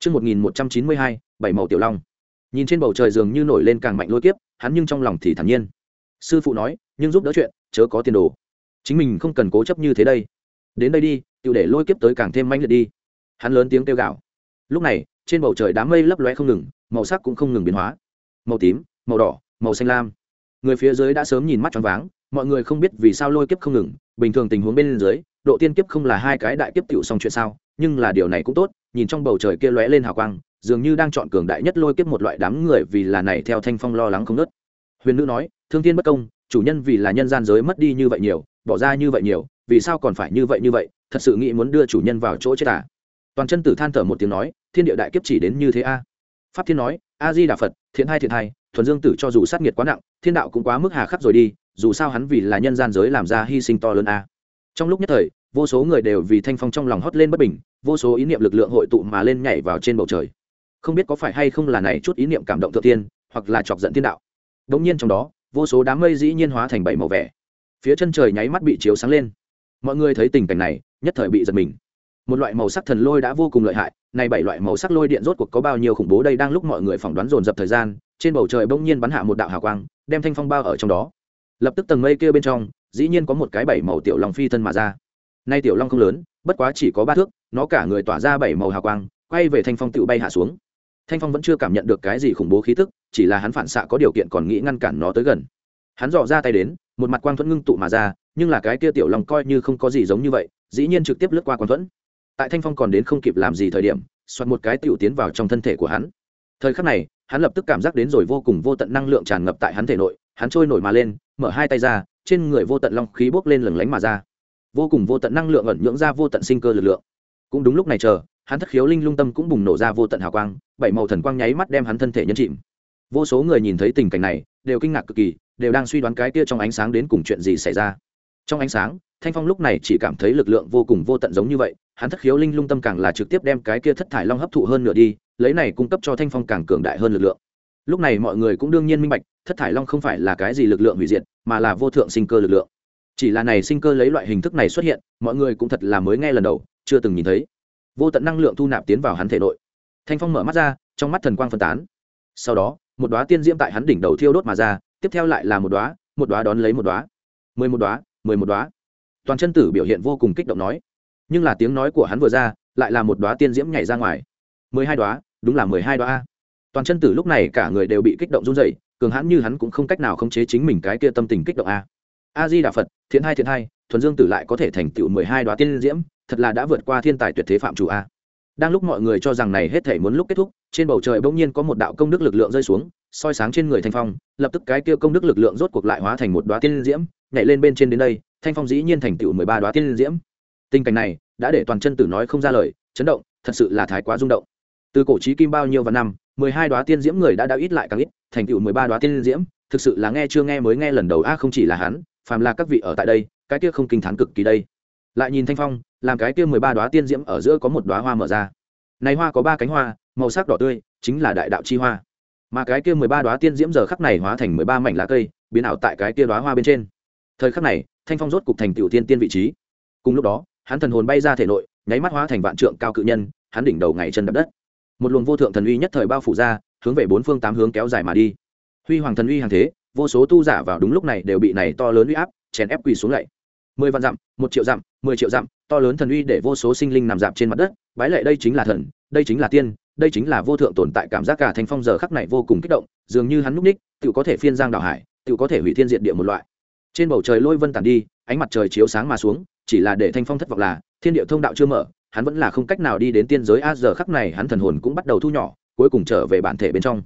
Trước 1192, bảy màu tiểu long. Nhìn trên bầu trời dường như nổi lên càng mạnh lôi kiếp, hắn nhưng trong lòng thì thản nhiên. Sư phụ nói, nhưng giúp đỡ chuyện, chớ có tiền đồ. Chính mình không cần cố chấp như thế đây. Đến đây đi, tiểu để lôi kiếp tới càng thêm manh liệt đi. Hắn lớn tiếng kêu gào. Lúc này, trên bầu trời đám mây lấp lóe không ngừng, màu sắc cũng không ngừng biến hóa. Màu tím, màu đỏ, màu xanh lam. Người phía dưới đã sớm nhìn mắt choáng váng, mọi người không biết vì sao lôi kiếp không ngừng, bình thường tình huống bên dưới, độ tiên kiếp không là hai cái đại kiếp tiểu xong chuyện sao, nhưng là điều này cũng tốt, nhìn trong bầu trời kia lóe lên hào quang, dường như đang chọn cường đại nhất lôi kiếp một loại đám người vì là này theo thanh phong lo lắng không nớt huyền nữ nói thương thiên bất công chủ nhân vì là nhân gian giới mất đi như vậy nhiều bỏ ra như vậy nhiều vì sao còn phải như vậy như vậy thật sự nghĩ muốn đưa chủ nhân vào chỗ chết à? Toàn chân tử than thở một tiếng nói thiên địa đại kiếp chỉ đến như thế a. Pháp thiên nói a di đà phật thiện hai thiện hai thuần dương tử cho dù sát nghiệt quá nặng thiên đạo cũng quá mức hà khắc rồi đi dù sao hắn vì là nhân gian giới làm ra hy sinh to lớn a. Trong lúc nhất thời vô số người đều vì thanh phong trong lòng hót lên bất bình, vô số ý niệm lực lượng hội tụ mà lên nhảy vào trên bầu trời. Không biết có phải hay không là này chút ý niệm cảm động thượng tiên, hoặc là chọc giận thiên đạo. Đ ỗ n g nhiên trong đó, vô số đám mây dĩ nhiên hóa thành bảy màu vẻ. Phía chân trời nháy mắt bị chiếu sáng lên. Mọi người thấy tình cảnh này, nhất thời bị giật mình. Một loại màu sắc thần lôi đã vô cùng lợi hại, này bảy loại màu sắc lôi điện rốt cuộc có bao nhiêu khủng bố đây đang lúc mọi người phỏng đoán dồn dập thời gian, trên bầu trời bỗng nhiên bắn hạ một đạo hào quang, đem thanh phong bao ở trong đó. Lập tức tầng mây kia bên trong, dĩ nhiên có một cái bảy màu tiểu long phi thân mà ra nay tiểu long không lớn, bất quá chỉ có ba thước, nó cả người tỏa ra bảy màu hào quang, quay về thanh phong tự bay hạ xuống. Thanh phong vẫn chưa cảm nhận được cái gì khủng bố khí tức, chỉ là hắn phản xạ có điều kiện còn nghĩ ngăn cản nó tới gần. Hắn dò ra tay đến, một mặt quang thuẫn ngưng tụ mà ra, nhưng là cái kia tiểu long coi như không có gì giống như vậy, dĩ nhiên trực tiếp lướt qua quang thuẫn. Tại thanh phong còn đến không kịp làm gì thời điểm xoặt một cái tiểu tiến vào trong thân thể của hắn. Thời khắc này, hắn lập tức cảm giác đến rồi vô cùng vô tận năng lượng tràn ngập tại hắn thể nội, hắn trôi nổi mà lên, mở hai tay ra, trên người vô tận long khí bốc lên lừng lánh mà ra vô cùng vô tận năng lượng ẩn nhưỡng ra vô tận sinh cơ lực lượng. Cũng đúng lúc này chờ, hắn thất khiếu linh lung tâm cũng bùng nổ ra vô tận hào quang, bảy màu thần quang nháy mắt đem hắn thân thể nhân chìm. Vô số người nhìn thấy tình cảnh này, đều kinh ngạc cực kỳ, đều đang suy đoán cái kia trong ánh sáng đến cùng chuyện gì xảy ra. Trong ánh sáng, thanh phong lúc này chỉ cảm thấy lực lượng vô cùng vô tận giống như vậy, hắn thất khiếu linh lung tâm càng là trực tiếp đem cái kia thất thải long hấp thụ hơn nửa đi, lấy này cung cấp cho thanh phong càng cường đại hơn lực lượng. Lúc này mọi người cũng đương nhiên minh bạch, thất thải long không phải là cái gì lực lượng hủy diệt, mà là vô thượng sinh cơ lực lượng chỉ là này sinh cơ lấy loại hình thức này xuất hiện, mọi người cũng thật là mới nghe lần đầu, chưa từng nhìn thấy. Vô tận năng lượng thu nạp tiến vào hắn thể nội. Thanh phong mở mắt ra, trong mắt thần quang phân tán. Sau đó, một đoá tiên diễm tại hắn đỉnh đầu thiêu đốt mà ra, tiếp theo lại là một đoá một đoá đón lấy một đoá mười một đoá mười một đoá toàn chân tử biểu hiện vô cùng kích động nói. Nhưng là tiếng nói của hắn vừa ra, lại là một đoá tiên diễm nhảy ra ngoài. Mười hai đoá đúng là mười hai đoá toàn chân tử lúc này cả người đều bị kích động run dậy cường hãn như hắn cũng không cách nào khống chế chính mình cái kia tâm tình kích động a a di đà phật, thiện hai thiện hai, thuần dương tử lại có thể thành tựu mười hai đoá tiên diễm, thật là đã vượt qua thiên tài tuyệt thế phạm chủ a. Đang lúc mọi người cho rằng này hết thể muốn lúc kết thúc, trên bầu trời bỗng nhiên có một đạo công đức lực lượng rơi xuống, soi sáng trên người thanh phong, lập tức cái kia công đức lực lượng rốt cuộc lại hóa thành một đoá tiên diễm, nhảy lên bên trên đến đây, thanh phong dĩ nhiên thành tựu mười ba đoá tiên diễm. Tình cảnh này đã để toàn chân tử nói không ra lời, chấn động, thật sự là thái quá rung động. Từ cổ trí kim bao nhiêu và năm, mười hai đoá tiên diễm người đã đã ít lại càng ít, thành tựu mười ba đoá tiên diễm, thực sự là nghe chưa nghe mới nghe lần đầu, a không chỉ là hắn phàm là các vị ở tại đây, cái kia không kinh thán cực kỳ đây. Lại nhìn thanh phong, làm cái kia mười ba đoá tiên diễm ở giữa có một đoá hoa mở ra. Này hoa có ba cánh hoa, màu sắc đỏ tươi, chính là đại đạo chi hoa. Mà cái kia mười ba đoá tiên diễm giờ khắc này hóa thành mười ba mảnh lá cây, biến ảo tại cái kia đoá hoa bên trên. Thời khắc này, thanh phong rốt cục thành tiểu tiên tiên vị trí. Cùng lúc đó, hắn thần hồn bay ra thể nội, nháy mắt hóa thành vạn trượng cao cự nhân, hắn đỉnh đầu ngày chân đập đất. Một luồng vô thượng thần uy nhất thời bao phủ ra, hướng về bốn phương tám hướng kéo dài mà đi. Huy hoàng thần uy hàng thế vô số tu giả vào đúng lúc này đều bị này to lớn uy áp, chèn ép quỳ xuống lạy. Mười vạn dặm, một triệu dặm, mười triệu dặm, to lớn thần uy để vô số sinh linh nằm dạp trên mặt đất, bái lệ đây chính là thần, đây chính là tiên, đây chính là vô thượng tồn tại cảm giác cả thanh phong giờ khắc này vô cùng kích động, dường như hắn núp ních, tự có thể phiên giang đảo hải, tự có thể hủy thiên diện địa một loại. Trên bầu trời lôi vân tàn đi, ánh mặt trời chiếu sáng mà xuống, chỉ là để thanh phong thất vọng là, thiên địa thông đạo chưa mở, hắn vẫn là không cách nào đi đến tiên giới. A, giờ khắc này hắn thần hồn cũng bắt đầu thu nhỏ, cuối cùng trở về bản thể bên trong.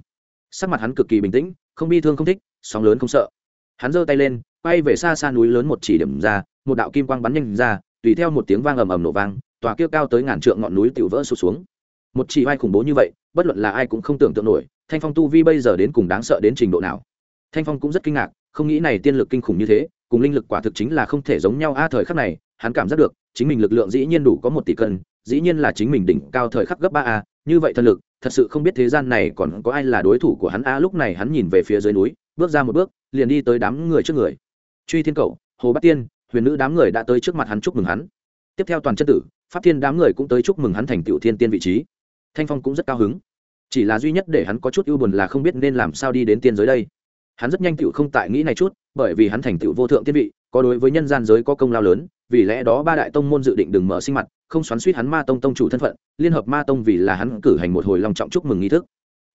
Sắc mặt hắn cực kỳ bình tĩnh, không bi thương không thích sóng lớn không sợ. Hắn giơ tay lên, quay về xa xa núi lớn một chỉ điểm ra, một đạo kim quang bắn nhanh ra, tùy theo một tiếng vang ầm ầm nổ vang, tòa kia cao tới ngàn trượng ngọn núi tiểu vỡ sụt xuống. Một chỉ vai khủng bố như vậy, bất luận là ai cũng không tưởng tượng nổi, thanh phong tu vi bây giờ đến cùng đáng sợ đến trình độ nào. Thanh phong cũng rất kinh ngạc, không nghĩ này tiên lực kinh khủng như thế, cùng linh lực quả thực chính là không thể giống nhau. A, thời khắc này, hắn cảm giác được, chính mình lực lượng dĩ nhiên đủ có một tỷ cân, dĩ nhiên là chính mình đỉnh cao thời khắc gấp ba a, như vậy thân lực, thật sự không biết thế gian này còn có ai là đối thủ của hắn. A, lúc này hắn nhìn về phía dưới núi bước ra một bước, liền đi tới đám người trước người. Truy thiên cầu hồ bát tiên, huyền nữ đám người đã tới trước mặt hắn chúc mừng hắn. Tiếp theo toàn chân tử, pháp thiên đám người cũng tới chúc mừng hắn thành tiểu thiên tiên vị trí. Thanh phong cũng rất cao hứng. Chỉ là duy nhất để hắn có chút ưu buồn là không biết nên làm sao đi đến tiên giới đây. Hắn rất nhanh tựu không tại nghĩ này chút, bởi vì hắn thành tựu vô thượng tiên vị, có đối với nhân gian giới có công lao lớn, vì lẽ đó ba đại tông môn dự định đừng mở sinh mặt, không xoắn suýt hắn ma tông tông chủ thân phận, liên hợp ma tông vì là hắn cử hành một hồi lòng trọng chúc mừng nghi thức.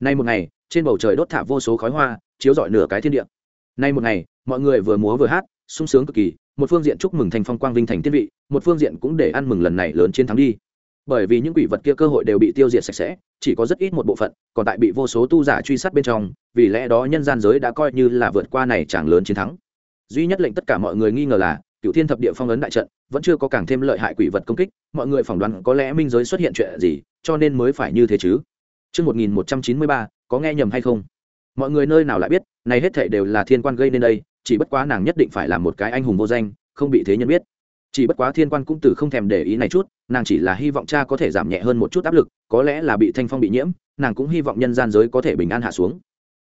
Nay một ngày, trên bầu trời đốt thả vô số khói hoa chiếu rọi nửa cái thiên địa. Nay một ngày mọi người vừa múa vừa hát sung sướng cực kỳ một phương diện chúc mừng thành phong quang vinh thành tiên vị một phương diện cũng để ăn mừng lần này lớn chiến thắng đi. Bởi vì những quỷ vật kia cơ hội đều bị tiêu diệt sạch sẽ chỉ có rất ít một bộ phận còn tại bị vô số tu giả truy sát bên trong vì lẽ đó nhân gian giới đã coi như là vượt qua này chẳng lớn chiến thắng. Duy nhất lệnh tất cả mọi người nghi ngờ là cựu thiên thập địa phong ấn đại trận vẫn chưa có càng thêm lợi hại quỷ vật công kích mọi người phỏng đoán có lẽ minh giới xuất hiện chuyện gì cho nên mới phải như thế chứ? Trước 1193, có nghe nhầm hay không? Mọi người nơi nào lại biết, này hết thảy đều là thiên quan gây nên đây, chỉ bất quá nàng nhất định phải là một cái anh hùng vô danh, không bị thế nhân biết. Chỉ bất quá thiên quan cũng từ không thèm để ý này chút, nàng chỉ là hy vọng cha có thể giảm nhẹ hơn một chút áp lực, có lẽ là bị thanh phong bị nhiễm, nàng cũng hy vọng nhân gian giới có thể bình an hạ xuống.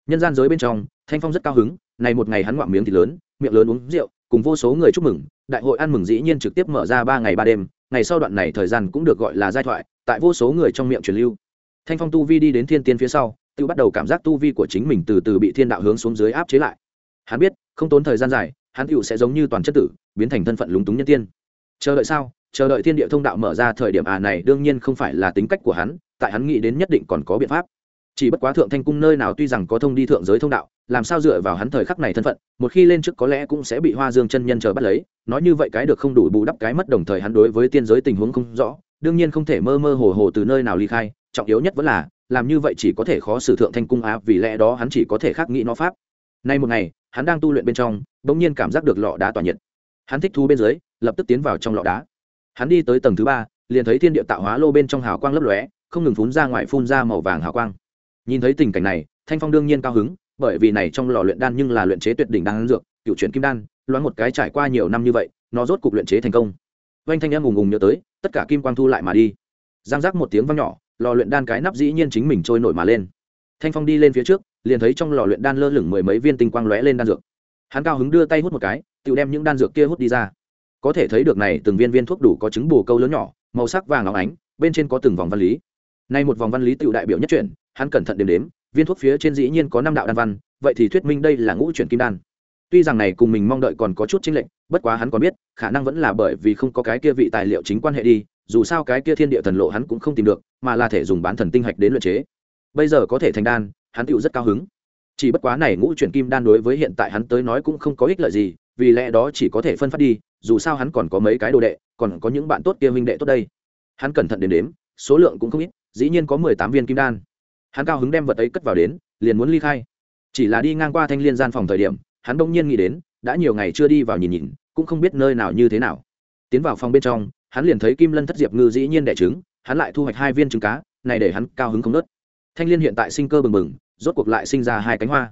Nhân gian giới bên trong, thanh phong rất cao hứng, này một ngày hắn ngoạm miếng thì lớn, miệng lớn uống rượu, cùng vô số người chúc mừng, đại hội ăn mừng dĩ nhiên trực tiếp mở ra ba ngày ba đêm, ngày sau đoạn này thời gian cũng được gọi là giai thoại, tại vô số người trong miệng truyền lưu thanh phong tu vi đi đến thiên tiên phía sau tự bắt đầu cảm giác tu vi của chính mình từ từ bị thiên đạo hướng xuống dưới áp chế lại. Hắn biết, không tốn thời gian dài, hắn tựu sẽ giống như toàn chất tử, biến thành thân phận lúng túng nhân tiên. Chờ đợi sao? Chờ đợi thiên địa thông đạo mở ra thời điểm à này, đương nhiên không phải là tính cách của hắn, tại hắn nghĩ đến nhất định còn có biện pháp. Chỉ bất quá thượng thanh cung nơi nào tuy rằng có thông đi thượng giới thông đạo, làm sao dựa vào hắn thời khắc này thân phận, một khi lên trước có lẽ cũng sẽ bị hoa dương chân nhân chờ bắt lấy, nói như vậy cái được không đủ bù đắp cái mất đồng thời hắn đối với tiên giới tình huống không rõ, đương nhiên không thể mơ mơ hồ hồ từ nơi nào ly khai, trọng yếu nhất vẫn là làm như vậy chỉ có thể khó xử thượng thanh cung á, vì lẽ đó hắn chỉ có thể khác nghĩ nó pháp. Nay một ngày, hắn đang tu luyện bên trong, bỗng nhiên cảm giác được lọ đá tỏa nhiệt. Hắn thích thu bên dưới, lập tức tiến vào trong lọ đá. Hắn đi tới tầng thứ ba, liền thấy thiên địa tạo hóa lô bên trong hào quang lấp lóe, không ngừng phun ra ngoài phun ra màu vàng hào quang. Nhìn thấy tình cảnh này, thanh phong đương nhiên cao hứng, bởi vì này trong lò luyện đan nhưng là luyện chế tuyệt đỉnh đan dược, cựu chuyển kim đan, loáng một cái trải qua nhiều năm như vậy, nó rốt cục luyện chế thành công. Oanh thanh em ùng ùng nhớ tới, tất cả kim quang thu lại mà đi. Giang giác một tiếng vang nhỏ lò luyện đan cái nắp dĩ nhiên chính mình trôi nổi mà lên. Thanh phong đi lên phía trước, liền thấy trong lò luyện đan lơ lửng mười mấy viên tinh quang lóe lên đan dược. Hắn cao hứng đưa tay hút một cái, tự đem những đan dược kia hút đi ra. Có thể thấy được này từng viên viên thuốc đủ có trứng bù câu lớn nhỏ, màu sắc vàng óng ánh, bên trên có từng vòng văn lý. Nay một vòng văn lý tự đại biểu nhất chuyển hắn cẩn thận đếm đếm, viên thuốc phía trên dĩ nhiên có năm đạo đan văn, vậy thì thuyết minh đây là ngũ chuyển kim đan. Tuy rằng này cùng mình mong đợi còn có chút chênh lệch, bất quá hắn còn biết, khả năng vẫn là bởi vì không có cái kia vị tài liệu chính quan hệ đi dù sao cái kia thiên địa thần lộ hắn cũng không tìm được, mà là thể dùng bán thần tinh hạch đến luyện chế. Bây giờ có thể thành đan, hắn tựu rất cao hứng. Chỉ bất quá này ngũ chuyển kim đan đối với hiện tại hắn tới nói cũng không có ích lợi gì, vì lẽ đó chỉ có thể phân phát đi, dù sao hắn còn có mấy cái đồ đệ, còn có những bạn tốt kia minh đệ tốt đây. Hắn cẩn thận đến đếm, số lượng cũng không ít, dĩ nhiên có mười tám viên kim đan. Hắn cao hứng đem vật ấy cất vào đến, liền muốn ly khai. Chỉ là đi ngang qua thanh liên gian phòng thời điểm, hắn đông nhiên nghĩ đến, đã nhiều ngày chưa đi vào nhìn nhìn, cũng không biết nơi nào như thế nào. Tiến vào phòng bên trong hắn liền thấy kim lân thất diệp ngư dĩ nhiên đẻ trứng, hắn lại thu hoạch hai viên trứng cá, này để hắn cao hứng không nớt. Thanh liên hiện tại sinh cơ bừng bừng, rốt cuộc lại sinh ra hai cánh hoa.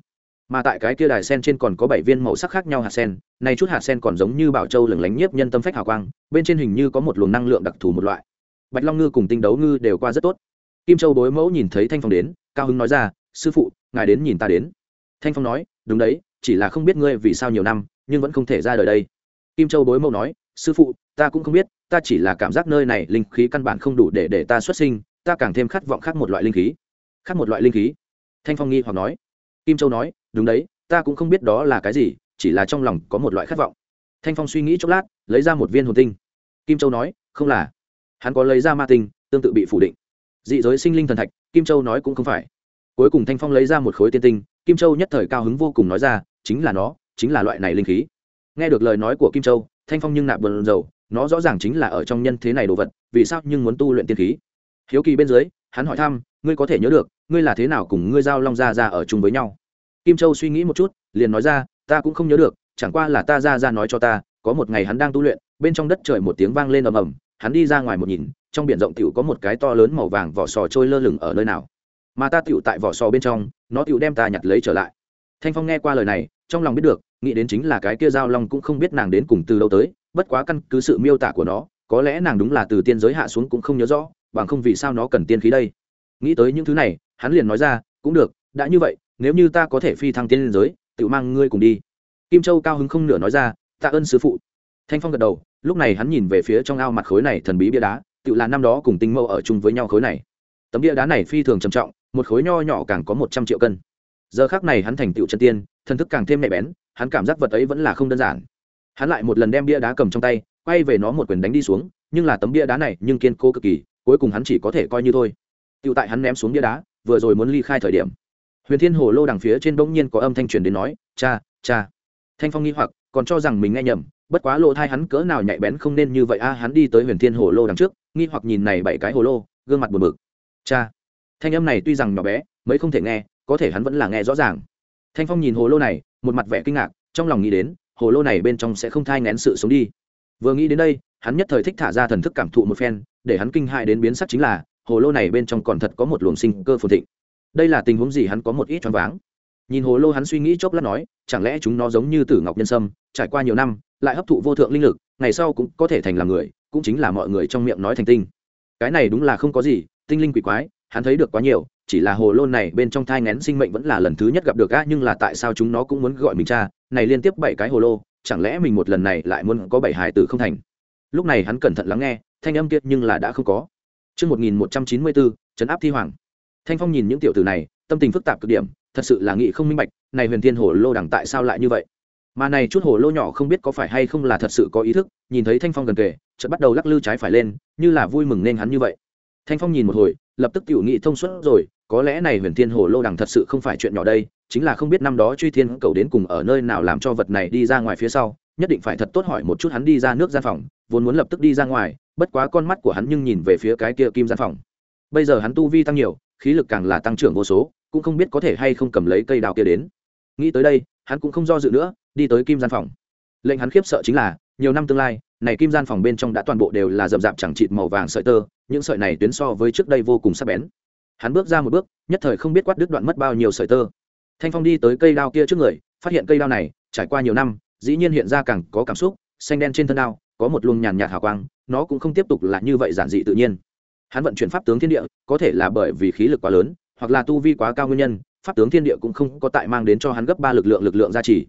Mà tại cái kia đài sen trên còn có bảy viên màu sắc khác nhau hạt sen, này chút hạt sen còn giống như bảo châu lửng lánh nhiếp nhân tâm phách hào quang, bên trên hình như có một luồng năng lượng đặc thù một loại. Bạch long ngư cùng tinh đấu ngư đều qua rất tốt. Kim châu đối mẫu nhìn thấy thanh phong đến, cao hứng nói ra, sư phụ, ngài đến nhìn ta đến. Thanh phong nói, đúng đấy, chỉ là không biết ngươi vì sao nhiều năm, nhưng vẫn không thể ra đời đây. Kim châu đối mẫu nói sư phụ, ta cũng không biết, ta chỉ là cảm giác nơi này linh khí căn bản không đủ để để ta xuất sinh, ta càng thêm khát vọng khác một loại linh khí. Khác một loại linh khí? Thanh phong nghi hoặc nói. Kim châu nói, đúng đấy, ta cũng không biết đó là cái gì, chỉ là trong lòng có một loại khát vọng. Thanh phong suy nghĩ chốc lát, lấy ra một viên hồn tinh. Kim châu nói, không là. Hắn có lấy ra ma tinh, tương tự bị phủ định. Dị giới sinh linh thần thạch, kim châu nói cũng không phải. Cuối cùng thanh phong lấy ra một khối tiên tinh, kim châu nhất thời cao hứng vô cùng nói ra, chính là nó, chính là loại này linh khí. Nghe được lời nói của kim châu thanh phong nhưng nạp bần dầu, nó rõ ràng chính là ở trong nhân thế này đồ vật, vì sao nhưng muốn tu luyện tiên khí? Hiếu kỳ bên dưới, hắn hỏi thăm, ngươi có thể nhớ được, ngươi là thế nào cùng ngươi giao long ra ra ở chung với nhau? Kim châu suy nghĩ một chút, liền nói ra, ta cũng không nhớ được, chẳng qua là ta ra ra nói cho ta, có một ngày hắn đang tu luyện, bên trong đất trời một tiếng vang lên ầm ầm, hắn đi ra ngoài một nhìn, trong biển rộng tiểu có một cái to lớn màu vàng vỏ sò trôi lơ lửng ở nơi nào. Mà ta tiểu tại vỏ sò bên trong, nó tiểu đem ta nhặt lấy trở lại. Thanh phong nghe qua lời này, trong lòng biết được nghĩ đến chính là cái kia giao long cũng không biết nàng đến cùng từ đâu tới, bất quá căn cứ sự miêu tả của nó, có lẽ nàng đúng là từ tiên giới hạ xuống cũng không nhớ rõ, bằng không vì sao nó cần tiên khí đây. Nghĩ tới những thứ này, hắn liền nói ra, cũng được, đã như vậy, nếu như ta có thể phi thăng tiên giới, tự mang ngươi cùng đi. Kim châu cao hứng không nửa nói ra, tạ ơn sứ phụ. Thanh phong gật đầu, lúc này hắn nhìn về phía trong ao mặt khối này thần bí bia đá, tự là năm đó cùng tinh mẫu ở chung với nhau khối này. Tấm bia đá này phi thường trầm trọng, một khối nho nhỏ càng có một trăm triệu cân. Giờ khác này hắn thành tựu chân tiên Thần thức càng thêm nhạy bén, hắn cảm giác vật ấy vẫn là không đơn giản. Hắn lại một lần đem bia đá cầm trong tay, quay về nó một quyền đánh đi xuống, nhưng là tấm bia đá này nhưng kiên cố cực kỳ, cuối cùng hắn chỉ có thể coi như thôi. Tựu tại hắn ném xuống bia đá, vừa rồi muốn ly khai thời điểm, huyền thiên hồ lô đằng phía trên bỗng nhiên có âm thanh truyền đến nói, cha cha. Thanh phong nghi hoặc, còn cho rằng mình nghe nhầm, bất quá lộ thai hắn cỡ nào nhạy bén không nên như vậy a, hắn đi tới huyền thiên hồ lô đằng trước, nghi hoặc nhìn này bảy cái hồ lô, gương mặt buồn bực. Cha. Thanh âm này tuy rằng nhỏ bé mới không thể nghe, có thể hắn vẫn là nghe rõ ràng thanh phong nhìn hồ lô này, một mặt vẻ kinh ngạc, trong lòng nghĩ đến, hồ lô này bên trong sẽ không thai ngén sự sống đi. Vừa nghĩ đến đây, hắn nhất thời thích thả ra thần thức cảm thụ một phen, để hắn kinh hại đến biến sắc chính là, hồ lô này bên trong còn thật có một luồng sinh cơ phồn thịnh. Đây là tình huống gì hắn có một ít choáng váng. Nhìn hồ lô hắn suy nghĩ chốc lát nói, chẳng lẽ chúng nó giống như tử ngọc nhân sâm, trải qua nhiều năm, lại hấp thụ vô thượng linh lực, ngày sau cũng có thể thành làm người, cũng chính là mọi người trong miệng nói thành tinh. Cái này đúng là không có gì, tinh linh quỷ quái hắn thấy được quá nhiều chỉ là hồ lô này bên trong thai ngén sinh mệnh vẫn là lần thứ nhất gặp được á nhưng là tại sao chúng nó cũng muốn gọi mình cha này liên tiếp bảy cái hồ lô chẳng lẽ mình một lần này lại muốn có bảy hải tử không thành lúc này hắn cẩn thận lắng nghe thanh âm kiệt nhưng là đã không có Trước 1194, trấn áp thi hoàng. Thanh Phong nhìn những tiểu tử này, tâm tình phức tạp cực điểm, thật sự là nghĩ không minh bạch, này Huyền Thiên Hồ Lô đằng tại sao lại như vậy? Mà này chút hồ lô nhỏ không biết có phải hay không là thật sự có ý thức, nhìn thấy Thanh Phong gần kề, chợt bắt đầu lắc lư trái phải lên, như là vui mừng nên hắn như vậy. Thanh Phong nhìn một hồi, lập tức tiểu nghị thông suốt rồi, có lẽ này Huyền Thiên Hồ Lô đằng thật sự không phải chuyện nhỏ đây, chính là không biết năm đó Truy Thiên cầu đến cùng ở nơi nào làm cho vật này đi ra ngoài phía sau, nhất định phải thật tốt hỏi một chút hắn đi ra nước gian phòng, vốn muốn lập tức đi ra ngoài, bất quá con mắt của hắn nhưng nhìn về phía cái kia kim gian phòng. Bây giờ hắn tu vi tăng nhiều khí lực càng là tăng trưởng vô số cũng không biết có thể hay không cầm lấy cây đào kia đến. Nghĩ tới đây hắn cũng không do dự nữa đi tới kim gian phòng. Lệnh hắn khiếp sợ chính là nhiều năm tương lai này kim gian phòng bên trong đã toàn bộ đều là rậm rạp chẳng chịt màu vàng sợi tơ những sợi này tuyến so với trước đây vô cùng sắc bén. Hắn bước ra một bước, nhất thời không biết quát đứt đoạn mất bao nhiêu sợi tơ. Thanh phong đi tới cây đao kia trước người, phát hiện cây đao này, trải qua nhiều năm, dĩ nhiên hiện ra càng có cảm xúc, xanh đen trên thân đao, có một luồng nhàn nhạt hào quang, nó cũng không tiếp tục là như vậy giản dị tự nhiên. Hắn vận chuyển pháp tướng thiên địa, có thể là bởi vì khí lực quá lớn, hoặc là tu vi quá cao nguyên nhân, pháp tướng thiên địa cũng không có tại mang đến cho hắn gấp ba lực lượng lực lượng gia trì.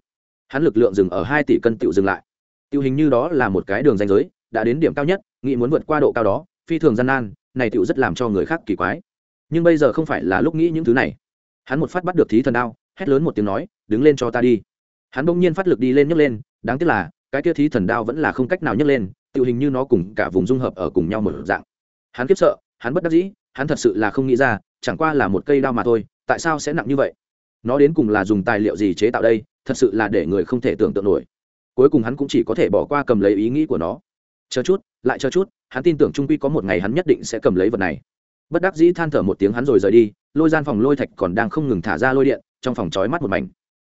Hắn lực lượng dừng ở hai tỷ cân tiểu dừng lại. Tiêu hình như đó là một cái đường danh giới, đã đến điểm cao nhất nghĩ muốn vượt qua độ cao đó phi thường gian nan, này tựu rất làm cho người khác kỳ quái. Nhưng bây giờ không phải là lúc nghĩ những thứ này. Hắn một phát bắt được thí thần đao, hét lớn một tiếng nói, đứng lên cho ta đi. Hắn bỗng nhiên phát lực đi lên nhấc lên, đáng tiếc là, cái kia thí thần đao vẫn là không cách nào nhấc lên tự hình như nó cùng cả vùng dung hợp ở cùng nhau một dạng. Hắn kiếp sợ, hắn bất đắc dĩ, hắn thật sự là không nghĩ ra, chẳng qua là một cây đao mà thôi, tại sao sẽ nặng như vậy? Nó đến cùng là dùng tài liệu gì chế tạo đây, thật sự là để người không thể tưởng tượng nổi. Cuối cùng hắn cũng chỉ có thể bỏ qua cầm lấy ý nghĩ của nó. Chờ chút, lại chờ chút hắn tin tưởng trung quy có một ngày hắn nhất định sẽ cầm lấy vật này. Bất đắc dĩ than thở một tiếng hắn rồi rời đi, lôi gian phòng lôi thạch còn đang không ngừng thả ra lôi điện, trong phòng trói mắt một mảnh.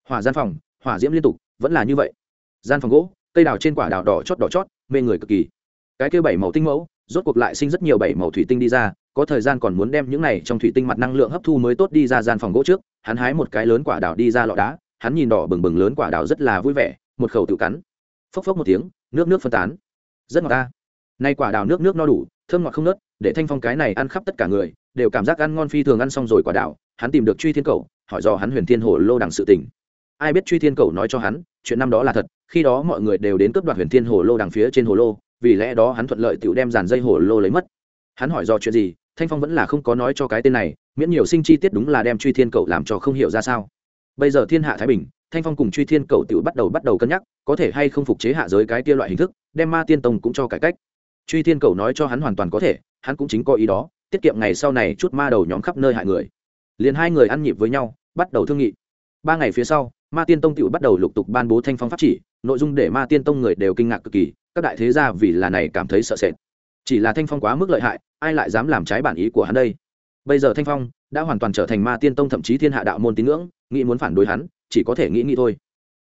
Hỏa gian phòng, hỏa diễm liên tục, vẫn là như vậy. Gian phòng gỗ, cây đào trên quả đào đỏ chót đỏ chót, mê người cực kỳ. Cái kêu bảy màu tinh mẫu, rốt cuộc lại sinh rất nhiều bảy màu thủy tinh đi ra, có thời gian còn muốn đem những này trong thủy tinh mặt năng lượng hấp thu mới tốt đi ra gian phòng gỗ trước, hắn hái một cái lớn quả đào đi ra lọ đá, hắn nhìn đỏ bừng bừng lớn quả đào rất là vui vẻ, một khẩu tự cắn. Phốc phốc một tiếng, nước nước phân tán. Rất ngọt ta nay quả đào nước nước no đủ, thơm ngọt không nớt, để thanh phong cái này ăn khắp tất cả người, đều cảm giác ăn ngon phi thường ăn xong rồi quả đào, hắn tìm được truy thiên cầu, hỏi do hắn huyền thiên hồ lô đằng sự tình. Ai biết truy thiên cầu nói cho hắn, chuyện năm đó là thật, khi đó mọi người đều đến cướp đoạt huyền thiên hồ lô đằng phía trên hồ lô, vì lẽ đó hắn thuận lợi tự đem dàn dây hồ lô lấy mất. Hắn hỏi do chuyện gì, thanh phong vẫn là không có nói cho cái tên này, miễn nhiều sinh chi tiết đúng là đem truy thiên cầu làm cho không hiểu ra sao. Bây giờ thiên hạ thái bình, thanh phong cùng truy thiên cầu tự bắt đầu bắt đầu cân nhắc, có thể hay không phục chế hạ giới cái kia loại hình thức, đem ma tiên tông cũng cho cải cách truy thiên cầu nói cho hắn hoàn toàn có thể, hắn cũng chính có ý đó, tiết kiệm ngày sau này chút ma đầu nhóm khắp nơi hại người. Liền hai người ăn nhịp với nhau, bắt đầu thương nghị. Ba ngày phía sau, ma tiên tông tự bắt đầu lục tục ban bố thanh phong pháp chỉ, nội dung để ma tiên tông người đều kinh ngạc cực kỳ, các đại thế gia vì là này cảm thấy sợ sệt. Chỉ là thanh phong quá mức lợi hại, ai lại dám làm trái bản ý của hắn đây? Bây giờ thanh phong đã hoàn toàn trở thành ma tiên tông thậm chí thiên hạ đạo môn tín ngưỡng, nghĩ muốn phản đối hắn, chỉ có thể nghĩ nghĩ thôi.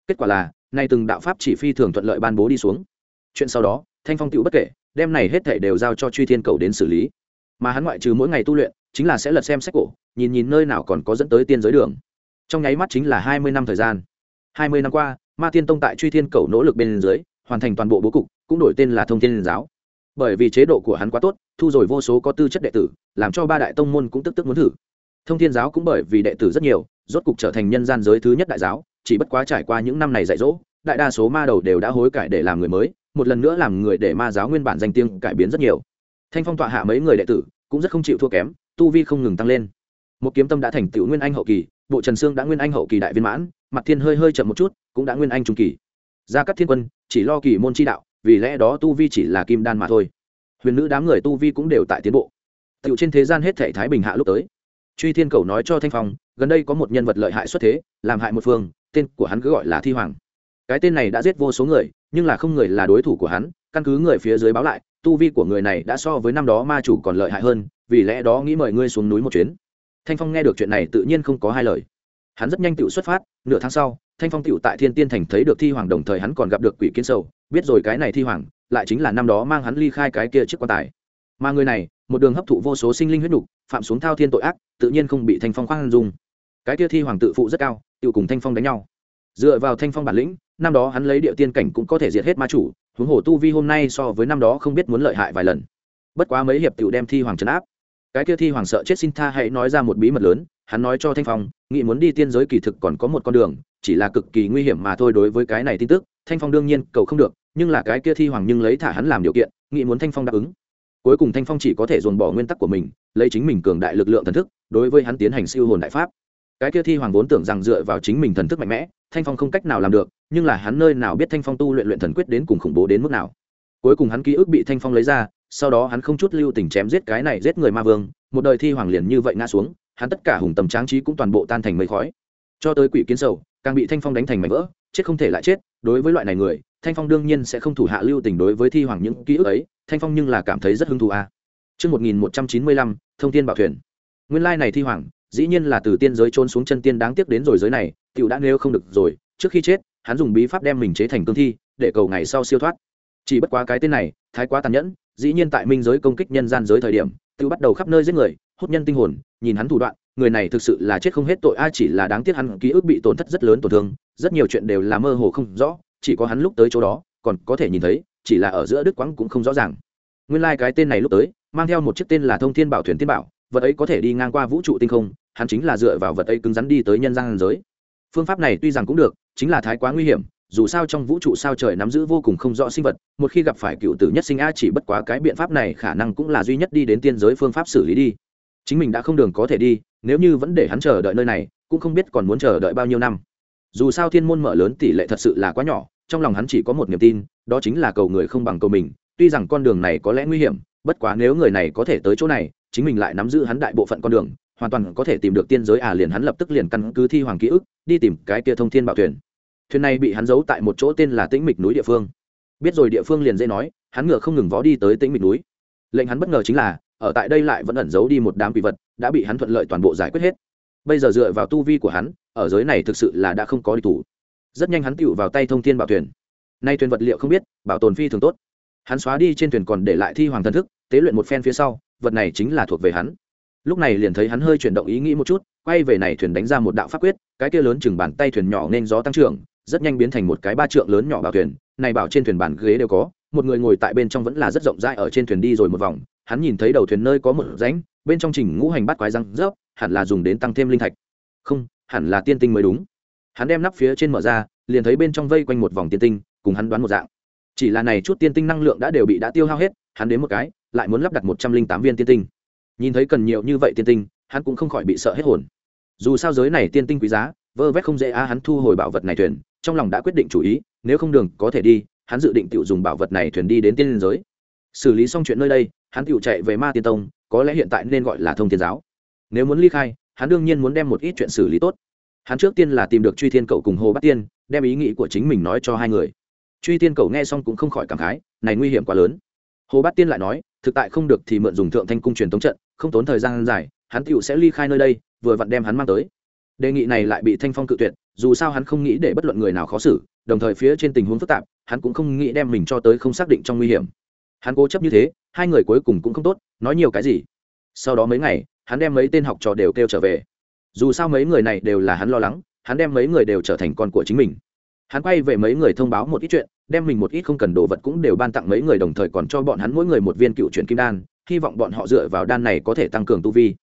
Kết quả là, nay từng đạo pháp chỉ phi thường thuận lợi ban bố đi xuống. Chuyện sau đó, thanh phong tựu bất kể đem này hết thảy đều giao cho truy thiên cầu đến xử lý. Mà hắn ngoại trừ mỗi ngày tu luyện, chính là sẽ lật xem sách cổ, nhìn nhìn nơi nào còn có dẫn tới tiên giới đường. Trong nháy mắt chính là hai mươi năm thời gian. hai mươi năm qua, ma tiên tông tại truy thiên cầu nỗ lực bên dưới, hoàn thành toàn bộ bố cục, cũng đổi tên là thông thiên giáo. Bởi vì chế độ của hắn quá tốt, thu rồi vô số có tư chất đệ tử, làm cho ba đại tông môn cũng tức tức muốn thử. Thông thiên giáo cũng bởi vì đệ tử rất nhiều, rốt cục trở thành nhân gian giới thứ nhất đại giáo, chỉ bất quá trải qua những năm này dạy dỗ, đại đa số ma đầu đều đã hối cải để làm người mới một lần nữa làm người để ma giáo nguyên bản danh tiếng cải biến rất nhiều. Thanh phong tọa hạ mấy người đệ tử, cũng rất không chịu thua kém, tu vi không ngừng tăng lên. Một kiếm tâm đã thành tựu nguyên anh hậu kỳ, bộ trần sương đã nguyên anh hậu kỳ đại viên mãn, mặt thiên hơi hơi chậm một chút, cũng đã nguyên anh trung kỳ. Gia cắt thiên quân, chỉ lo kỳ môn chi đạo, vì lẽ đó tu vi chỉ là kim đan mà thôi. Huyền nữ đám người tu vi cũng đều tại tiến bộ. Tựu trên thế gian hết thể thái bình hạ lúc tới. Truy thiên cầu nói cho thanh phong, gần đây có một nhân vật lợi hại xuất thế, làm hại một phương, tên của hắn cứ gọi là thi hoàng cái tên này đã giết vô số người, nhưng là không người là đối thủ của hắn, căn cứ người phía dưới báo lại, tu vi của người này đã so với năm đó ma chủ còn lợi hại hơn, vì lẽ đó nghĩ mời ngươi xuống núi một chuyến. Thanh phong nghe được chuyện này tự nhiên không có hai lời. Hắn rất nhanh tự xuất phát, nửa tháng sau, thanh phong tự tại thiên tiên thành thấy được thi hoàng đồng thời hắn còn gặp được quỷ kiến sầu, biết rồi cái này thi hoàng, lại chính là năm đó mang hắn ly khai cái kia chiếc quan tài. Mà người này, một đường hấp thụ vô số sinh linh huyết nục, phạm xuống thao thiên tội ác, tự nhiên không bị thanh phong khoan dung. Cái kia thi hoàng tự phụ rất cao tự cùng thanh phong đánh nhau. Dựa vào thanh phong bản lĩnh năm đó hắn lấy địa tiên cảnh cũng có thể diệt hết ma chủ, huống hồ tu vi hôm nay so với năm đó không biết muốn lợi hại vài lần. Bất quá mấy hiệp tự đem thi hoàng trấn áp. Cái kia thi hoàng sợ chết xin tha hãy nói ra một bí mật lớn, hắn nói cho thanh phong, nghĩ muốn đi tiên giới kỳ thực còn có một con đường, chỉ là cực kỳ nguy hiểm mà thôi đối với cái này tin tức, thanh phong đương nhiên cầu không được, nhưng là cái kia thi hoàng nhưng lấy thả hắn làm điều kiện, nghĩ muốn thanh phong đáp ứng. Cuối cùng thanh phong chỉ có thể dồn bỏ nguyên tắc của mình, lấy chính mình cường đại lực lượng thần thức, đối với hắn tiến hành siêu hồn đại pháp cái kia thi hoàng vốn tưởng rằng dựa vào chính mình thần thức mạnh mẽ thanh phong không cách nào làm được nhưng là hắn nơi nào biết thanh phong tu luyện luyện thần quyết đến cùng khủng bố đến mức nào cuối cùng hắn ký ức bị thanh phong lấy ra sau đó hắn không chút lưu tình chém giết cái này giết người ma vương một đời thi hoàng liền như vậy ngã xuống hắn tất cả hùng tầm tráng trí cũng toàn bộ tan thành mây khói cho tới quỷ kiến sầu càng bị thanh phong đánh thành mảnh vỡ chết không thể lại chết đối với loại này người thanh phong đương nhiên sẽ không thủ hạ lưu tình đối với thi hoàng những ký ức ấy thanh phong nhưng là cảm thấy rất hứng thú a à. Trước 1195, thông thiên bảo thuyền. Nguyên lai này thi hoàng, dĩ nhiên là từ tiên giới trôn xuống chân tiên đáng tiếc đến rồi giới này, tiểu đã nêu không được rồi, trước khi chết, hắn dùng bí pháp đem mình chế thành cương thi, để cầu ngày sau siêu thoát. Chỉ bất quá cái tên này, thái quá tàn nhẫn, dĩ nhiên tại minh giới công kích nhân gian giới thời điểm, tự bắt đầu khắp nơi giết người, hút nhân tinh hồn, nhìn hắn thủ đoạn, người này thực sự là chết không hết tội ai chỉ là đáng tiếc hắn ký ức bị tổn thất rất lớn tổn thương, rất nhiều chuyện đều là mơ hồ không rõ, chỉ có hắn lúc tới chỗ đó, còn có thể nhìn thấy, chỉ là ở giữa đức quãng cũng không rõ ràng nguyên lai、like、cái tên này lúc tới mang theo một chiếc tên là thông thiên bảo thuyền tiên bảo vật ấy có thể đi ngang qua vũ trụ tinh không hắn chính là dựa vào vật ấy cứng rắn đi tới nhân gian giới. Phương pháp này tuy rằng cũng được, chính là thái quá nguy hiểm, dù sao trong vũ trụ sao trời nắm giữ vô cùng không rõ sinh vật, một khi gặp phải cựu tử nhất sinh a chỉ bất quá cái biện pháp này khả năng cũng là duy nhất đi đến tiên giới phương pháp xử lý đi. Chính mình đã không đường có thể đi, nếu như vẫn để hắn chờ đợi nơi này, cũng không biết còn muốn chờ đợi bao nhiêu năm. Dù sao thiên môn mở lớn tỷ lệ thật sự là quá nhỏ, trong lòng hắn chỉ có một niềm tin, đó chính là cầu người không bằng cầu mình, tuy rằng con đường này có lẽ nguy hiểm, bất quá nếu người này có thể tới chỗ này, chính mình lại nắm giữ hắn đại bộ phận con đường hoàn toàn có thể tìm được tiên giới à liền hắn lập tức liền căn cứ thi hoàng ký ức, đi tìm cái kia thông thiên bảo thuyền. Thuyền này bị hắn giấu tại một chỗ tên là tĩnh mịch núi địa phương. Biết rồi địa phương liền dễ nói, hắn ngựa không ngừng vó đi tới tĩnh mịch núi. Lệnh hắn bất ngờ chính là, ở tại đây lại vẫn ẩn giấu đi một đám quỷ vật, đã bị hắn thuận lợi toàn bộ giải quyết hết. Bây giờ dựa vào tu vi của hắn, ở giới này thực sự là đã không có đi thủ. Rất nhanh hắn tựu vào tay thông thiên bảo thuyền. Nay thuyền vật liệu không biết, bảo tồn phi thường tốt. Hắn xóa đi trên thuyền còn để lại thi hoàng thần thức, tế luyện một phen phía sau, vật này chính là thuộc về hắn lúc này liền thấy hắn hơi chuyển động ý nghĩ một chút, quay về này thuyền đánh ra một đạo pháp quyết, cái kia lớn chừng bàn tay thuyền nhỏ nên gió tăng trưởng, rất nhanh biến thành một cái ba trượng lớn nhỏ bảo thuyền, này bảo trên thuyền bàn ghế đều có, một người ngồi tại bên trong vẫn là rất rộng rãi ở trên thuyền đi rồi một vòng, hắn nhìn thấy đầu thuyền nơi có một rãnh, bên trong trình ngũ hành bắt quái răng rớp, hẳn là dùng đến tăng thêm linh thạch. Không, hẳn là tiên tinh mới đúng. Hắn đem nắp phía trên mở ra, liền thấy bên trong vây quanh một vòng tiên tinh, cùng hắn đoán một dạng. Chỉ là này chút tiên tinh năng lượng đã đều bị đã tiêu hao hết, hắn đến một cái, lại muốn lắp đặt một trăm linh tám viên tiên tinh nhìn thấy cần nhiều như vậy tiên tinh, hắn cũng không khỏi bị sợ hết hồn. Dù sao giới này tiên tinh quý giá, vơ vét không dễ a hắn thu hồi bảo vật này thuyền, trong lòng đã quyết định chủ ý, nếu không đường có thể đi, hắn dự định tự dùng bảo vật này thuyền đi đến tiên liên giới. Xử lý xong chuyện nơi đây, hắn tự chạy về ma tiên tông, có lẽ hiện tại nên gọi là thông thiên giáo. Nếu muốn ly khai, hắn đương nhiên muốn đem một ít chuyện xử lý tốt. Hắn trước tiên là tìm được truy thiên cậu cùng hồ bát tiên, đem ý nghĩ của chính mình nói cho hai người. Truy tiên cậu nghe xong cũng không khỏi cảm khái, này nguy hiểm quá lớn. Hồ bát tiên lại nói thực tại không được thì mượn dùng thượng thanh cung truyền tống trận, không tốn thời gian dài, hắn tựu sẽ ly khai nơi đây, vừa vặn đem hắn mang tới. Đề nghị này lại bị thanh phong cự tuyệt, dù sao hắn không nghĩ để bất luận người nào khó xử, đồng thời phía trên tình huống phức tạp, hắn cũng không nghĩ đem mình cho tới không xác định trong nguy hiểm. Hắn cố chấp như thế, hai người cuối cùng cũng không tốt, nói nhiều cái gì. Sau đó mấy ngày, hắn đem mấy tên học trò đều kêu trở về. Dù sao mấy người này đều là hắn lo lắng, hắn đem mấy người đều trở thành con của chính mình hắn quay về mấy người thông báo một ít chuyện, đem mình một ít không cần đồ vật cũng đều ban tặng mấy người đồng thời còn cho bọn hắn mỗi người một viên cựu truyền kim đan, hy vọng bọn họ dựa vào đan này có thể tăng cường tu vi.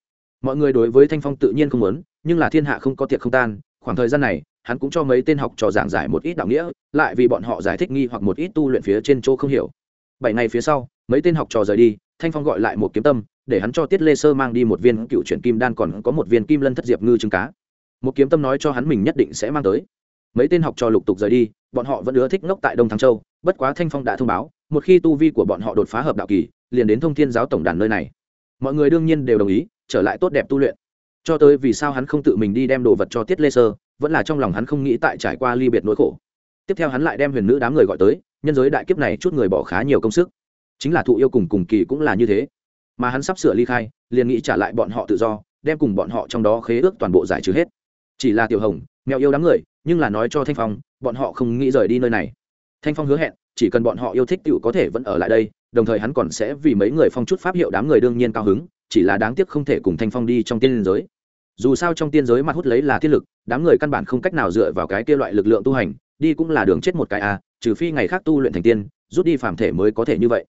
Mọi người đối với thanh phong tự nhiên không muốn, nhưng là thiên hạ không có tiệc không tan, khoảng thời gian này, hắn cũng cho mấy tên học trò giảng giải một ít đạo nghĩa, lại vì bọn họ giải thích nghi hoặc một ít tu luyện phía trên chỗ không hiểu. Bảy ngày phía sau, mấy tên học trò rời đi, thanh phong gọi lại một kiếm tâm, để hắn cho tiết lê sơ mang đi một viên cựu truyền kim đan còn có một viên kim lân thất diệp ngư trứng cá. Một kiếm tâm nói cho hắn mình nhất định sẽ mang tới mấy tên học trò lục tục rời đi, bọn họ vẫn ưa thích ngốc tại đông thăng châu, bất quá thanh phong đã thông báo, một khi tu vi của bọn họ đột phá hợp đạo kỳ, liền đến thông thiên giáo tổng đàn nơi này. Mọi người đương nhiên đều đồng ý, trở lại tốt đẹp tu luyện. Cho tới vì sao hắn không tự mình đi đem đồ vật cho tiết lê sơ, vẫn là trong lòng hắn không nghĩ tại trải qua ly biệt nỗi khổ. Tiếp theo hắn lại đem huyền nữ đám người gọi tới, nhân giới đại kiếp này chút người bỏ khá nhiều công sức. Chính là thụ yêu cùng cùng kỳ cũng là như thế. Mà hắn sắp sửa ly khai, liền nghĩ trả lại bọn họ tự do, đem cùng bọn họ trong đó khế ước toàn bộ giải trừ hết. Chỉ là tiểu hồng mèo yêu đám người, nhưng là nói cho thanh phong, bọn họ không nghĩ rời đi nơi này. Thanh phong hứa hẹn, chỉ cần bọn họ yêu thích tựu có thể vẫn ở lại đây, đồng thời hắn còn sẽ vì mấy người phong chút pháp hiệu đám người đương nhiên cao hứng, chỉ là đáng tiếc không thể cùng thanh phong đi trong tiên giới. Dù sao trong tiên giới mặt hút lấy là thiết lực, đám người căn bản không cách nào dựa vào cái kia loại lực lượng tu hành, đi cũng là đường chết một cái à trừ phi ngày khác tu luyện thành tiên, rút đi phàm thể mới có thể như vậy.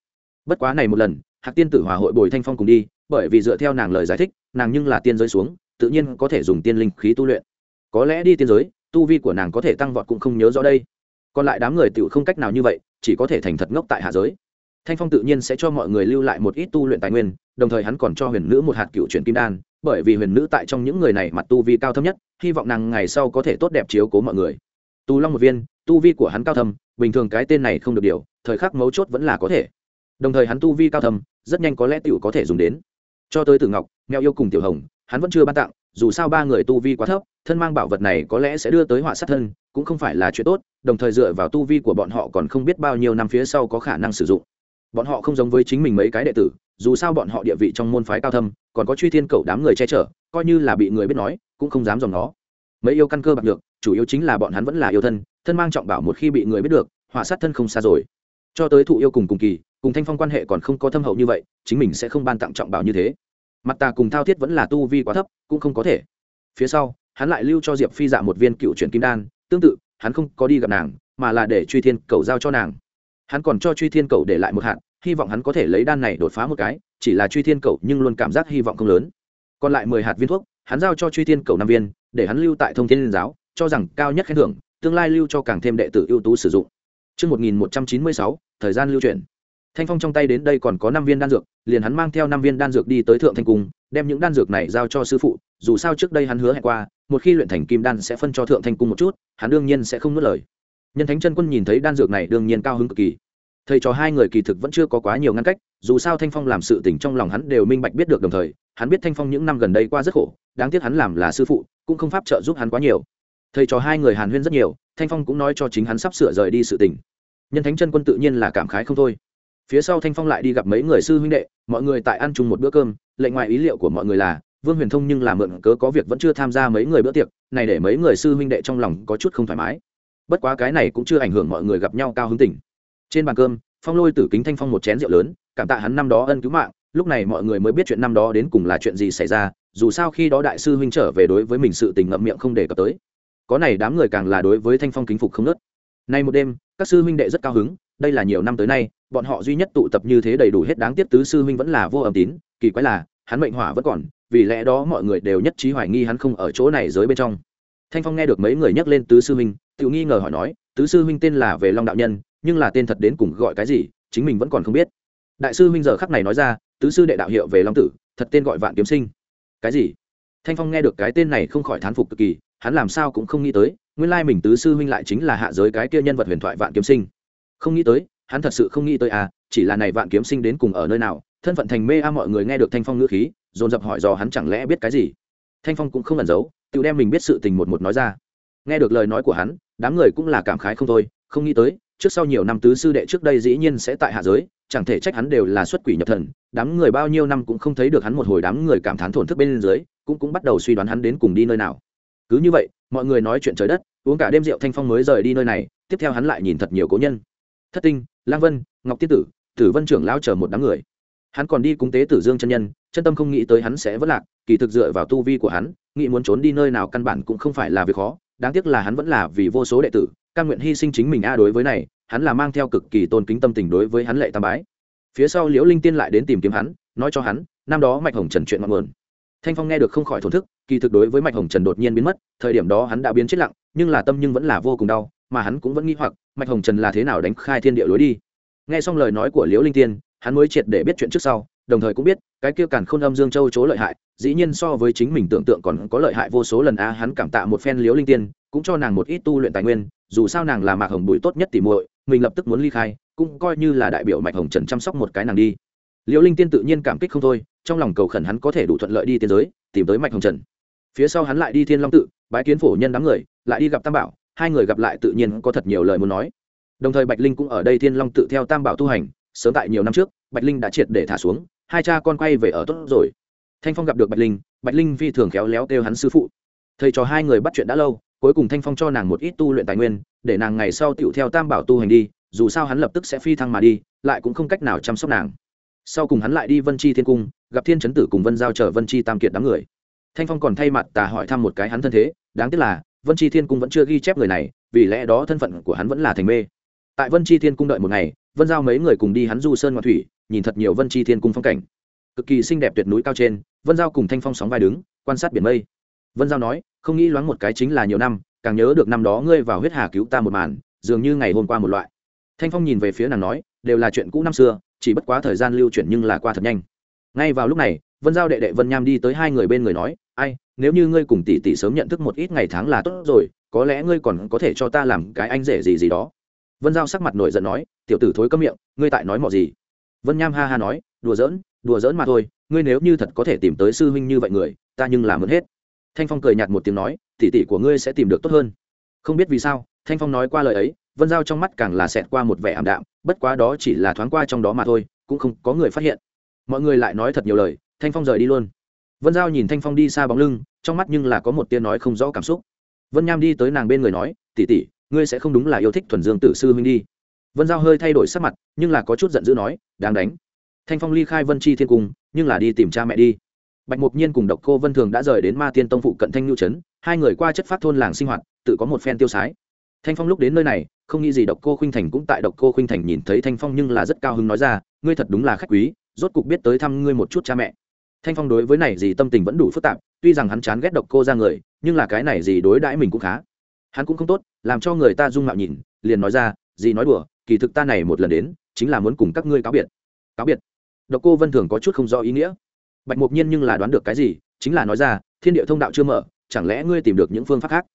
Bất quá này một lần, hạc tiên tử hòa hội bồi thanh phong cùng đi, bởi vì dựa theo nàng lời giải thích, nàng nhưng là tiên giới xuống, tự nhiên có thể dùng tiên linh khí tu luyện có lẽ đi tiên giới, tu vi của nàng có thể tăng vọt cũng không nhớ rõ đây. Còn lại đám người tự không cách nào như vậy, chỉ có thể thành thật ngốc tại hạ giới. Thanh phong tự nhiên sẽ cho mọi người lưu lại một ít tu luyện tài nguyên, đồng thời hắn còn cho huyền nữ một hạt cựu chuyển kim đan, bởi vì huyền nữ tại trong những người này mặt tu vi cao thâm nhất, hy vọng nàng ngày sau có thể tốt đẹp chiếu cố mọi người. Tu long một viên, tu vi của hắn cao thâm, bình thường cái tên này không được điều, thời khắc mấu chốt vẫn là có thể. Đồng thời hắn tu vi cao thâm, rất nhanh có lẽ tiểu có thể dùng đến. Cho tới tử ngọc, mèo yêu cùng tiểu hồng, hắn vẫn chưa ban tặng, dù sao ba người tu vi quá thấp thân mang bảo vật này có lẽ sẽ đưa tới họa sát thân, cũng không phải là chuyện tốt, đồng thời dựa vào tu vi của bọn họ còn không biết bao nhiêu năm phía sau có khả năng sử dụng. Bọn họ không giống với chính mình mấy cái đệ tử, dù sao bọn họ địa vị trong môn phái cao thâm, còn có truy thiên cầu đám người che chở, coi như là bị người biết nói, cũng không dám dòng nó mấy yêu căn cơ bạc được chủ yếu chính là bọn hắn vẫn là yêu thân thân mang trọng bảo một khi bị người biết được, họa sát thân không xa rồi. Cho tới thụ yêu cùng cùng kỳ, cùng thanh phong quan hệ còn không có thâm hậu như vậy, chính mình sẽ không ban tặng trọng bảo như thế. Mặt ta cùng thao thiết vẫn là tu vi quá thấp, cũng không có thể. Phía sau hắn lại lưu cho diệp phi dạ một viên cựu truyền kim đan tương tự hắn không có đi gặp nàng mà là để truy thiên cầu giao cho nàng. Hắn còn cho truy thiên cầu để lại một hạn hy vọng hắn có thể lấy đan này đột phá một cái chỉ là truy thiên cầu nhưng luôn cảm giác hy vọng không lớn. Còn lại mười hạt viên thuốc hắn giao cho truy thiên cầu năm viên để hắn lưu tại thông thiên liên giáo cho rằng cao nhất khen thưởng tương lai lưu cho càng thêm đệ tử ưu tú sử dụng. Trước 1196, thời gian lưu chuyển. Thanh Phong trong tay đến đây còn có năm viên đan dược, liền hắn mang theo năm viên đan dược đi tới Thượng Thanh Cung, đem những đan dược này giao cho sư phụ, dù sao trước đây hắn hứa hẹn qua, một khi luyện thành kim đan sẽ phân cho Thượng Thanh Cung một chút, hắn đương nhiên sẽ không nuốt lời. Nhân Thánh Chân Quân nhìn thấy đan dược này đương nhiên cao hứng cực kỳ. Thầy trò hai người kỳ thực vẫn chưa có quá nhiều ngăn cách, dù sao Thanh Phong làm sự tình trong lòng hắn đều minh bạch biết được đồng thời, hắn biết Thanh Phong những năm gần đây qua rất khổ, đáng tiếc hắn làm là sư phụ, cũng không pháp trợ giúp hắn quá nhiều. Thầy trò hai người Hàn Huyên rất nhiều, Thanh Phong cũng nói cho chính hắn sắp sửa rời đi sự tình. Nhân Thánh Chân Quân tự nhiên là cảm khái không thôi phía sau thanh phong lại đi gặp mấy người sư huynh đệ mọi người tại ăn chung một bữa cơm lệnh ngoài ý liệu của mọi người là vương huyền thông nhưng là mượn cớ có việc vẫn chưa tham gia mấy người bữa tiệc, này để mấy người sư huynh đệ trong lòng có chút không thoải mái. Bất quá cái này cũng chưa ảnh hưởng mọi người gặp nhau cao hứng tỉnh trên bàn cơm, phong lôi tử kính thanh phong một chén rượu lớn, cảm tạ hắn năm đó ân cứu mạng, lúc này mọi người mới biết chuyện năm đó đến cùng là chuyện gì xảy ra, dù sao khi đó đại sư huynh trở về đối với mình sự tình ngậm miệng không đề cập tới. Có này đám người càng là đối với thanh phong kính phục không nớt. Nay một đêm, các sư huynh đệ rất cao hứng, đây là nhiều năm tới nay, bọn họ duy nhất tụ tập như thế đầy đủ hết đáng tiếc tứ sư huynh vẫn là vô âm tín, kỳ quái là hắn mệnh hỏa vẫn còn, vì lẽ đó mọi người đều nhất trí hoài nghi hắn không ở chỗ này giới bên trong. Thanh phong nghe được mấy người nhắc lên tứ sư huynh tự nghi ngờ hỏi nói, tứ sư huynh tên là về long đạo nhân, nhưng là tên thật đến cùng gọi cái gì, chính mình vẫn còn không biết. Đại sư huynh giờ khắc này nói ra, tứ sư đệ đạo hiệu về long tử, thật tên gọi vạn kiếm sinh. Cái gì? Thanh phong nghe được cái tên này không khỏi thán phục cực kỳ, hắn làm sao cũng không nghĩ tới, nguyên lai mình tứ sư huynh lại chính là hạ giới cái kia nhân vật huyền thoại vạn kiếm sinh. Không nghĩ tới, hắn thật sự không nghĩ tới à chỉ là này vạn kiếm sinh đến cùng ở nơi nào thân phận thành mê a mọi người nghe được thanh phong ngữ khí, dồn dập hỏi dò hắn chẳng lẽ biết cái gì. Thanh phong cũng không ẩn giấu, tự đem mình biết sự tình một một nói ra. Nghe được lời nói của hắn, đám người cũng là cảm khái không thôi, không nghĩ tới, trước sau nhiều năm tứ sư đệ trước đây dĩ nhiên sẽ tại hạ giới, chẳng thể trách hắn đều là xuất quỷ nhập thần, đám người bao nhiêu năm cũng không thấy được hắn một hồi đám người cảm thán thổn thức bên dưới, cũng cũng bắt đầu suy đoán hắn đến cùng đi nơi nào. Cứ như vậy, mọi người nói chuyện trời đất, uống cả đêm rượu thanh phong mới rời đi nơi này, tiếp theo hắn lại nhìn thật nhiều cố nhân. Thất tinh, lang vân, ngọc tiên tử tử vân trưởng lao chờ một đám người hắn còn đi cúng tế tử dương chân nhân, chân tâm không nghĩ tới hắn sẽ vất lạc, kỳ thực dựa vào tu vi của hắn, nghĩ muốn trốn đi nơi nào căn bản cũng không phải là việc khó, đáng tiếc là hắn vẫn là vì vô số đệ tử căn nguyện hy sinh chính mình a đối với này, hắn là mang theo cực kỳ tôn kính tâm tình đối với hắn lệ tam bái. Phía sau liễu linh tiên lại đến tìm kiếm hắn, nói cho hắn, năm đó mạch hồng trần chuyện ngọn nguồn. Thanh phong nghe được không khỏi thổn thức, kỳ thực đối với mạch hồng trần đột nhiên biến mất, thời điểm đó hắn đã biến chết lặng, nhưng là tâm nhưng vẫn là vô cùng đau, mà hắn cũng vẫn nghĩ hoặc, mạch hồng trần là thế nào đánh khai thiên địa lối đi. Nghe xong lời nói của liễu linh tiên hắn mới triệt để biết chuyện trước sau, đồng thời cũng biết, cái kia càn khôn âm dương châu chỗ lợi hại, dĩ nhiên so với chính mình tưởng tượng còn có lợi hại vô số lần a, hắn cảm tạ một phen liếu linh tiên, cũng cho nàng một ít tu luyện tài nguyên, dù sao nàng là mạc hồng bụi tốt nhất tỉ muội, mình lập tức muốn ly khai, cũng coi như là đại biểu mạch hồng trần chăm sóc một cái nàng đi. Liễu linh tiên tự nhiên cảm kích không thôi, trong lòng cầu khẩn hắn có thể đủ thuận lợi đi tiên giới, tìm tới mạch hồng trần. Phía sau hắn lại đi thiên long tự, bái kiến phổ nhân đám người, lại đi gặp tam bảo, hai người gặp lại tự nhiên có thật nhiều lời muốn nói. Đồng thời bạch linh cũng ở đây thiên long tự theo tam bảo tu hành sớm tại nhiều năm trước, bạch linh đã triệt để thả xuống, hai cha con quay về ở tốt rồi. Thanh phong gặp được bạch linh bạch linh phi thường khéo léo kêu hắn sư phụ. Thầy trò hai người bắt chuyện đã lâu, cuối cùng thanh phong cho nàng một ít tu luyện tài nguyên, để nàng ngày sau tựu theo tam bảo tu hành đi, dù sao hắn lập tức sẽ phi thăng mà đi, lại cũng không cách nào chăm sóc nàng. Sau cùng hắn lại đi vân chi thiên cung, gặp thiên chấn tử cùng vân giao chở vân chi tam kiệt đám người. Thanh phong còn thay mặt tà hỏi thăm một cái hắn thân thế, đáng tiếc là vân chi thiên cung vẫn chưa ghi chép người này, vì lẽ đó thân phận của hắn vẫn là thành mê. Tại vân chi thiên cung đợi một ngày vân giao mấy người cùng đi hắn du sơn ngoại thủy, nhìn thật nhiều vân chi thiên cung phong cảnh. Cực kỳ xinh đẹp tuyệt núi cao trên, vân giao cùng thanh phong sóng vai đứng, quan sát biển mây. Vân giao nói, không nghĩ loáng một cái chính là nhiều năm, càng nhớ được năm đó ngươi vào huyết hà cứu ta một màn, dường như ngày hôm qua một loại. Thanh phong nhìn về phía nàng nói, đều là chuyện cũ năm xưa, chỉ bất quá thời gian lưu chuyển nhưng là qua thật nhanh. Ngay vào lúc này, vân giao đệ đệ vân nham đi tới hai người bên người nói, ai, nếu như ngươi cùng tỷ tỷ sớm nhận thức một ít ngày tháng là tốt rồi, có lẽ ngươi còn có thể cho ta làm cái anh rể gì gì đó vân giao sắc mặt nổi giận nói, tiểu tử thối cấm miệng, ngươi tại nói mọ gì? Vân nham ha ha nói, đùa giỡn đùa giỡn mà thôi, ngươi nếu như thật có thể tìm tới sư huynh như vậy người, ta nhưng làm mất hết. Thanh phong cười nhạt một tiếng nói, tỷ tỷ của ngươi sẽ tìm được tốt hơn. Không biết vì sao, thanh phong nói qua lời ấy, vân giao trong mắt càng là xẹt qua một vẻ ảm đạm, bất quá đó chỉ là thoáng qua trong đó mà thôi, cũng không có người phát hiện. Mọi người lại nói thật nhiều lời, thanh phong rời đi luôn. Vân giao nhìn thanh phong đi xa bóng lưng, trong mắt nhưng là có một tiếng nói không rõ cảm xúc. Vân nham đi tới nàng bên người nói tỉ tỉ ngươi sẽ không đúng là yêu thích thuần dương tử sư huynh đi. Vân giao hơi thay đổi sắc mặt, nhưng là có chút giận dữ nói, đáng đánh. Thanh phong ly khai vân chi thiên cung, nhưng là đi tìm cha mẹ đi. Bạch mục nhiên cùng độc cô vân thường đã rời đến ma tiên tông phụ cận thanh nhu trấn, hai người qua chất phát thôn làng sinh hoạt, tự có một phen tiêu sái. Thanh phong lúc đến nơi này, không nghĩ gì độc cô khuynh thành cũng tại độc cô khuynh thành nhìn thấy thanh phong nhưng là rất cao hứng nói ra, ngươi thật đúng là khách quý, rốt cục biết tới thăm ngươi một chút cha mẹ. Thanh phong đối với này gì tâm tình vẫn đủ phức tạp, tuy rằng hắn chán ghét độc cô ra người, nhưng là cái này gì đối đãi mình cũng khá hắn cũng không tốt làm cho người ta dung mạo nhìn liền nói ra gì nói đùa kỳ thực ta này một lần đến chính là muốn cùng các ngươi cáo biệt. Cáo biệt? Độc cô vân thường có chút không rõ ý nghĩa. Bạch mục nhiên nhưng là đoán được cái gì chính là nói ra thiên địa thông đạo chưa mở chẳng lẽ ngươi tìm được những phương pháp khác?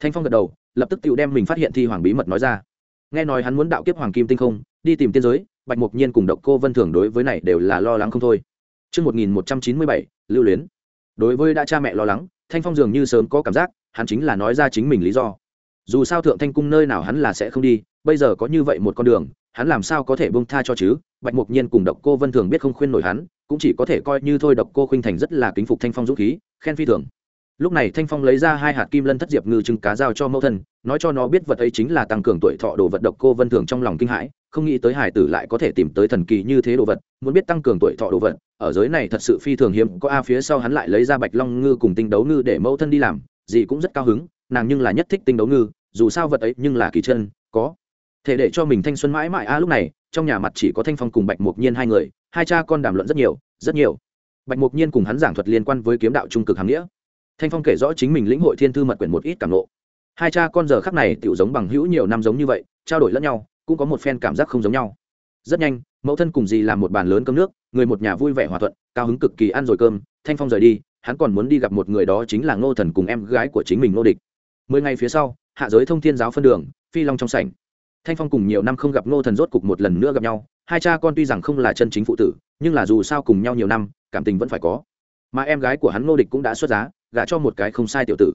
Thanh phong gật đầu lập tức tự đem mình phát hiện thi hoàng bí mật nói ra. Nghe nói hắn muốn đạo kiếp hoàng kim tinh không đi tìm tiên giới bạch mục nhiên cùng độc cô vân thường đối với này đều là lo lắng không thôi. Trước 1197, lưu luyến. Đối với đã cha mẹ lo lắng, Thanh Phong dường như sớm có cảm giác, hắn chính là nói ra chính mình lý do. Dù sao thượng thanh cung nơi nào hắn là sẽ không đi, bây giờ có như vậy một con đường, hắn làm sao có thể buông tha cho chứ? Bạch Mục Nhiên cùng Độc Cô Vân Thường biết không khuyên nổi hắn, cũng chỉ có thể coi như thôi Độc Cô Khuynh Thành rất là kính phục Thanh Phong dũng khí, khen phi thường lúc này thanh phong lấy ra hai hạt kim lân thất diệp ngư trứng cá giao cho mẫu thân nói cho nó biết vật ấy chính là tăng cường tuổi thọ đồ vật độc cô vân thường trong lòng kinh hãi không nghĩ tới hải tử lại có thể tìm tới thần kỳ như thế đồ vật muốn biết tăng cường tuổi thọ đồ vật ở giới này thật sự phi thường hiếm có a phía sau hắn lại lấy ra bạch long ngư cùng tinh đấu ngư để mẫu thân đi làm dì cũng rất cao hứng nàng nhưng là nhất thích tinh đấu ngư, dù sao vật ấy nhưng là kỳ chân, có. Thể để cho mình thanh xuân mãi mãi a lúc này, trong nhà mặt chỉ có thanh phong cùng bạch mục nhiên hai người, hai cha con đàm luận rất nhiều rất nhiều. Bạch mục nhiên cùng hắn giảng thuật liên quan với kiếm đạo trung cực hàm nghĩa. Thanh phong kể rõ chính mình lĩnh hội thiên thư mật quyển một ít cảm lộ hai cha con giờ khắc này tựu giống bằng hữu nhiều năm giống như vậy, trao đổi lẫn nhau, cũng có một phen cảm giác không giống nhau. Rất nhanh, mẫu thân cùng dì làm một bàn lớn cơm nước, người một nhà vui vẻ hòa thuận, cao hứng cực kỳ ăn rồi cơm, thanh phong rời đi, hắn còn muốn đi gặp một người đó chính là ngô thần cùng em gái của chính mình ngô địch mười ngày phía sau, hạ giới thông thiên giáo phân đường, phi long trong sảnh. Thanh phong cùng nhiều năm không gặp ngô thần rốt cục một lần nữa gặp nhau. Hai cha con tuy rằng không là chân chính phụ tử, nhưng là dù sao cùng nhau nhiều năm, cảm tình vẫn phải có. Mà em gái của hắn ngô địch cũng đã xuất giá, gả cho một cái không sai tiểu tử.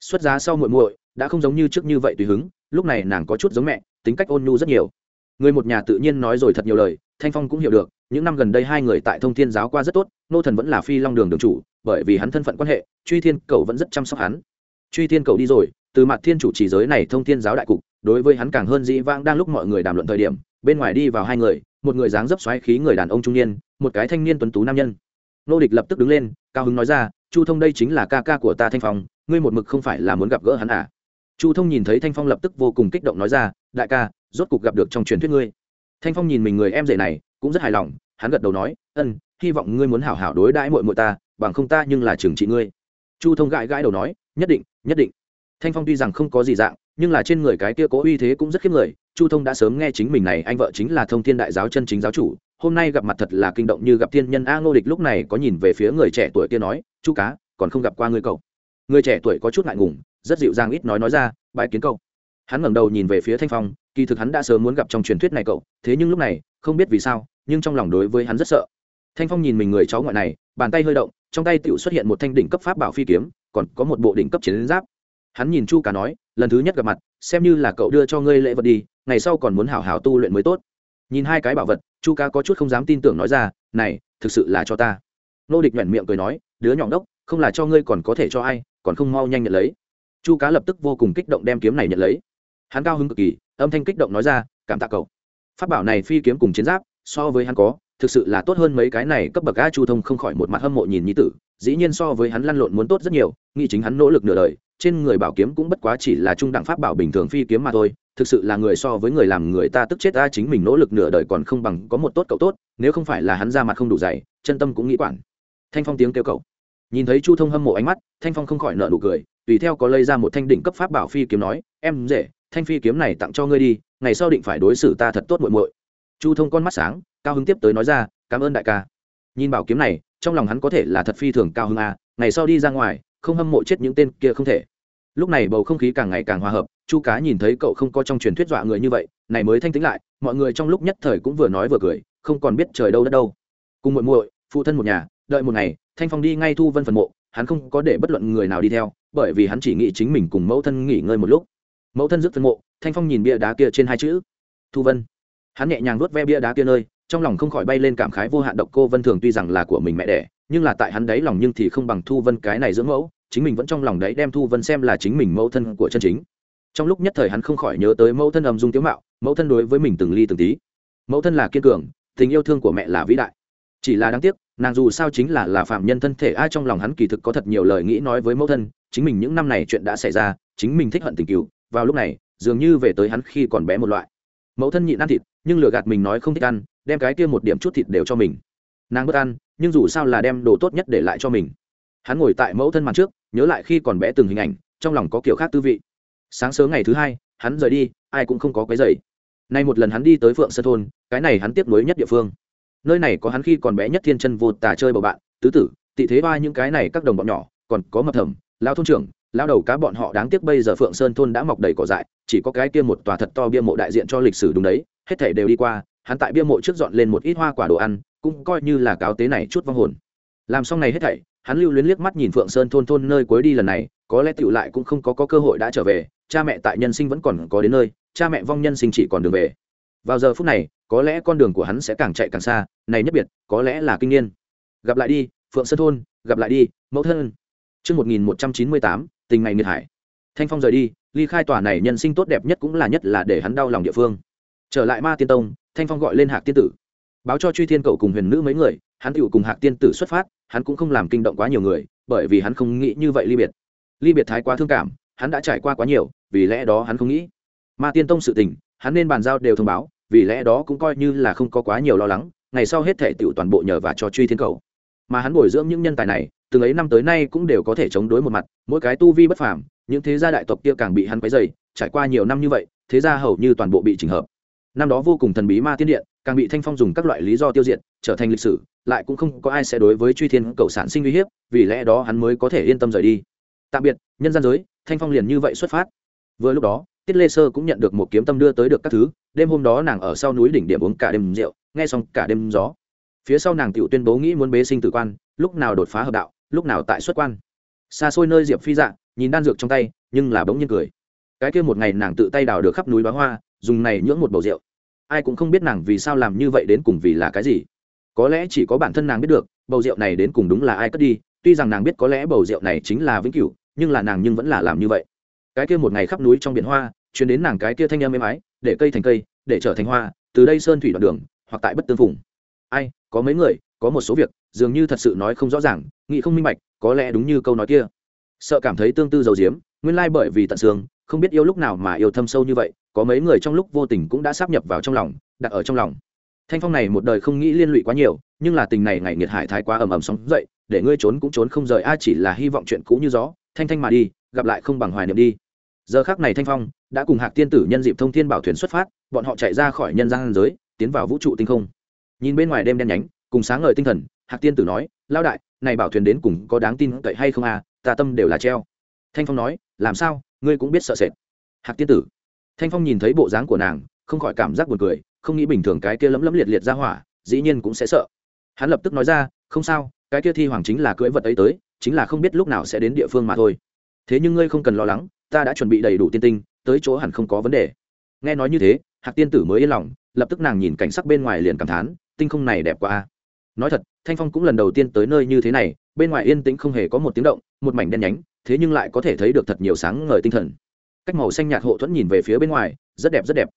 Xuất giá sau muội muội, đã không giống như trước như vậy tùy hứng, lúc này nàng có chút giống mẹ, tính cách ôn nhu rất nhiều. Người một nhà tự nhiên nói rồi thật nhiều lời, thanh phong cũng hiểu được, những năm gần đây hai người tại thông thiên giáo qua rất tốt nô thần vẫn là phi long đường đường chủ, bởi vì hắn thân phận quan hệ, truy thiên cầu vẫn rất chăm sóc hắn truy thiên cầu đi rồi, từ mặt thiên chủ chỉ giới này thông thiên giáo đại cục, đối với hắn càng hơn dĩ vãng đang lúc mọi người đàm luận thời điểm, bên ngoài đi vào hai người, một người dáng dấp xoáy khí người đàn ông trung niên, một cái thanh niên tuấn tú nam nhân. Nô địch lập tức đứng lên, cao hứng nói ra, chu thông đây chính là ca ca của ta thanh phong, ngươi một mực không phải là muốn gặp gỡ hắn à? Chu thông nhìn thấy thanh phong lập tức vô cùng kích động nói ra, đại ca, rốt cục gặp được trong truyền thuyết ngươi. Thanh phong nhìn mình người em rể này, cũng rất hài lòng, hắn gật đầu nói, ân, hy vọng ngươi muốn hảo hảo đối đãi mội mội ta, bằng không ta nhưng là trừng trị ngươi. Chu thông gãi gãi đầu nói, nhất định nhất định. Thanh phong tuy rằng không có gì dạng, nhưng là trên người cái kia cố uy thế cũng rất khiếp người. Chu thông đã sớm nghe chính mình này, anh vợ chính là thông thiên đại giáo chân chính giáo chủ. Hôm nay gặp mặt thật là kinh động như gặp thiên nhân. A ngô địch lúc này có nhìn về phía người trẻ tuổi kia nói, chu cá, còn không gặp qua người cậu. Người trẻ tuổi có chút ngại ngùng, rất dịu dàng ít nói nói ra bãi kiến cậu. Hắn ngẩng đầu nhìn về phía thanh phong, kỳ thực hắn đã sớm muốn gặp trong truyền thuyết này cậu, thế nhưng lúc này, không biết vì sao, nhưng trong lòng đối với hắn rất sợ. Thanh phong nhìn mình người cháu ngoại này, bàn tay hơi động trong tay tựu xuất hiện một thanh đỉnh cấp pháp bảo phi kiếm, còn có một bộ đỉnh cấp chiến giáp. Hắn nhìn chu cá nói, lần thứ nhất gặp mặt, xem như là cậu đưa cho ngươi lễ vật đi, ngày sau còn muốn hảo hảo tu luyện mới tốt. Nhìn hai cái bảo vật, chu cá có chút không dám tin tưởng nói ra, này, thực sự là cho ta. Nô địch nhoẻn miệng cười nói, đứa nhỏ đốc, không là cho ngươi còn có thể cho ai, còn không mau nhanh nhận lấy. Chu cá lập tức vô cùng kích động đem kiếm này nhận lấy. Hắn cao hứng cực kỳ, âm thanh kích động nói ra, cảm tạ cậu. Phát bảo này phi kiếm cùng chiến giáp, so với hắn có thực sự là tốt hơn mấy cái này cấp bậc a chu thông không khỏi một mặt hâm mộ nhìn nhi tử, dĩ nhiên so với hắn lăn lộn muốn tốt rất nhiều, nghĩ chính hắn nỗ lực nửa đời, trên người bảo kiếm cũng bất quá chỉ là trung đẳng pháp bảo bình thường phi kiếm mà thôi, thực sự là người so với người làm người ta tức chết ta chính mình nỗ lực nửa đời còn không bằng có một tốt cậu tốt, nếu không phải là hắn ra mặt không đủ dày, chân tâm cũng nghĩ quản. Thanh phong tiếng kêu cậu. Nhìn thấy chu thông hâm mộ ánh mắt, thanh phong không khỏi nợ nụ cười, tùy theo có lấy ra một thanh đỉnh cấp pháp bảo phi kiếm nói, em dễ thanh phi kiếm này tặng cho ngươi đi, ngày sau định phải đối xử ta thật tốt muội muội. Chu thông con mắt sáng cao hứng tiếp tới nói ra, cảm ơn đại ca. Nhìn bảo kiếm này, trong lòng hắn có thể là thật phi thường cao hứng à? ngày sau đi ra ngoài, không hâm mộ chết những tên kia không thể. Lúc này bầu không khí càng ngày càng hòa hợp, chu cá nhìn thấy cậu không có trong truyền thuyết dọa người như vậy, này mới thanh tĩnh lại, mọi người trong lúc nhất thời cũng vừa nói vừa cười, không còn biết trời đâu đất đâu. Cùng muội muội, phụ thân một nhà, đợi một ngày, thanh phong đi ngay thu vân phần mộ, hắn không có để bất luận người nào đi theo, bởi vì hắn chỉ nghĩ chính mình cùng mẫu thân nghỉ ngơi một lúc. Mẫu thân rước phân mộ, thanh phong nhìn bia đá kia trên hai chữ, thu vân. Hắn nhẹ nhàng vuốt ve bia đá kia nơi trong lòng không khỏi bay lên cảm khái vô hạn độc cô vân thường tuy rằng là của mình mẹ đẻ, nhưng là tại hắn đấy lòng nhưng thì không bằng thu vân cái này dưỡng mẫu, chính mình vẫn trong lòng đấy đem thu vân xem là chính mình mẫu thân của chân chính. Trong lúc nhất thời hắn không khỏi nhớ tới mẫu thân âm dung tiếu mạo, mẫu thân đối với mình từng ly từng tí. Mẫu thân là kiên cường, tình yêu thương của mẹ là vĩ đại. Chỉ là đáng tiếc, nàng dù sao chính là là phạm nhân thân thể, ai trong lòng hắn kỳ thực có thật nhiều lời nghĩ nói với mẫu thân, chính mình những năm này chuyện đã xảy ra, chính mình thích hận tình cứu vào lúc này, dường như về tới hắn khi còn bé một loại. Mẫu thân nhịn ăn thịt, nhưng lừa gạt mình nói không thích ăn đem cái kia một điểm chút thịt đều cho mình. Nàng bất ăn nhưng dù sao là đem đồ tốt nhất để lại cho mình. Hắn ngồi tại mẫu thân màn trước, nhớ lại khi còn bé từng hình ảnh, trong lòng có kiểu khác tư vị. Sáng sớm ngày thứ hai, hắn rời đi, ai cũng không có cái giày nay một lần hắn đi tới phượng sơn thôn, cái này hắn tiếp nối nhất địa phương. Nơi này có hắn khi còn bé nhất thiên chân vô tà chơi bầu bạn, tứ tử, tị thế ba những cái này các đồng bọn nhỏ, còn có mập thẩm lao thôn trưởng lao đầu cá bọn họ đáng tiếc bây giờ phượng sơn thôn đã mọc đầy cỏ dại, chỉ có cái kia một tòa thật to bia mộ đại diện cho lịch sử đúng đấy, hết thể đều đi qua hắn tại bia mộ trước dọn lên một ít hoa quả đồ ăn cũng coi như là cáo tế này chút vong hồn làm xong này hết thảy hắn lưu luyến liếc mắt nhìn phượng sơn thôn thôn nơi cuối đi lần này có lẽ tựu lại cũng không có, có cơ hội đã trở về cha mẹ tại nhân sinh vẫn còn có đến nơi cha mẹ vong nhân sinh chỉ còn đường về vào giờ phút này có lẽ con đường của hắn sẽ càng chạy càng xa này nhất biệt có lẽ là kinh niên gặp lại đi phượng sơn thôn gặp lại đi mẫu thân Trước 1198, tình ngày nghiệt hải. Thanh Phong rời đi, ly khai tòa này nhân sinh tốt đẹp nhất cũng là nhất là để hắn đau lòng địa phương. Trở lại Ma Tiên Tông, Thanh Phong gọi lên Hạc Tiên tử, báo cho Truy Thiên Cậu cùng Huyền Nữ mấy người, hắn tựu cùng Hạc Tiên tử xuất phát, hắn cũng không làm kinh động quá nhiều người, bởi vì hắn không nghĩ như vậy ly biệt. Ly biệt thái quá thương cảm, hắn đã trải qua quá nhiều, vì lẽ đó hắn không nghĩ. Ma Tiên Tông sự tình, hắn nên bàn giao đều thông báo, vì lẽ đó cũng coi như là không có quá nhiều lo lắng, ngày sau hết thể tựu toàn bộ nhờ và cho Truy Thiên cầu Mà hắn bồi dưỡng những nhân tài này, từng ấy năm tới nay cũng đều có thể chống đối một mặt mỗi cái tu vi bất phàm những thế gia đại tộc kia càng bị hắn quấy dày trải qua nhiều năm như vậy thế gia hầu như toàn bộ bị chỉnh hợp năm đó vô cùng thần bí ma tiên điện, càng bị thanh phong dùng các loại lý do tiêu diệt, trở thành lịch sử, lại cũng không có ai sẽ đối với truy thiên cầu sản sinh uy hiếp, vì lẽ đó hắn mới có thể yên tâm rời đi. Tạm biệt, nhân gian giới, thanh phong liền như vậy xuất phát. Vừa lúc đó, tiết lê sơ cũng nhận được một kiếm tâm đưa tới được các thứ, đêm hôm đó nàng ở sau núi đỉnh điểm uống cả đêm rượu, nghe xong cả đêm gió. Phía sau nàng tựu tuyên bố nghĩ muốn bế sinh tử quan, lúc nào đột phá hợp đạo, lúc nào tại xuất quan. Xa xôi nơi diệp phi dạ nhìn đan dược trong tay, nhưng là bỗng nhiên cười cái kia một ngày nàng tự tay đào được khắp núi bá hoa, dùng này nhưỡng một bầu rượu. Ai cũng không biết nàng vì sao làm như vậy đến cùng vì là cái gì. Có lẽ chỉ có bản thân nàng biết được, bầu rượu này đến cùng đúng là ai cất đi, tuy rằng nàng biết có lẽ bầu rượu này chính là vĩnh cửu, nhưng là nàng nhưng vẫn là làm như vậy. Cái kia một ngày khắp núi trong biển hoa chuyển đến nàng cái kia thanh em êm ái, để cây thành cây, để trở thành hoa, từ đây sơn thủy đoạn đường, hoặc tại bất tương phùng. Ai, có mấy người, có một số việc, dường như thật sự nói không rõ ràng, nghĩ không minh bạch, có lẽ đúng như câu nói kia. Sợ cảm thấy tương tư dầu diếm, nguyên lai bởi vì tận xương không biết yêu lúc nào mà yêu thâm sâu như vậy, có mấy người trong lúc vô tình cũng đã sắp nhập vào trong lòng, đặt ở trong lòng. Thanh phong này một đời không nghĩ liên lụy quá nhiều, nhưng là tình này ngày nghiệt hải thái quá ầm ầm sóng dậy, để ngươi trốn cũng trốn không rời, a chỉ là hy vọng chuyện cũ như gió, thanh thanh mà đi, gặp lại không bằng hoài niệm đi. Giờ khác này thanh phong đã cùng hạc tiên tử nhân dịp thông thiên bảo thuyền xuất phát, bọn họ chạy ra khỏi nhân gian giới, tiến vào vũ trụ tinh không. Nhìn bên ngoài đêm đen nhánh, cùng sáng ngời tinh thần, hạc tiên tử nói lao đại, này bảo thuyền đến cùng có đáng tin cậy hay không à ta tâm đều là treo. Thanh phong nói, làm sao? Ngươi cũng biết sợ sệt. Hạc tiên tử. Thanh phong nhìn thấy bộ dáng của nàng, không khỏi cảm giác buồn cười, không nghĩ bình thường cái kia lấm lấm liệt liệt ra hỏa, dĩ nhiên cũng sẽ sợ. Hắn lập tức nói ra, không sao, cái kia thi hoàng chính là cưỡi vật ấy tới, chính là không biết lúc nào sẽ đến địa phương mà thôi. Thế nhưng ngươi không cần lo lắng, ta đã chuẩn bị đầy đủ tiên tinh, tới chỗ hẳn không có vấn đề. Nghe nói như thế, hạc tiên tử mới yên lòng, lập tức nàng nhìn cảnh sắc bên ngoài liền cảm thán, tinh không này đẹp quá nói thật thanh phong cũng lần đầu tiên tới nơi như thế này, bên ngoài yên tĩnh không hề có một tiếng động, một mảnh đen nhánh, thế nhưng lại có thể thấy được thật nhiều sáng ngời tinh thần. Cách màu xanh nhạt hộ thuẫn nhìn về phía bên ngoài, rất đẹp rất đẹp.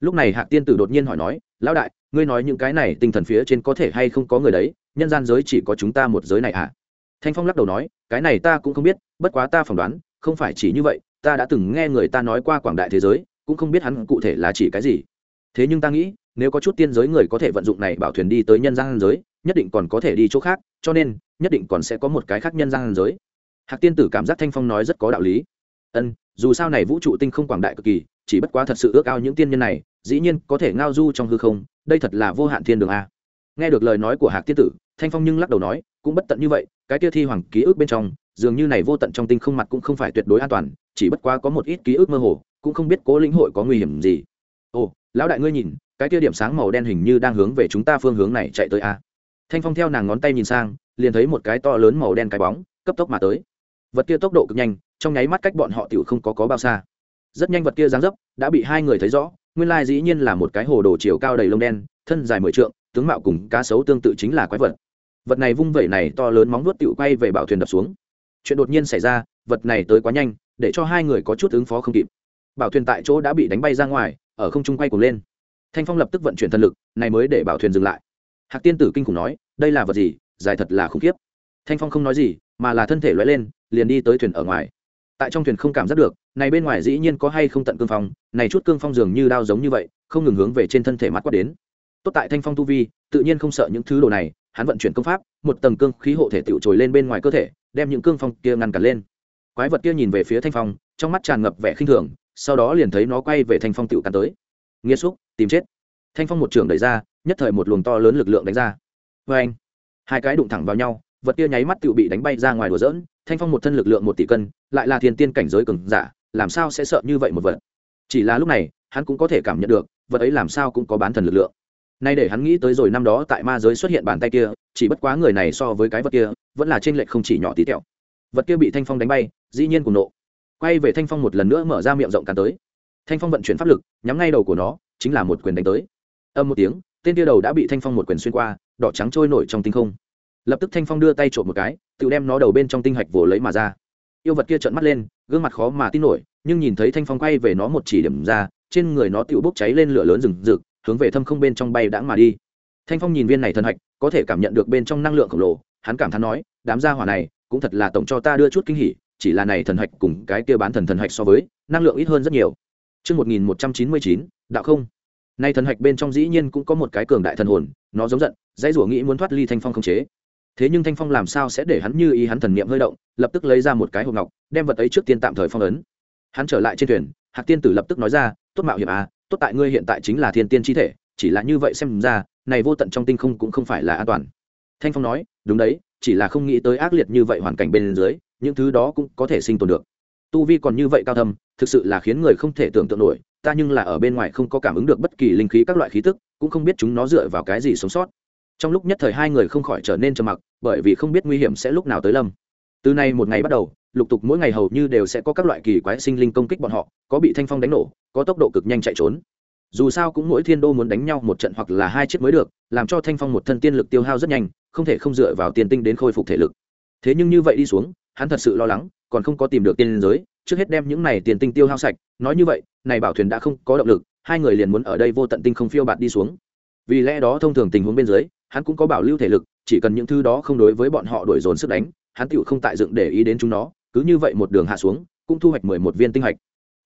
Lúc này hạc tiên tử đột nhiên hỏi nói, lão đại, ngươi nói những cái này tinh thần phía trên có thể hay không có người đấy? Nhân gian giới chỉ có chúng ta một giới này à? Thanh phong lắc đầu nói, cái này ta cũng không biết, bất quá ta phỏng đoán, không phải chỉ như vậy, ta đã từng nghe người ta nói qua quảng đại thế giới, cũng không biết hắn cụ thể là chỉ cái gì. Thế nhưng ta nghĩ nếu có chút tiên giới người có thể vận dụng này bảo thuyền đi tới nhân gian giới, nhất định còn có thể đi chỗ khác, cho nên, nhất định còn sẽ có một cái khác nhân gian giới. Hạc tiên tử cảm giác thanh phong nói rất có đạo lý. Ân, dù sao này vũ trụ tinh không quảng đại cực kỳ, chỉ bất quá thật sự ước ao những tiên nhân này, dĩ nhiên có thể ngao du trong hư không, đây thật là vô hạn thiên đường a. Nghe được lời nói của hạc tiên tử, thanh phong nhưng lắc đầu nói, cũng bất tận như vậy, cái kia thi hoàng ký ức bên trong, dường như này vô tận trong tinh không mặt cũng không phải tuyệt đối an toàn, chỉ bất quá có một ít ký ức mơ hồ, cũng không biết cố lĩnh hội có nguy hiểm gì. Ồ lão đại ngươi nhìn, cái kia điểm sáng màu đen hình như đang hướng về chúng ta phương hướng này chạy tới a thanh phong theo nàng ngón tay nhìn sang, liền thấy một cái to lớn màu đen cái bóng, cấp tốc mà tới. Vật kia tốc độ cực nhanh, trong nháy mắt cách bọn họ tiểu không có có bao xa. Rất nhanh vật kia giáng dấp đã bị hai người thấy rõ, nguyên lai dĩ nhiên là một cái hồ đồ chiều cao đầy lông đen, thân dài mười trượng, tướng mạo cùng cá sấu tương tự chính là quái vật. Vật này vung vẩy này to lớn móng vuốt tựu quay về bảo thuyền đập xuống. Chuyện đột nhiên xảy ra, vật này tới quá nhanh, để cho hai người có chút ứng phó không kịp. Bảo thuyền tại chỗ đã bị đánh bay ra ngoài ở không trung quay cuồng lên. Thanh phong lập tức vận chuyển thần lực, này mới để bảo thuyền dừng lại. Hạc tiên tử kinh khủng nói, đây là vật gì? Dài thật là khủng khiếp. Thanh phong không nói gì, mà là thân thể loay lên, liền đi tới thuyền ở ngoài. Tại trong thuyền không cảm giác được, này bên ngoài dĩ nhiên có hay không tận cương phong, này chút cương phong dường như đao giống như vậy, không ngừng hướng về trên thân thể mắt quát đến. Tốt tại thanh phong tu vi, tự nhiên không sợ những thứ đồ này, hắn vận chuyển công pháp, một tầng cương khí hộ thể tựu trồi lên bên ngoài cơ thể, đem những cương phong kia ngăn cản lên. Quái vật kia nhìn về phía thanh phong, trong mắt tràn ngập vẻ khinh thường sau đó liền thấy nó quay về thanh phong tựu cắn tới. Nghiêm xúc, tìm chết. Thanh phong một trường đẩy ra, nhất thời một luồng to lớn lực lượng đánh ra. Vê anh hai cái đụng thẳng vào nhau, vật kia nháy mắt tựu bị đánh bay ra ngoài đùa dỡn thanh phong một thân lực lượng một tỷ cân, lại là thiên tiên cảnh giới cường giả, làm sao sẽ sợ như vậy một vật? Chỉ là lúc này, hắn cũng có thể cảm nhận được, vật ấy làm sao cũng có bán thần lực lượng. Nay để hắn nghĩ tới rồi năm đó tại ma giới xuất hiện bàn tay kia, chỉ bất quá người này so với cái vật kia, vẫn là trên lệch không chỉ nhỏ tí tẹo. Vật kia bị thanh phong đánh bay, dĩ nhiên cùng nộ quay về thanh phong một lần nữa mở ra miệng rộng cắn tới. Thanh phong vận chuyển pháp lực, nhắm ngay đầu của nó, chính là một quyền đánh tới. Âm một tiếng, tên tia đầu đã bị thanh phong một quyền xuyên qua, đỏ trắng trôi nổi trong tinh không. Lập tức thanh phong đưa tay trộm một cái, tự đem nó đầu bên trong tinh hạch vồ lấy mà ra. Yêu vật kia trợn mắt lên, gương mặt khó mà tin nổi, nhưng nhìn thấy thanh phong quay về nó một chỉ điểm ra, trên người nó tự bốc cháy lên lửa lớn rừng rực, hướng về thâm không bên trong bay đãng mà đi. Thanh phong nhìn viên này thần hạch, có thể cảm nhận được bên trong năng lượng khổng lồ, hắn cảm thán nói, đám gia hỏa này, cũng thật là tổng cho ta đưa chút kinh hỉ chỉ là này thần hạch cùng cái kia bán thần thần hạch so với năng lượng ít hơn rất nhiều Trước 1199, đạo không. Nay thần hạch bên trong dĩ nhiên cũng có một cái cường đại thần hồn, nó giống giận, dãy rủa nghĩ muốn thoát ly thanh phong không chế. Thế nhưng thanh phong làm sao sẽ để hắn như ý hắn thần niệm hơi động, lập tức lấy ra một cái hộp ngọc, đem vật ấy trước tiên tạm thời phong ấn. Hắn trở lại trên thuyền, Hạc Tiên tử lập tức nói ra, tốt mạo hiểm à, tốt tại ngươi hiện tại chính là thiên tiên chi thể, chỉ là như vậy xem ra, này vô tận trong tinh không cũng không phải là an toàn. Thanh Phong nói, đúng đấy, chỉ là không nghĩ tới ác liệt như vậy hoàn cảnh bên dưới, những thứ đó cũng có thể sinh tồn được. Tu vi còn như vậy cao thâm, thực sự là khiến người không thể tưởng tượng nổi, ta nhưng là ở bên ngoài không có cảm ứng được bất kỳ linh khí các loại khí tức, cũng không biết chúng nó dựa vào cái gì sống sót. Trong lúc nhất thời hai người không khỏi trở nên trầm mặc, bởi vì không biết nguy hiểm sẽ lúc nào tới lâm. Từ nay một ngày bắt đầu, lục tục mỗi ngày hầu như đều sẽ có các loại kỳ quái sinh linh công kích bọn họ, có bị thanh phong đánh nổ, có tốc độ cực nhanh chạy trốn dù sao cũng mỗi thiên đô muốn đánh nhau một trận hoặc là hai chiếc mới được làm cho thanh phong một thân tiên lực tiêu hao rất nhanh không thể không dựa vào tiền tinh đến khôi phục thể lực thế nhưng như vậy đi xuống hắn thật sự lo lắng còn không có tìm được tiên giới trước hết đem những này tiền tinh tiêu hao sạch nói như vậy này bảo thuyền đã không có động lực hai người liền muốn ở đây vô tận tinh không phiêu bạt đi xuống. Vì lẽ đó thông thường tình huống bên dưới hắn cũng có bảo lưu thể lực chỉ cần những thứ đó không đối với bọn họ đuổi dồn sức đánh hắn tựu không tại dựng để ý đến chúng nó cứ như vậy một đường hạ xuống cũng thu hoạch mười một viên tinh hạch.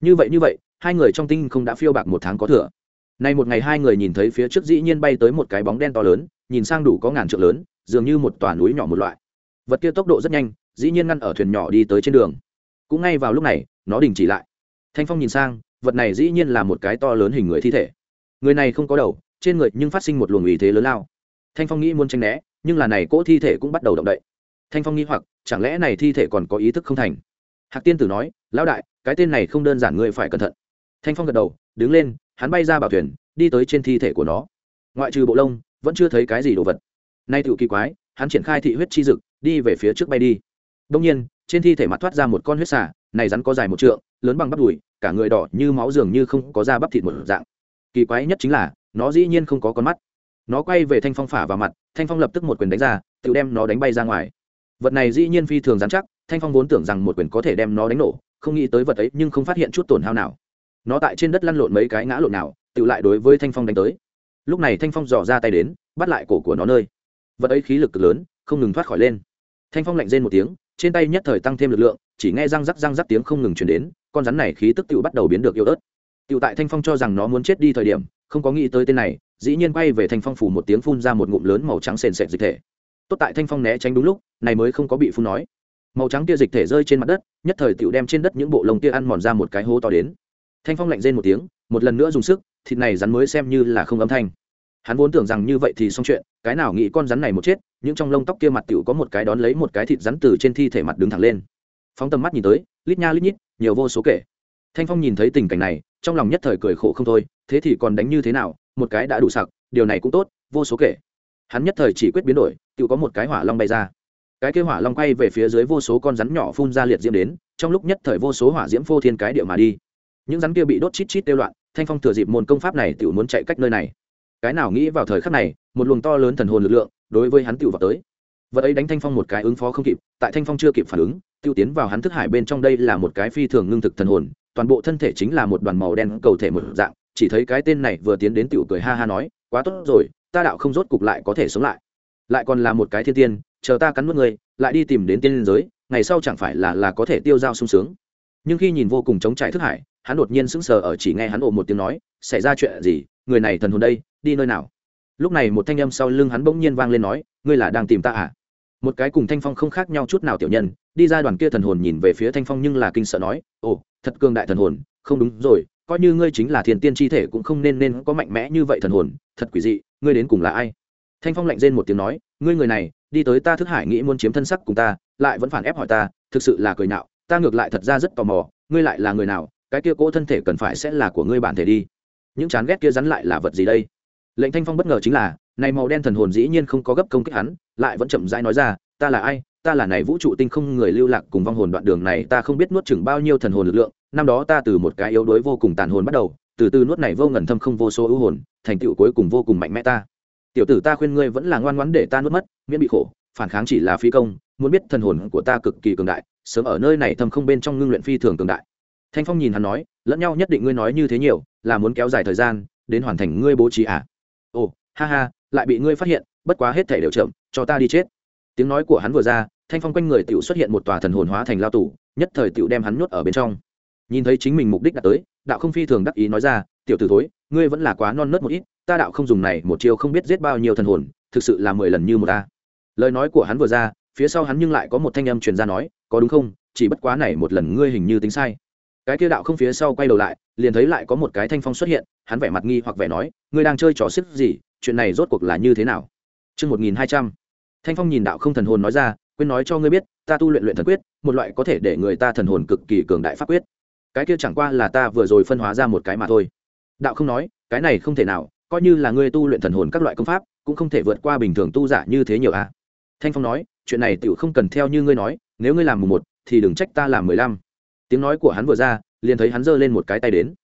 Như vậy như vậy hai người trong tinh không đã phiêu bạc một tháng có thừa. Nay một ngày hai người nhìn thấy phía trước dĩ nhiên bay tới một cái bóng đen to lớn, nhìn sang đủ có ngàn trượng lớn, dường như một tòa núi nhỏ một loại. Vật kia tốc độ rất nhanh, dĩ nhiên ngăn ở thuyền nhỏ đi tới trên đường. Cũng ngay vào lúc này, nó đình chỉ lại. Thanh Phong nhìn sang, vật này dĩ nhiên là một cái to lớn hình người thi thể. Người này không có đầu, trên người nhưng phát sinh một luồng ủy thế lớn lao. thanh phong nghĩ muốn tranh né nhưng là này cỗ thi thể cũng bắt đầu động đậy thanh phong nghĩ hoặc chẳng lẽ này thi thể còn có ý thức không thành hạc tiên tử nói lão đại cái tên này không đơn giản ngươi phải cẩn thận thanh phong gật đầu đứng lên hắn bay ra bảo thuyền đi tới trên thi thể của nó ngoại trừ bộ lông vẫn chưa thấy cái gì đồ vật nay tự kỳ quái hắn triển khai thị huyết chi dực đi về phía trước bay đi đông nhiên, trên thi thể mặt thoát ra một con huyết xà, này rắn có dài một trượng, lớn bằng bắp đùi, cả người đỏ như máu dường như không có da bắp thịt một dạng. Kỳ quái nhất chính là, nó dĩ nhiên không có con mắt. Nó quay về thanh phong phả vào mặt, thanh phong lập tức một quyền đánh ra, tự đem nó đánh bay ra ngoài. Vật này dĩ nhiên phi thường rắn chắc, thanh phong vốn tưởng rằng một quyền có thể đem nó đánh nổ, không nghĩ tới vật ấy nhưng không phát hiện chút tổn hao nào. Nó tại trên đất lăn lộn mấy cái ngã lộn nào, tự lại đối với thanh phong đánh tới. Lúc này thanh phong dò ra tay đến, bắt lại cổ của nó nơi. Vật ấy khí lực cực lớn, không ngừng thoát khỏi lên. Thanh phong lạnh rên một tiếng trên tay nhất thời tăng thêm lực lượng, chỉ nghe răng rắc răng rắc tiếng không ngừng chuyển đến, con rắn này khí tức tựu bắt đầu biến được yếu ớt. Tựu tại thanh phong cho rằng nó muốn chết đi thời điểm, không có nghĩ tới tên này, dĩ nhiên quay về thanh phong phủ một tiếng phun ra một ngụm lớn màu trắng sền sệt dịch thể. Tốt tại thanh phong né tránh đúng lúc, này mới không có bị phun nói. Màu trắng tia dịch thể rơi trên mặt đất, nhất thời tựu đem trên đất những bộ lông tia ăn mòn ra một cái hố to đến. Thanh phong lạnh rên một tiếng, một lần nữa dùng sức, thịt này rắn mới xem như là không âm thanh hắn vốn tưởng rằng như vậy thì xong chuyện, cái nào nghĩ con rắn này một chết nhưng trong lông tóc kia mặt tựu có một cái đón lấy một cái thịt rắn từ trên thi thể mặt đứng thẳng lên. Phóng tầm mắt nhìn tới, lít nha lít nhít, nhiều vô số kể. Thanh phong nhìn thấy tình cảnh này, trong lòng nhất thời cười khổ không thôi, thế thì còn đánh như thế nào, một cái đã đủ sặc, điều này cũng tốt, vô số kể. Hắn nhất thời chỉ quyết biến đổi tự có một cái hỏa long bay ra. Cái kế hỏa long quay về phía dưới vô số con rắn nhỏ phun ra liệt diễm đến, trong lúc nhất thời vô số hỏa diễm phô thiên cái địa mà đi. Những rắn kia bị đốt chít chít tiêu loạn, thanh phong thừa dịp môn công pháp này tự muốn chạy cách nơi này cái nào nghĩ vào thời khắc này, một luồng to lớn thần hồn lực lượng đối với hắn tựu vào tới. Vật ấy đánh thanh phong một cái ứng phó không kịp, tại thanh phong chưa kịp phản ứng tiêu tiến vào hắn thức hải bên trong đây là một cái phi thường ngưng thực thần hồn, toàn bộ thân thể chính là một đoàn màu đen cầu thể một dạng, chỉ thấy cái tên này vừa tiến đến tiểu cười ha ha nói, quá tốt rồi, ta đạo không rốt cục lại có thể sống lại. Lại còn là một cái thiên tiên, chờ ta cắn nuốt người lại đi tìm đến tiên liên giới, ngày sau chẳng phải là là có thể tiêu dao sung sướng. Nhưng khi nhìn vô cùng chống trải thức hải, hắn đột nhiên sững sờ ở chỉ nghe hắn ồ một tiếng nói, xảy ra chuyện gì? Người này thần hồn đây đi nơi nào? Lúc này một thanh âm sau lưng hắn bỗng nhiên vang lên nói, ngươi là đang tìm ta à? Một cái cùng thanh phong không khác nhau chút nào tiểu nhân, đi ra đoàn kia thần hồn nhìn về phía thanh phong nhưng là kinh sợ nói, ồ, thật cường đại thần hồn, không đúng rồi, coi như ngươi chính là thiền tiên chi thể cũng không nên nên có mạnh mẽ như vậy thần hồn, thật quỷ dị, ngươi đến cùng là ai? Thanh phong lạnh rên một tiếng nói, ngươi người này, đi tới ta thức hải nghĩ muốn chiếm thân sắc cùng ta, lại vẫn phản ép hỏi ta, thực sự là cười nạo ta ngược lại thật ra rất tò mò, ngươi lại là người nào, cái kia cỗ thân thể cần phải sẽ là của ngươi bản thể đi. Những chán ghét kia rắn lại là vật gì đây? Lệnh thanh phong bất ngờ chính là, này màu đen thần hồn dĩ nhiên không có gấp công kích hắn, lại vẫn chậm rãi nói ra, ta là ai? Ta là này vũ trụ tinh không người lưu lạc cùng vong hồn đoạn đường này, ta không biết nuốt chừng bao nhiêu thần hồn lực lượng, năm đó ta từ một cái yếu đuối vô cùng tàn hồn bắt đầu, từ từ nuốt này vô ngần thâm không vô số ưu hồn, thành tựu cuối cùng vô cùng mạnh mẽ ta. Tiểu tử ta khuyên ngươi vẫn là ngoan ngoãn để ta nuốt mất, miễn bị khổ, phản kháng chỉ là phi công, muốn biết thần hồn của ta cực kỳ cường đại, sớm ở nơi này thâm không bên trong ngưng luyện phi thường cường đại. Thanh phong nhìn hắn nói, lẫn nhau nhất định ngươi nói như thế nhiều, là muốn kéo dài thời gian, đến hoàn thành ngươi bố trí à? Ồ, ha ha, lại bị ngươi phát hiện, bất quá hết thể đều chậm, cho ta đi chết. Tiếng nói của hắn vừa ra, thanh phong quanh người tiểu xuất hiện một tòa thần hồn hóa thành lao tủ nhất thời tiểu đem hắn nhốt ở bên trong. Nhìn thấy chính mình mục đích đã tới, đạo không phi thường đắc ý nói ra, tiểu tử thối, ngươi vẫn là quá non nớt một ít, ta đạo không dùng này một chiêu không biết giết bao nhiêu thần hồn, thực sự là mười lần như một ta lời nói của hắn vừa ra, phía sau hắn nhưng lại có một thanh âm truyền ra nói, có đúng không? Chỉ bất quá này một lần ngươi hình như tính sai. Cái kia đạo không phía sau quay đầu lại liền thấy lại có một cái thanh phong xuất hiện, hắn vẻ mặt nghi hoặc vẻ nói, ngươi đang chơi trò xích gì, chuyện này rốt cuộc là như thế nào? Chương một nghìn hai trăm. Thanh phong nhìn đạo không thần hồn nói ra, quên nói cho ngươi biết, ta tu luyện luyện thần quyết, một loại có thể để người ta thần hồn cực kỳ cường đại pháp quyết. Cái kia chẳng qua là ta vừa rồi phân hóa ra một cái mà thôi. Đạo không nói, cái này không thể nào, coi như là ngươi tu luyện thần hồn các loại công pháp, cũng không thể vượt qua bình thường tu giả như thế nhiều a à. thanh phong nói, chuyện này tựu không cần theo như ngươi nói, nếu ngươi làm mùng một, thì đừng trách ta làm mười lăm. Tiếng nói của hắn vừa ra liền thấy hắn giơ lên một cái tay đến.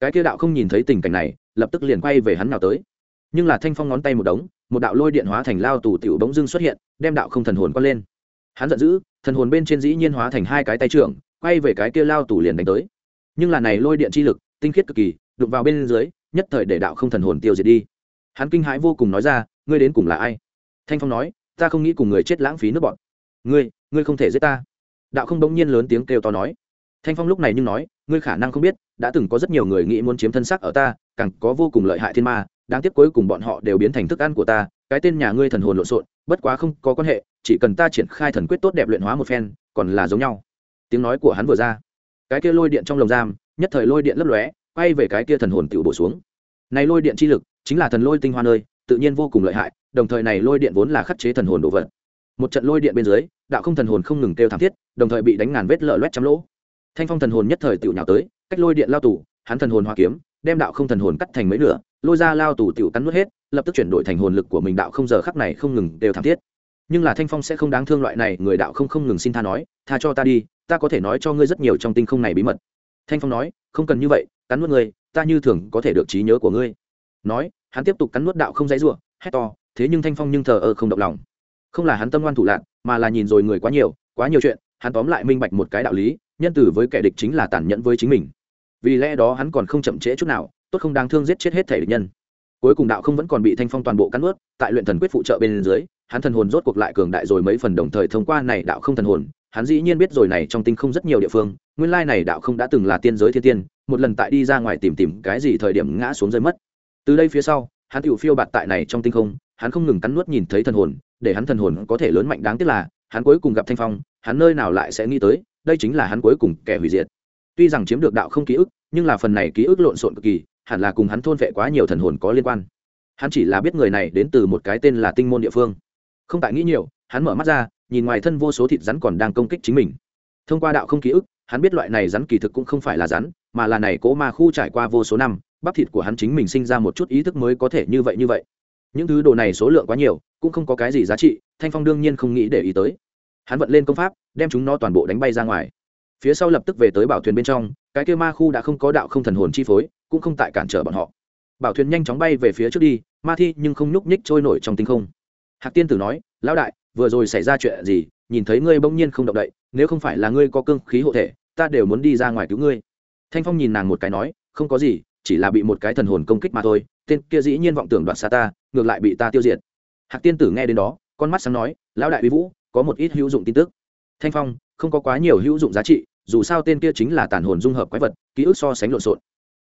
Cái kia đạo không nhìn thấy tình cảnh này, lập tức liền quay về hắn nào tới. Nhưng là thanh phong ngón tay một đống, một đạo lôi điện hóa thành lao tù tiểu bỗng dưng xuất hiện, đem đạo không thần hồn quát lên. Hắn giận dữ, thần hồn bên trên dĩ nhiên hóa thành hai cái tay trưởng, quay về cái kia lao tù liền đánh tới. Nhưng là này lôi điện chi lực, tinh khiết cực kỳ, đụng vào bên dưới, nhất thời để đạo không thần hồn tiêu diệt đi. Hắn kinh hãi vô cùng nói ra, ngươi đến cùng là ai? Thanh phong nói, ta không nghĩ cùng người chết lãng phí nước bọn. Ngươi ngươi không thể giết ta. Đạo không bỗng nhiên lớn tiếng kêu to nói thanh phong lúc này nhưng nói, ngươi khả năng không biết, đã từng có rất nhiều người nghĩ muốn chiếm thân xác ở ta, càng có vô cùng lợi hại thiên ma, đáng tiếc cuối cùng bọn họ đều biến thành thức ăn của ta, cái tên nhà ngươi thần hồn lộn xộn, bất quá không có quan hệ, chỉ cần ta triển khai thần quyết tốt đẹp luyện hóa một phen, còn là giống nhau. Tiếng nói của hắn vừa ra, cái kia lôi điện trong lồng giam, nhất thời lôi điện lấp lóe, quay về cái kia thần hồn tự bổ xuống. Này lôi điện chi lực, chính là thần lôi tinh hoa nơi, tự nhiên vô cùng lợi hại, đồng thời này lôi điện vốn là khắc chế thần hồn đồ vật. Một trận lôi điện bên dưới, đạo không thần hồn không ngừng kêu thảm thiết, đồng thời bị đánh ngàn vết lở loét trăm lỗ thanh phong thần hồn nhất thời tiểu nhào tới, cách lôi điện lao tù, hắn thần hồn hoa kiếm, đem đạo không thần hồn cắt thành mấy nửa, lôi ra lao tù tiểu cắn nuốt hết, lập tức chuyển đổi thành hồn lực của mình đạo không giờ khắc này không ngừng đều thảm thiết. Nhưng là thanh phong sẽ không đáng thương loại này, người đạo không không ngừng xin tha nói, tha cho ta đi, ta có thể nói cho ngươi rất nhiều trong tinh không này bí mật. Thanh phong nói, không cần như vậy, cắn nuốt ngươi, ta như thường có thể được trí nhớ của ngươi. Nói, hắn tiếp tục cắn nuốt đạo không dãy rủa, hét to, thế nhưng thanh phong nhưng thờ ơ không động lòng. Không là hắn tâm ngoan thủ lạc, mà là nhìn rồi người quá nhiều quá nhiều chuyện, hắn tóm lại minh bạch một cái đạo lý nhân tử với kẻ địch chính là tàn nhẫn với chính mình. Vì lẽ đó hắn còn không chậm trễ chút nào, tốt không đáng thương giết chết hết thể địch nhân. Cuối cùng đạo không vẫn còn bị thanh phong toàn bộ cắn ướt, tại luyện thần quyết phụ trợ bên dưới, hắn thần hồn rốt cuộc lại cường đại rồi mấy phần đồng thời thông qua này đạo không thần hồn, hắn dĩ nhiên biết rồi này trong tinh không rất nhiều địa phương, nguyên lai này đạo không đã từng là tiên giới thiên tiên, một lần tại đi ra ngoài tìm tìm cái gì thời điểm ngã xuống rơi mất. Từ đây phía sau, hắn tiểu phiêu bạt tại này trong tinh không, hắn không ngừng cắn nuốt nhìn thấy thần hồn, để hắn thần hồn có thể lớn mạnh đáng tiếc là, hắn cuối cùng gặp thanh phong, hắn nơi nào lại sẽ nghĩ tới đây chính là hắn cuối cùng kẻ hủy diệt. Tuy rằng chiếm được đạo không ký ức, nhưng là phần này ký ức lộn xộn cực kỳ, hẳn là cùng hắn thôn vệ quá nhiều thần hồn có liên quan. Hắn chỉ là biết người này đến từ một cái tên là tinh môn địa phương. Không tại nghĩ nhiều, hắn mở mắt ra, nhìn ngoài thân vô số thịt rắn còn đang công kích chính mình. Thông qua đạo không ký ức, hắn biết loại này rắn kỳ thực cũng không phải là rắn, mà là này cố ma khu trải qua vô số năm, bắp thịt của hắn chính mình sinh ra một chút ý thức mới có thể như vậy như vậy. Những thứ đồ này số lượng quá nhiều, cũng không có cái gì giá trị, thanh phong đương nhiên không nghĩ để ý tới hắn vận lên công pháp, đem chúng nó toàn bộ đánh bay ra ngoài. Phía sau lập tức về tới bảo thuyền bên trong, cái kêu ma khu đã không có đạo không thần hồn chi phối, cũng không tại cản trở bọn họ. Bảo thuyền nhanh chóng bay về phía trước đi, ma thi nhưng không nhúc nhích trôi nổi trong tinh không. Hạc tiên tử nói, lão đại, vừa rồi xảy ra chuyện gì, nhìn thấy ngươi bỗng nhiên không động đậy, nếu không phải là ngươi có cương khí hộ thể, ta đều muốn đi ra ngoài cứu ngươi. Thanh phong nhìn nàng một cái nói, không có gì, chỉ là bị một cái thần hồn công kích mà thôi, tên kia dĩ nhiên vọng tưởng đoạt xa ta, ngược lại bị ta tiêu diệt. Hạc tiên tử nghe đến đó, con mắt sáng nói, lão đại uy vũ có một ít hữu dụng tin tức. Thanh phong, không có quá nhiều hữu dụng giá trị, dù sao tên kia chính là tàn hồn dung hợp quái vật, ký ức so sánh lộn xộn.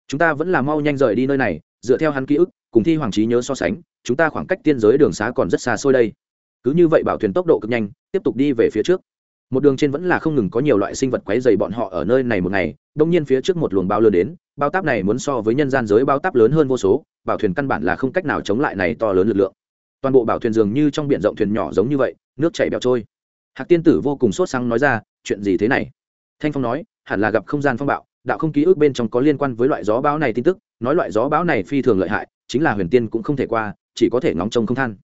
Chúng ta vẫn là mau nhanh rời đi nơi này, dựa theo hắn ký ức, cùng thi hoàng trí nhớ so sánh, chúng ta khoảng cách tiên giới đường xá còn rất xa xôi đây. Cứ như vậy bảo thuyền tốc độ cực nhanh, tiếp tục đi về phía trước. Một đường trên vẫn là không ngừng có nhiều loại sinh vật quấy dày bọn họ ở nơi này một ngày, đông nhiên phía trước một luồng bao lớn đến, bao táp này muốn so với nhân gian giới bao táp lớn hơn vô số, bảo thuyền căn bản là không cách nào chống lại này to lớn lực lượng. Toàn bộ bảo thuyền dường như trong b i ể n rộng thuyền nhỏ giống như vậy nước chảy bẹo trôi. Hạc tiên tử vô cùng sốt sáng nói ra, chuyện gì thế này? Thanh phong nói, hẳn là gặp không gian phong bạo, đạo không ký ức bên trong có liên quan với loại gió bão này tin tức, nói loại gió bão này phi thường lợi hại, chính là huyền tiên cũng không thể qua, chỉ có thể ngóng trông không than.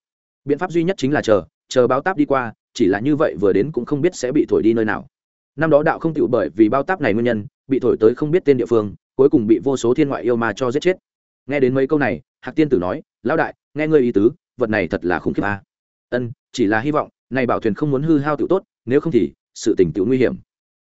Biện pháp duy nhất chính là chờ chờ báo táp đi qua, chỉ là như vậy vừa đến cũng không biết sẽ bị thổi đi nơi nào. Năm đó đạo không tựu bởi vì bao táp này nguyên nhân, bị thổi tới không biết tên địa phương, cuối cùng bị vô số thiên ngoại yêu ma cho giết chết. Nghe đến mấy câu này, hạc tiên tử nói, lão đại, nghe ngươi ý tứ, vật này thật là khủng khiếp a. Ân, chỉ là hy vọng này bảo thuyền không muốn hư hao tự tốt, nếu không thì, sự tình tự nguy hiểm.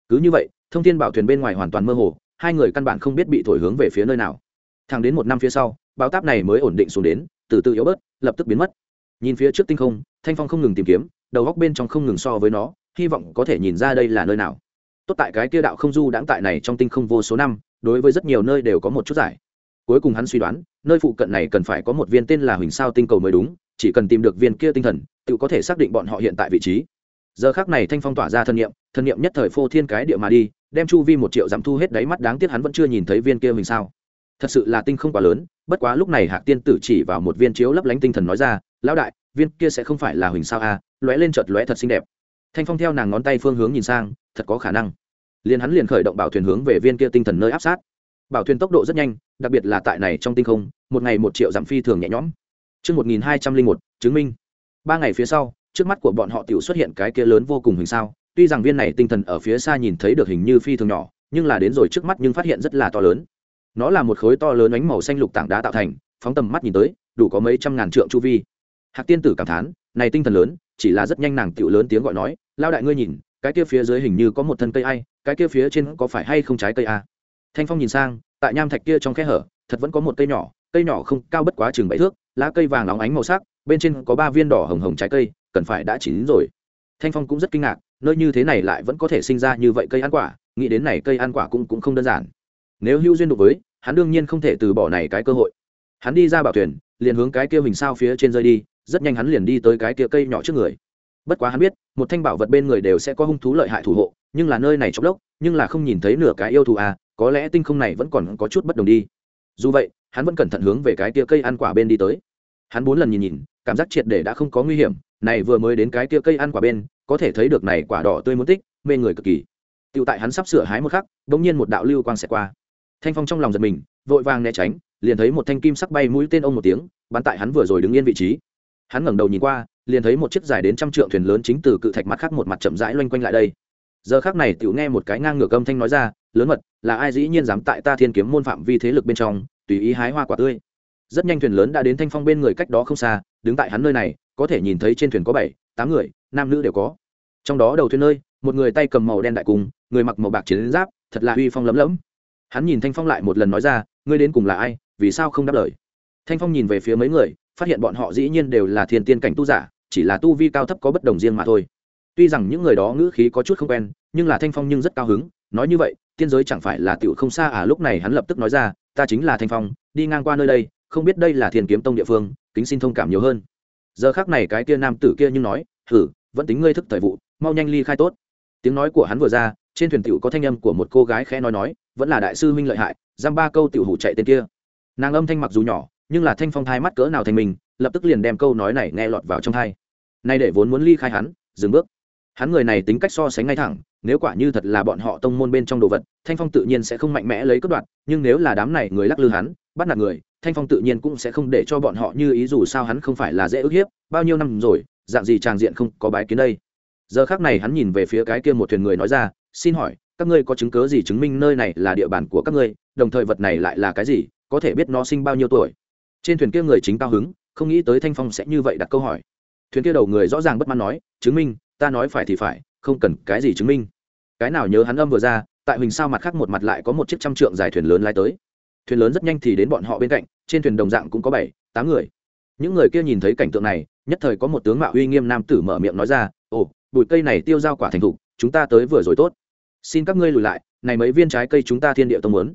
Cứ như vậy, thông tin bảo thuyền bên ngoài hoàn toàn mơ hồ, hai người căn bản không biết bị thổi hướng về phía nơi nào. Thẳng đến một năm phía sau báo táp này mới ổn định xuống đến, từ từ yếu bớt, lập tức biến mất. Nhìn phía trước tinh không, thanh phong không ngừng tìm kiếm, đầu góc bên trong không ngừng so với nó, hy vọng có thể nhìn ra đây là nơi nào. Tốt tại cái kia đạo không du đãng tại này trong tinh không vô số năm, đối với rất nhiều nơi đều có một chút giải. Cuối cùng hắn suy đoán, nơi phụ cận này cần phải có một viên tên là huỳnh sao tinh cầu mới đúng chỉ cần tìm được viên kia tinh thần tự có thể xác định bọn họ hiện tại vị trí. Giờ khác này thanh phong tỏa ra thân nhiệm thân nhiệm nhất thời phô thiên cái địa mà đi đem chu vi một triệu dặm thu hết đáy mắt đáng tiếc hắn vẫn chưa nhìn thấy viên kia mình sao. Thật sự là tinh không quá lớn bất quá lúc này hạc tiên tử chỉ vào một viên chiếu lấp lánh tinh thần nói ra lão đại viên kia sẽ không phải là huỳnh sao a à, lóe lên chợt lóe thật xinh đẹp. Thanh phong theo nàng ngón tay phương hướng nhìn sang thật có khả năng. Liền hắn liền khởi động bảo thuyền hướng về viên kia tinh thần nơi áp sát. Bảo thuyền tốc độ rất nhanh đặc biệt là tại này trong tinh không một ngày một triệu dặm phi thường nhẹ nhõm. Trước 1201, chứng minh. Ba ngày phía sau, trước mắt của bọn họ tiểu xuất hiện cái kia lớn vô cùng hình sao. Tuy rằng viên này tinh thần ở phía xa nhìn thấy được hình như phi thường nhỏ, nhưng là đến rồi trước mắt nhưng phát hiện rất là to lớn nó là một khối to lớn ánh màu xanh lục tảng đá tạo thành phóng tầm mắt nhìn tới đủ có mấy trăm ngàn trượng chu vi hạc tiên tử cảm thán này tinh thần lớn chỉ là rất nhanh nàng tiểu lớn tiếng gọi nói lao đại ngươi nhìn cái kia phía dưới hình như có một thân cây ai cái kia phía trên có phải hay không trái cây a thanh phong nhìn sang tại nham thạch kia trong khe hở thật vẫn có một cây nhỏ cây nhỏ không cao bất quá chừng bảy thước, lá cây vàng óng ánh màu sắc, bên trên có ba viên đỏ hồng hồng trái cây, cần phải đã chín rồi. Thanh phong cũng rất kinh ngạc, nơi như thế này lại vẫn có thể sinh ra như vậy cây ăn quả, nghĩ đến này cây ăn quả cũng cũng không đơn giản. Nếu hữu duyên đụng với, hắn đương nhiên không thể từ bỏ này cái cơ hội. Hắn đi ra bảo thuyền, liền hướng cái kia hình sao phía trên rơi đi, rất nhanh hắn liền đi tới cái kia cây nhỏ trước người. Bất quá hắn biết, một thanh bảo vật bên người đều sẽ có hung thú lợi hại thủ hộ, nhưng là nơi này trống lốc, nhưng là không nhìn thấy nửa cái yêu thù à có lẽ tinh không này vẫn còn có chút bất đồng đi dù vậy, hắn vẫn cẩn thận hướng về cái kia cây ăn quả bên đi tới. Hắn bốn lần nhìn nhìn, cảm giác triệt để đã không có nguy hiểm, này vừa mới đến cái kia cây ăn quả bên, có thể thấy được này quả đỏ tươi muốn tích, mê người cực kỳ. Tựu tại hắn sắp sửa hái một khắc đ ỗ n g nhiên một đạo lưu quang xẹt qua. Thanh phong trong lòng giật mình, vội vàng né tránh, liền thấy một thanh kim sắc bay mũi tên ông một tiếng, bắn tại hắn vừa rồi đứng yên vị trí. Hắn ngẩng đầu nhìn qua, liền thấy một chiếc dài đến trăm trượng thuyền lớn chính từ cự thạch mặt khác một mặt chậm rãi loanh quanh lại đây giờ khác này tiểu nghe một cái ngang ngược âm thanh nói ra, lớn mật, là ai dĩ nhiên dám tại ta thiên kiếm môn phạm vi thế lực bên trong, tùy ý hái hoa quả tươi? Rất nhanh thuyền lớn đã đến thanh phong bên người cách đó không xa, đứng tại hắn nơi này, có thể nhìn thấy trên thuyền có bảy, tám người, nam nữ đều có. Trong đó đầu thuyền nơi, một người tay cầm màu đen đại cung, người mặc màu bạc chiến giáp, thật là uy phong lấm lấm hắn nhìn thanh phong lại một lần nói ra, ngươi đến cùng là ai, vì sao không đáp lời? Thanh phong nhìn về phía mấy người, phát hiện bọn họ dĩ nhiên đều là thiên tiên cảnh tu giả, chỉ là tu vi cao thấp có bất đồng riêng mà thôi tuy rằng những người đó ngữ khí có chút không quen, nhưng là thanh phong nhưng rất cao hứng, nói như vậy, tiên giới chẳng phải là tiểu không xa à lúc này hắn lập tức nói ra, ta chính là thanh phong, đi ngang qua nơi đây, không biết đây là thiền kiếm tông địa phương, kính xin thông cảm nhiều hơn. Giờ khác này cái kia nam tử kia nhưng nói, hử, vẫn tính ngươi thức thời vụ, mau nhanh ly khai tốt. Tiếng nói của hắn vừa ra, trên thuyền tiểu có thanh âm của một cô gái khẽ nói nói, vẫn là đại sư huynh lợi hại, giam ba câu tiểu hủ chạy tên kia. Nàng âm thanh mặc dù nhỏ, nhưng là thanh phong thai mắt cỡ nào thành mình, lập tức liền đem câu nói này nghe lọt vào trong thai nay để vốn muốn ly khai hắn, dừng bước hắn người này tính cách so sánh ngay thẳng, nếu quả như thật là bọn họ tông môn bên trong đồ vật, thanh phong tự nhiên sẽ không mạnh mẽ lấy cất đoạn nhưng nếu là đám này người lắc lư hắn, bắt nạt người, thanh phong tự nhiên cũng sẽ không để cho bọn họ như ý dù sao hắn không phải là dễ ức hiếp, bao nhiêu năm rồi, dạng gì tràng diện không có bái kiến đây. Giờ khác này hắn nhìn về phía cái kia một thuyền người nói ra, xin hỏi, các ngươi có chứng cớ gì chứng minh nơi này là địa bàn của các ngươi, đồng thời vật này lại là cái gì, có thể biết nó sinh bao nhiêu tuổi? Trên thuyền kia người chính cao hứng, không nghĩ tới thanh phong sẽ như vậy đặt câu hỏi. Thuyền kia đầu người rõ ràng bất mãn nói, chứng minh ta nói phải thì phải, không cần cái gì chứng minh. Cái nào nhớ hắn âm vừa ra, tại huỳnh sao mặt khác một mặt lại có một chiếc trăm trượng dài thuyền lớn lai tới. Thuyền lớn rất nhanh thì đến bọn họ bên cạnh, trên thuyền đồng dạng cũng có bảy, tám người. Những người kia nhìn thấy cảnh tượng này, nhất thời có một tướng mạo uy nghiêm nam tử mở miệng nói ra, ồ, bụi cây này tiêu dao quả thành thục, chúng ta tới vừa rồi tốt. Xin các ngươi lùi lại, này mấy viên trái cây chúng ta thiên địa tông muốn.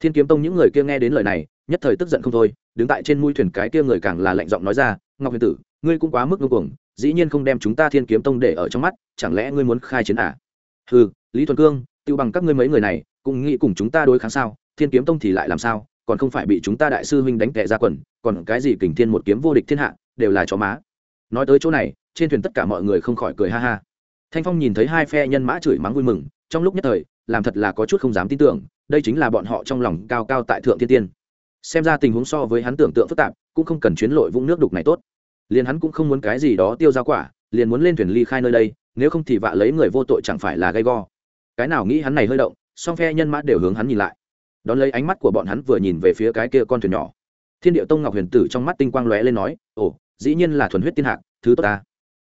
Thiên kiếm tông những người kia nghe đến lời này, nhất thời tức giận không thôi, đứng tại trên mũi thuyền cái kia người càng là lạnh giọng nói ra, ngọc huyền tử, ngươi cũng quá mức ngưng cuồng dĩ nhiên không đem chúng ta thiên kiếm tông để ở trong mắt, chẳng lẽ ngươi muốn khai chiến à? Ừ lý thuần cương, tiêu bằng các ngươi mấy người này, cũng nghĩ cùng chúng ta đối kháng sao? Thiên kiếm tông thì lại làm sao? Còn không phải bị chúng ta đại sư huynh đánh tệ ra quần, còn cái gì kình thiên một kiếm vô địch thiên hạ, đều là chó má. Nói tới chỗ này, trên thuyền tất cả mọi người không khỏi cười ha ha. Thanh phong nhìn thấy hai phe nhân mã chửi mắng vui mừng, trong lúc nhất thời, làm thật là có chút không dám tin tưởng, đây chính là bọn họ trong lòng cao cao tại thượng thiên tiên. Xem ra tình huống so với hắn tưởng tượng phức tạp, cũng không cần chuyến lội vũng nước đục này tốt liền hắn cũng không muốn cái gì đó tiêu ra quả, liền muốn lên thuyền ly khai nơi đây, nếu không thì vạ lấy người vô tội chẳng phải là gây go. Cái nào nghĩ hắn này hơi động, song phe nhân mã đều hướng hắn nhìn lại. Đón lấy ánh mắt của bọn hắn vừa nhìn về phía cái kia con thuyền nhỏ. Thiên điệu tông ngọc huyền tử trong mắt tinh quang lóe lên nói, ồ, dĩ nhiên là thuần huyết tiên hạc, thứ tốt ta.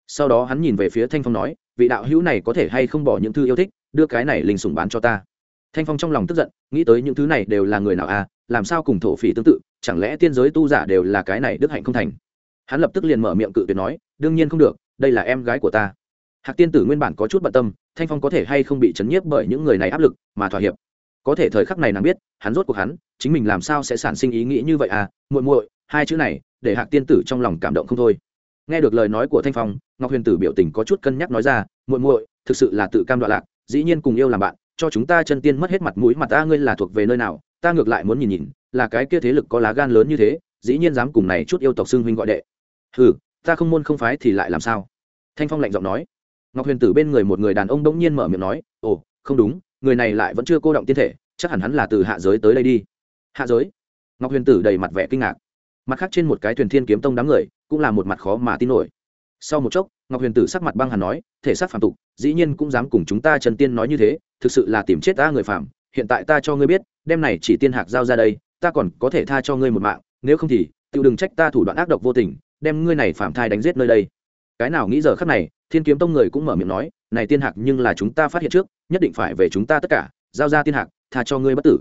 Sau đó hắn nhìn về phía thanh phong nói, vị đạo hữu này có thể hay không bỏ những thư yêu thích, đưa cái này linh sùng bán cho ta? Thanh phong trong lòng tức giận, nghĩ tới những thứ này đều là người nào à làm sao cùng thổ phỉ tương tự, chẳng lẽ tiên giới tu giả đều là cái này đức hạnh không thành? Hắn lập tức liền mở miệng cự tuyệt nói, đương nhiên không được, đây là em gái của ta. Hạc tiên tử nguyên bản có chút bận tâm, thanh phong có thể hay không bị chấn nhiếp bởi những người này áp lực, mà thỏa hiệp. Có thể thời khắc này nàng biết, hắn rốt cuộc hắn, chính mình làm sao sẽ sản sinh ý nghĩ như vậy à? Muội muội, hai chữ này, để hạc tiên tử trong lòng cảm động không thôi. Nghe được lời nói của thanh phong, ngọc huyền tử biểu tình có chút cân nhắc nói ra, muội muội, thực sự là tự cam đoạn lạc, dĩ nhiên cùng yêu làm bạn, cho chúng ta chân tiên mất hết mặt mũi mặt ta ngươi là thuộc về nơi nào, ta ngược lại muốn nhìn nhìn, là cái kia thế lực có lá gan lớn như thế, dĩ nhiên dám cùng này chút yêu tộc xưng huynh gọi đệ ừ ta không môn không phái thì lại làm sao? Thanh phong lạnh giọng nói. Ngọc huyền tử bên người một người đàn ông bỗng nhiên mở miệng nói, ồ, không đúng, người này lại vẫn chưa cô động tiên thể, chắc hẳn hắn là từ hạ giới tới đây đi. Hạ giới? Ngọc huyền tử đầy mặt vẻ kinh ngạc. Mặt khác trên một cái thuyền thiên kiếm tông đám người, cũng là một mặt khó mà tin nổi. Sau một chốc, ngọc huyền tử sắc mặt băng hẳn nói, thể xác phạm tục, dĩ nhiên cũng dám cùng chúng ta trần tiên nói như thế, thực sự là tìm chết ta người phạm hiện tại ta cho ngươi biết đem này chỉ tiên hạc giao ra đây, ta còn có thể tha cho ngươi một mạng, nếu không thì tự đừng trách ta thủ đoạn ác độc vô tình đem ngươi này phạm thai đánh giết nơi đây. Cái nào nghĩ giờ khắc này thiên kiếm tông người cũng mở miệng nói này tiên hạc nhưng là chúng ta phát hiện trước nhất định phải về chúng ta tất cả giao ra tiên hạc tha cho ngươi bất tử.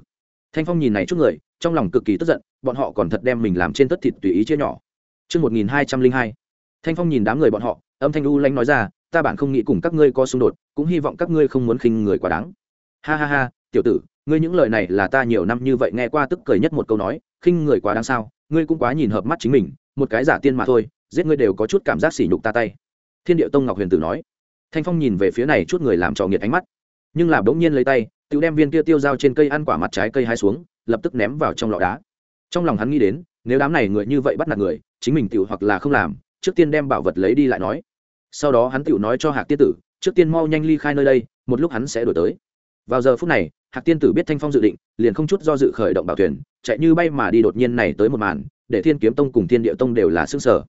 Thanh phong nhìn này chút người trong lòng cực kỳ tức giận bọn họ còn thật đem mình làm trên tất thịt tùy ý chia nhỏ. Trước 1202, thanh phong nhìn đám người bọn họ âm thanh u lanh nói ra ta bản không nghĩ cùng các ngươi có xung đột cũng hy vọng các ngươi không muốn khinh người quá đáng. Ha ha ha tiểu tử ngươi những lời này là ta nhiều năm như vậy nghe qua tức cười nhất một câu nói khinh người quá đáng sao ngươi cũng quá nhìn hợp mắt chính mình một cái giả tiên mà thôi, giết ngươi đều có chút cảm giác sỉ nhục ta tay. Thiên điệu tông ngọc huyền tử nói. Thanh phong nhìn về phía này chút người làm trò nghiệt ánh mắt, nhưng là bỗng nhiên lấy tay tự đem viên kia tiêu dao trên cây ăn quả mặt trái cây hai xuống, lập tức ném vào trong lọ đá. Trong lòng hắn nghĩ đến, nếu đám này người như vậy bắt nạt người, chính mình tiểu hoặc là không làm, trước tiên đem bảo vật lấy đi lại nói. Sau đó hắn tiểu nói cho hạc tiên tử, trước tiên mau nhanh ly khai nơi đây, một lúc hắn sẽ đổi tới. Vào giờ phút này, hạc tiên tử biết thanh phong dự định, liền không chút do dự khởi động bảo thuyền, chạy như bay mà đi đột nhiên này tới một màn để thiên kiếm tông cùng thiên địa tông đều là xương sở.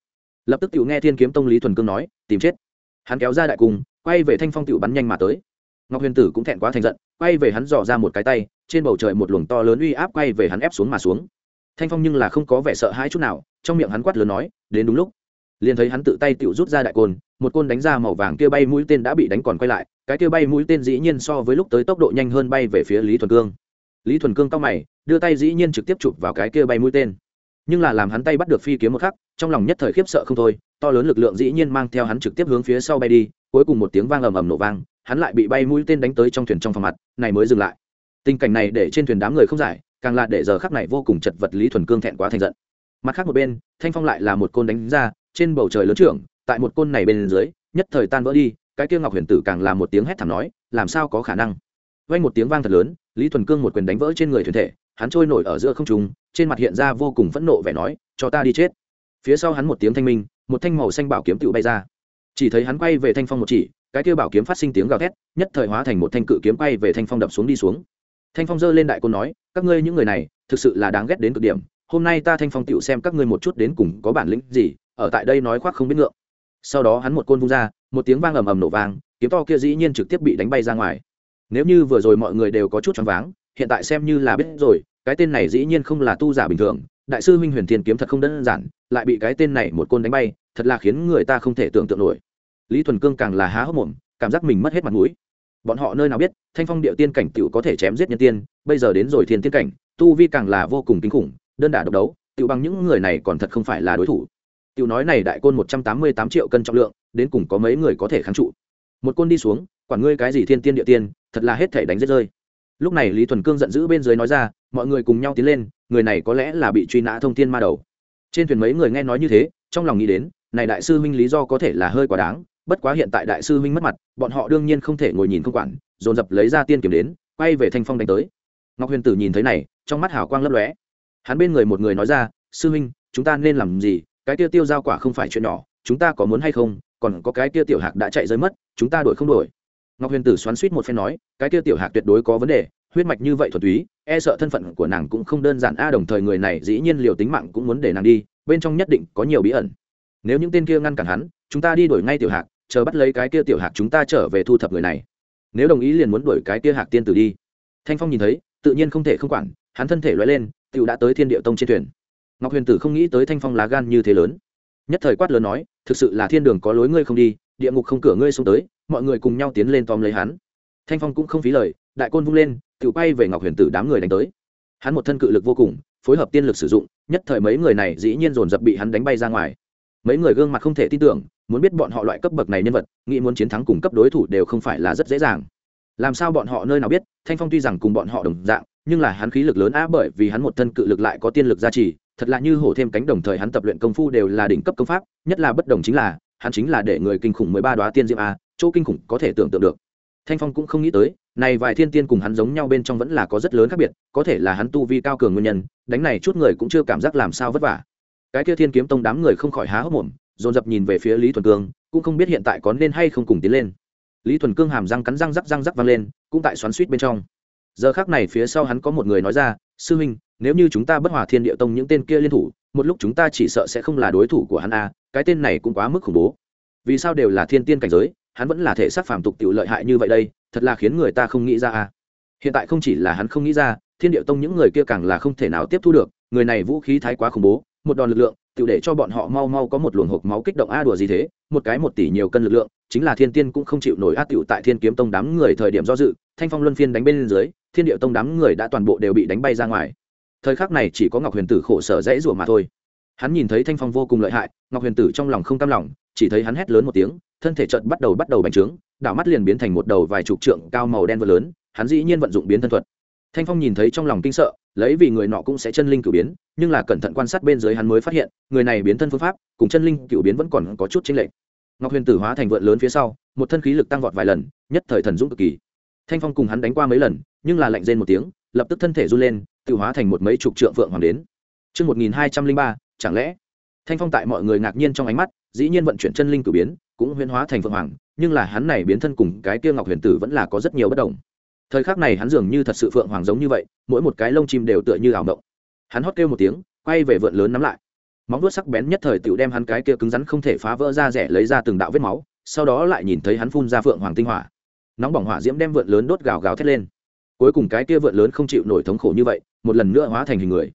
Lập tức tiểu nghe thiên kiếm tông lý thuần cương nói, tìm chết. Hắn kéo ra đại cung, quay về thanh phong tiểu bắn nhanh mà tới. Ngọc huyền tử cũng thẹn quá thành giận, quay về hắn dò ra một cái tay, trên bầu trời một luồng to lớn uy áp quay về hắn ép xuống mà xuống. Thanh phong nhưng là không có vẻ sợ hãi chút nào, trong miệng hắn quát lớn nói, đến đúng lúc. Liền thấy hắn tự tay tự rút ra đại côn, một côn đánh ra màu vàng kia bay mũi tên đã bị đánh còn quay lại, cái kia bay mũi tên dĩ nhiên so với lúc tới tốc độ nhanh hơn bay về phía lý thuần cương. Lý thuần cương cao mày, đưa tay dĩ nhiên trực tiếp chụp vào cái kia bay mũi tên nhưng là làm hắn tay bắt được phi kiếm một khắc, trong lòng nhất thời khiếp sợ không thôi, to lớn lực lượng dĩ nhiên mang theo hắn trực tiếp hướng phía sau bay đi, cuối cùng một tiếng vang ầm ầm nổ vang, hắn lại bị bay mũi tên đánh tới trong thuyền trong phòng mặt, này mới dừng lại. Tình cảnh này để trên thuyền đám người không giải, càng là để giờ khắc này vô cùng chật vật lý thuần cương thẹn quá thành giận. Mặt khác một bên, thanh phong lại là một côn đánh ra, trên bầu trời lớn trưởng, tại một côn này bên dưới, nhất thời tan vỡ đi, cái kia ngọc huyền tử càng là một tiếng hét thảm nói, làm sao có khả năng? Vang một tiếng vang thật lớn, lý thuần cương một quyền đánh vỡ trên người thuyền thể hắn trôi nổi ở giữa không trung, trên mặt hiện ra vô cùng phẫn nộ vẻ nói, cho ta đi chết. Phía sau hắn một tiếng thanh minh, một thanh màu xanh bảo kiếm tự bay ra. Chỉ thấy hắn quay về thanh phong một chỉ, cái kia bảo kiếm phát sinh tiếng gào thét, nhất thời hóa thành một thanh cự kiếm quay về thanh phong đập xuống đi xuống. Thanh phong giơ lên đại côn nói, các ngươi những người này, thực sự là đáng ghét đến cực điểm. Hôm nay ta thanh phong tựu xem các ngươi một chút đến cùng có bản lĩnh gì, ở tại đây nói khoác không biết ngượng. Sau đó hắn một côn vung ra, một tiếng vang ầm ầm nổ vang, kiếm to kia dĩ nhiên trực tiếp bị đánh bay ra ngoài. Nếu như vừa rồi mọi người đều có chút choáng váng, hiện tại xem như là biết rồi cái tên này dĩ nhiên không là tu giả bình thường, đại sư huynh huyền thiên kiếm thật không đơn giản, lại bị cái tên này một côn đánh bay, thật là khiến người ta không thể tưởng tượng nổi. Lý thuần cương càng là há hốc mồm, cảm giác mình mất hết mặt mũi. Bọn họ nơi nào biết, thanh phong địa tiên cảnh t có thể chém giết nhân tiên, bây giờ đến rồi thiên tiên cảnh, tu vi càng là vô cùng kinh khủng, đơn đả độc đấu tự bằng những người này còn thật không phải là đối thủ. Tiểu nói này đại côn một trăm tám mươi tám triệu cân trọng lượng, đến cùng có mấy người có thể kháng trụ. Một côn đi xuống, quản ngươi cái gì thiên tiên địa tiên, thật là hết thể đánh giết rơi lúc này lý thuần cương giận dữ bên dưới nói ra, mọi người cùng nhau tiến lên, người này có lẽ là bị truy nã thông tin ma đầu. Trên thuyền mấy người nghe nói như thế, trong lòng nghĩ đến, này đại sư huynh lý do có thể là hơi quá đáng, bất quá hiện tại đại sư huynh mất mặt, bọn họ đương nhiên không thể ngồi nhìn không quản, dồn dập lấy ra tiên kiếm đến, quay về thanh phong đánh tới. Ngọc huyền tử nhìn thấy này, trong mắt hào quang lấp lóe. Hắn bên người một người nói ra, sư huynh, chúng ta nên làm gì? Cái tiêu tiêu giao quả không phải chuyện nhỏ, chúng ta có muốn hay không? Còn có cái tiêu tiểu hạc đã chạy rơi mất, chúng ta đổi không đổi ngọc huyền tử xoắn suýt một phen nói, cái kia tiểu hạc tuyệt đối có vấn đề, huyết mạch như vậy thuật túy e sợ thân phận của nàng cũng không đơn giản. A, đồng thời người này dĩ nhiên liều tính mạng cũng muốn để nàng đi, bên trong nhất định có nhiều bí ẩn. Nếu những tên kia ngăn cản hắn, chúng ta đi đuổi ngay tiểu hạc, chờ bắt lấy cái kia tiểu hạc chúng ta trở về thu thập người này. Nếu đồng ý liền muốn đuổi cái kia hạc tiên tử đi. Thanh phong nhìn thấy, tự nhiên không thể không quản, hắn thân thể loại lên tựu đã tới thiên địa tông trên thuyền. Ngọc huyền tử không nghĩ tới thanh phong lá gan như thế lớn. Nhất thời quát lớn nói, thực sự là thiên đường có lối ngươi không đi, địa ngục không cửa ngươi xông tới mọi người cùng nhau tiến lên tóm lấy hắn. Thanh phong cũng không phí lời, đại côn vung lên tự bay về ngọc huyền tử đám người đánh tới. Hắn một thân cự lực vô cùng, phối hợp tiên lực sử dụng, nhất thời mấy người này dĩ nhiên dồn dập bị hắn đánh bay ra ngoài. Mấy người gương mặt không thể tin tưởng, muốn biết bọn họ loại cấp bậc này nhân vật, nghĩ muốn chiến thắng cùng cấp đối thủ đều không phải là rất dễ dàng. Làm sao bọn họ nơi nào biết, thanh phong tuy rằng cùng bọn họ đồng dạng, nhưng là hắn khí lực lớn á bởi vì hắn một thân cự lực lại có tiên lực gia trì, thật là như hổ thêm cánh đồng thời hắn tập luyện công phu đều là đỉnh cấp công pháp, nhất là bất đồng chính là, hắn chính là để người kinh khủng mười ba đoá tiên diệm a chỗ kinh khủng có thể tưởng tượng được. Thanh phong cũng không nghĩ tới, này vài thiên tiên cùng hắn giống nhau bên trong vẫn là có rất lớn khác biệt, có thể là hắn tu vi cao cường nguyên nhân, đánh này chút người cũng chưa cảm giác làm sao vất vả. Cái kia thiên kiếm tông đám người không khỏi há hốc mồm, dồn dập nhìn về phía lý thuần cương, cũng không biết hiện tại có nên hay không cùng tiến lên. Lý thuần cương hàm răng cắn răng rắc răng rắc vang lên, cũng tại xoắn suýt bên trong. Giờ khác này phía sau hắn có một người nói ra, sư huynh, nếu như chúng ta bất hòa thiên địa tông những tên kia liên thủ, một lúc chúng ta chỉ sợ sẽ không là đối thủ của hắn a, cái tên này cũng quá mức khủng bố. Vì sao đều là thiên tiên cảnh giới hắn vẫn là thể xác phàm tục tiểu lợi hại như vậy đây, thật là khiến người ta không nghĩ ra a hiện tại không chỉ là hắn không nghĩ ra, thiên địa tông những người kia càng là không thể nào tiếp thu được, người này vũ khí thái quá khủng bố, một đòn lực lượng tự để cho bọn họ mau mau có một luồng hộp máu kích động a đùa gì thế, một cái một tỷ nhiều cân lực lượng, chính là thiên tiên cũng không chịu nổi a tiểu tại thiên kiếm tông đám người thời điểm do dự, thanh phong luân phiên đánh bên dưới, thiên địa tông đám người đã toàn bộ đều bị đánh bay ra ngoài. Thời khắc này chỉ có ngọc huyền tử khổ sở dễ rủa mà thôi. Hắn nhìn thấy thanh phong vô cùng lợi hại, ngọc huyền tử trong lòng không cam lòng chỉ thấy hắn hét lớn một tiếng thân thể trận bắt đầu bắt đầu bành trướng đảo mắt liền biến thành một đầu vài chục trượng cao màu đen vỡ lớn hắn dĩ nhiên vận dụng biến thân thuật. Thanh phong nhìn thấy trong lòng kinh sợ lấy vì người nọ cũng sẽ chân linh cửu biến nhưng là cẩn thận quan sát bên dưới hắn mới phát hiện người này biến thân phương pháp cùng chân linh cửu biến vẫn còn có chút chênh lệch. Ngọc huyền tử hóa thành vượn lớn phía sau một thân khí lực tăng vọt vài lần nhất thời thần dũng cực kỳ. Thanh phong cùng hắn đánh qua mấy lần nhưng là lạnh rên một tiếng lập tức thân thể run lên tự hóa thành một mấy chục trượng phượng hoàng đến. Trước 1203, chẳng lẽ thanh phong tại mọi người ngạc nhiên trong ánh mắt, dĩ nhiên vận chuyển chân linh cử biến, cũng huyễn hóa thành phượng hoàng, nhưng là hắn này biến thân cùng cái kia ngọc huyền tử vẫn là có rất nhiều bất đồng. Thời khắc này hắn dường như thật sự phượng hoàng giống như vậy, mỗi một cái lông chim đều tựa như ảo động hắn hót kêu một tiếng, quay về vượn lớn nắm lại. Móng vuốt sắc bén nhất thời tựu đem hắn cái kia cứng rắn không thể phá vỡ ra rẻ lấy ra từng đạo vết máu, sau đó lại nhìn thấy hắn phun ra phượng hoàng tinh hỏa. Nóng bỏng hỏa diễm đem vượn lớn đốt gào gào thét lên. Cuối cùng cái kia vượn lớn không chịu nổi thống khổ như vậy, một lần nữa hóa thành hình người.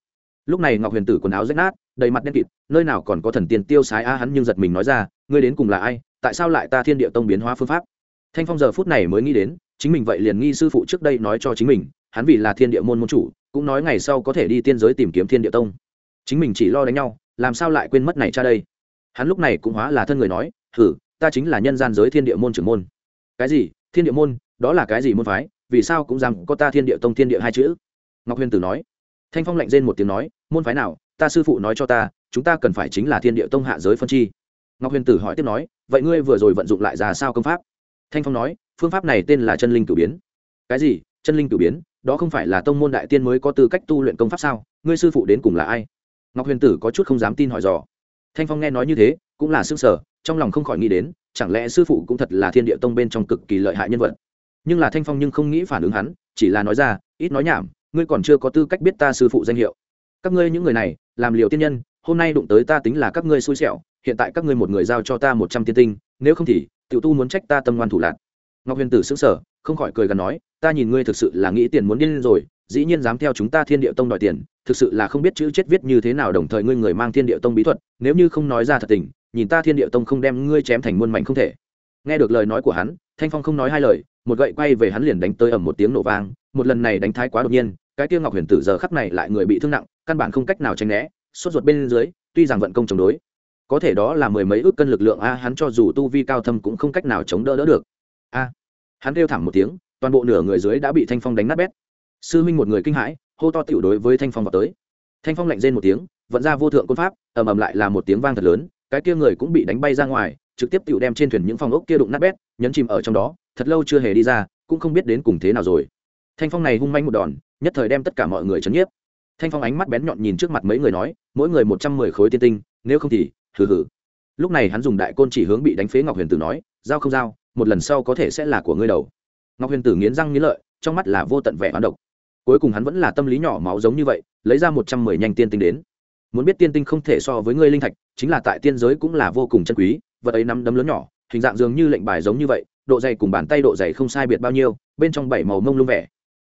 Lúc này ngọc huyền tử quần áo rách nát đầy mặt đen kịt, nơi nào còn có thần tiên tiêu sái a, hắn nhưng giật mình nói ra, ngươi đến cùng là ai? Tại sao lại ta thiên địa tông biến hóa phương pháp? Thanh phong giờ phút này mới nghĩ đến, chính mình vậy liền nghi sư phụ trước đây nói cho chính mình, hắn vì là thiên địa môn môn chủ, cũng nói ngày sau có thể đi tiên giới tìm kiếm thiên địa tông. Chính mình chỉ lo đánh nhau, làm sao lại quên mất này cha đây? Hắn lúc này cũng hóa là thân người nói thử ta chính là nhân gian giới thiên địa môn trưởng môn. Cái gì? Thiên địa môn? Đó là cái gì môn phái? Vì sao cũng rằng có ta thiên địa tông thiên địa hai chữ? Ngọc huyền tử nói. Thanh phong lạnh rên một tiếng nói, môn phái nào? Ta sư phụ nói cho ta, chúng ta cần phải chính là thiên địa tông hạ giới phân chi. Ngọc huyền tử hỏi tiếp nói, vậy ngươi vừa rồi vận dụng lại ra sao công pháp? Thanh phong nói, phương pháp này tên là chân linh cử biến. Cái gì? Chân linh cử biến? Đó không phải là tông môn đại tiên mới có tư cách tu luyện công pháp sao? Ngươi sư phụ đến cùng là ai? Ngọc huyền tử có chút không dám tin hỏi dò. Thanh phong nghe nói như thế, cũng là xương sở trong lòng không khỏi nghĩ đến, chẳng lẽ sư phụ cũng thật là thiên địa tông bên trong cực kỳ lợi hại nhân vật? Nhưng là thanh phong nhưng không nghĩ phản ứng hắn, chỉ là nói ra, ít nói nhảm, ngươi còn chưa có tư cách biết ta sư phụ danh hiệu. Các ngươi những người này làm liều tiên nhân, hôm nay đụng tới ta tính là các ngươi xui xẻo, hiện tại các ngươi một người giao cho ta một trăm tiên tinh, nếu không thì, tiểu tu muốn trách ta tâm ngoan thủ lạc. Ngọc huyền tử xứng sở không khỏi cười gần nói, ta nhìn ngươi thực sự là nghĩ tiền muốn điên rồi, dĩ nhiên dám theo chúng ta thiên địa tông đòi tiền, thực sự là không biết chữ chết viết như thế nào đồng thời ngươi người mang thiên địa tông bí thuật, nếu như không nói ra thật tình, nhìn ta thiên địa tông không đem ngươi chém thành muôn mảnh không thể. Nghe được lời nói của hắn, thanh phong không nói hai lời, một gậy quay về hắn liền đánh tới ầm một tiếng nổ vang, một lần này đánh thái quá đột nhiên, cái kia ngọc huyền tử giờ khắc này lại người bị thương nặng căn bản không cách nào tránh né, sốt ruột bên dưới, tuy rằng vận công chống đối, có thể đó là mười mấy ước cân lực lượng a, hắn cho dù tu vi cao thâm cũng không cách nào chống đỡ đỡ được. A, hắn kêu thảm một tiếng, toàn bộ nửa người dưới đã bị thanh phong đánh nát bét. Sư minh một người kinh hãi, hô to tiểu đối với thanh phong vào tới. Thanh phong lạnh rên một tiếng, vận ra vô thượng quân pháp, ầm ầm lại là một tiếng vang thật lớn, cái kia người cũng bị đánh bay ra ngoài, trực tiếp tiểu đem trên thuyền những phòng ốc kia đụng nát bét, nhấn chìm ở trong đó, thật lâu chưa hề đi ra, cũng không biết đến cùng thế nào rồi. Thanh phong này hung manh một đòn, nhất thời đem tất cả mọi người chấn nhiếp thanh phong ánh mắt bén nhọn nhìn trước mặt mấy người nói, mỗi người một trăm mười khối tiên tinh, nếu không thì, hừ hừ. Lúc này hắn dùng đại côn chỉ hướng bị đánh phế ngọc huyền tử nói, giao không giao, một lần sau có thể sẽ là của ngươi đầu. Ngọc huyền tử nghiến răng nghiến lợi, trong mắt là vô tận vẻ hoán độc. Cuối cùng hắn vẫn là tâm lý nhỏ máu giống như vậy, lấy ra một trăm mười nhanh tiên tinh đến. Muốn biết tiên tinh không thể so với ngươi linh thạch, chính là tại tiên giới cũng là vô cùng chân quý, vật ấy nắm đấm lớn nhỏ, hình dạng dường như lệnh bài giống như vậy, độ dày cùng bàn tay độ dày không sai biệt bao nhiêu, bên trong bảy màu mông lung vẻ.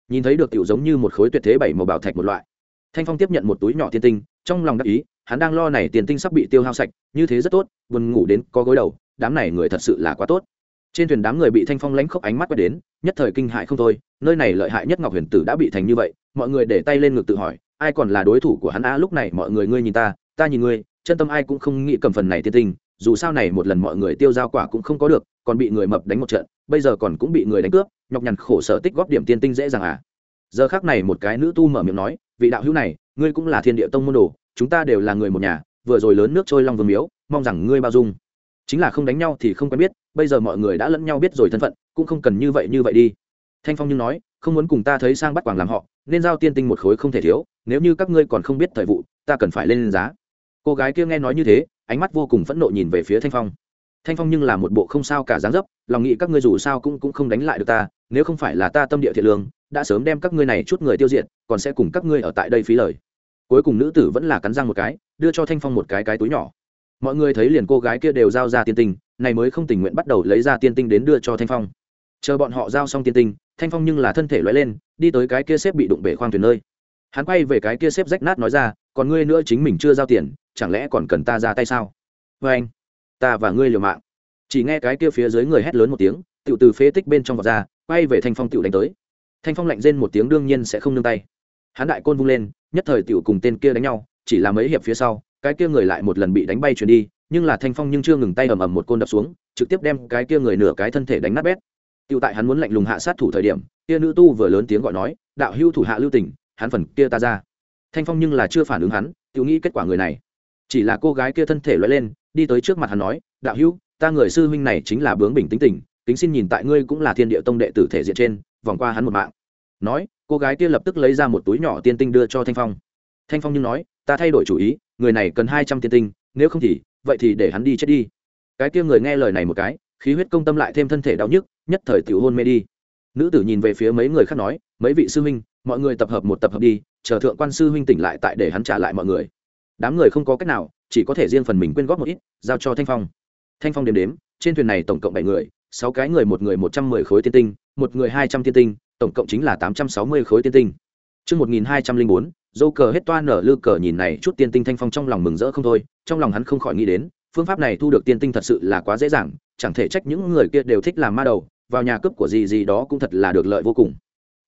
Nhìn thấy được tiểu giống như một khối tuyệt thế bảy màu bảo thạch một loại thanh phong tiếp nhận một túi nhỏ tiên tinh, trong lòng đắc ý, hắn đang lo này tiền tinh sắp bị tiêu hao sạch, như thế rất tốt, buồn ngủ đến có gối đầu, đám này người thật sự là quá tốt. Trên thuyền đám người bị thanh phong lãnh khốc ánh mắt quét đến, nhất thời kinh hại không thôi, nơi này lợi hại nhất ngọc huyền tử đã bị thành như vậy, mọi người để tay lên ngực tự hỏi, ai còn là đối thủ của hắn á lúc này mọi người ngươi nhìn ta ta nhìn ngươi, chân tâm ai cũng không nghĩ cầm phần này tiên tinh, dù sao này một lần mọi người tiêu giao quả cũng không có được, còn bị người mập đánh một trận, bây giờ còn cũng bị người đánh cướp, nhọc nhằn khổ sở tích góp điểm tiên tinh dễ dàng à. Giờ khác này một cái nữ tu mở miệng nói vị đạo hữu này, ngươi cũng là thiên địa tông môn đồ, chúng ta đều là người một nhà, vừa rồi lớn nước trôi long vương miếu, mong rằng ngươi bao dung. Chính là không đánh nhau thì không quen biết, bây giờ mọi người đã lẫn nhau biết rồi thân phận, cũng không cần như vậy như vậy đi. Thanh phong nhưng nói, không muốn cùng ta thấy sang bắt quàng làm họ, nên giao tiên tinh một khối không thể thiếu, nếu như các ngươi còn không biết thời vụ, ta cần phải lên giá. Cô gái kia nghe nói như thế, ánh mắt vô cùng phẫn nộ nhìn về phía thanh phong. Thanh phong nhưng là một bộ không sao cả dáng dấp, lòng nghĩ các ngươi dù sao cũng cũng không đánh lại được ta, nếu không phải là ta tâm địa thiện lương đã sớm đem các ngươi này chút người tiêu diệt, còn sẽ cùng các ngươi ở tại đây phí lời. Cuối cùng nữ tử vẫn là cắn răng một cái, đưa cho thanh phong một cái cái túi nhỏ. Mọi người thấy liền cô gái kia đều giao ra tiên tinh, này mới không tình nguyện bắt đầu lấy ra tiên tinh đến đưa cho thanh phong. Chờ bọn họ giao xong tiên tinh, thanh phong nhưng là thân thể loay lên, đi tới cái kia xếp bị đụng bể khoang thuyền nơi. Hắn quay về cái kia xếp rách nát nói ra, còn ngươi nữa chính mình chưa giao tiền, chẳng lẽ còn cần ta ra tay sao? Vê anh, ta và ngươi liều mạng. Chỉ nghe cái kia phía dưới người hét lớn một tiếng tự từ phế tích bên trong vọt ra, quay về thanh phong tự đánh tới thanh phong lạnh rên một tiếng đương nhiên sẽ không nương tay. Hắn đại côn vung lên, nhất thời tiểu cùng tên kia đánh nhau, chỉ là mấy hiệp phía sau, cái kia người lại một lần bị đánh bay chuyển đi, nhưng là thanh phong nhưng chưa ngừng tay ầm ầm một côn đập xuống, trực tiếp đem cái kia người nửa cái thân thể đánh nát bét. Tiểu tại hắn muốn lạnh lùng hạ sát thủ thời điểm, kia nữ tu vừa lớn tiếng gọi nói, đạo hưu thủ hạ lưu tình, hắn phần kia ta ra. Thanh phong nhưng là chưa phản ứng hắn, tiểu nghĩ kết quả người này. Chỉ là cô gái kia thân thể loại lên, đi tới trước mặt hắn nói, đạo hưu ta người sư huynh này chính là bướng bình tính tình, kính xin nhìn tại ngươi cũng là thiên địa tông đệ tử thể diện trên vòng qua hắn một mạng. Nói, cô gái kia lập tức lấy ra một túi nhỏ tiên tinh đưa cho thanh phong. Thanh phong nhưng nói, ta thay đổi chủ ý, người này cần hai trăm tiên tinh, nếu không thì, vậy thì để hắn đi chết đi. Cái kia người nghe lời này một cái, khí huyết công tâm lại thêm thân thể đau nhức, nhất thời tiểu hôn mê đi. Nữ tử nhìn về phía mấy người khác nói, mấy vị sư huynh, mọi người tập hợp một tập hợp đi, chờ thượng quan sư huynh tỉnh lại tại để hắn trả lại mọi người. Đám người không có cách nào, chỉ có thể riêng phần mình quyên góp một ít, giao cho thanh phong. Thanh phong đếm đếm, trên thuyền này tổng cộng bảy người sáu cái người một người một trăm mười khối tiên tinh một người hai trăm tiên tinh tổng cộng chính là tám trăm sáu mươi khối tiên tinh Trước 1204, dâu cờ hết toa nở lư cờ nhìn này chút tiên tinh thanh phong trong lòng mừng rỡ không thôi, trong lòng hắn không khỏi nghĩ đến, phương pháp này thu được tiên tinh thật sự là quá dễ dàng, chẳng thể trách những người kia đều thích làm ma đầu, vào nhà cướp của gì gì đó cũng thật là được lợi vô cùng.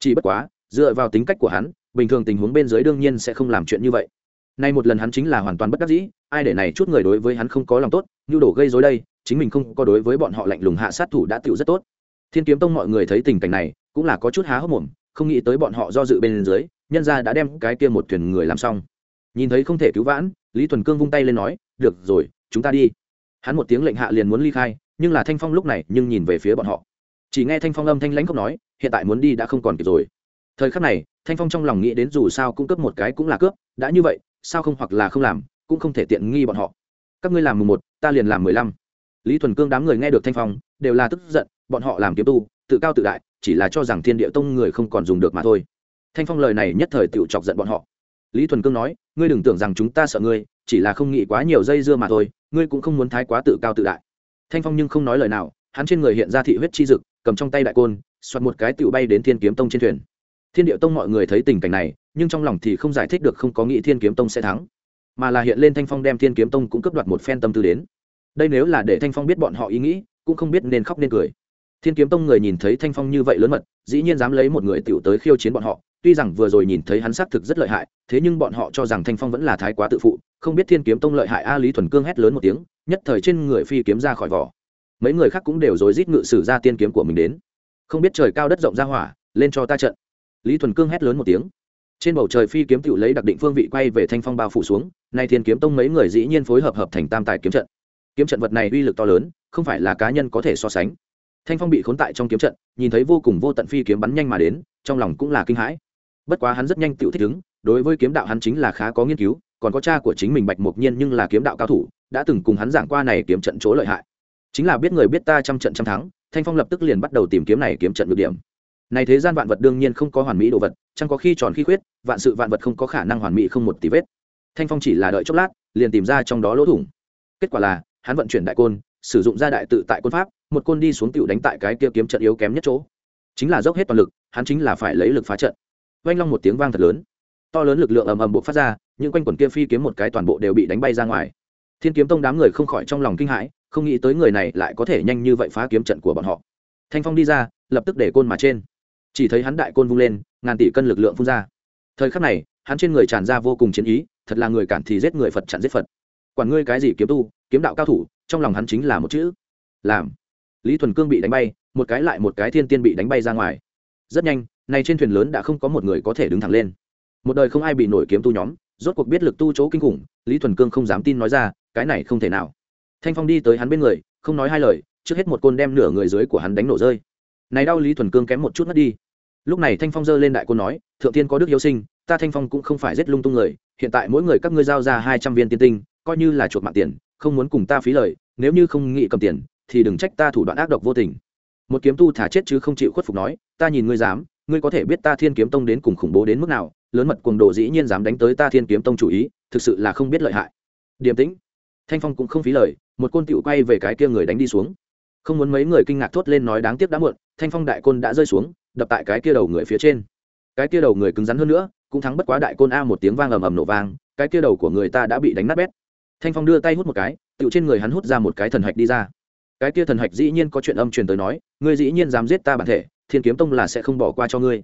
Chỉ bất quá, dựa vào tính cách của hắn, bình thường tình huống bên dưới đương nhiên sẽ không làm chuyện như vậy. Nay một lần hắn chính là hoàn toàn bất đắc dĩ, ai để này chút người đối với hắn không có lòng tốt, như đổ gây rối đây, chính mình không có đối với bọn họ lạnh lùng hạ sát thủ đã tựu rất tốt. Thiên kiếm tông mọi người thấy tình cảnh này, cũng là có chút há hốc mồm, không nghĩ tới bọn họ do dự bên dưới nhân ra đã đem cái kia một thuyền người làm xong. Nhìn thấy không thể cứu vãn lý thuần cương vung tay lên nói được rồi chúng ta đi. Hắn một tiếng lệnh hạ liền muốn ly khai nhưng là thanh phong lúc này nhưng nhìn về phía bọn họ. Chỉ nghe thanh phong âm thanh lãnh không nói hiện tại muốn đi đã không còn kịp rồi. Thời khắc này thanh phong trong lòng nghĩ đến dù sao cũng cướp một cái cũng là cướp đã như vậy sao không hoặc là không làm cũng không thể tiện nghi bọn họ. Các ngươi làm mùng một ta liền làm mười lăm lý thuần cương đám người nghe được thanh phong, đều là tức giận, bọn họ làm kiếm tu, tự cao tự đại, chỉ là cho rằng thiên địa tông người không còn dùng được mà thôi. Thanh phong lời này nhất thời tự chọc giận bọn họ. Lý thuần cương nói, ngươi đừng tưởng rằng chúng ta sợ ngươi, chỉ là không nghĩ quá nhiều dây dưa mà thôi, ngươi cũng không muốn thái quá tự cao tự đại. Thanh phong nhưng không nói lời nào, hắn trên người hiện ra thị huyết chi dực, cầm trong tay đại côn xoặt một cái tựu bay đến thiên kiếm tông trên thuyền. Thiên điệu tông mọi người thấy tình cảnh này, nhưng trong lòng thì không giải thích được không có nghĩ thiên kiếm tông sẽ thắng, mà là hiện lên thanh phong đem thiên kiếm tông cũng cướp đoạt một phen tâm tư đến đây nếu là để thanh phong biết bọn họ ý nghĩ, cũng không biết nên khóc nên cười. Thiên kiếm tông người nhìn thấy thanh phong như vậy lớn mật, dĩ nhiên dám lấy một người tiểu tới khiêu chiến bọn họ, tuy rằng vừa rồi nhìn thấy hắn xác thực rất lợi hại, thế nhưng bọn họ cho rằng thanh phong vẫn là thái quá tự phụ, không biết thiên kiếm tông lợi hại a lý thuần cương hét lớn một tiếng, nhất thời trên người phi kiếm ra khỏi vỏ. Mấy người khác cũng đều rối rít ngự sử ra tiên kiếm của mình đến. Không biết trời cao đất rộng ra hỏa, lên cho ta trận. Lý thuần cương hét lớn một tiếng. Trên bầu trời phi kiếm tự lấy đặc định phương vị quay về thanh phong bao phủ xuống, nay thiên kiếm tông mấy người dĩ nhiên phối hợp hợp thành tam tài kiếm trận kiếm trận vật này uy lực to lớn, không phải là cá nhân có thể so sánh. Thanh phong bị khốn tại trong kiếm trận, nhìn thấy vô cùng vô tận phi kiếm bắn nhanh mà đến, trong lòng cũng là kinh hãi. Bất quá hắn rất nhanh tự thích ứng, đối với kiếm đạo hắn chính là khá có nghiên cứu, còn có cha của chính mình bạch mộc nhiên nhưng là kiếm đạo cao thủ, đã từng cùng hắn giảng qua này kiếm trận chỗ lợi hại. Chính là biết người biết ta trăm trận trăm thắng, thanh phong lập tức liền bắt đầu tìm kiếm này kiếm trận được điểm. Này thế gian vạn vật đương nhiên không có hoàn mỹ đồ vật, chẳng có khi tròn khi khuyết, vạn sự vạn vật không có khả năng hoàn mỹ không một tí vết. Thanh phong chỉ là đợi chốc lát, liền tìm ra trong đó lỗ thủng. Kết quả là hắn vận chuyển đại côn, sử dụng ra đại tự tại quân pháp, một côn đi xuống tựu đánh tại cái kia kiếm trận yếu kém nhất chỗ. Chính là dốc hết toàn lực, hắn chính là phải lấy lực phá trận. Oanh long một tiếng vang thật lớn. To lớn lực lượng ầm ầm bộ phát ra, những quanh quần kia phi kiếm một cái toàn bộ đều bị đánh bay ra ngoài. Thiên kiếm tông đám người không khỏi trong lòng kinh hãi, không nghĩ tới người này lại có thể nhanh như vậy phá kiếm trận của bọn họ. Thanh phong đi ra, lập tức để côn mà trên. Chỉ thấy hắn đại côn vung lên, ngàn tỷ cân lực lượng phun ra. Thời khắc này, hắn trên người tràn ra vô cùng chiến ý, thật là người cản thì giết người phật chặn giết phật. Quản ngươi cái gì kiếm tu kiếm đạo cao thủ, trong lòng hắn chính là một chữ, làm. Lý thuần cương bị đánh bay, một cái lại một cái thiên tiên bị đánh bay ra ngoài. Rất nhanh nay trên thuyền lớn đã không có một người có thể đứng thẳng lên. Một đời không ai bị nổi kiếm tu nhóm, rốt cuộc biết lực tu chỗ kinh khủng, lý thuần cương không dám tin nói ra, cái này không thể nào. Thanh phong đi tới hắn bên người, không nói hai lời, trước hết một côn đem nửa người dưới của hắn đánh nổ rơi. Này đau lý thuần cương kém một chút mất đi. Lúc này thanh phong giơ lên đại côn nói, thượng tiên có đức yêu sinh, ta thanh phong cũng không phải giết lung tung người, hiện tại mỗi người các ngươi giao ra hai trăm viên tiên tinh, coi như là chuột mạng tiền không muốn cùng ta phí lời, nếu như không nghĩ cầm tiền, thì đừng trách ta thủ đoạn ác độc vô tình. Một kiếm tu thả chết chứ không chịu khuất phục nói, ta nhìn ngươi dám, ngươi có thể biết ta thiên kiếm tông đến cùng khủng bố đến mức nào, lớn mật cuồng đồ dĩ nhiên dám đánh tới ta thiên kiếm tông chủ ý, thực sự là không biết lợi hại. Điềm tĩnh. Thanh phong cũng không phí lời, một côn tựu quay về cái kia người đánh đi xuống. Không muốn mấy người kinh ngạc thốt lên nói đáng tiếc đã muộn, thanh phong đại côn đã rơi xuống, đập tại cái kia đầu người phía trên. Cái kia đầu người cứng rắn hơn nữa, cũng thắng bất quá đại côn a một tiếng vang ầm ầm nổ vang, cái kia đầu của người ta đã bị đánh nát bét thanh phong đưa tay hút một cái tựu trên người hắn hút ra một cái thần hạch đi ra. Cái kia thần hạch dĩ nhiên có chuyện âm truyền tới nói, ngươi dĩ nhiên dám giết ta bản thể, thiên kiếm tông là sẽ không bỏ qua cho ngươi.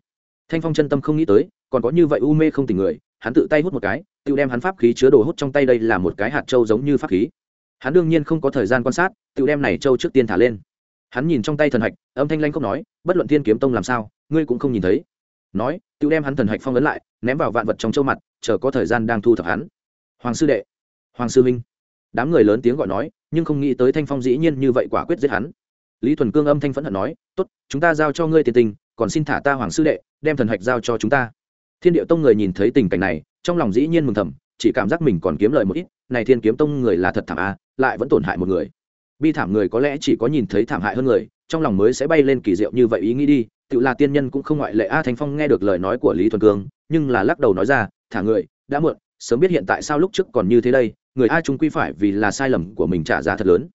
Thanh phong chân tâm không nghĩ tới, còn có như vậy u mê không tình người, hắn tự tay hút một cái, tự đem hắn pháp khí chứa đồ hút trong tay đây là một cái hạt trâu giống như pháp khí. Hắn đương nhiên không có thời gian quan sát, tự đem này trâu trước tiên thả lên. Hắn nhìn trong tay thần hạch, âm thanh lanh không nói, bất luận thiên kiếm tông làm sao, ngươi cũng không nhìn thấy. Nói, tự đem hắn thần hạch phong ấn lại, ném vào vạn vật trong châu mặt, chờ có thời gian đang thu thập hắn. Hoàng sư đệ hoàng sư minh đám người lớn tiếng gọi nói, nhưng không nghĩ tới thanh phong dĩ nhiên như vậy quả quyết giết hắn. Lý thuần cương âm thanh phẫn hận nói, tốt, chúng ta giao cho ngươi tiền tình, còn xin thả ta hoàng sư đệ, đem thần hạch giao cho chúng ta. Thiên điệu tông người nhìn thấy tình cảnh này, trong lòng dĩ nhiên mừng thầm, chỉ cảm giác mình còn kiếm lời một ít, này thiên kiếm tông người là thật thảm a, lại vẫn tổn hại một người. Bi thảm người có lẽ chỉ có nhìn thấy thảm hại hơn người, trong lòng mới sẽ bay lên kỳ diệu như vậy ý nghĩ đi, tự là tiên nhân cũng không ngoại lệ a, thanh phong nghe được lời nói của lý thuần cương, nhưng là lắc đầu nói ra, thả người, đã muộn, sớm biết hiện tại sao lúc trước còn như thế đây người Ai trung quy phải vì là sai lầm của mình trả giá thật lớn.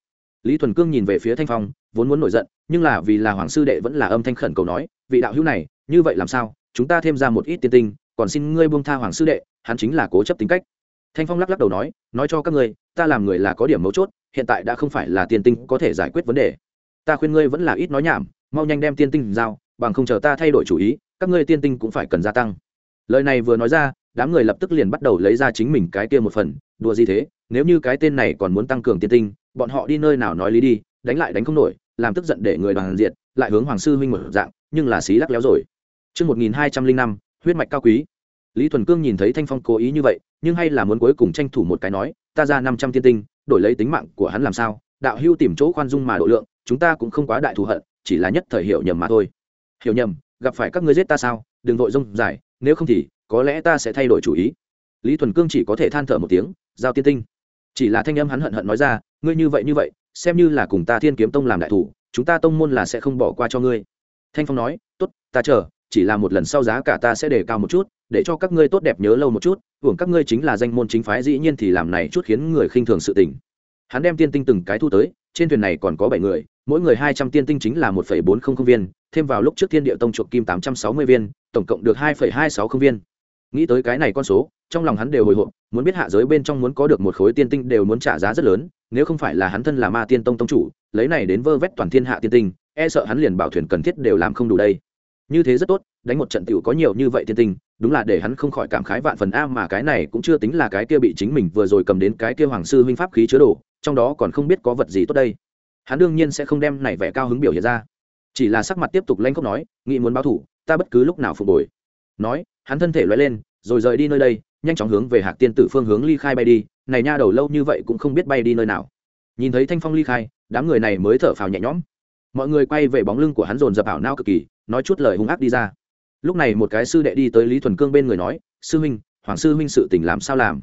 Lý thuần cương nhìn về phía thanh phong, vốn muốn nổi giận, nhưng là vì là hoàng sư đệ vẫn là âm thanh khẩn cầu nói, vị đạo hữu này, như vậy làm sao? Chúng ta thêm ra một ít tiên tinh, còn xin ngươi buông tha hoàng sư đệ, hắn chính là cố chấp tính cách. Thanh phong lắc lắc đầu nói nói cho các ngươi, ta làm người là có điểm mấu chốt, hiện tại đã không phải là tiên tinh có thể giải quyết vấn đề. Ta khuyên ngươi vẫn là ít nói nhảm, mau nhanh đem tiên tinh giao, bằng không chờ ta thay đổi chủ ý, các ngươi tiên tinh cũng phải cần gia tăng. Lời này vừa nói ra, đám người lập tức liền bắt đầu lấy ra chính mình cái kia một phần đùa gì thế nếu như cái tên này còn muốn tăng cường tiên tinh bọn họ đi nơi nào nói lý đi đánh lại đánh không nổi làm tức giận để người đoàn diện, lại hướng hoàng sư huynh một dạng nhưng là xí lắc léo rồi Trước 1205, huyết mạch cao quý. Lý Thuần Cương nhìn thấy Thanh Phong cố ý như vậy, nhưng hay là muốn cuối cùng tranh thủ một cái nói, ta ra 500 tiên tinh, đổi lấy tính mạng của hắn làm sao? Đạo hưu tìm chỗ khoan dung mà độ lượng, chúng ta cũng không quá đại thù hận, chỉ là nhất thời hiểu nhầm mà thôi. Hiểu nhầm, gặp phải các ngươi giết ta sao? Đừng vội dung giải, nếu không thì có lẽ ta sẽ thay đổi chủ ý. Lý Thuần Cương chỉ có thể than thở một tiếng, giao tiên tinh. Chỉ là thanh âm hắn hận hận nói ra, ngươi như vậy như vậy, xem như là cùng ta Thiên Kiếm Tông làm đại thủ, chúng ta tông môn là sẽ không bỏ qua cho ngươi. Thanh Phong nói, tốt, ta chờ, chỉ là một lần sau giá cả ta sẽ đề cao một chút để cho các ngươi tốt đẹp nhớ lâu một chút hưởng các ngươi chính là danh môn chính phái dĩ nhiên thì làm này chút khiến người khinh thường sự tình hắn đem tiên tinh từng cái thu tới trên thuyền này còn có bảy người mỗi người hai trăm tiên tinh chính là một phẩy bốn không không viên thêm vào lúc trước thiên địa tông chuộc kim tám trăm sáu mươi viên tổng cộng được hai phẩy hai sáu không viên nghĩ tới cái này con số, trong lòng hắn đều hồi hộp, muốn biết hạ giới bên trong muốn có được một khối tiên tinh đều muốn trả giá rất lớn, nếu không phải là hắn thân là ma tiên tông tông chủ, lấy này đến vơ vét toàn thiên hạ tiên tinh e sợ hắn liền bảo thuyền cần thiết đều làm không đủ đây. Như thế rất tốt, đánh một trận tiểu có nhiều như vậy tiên tinh, đúng là để hắn không khỏi cảm khái vạn phần a, mà cái này cũng chưa tính là cái kia bị chính mình vừa rồi cầm đến cái kia hoàng sư huynh pháp khí chứa đồ, trong đó còn không biết có vật gì tốt đây. Hắn đương nhiên sẽ không đem này vẻ cao hứng biểu hiện ra. Chỉ là sắc mặt tiếp tục lanh khóc nói nghĩ muốn báo thủ, ta bất cứ lúc nào phục hồi nói, hắn thân thể loay lên, rồi rời đi nơi đây, nhanh chóng hướng về hạc tiên tử phương hướng ly khai bay đi. Này nha đầu lâu như vậy cũng không biết bay đi nơi nào. Nhìn thấy thanh phong ly khai, đám người này mới thở phào nhẹ nhõm. Mọi người quay về bóng lưng của hắn dồn dập ảo nao cực kỳ, nói chút lời hung ác đi ra. Lúc này một cái sư đệ đi tới lý thuần cương bên người nói, sư huynh, hoàng sư huynh sự tình làm sao làm?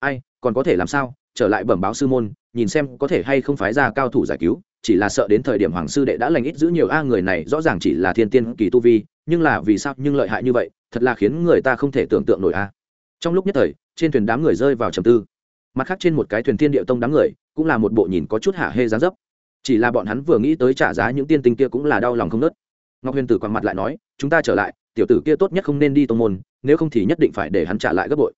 Ai, còn có thể làm sao? Trở lại bẩm báo sư môn, nhìn xem có thể hay không phái ra cao thủ giải cứu. Chỉ là sợ đến thời điểm hoàng sư đệ đã lành ít giữ nhiều, a, người này rõ ràng chỉ là thiên tiên kỳ tu vi nhưng là vì sao nhưng lợi hại như vậy, thật là khiến người ta không thể tưởng tượng nổi a. Trong lúc nhất thời, trên thuyền đám người rơi vào trầm tư. Mặt khác trên một cái thuyền thiên địa tông đám người, cũng là một bộ nhìn có chút hạ hê giá dấp. Chỉ là bọn hắn vừa nghĩ tới trả giá những tiên tinh kia cũng là đau lòng không nớt. Ngọc huyền tử quằn mặt lại nói, chúng ta trở lại, tiểu tử kia tốt nhất không nên đi tông môn, nếu không thì nhất định phải để hắn trả lại gấp bội.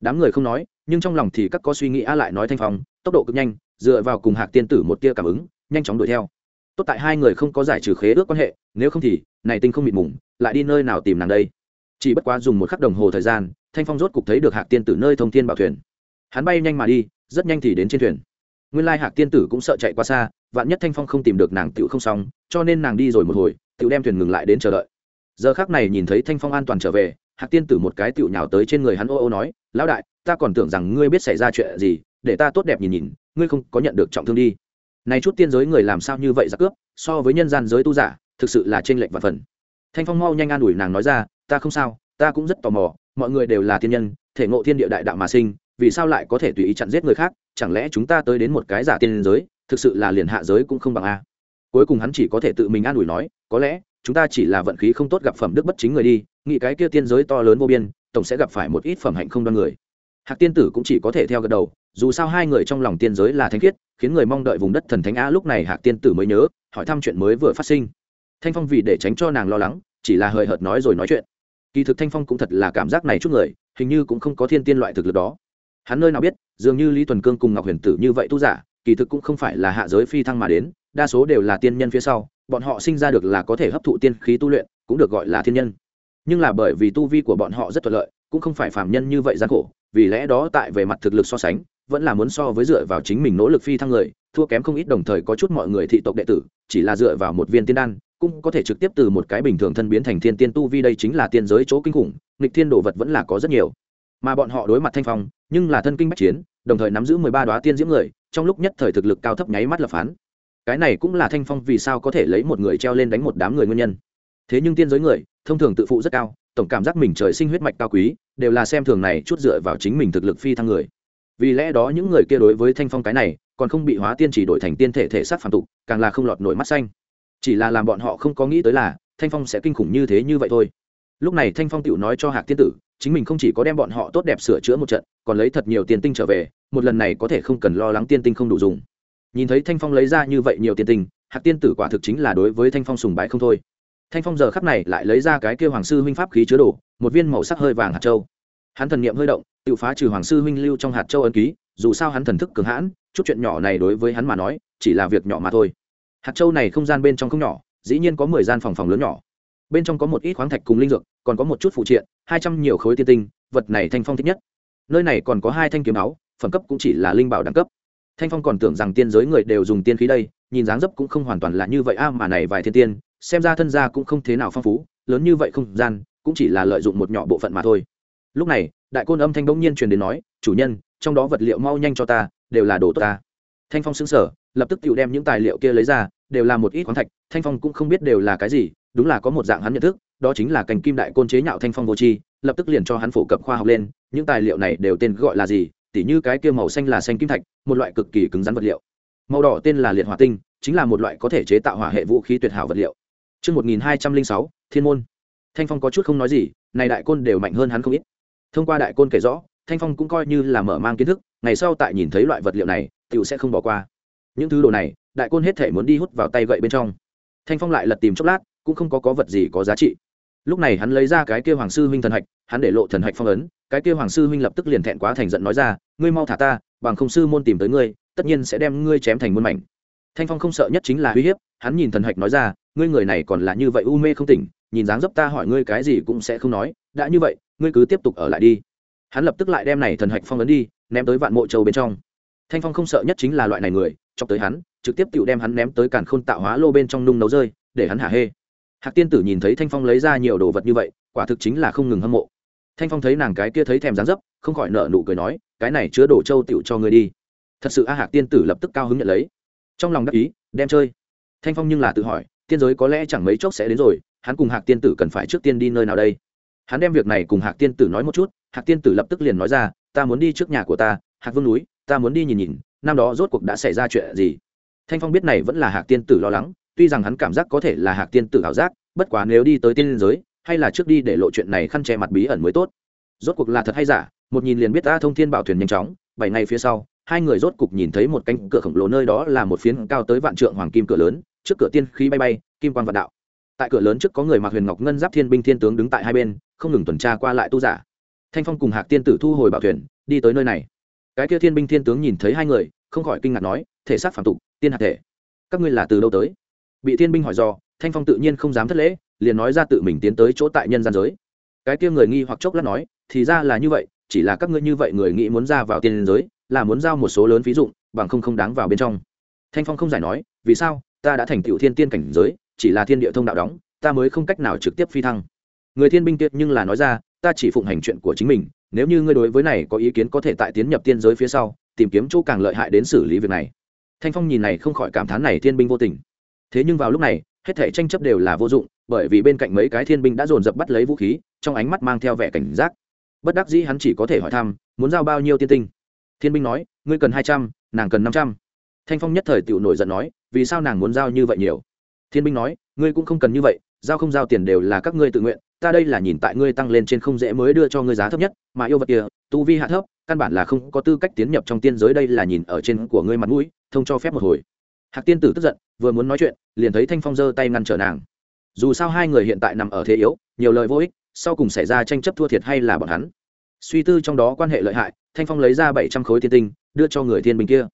Đám người không nói, nhưng trong lòng thì các có suy nghĩ a lại nói thanh phong, tốc độ cực nhanh, dựa vào cùng hạc tiên tử một tia cảm ứng, nhanh chóng đuổi theo. Tốt tại hai người không có giải trừ khế ước quan hệ, nếu không thì này tinh không mịt mùng, lại đi nơi nào tìm nàng đây? Chỉ bất quá dùng một khắc đồng hồ thời gian, thanh phong rốt cục thấy được hạc tiên tử nơi thông thiên bảo thuyền. Hắn bay nhanh mà đi, rất nhanh thì đến trên thuyền. Nguyên lai hạc tiên tử cũng sợ chạy qua xa, vạn nhất thanh phong không tìm được nàng tựu không xong, cho nên nàng đi rồi một hồi tựu đem thuyền ngừng lại đến chờ đợi. Giờ khác này nhìn thấy thanh phong an toàn trở về, hạc tiên tử một cái tựu nhào tới trên người hắn ô ô nói, lão đại, ta còn tưởng rằng ngươi biết xảy ra chuyện gì, để ta tốt đẹp nhìn nhìn, ngươi không có nhận được trọng thương đi. Này chút tiên giới người làm sao như vậy ra cướp, so với nhân gian giới tu giả thực sự là trên lệnh và phần. Thanh phong mau nhanh an ủi nàng nói ra, ta không sao, ta cũng rất tò mò, mọi người đều là thiên nhân, thể ngộ thiên địa đại đạo mà sinh, vì sao lại có thể tùy ý chặn giết người khác, chẳng lẽ chúng ta tới đến một cái giả tiên giới, thực sự là liền hạ giới cũng không bằng a? Cuối cùng hắn chỉ có thể tự mình an ủi nói, có lẽ, chúng ta chỉ là vận khí không tốt gặp phẩm đức bất chính người đi, nghĩ cái kia tiên giới to lớn vô biên, tổng sẽ gặp phải một ít phẩm hạnh không đoan người. Hạc tiên tử cũng chỉ có thể theo gật đầu, dù sao hai người trong lòng tiên giới là thanh khiết, khiến người mong đợi vùng đất thần thánh a lúc này hạc tiên tử mới nhớ, hỏi thăm chuyện mới vừa phát sinh thanh phong vì để tránh cho nàng lo lắng, chỉ là hời hợt nói rồi nói chuyện. Kỳ thực thanh phong cũng thật là cảm giác này chút người, hình như cũng không có thiên tiên loại thực lực đó. Hắn nơi nào biết, dường như lý tuần cương cùng ngọc huyền tử như vậy tu giả, kỳ thực cũng không phải là hạ giới phi thăng mà đến, đa số đều là tiên nhân phía sau, bọn họ sinh ra được là có thể hấp thụ tiên khí tu luyện, cũng được gọi là thiên nhân. Nhưng là bởi vì tu vi của bọn họ rất thuận lợi, cũng không phải phàm nhân như vậy gian khổ, vì lẽ đó tại về mặt thực lực so sánh, vẫn là muốn so với dựa vào chính mình nỗ lực phi thăng người, thua kém không ít đồng thời có chút mọi người thị tộc đệ tử, chỉ là dựa vào một viên tiên đan cũng có thể trực tiếp từ một cái bình thường thân biến thành thiên tiên tu vi, đây chính là tiên giới chỗ kinh khủng, nghịch thiên đồ vật vẫn là có rất nhiều. Mà bọn họ đối mặt thanh phong, nhưng là thân kinh bách chiến, đồng thời nắm giữ mười ba đoá tiên diễm người, trong lúc nhất thời thực lực cao thấp nháy mắt lập phán. Cái này cũng là thanh phong vì sao có thể lấy một người treo lên đánh một đám người nguyên nhân. Thế nhưng tiên giới người, thông thường tự phụ rất cao, tổng cảm giác mình trời sinh huyết mạch cao quý, đều là xem thường này chút dựa vào chính mình thực lực phi thăng người. Vì lẽ đó những người kia đối với thanh phong cái này, còn không bị hóa tiên chỉ đổi thành tiên thể thể sát phản tục, càng là không lọt nổi mắt xanh chỉ là làm bọn họ không có nghĩ tới là thanh phong sẽ kinh khủng như thế như vậy thôi. Lúc này thanh phong tựu nói cho hạc tiên tử, chính mình không chỉ có đem bọn họ tốt đẹp sửa chữa một trận, còn lấy thật nhiều tiền tinh trở về, một lần này có thể không cần lo lắng tiên tinh không đủ dùng. Nhìn thấy thanh phong lấy ra như vậy nhiều tiền tinh, hạc tiên tử quả thực chính là đối với thanh phong sùng bái không thôi. Thanh phong giờ khắp này lại lấy ra cái kêu hoàng sư huynh pháp khí chứa đồ, một viên màu sắc hơi vàng hạt châu. Hắn thần niệm hơi động, tự phá trừ hoàng sư huynh lưu trong hạt châu ấn ký, dù sao hắn thần thức cường hãn, chút chuyện nhỏ này đối với hắn mà nói, chỉ là việc nhỏ mà thôi hạt châu này không gian bên trong không nhỏ, dĩ nhiên có mười gian phòng phòng lớn nhỏ. Bên trong có một ít khoáng thạch cùng linh dược, còn có một chút phụ triện, hai trăm nhiều khối tiên tinh, vật này thanh phong thích nhất. Nơi này còn có hai thanh kiếm áo, phẩm cấp cũng chỉ là linh bảo đẳng cấp. Thanh phong còn tưởng rằng tiên giới người đều dùng tiên khí đây, nhìn dáng dấp cũng không hoàn toàn là như vậy a, mà này vài thiên tiên, xem ra thân gia cũng không thế nào phong phú, lớn như vậy không gian, cũng chỉ là lợi dụng một nhỏ bộ phận mà thôi. Lúc này, đại côn âm thanh bỗng nhiên truyền đến nói, chủ nhân, trong đó vật liệu mau nhanh cho ta, đều là đồ tốt ta. Thanh phong xứng sở lập tức tự đem những tài liệu kia lấy ra đều là một ít khoáng thạch thanh phong cũng không biết đều là cái gì đúng là có một dạng hắn nhận thức đó chính là cành kim đại côn chế nhạo thanh phong vô tri lập tức liền cho hắn phổ cập khoa học lên những tài liệu này đều tên gọi là gì tỉ như cái kia màu xanh là xanh kim thạch một loại cực kỳ cứng rắn vật liệu màu đỏ tên là liệt hỏa tinh chính là một loại có thể chế tạo hỏa hệ vũ khí tuyệt hảo vật liệu Trước 1206, Thiên môn. Thanh Phong có chút không nói gì, này đại côn đều mạnh hơn hắn không ít. Thông qua đại côn kể rõ, Thanh Phong cũng coi như là mở mang kiến thức, ngày sau tại nhìn thấy loại vật liệu này, tiểu sẽ không bỏ qua. Những thứ đồ này, đại côn hết thể muốn đi hút vào tay gậy bên trong. Thanh Phong lại lật tìm chốc lát, cũng không có có vật gì có giá trị. Lúc này hắn lấy ra cái kia Hoàng sư huynh thần hạch, hắn để lộ thần hạch phong ấn, cái kia Hoàng sư huynh lập tức liền thẹn quá thành giận nói ra, ngươi mau thả ta, bằng không sư môn tìm tới ngươi, tất nhiên sẽ đem ngươi chém thành muôn mảnh. Thanh Phong không sợ nhất chính là uy hiếp, hắn nhìn thần hạch nói ra, ngươi người này còn là như vậy u mê không tỉnh nhìn dáng dấp ta hỏi ngươi cái gì cũng sẽ không nói đã như vậy ngươi cứ tiếp tục ở lại đi hắn lập tức lại đem này thần hạch phong ấn đi ném tới vạn mộ châu bên trong thanh phong không sợ nhất chính là loại này người chọc tới hắn, trực tiếp tự đem hắn ném tới càn khôn tạo hóa lô bên trong nung nấu rơi, để hắn hả hê. Hạc tiên tử nhìn thấy thanh phong lấy ra nhiều đồ vật như vậy, quả thực chính là không ngừng hâm mộ. Thanh phong thấy nàng cái kia thấy thèm dáng dấp, không khỏi nợ nụ cười nói, cái này chứa đồ châu tựu cho ngươi đi. Thật sự a hạc tiên tử lập tức cao hứng nhận lấy. Trong lòng đắc ý, đem chơi. Thanh phong nhưng là tự hỏi, tiên giới có lẽ chẳng mấy chốc sẽ đến rồi, hắn cùng hạc tiên tử cần phải trước tiên đi nơi nào đây? Hắn đem việc này cùng hạc tiên tử nói một chút, hạc tiên tử lập tức liền nói ra, ta muốn đi trước nhà của ta, hạc vương núi, ta muốn đi nhìn nhìn năm đó rốt cuộc đã xảy ra chuyện gì? Thanh phong biết này vẫn là hạc tiên tử lo lắng, tuy rằng hắn cảm giác có thể là hạc tiên tử ảo giác, bất quá nếu đi tới tiên giới, hay là trước đi để lộ chuyện này khăn che mặt bí ẩn mới tốt. Rốt cuộc là thật hay giả, một nhìn liền biết ta thông thiên bảo thuyền nhanh chóng, bảy ngày phía sau, hai người rốt cục nhìn thấy một cánh cửa khổng lồ nơi đó là một phiến cao tới vạn trượng hoàng kim cửa lớn, trước cửa tiên khí bay bay, kim quan vạn đạo. Tại cửa lớn trước có người mặc huyền ngọc ngân giáp thiên binh thiên tướng đứng tại hai bên, không ngừng tuần tra qua lại tu giả. Thanh phong cùng hạc tiên tử thu hồi bảo thuyền, đi tới nơi này cái kia thiên binh thiên tướng nhìn thấy hai người, không khỏi kinh ngạc nói, thể xác phản tục, tiên hạt thể. Các ngươi là từ đâu tới? Bị thiên binh hỏi do thanh phong tự nhiên không dám thất lễ, liền nói ra tự mình tiến tới chỗ tại nhân gian giới. Cái kia người nghi hoặc chốc lát nói, thì ra là như vậy, chỉ là các ngươi như vậy người nghĩ muốn ra vào tiên giới, là muốn giao một số lớn ví dụ bằng không không đáng vào bên trong. Thanh phong không giải nói, vì sao? Ta đã thành tựu thiên tiên cảnh giới, chỉ là thiên địa thông đạo đóng, ta mới không cách nào trực tiếp phi thăng. Người thiên binh tiết nhưng là nói ra, ta chỉ phụng hành chuyện của chính mình nếu như ngươi đối với này có ý kiến có thể tại tiến nhập tiên giới phía sau, tìm kiếm chỗ càng lợi hại đến xử lý việc này. Thanh phong nhìn này không khỏi cảm thán này thiên binh vô tình. Thế nhưng vào lúc này, hết thể tranh chấp đều là vô dụng, bởi vì bên cạnh mấy cái thiên binh đã dồn dập bắt lấy vũ khí, trong ánh mắt mang theo vẻ cảnh giác. Bất đắc dĩ hắn chỉ có thể hỏi thăm, muốn giao bao nhiêu tiên tinh? Thiên binh nói, ngươi cần hai trăm, nàng cần năm trăm. Thanh phong nhất thời tiểu nổi giận nói, vì sao nàng muốn giao như vậy nhiều? Thiên binh nói, ngươi cũng không cần như vậy giao không giao tiền đều là các ngươi tự nguyện, ta đây là nhìn tại ngươi tăng lên trên không dễ mới đưa cho ngươi giá thấp nhất, mà yêu vật kia, tu vi hạ thấp, căn bản là không có tư cách tiến nhập trong tiên giới đây là nhìn ở trên của ngươi mặt mũi, thông cho phép một hồi. Hạc tiên tử tức giận, vừa muốn nói chuyện, liền thấy thanh phong giơ tay ngăn trở nàng. Dù sao hai người hiện tại nằm ở thế yếu, nhiều lời vô ích, sau cùng xảy ra tranh chấp thua thiệt hay là bọn hắn? Suy tư trong đó quan hệ lợi hại, thanh phong lấy ra bảy trăm khối tiên tinh, đưa cho người thiên bình kia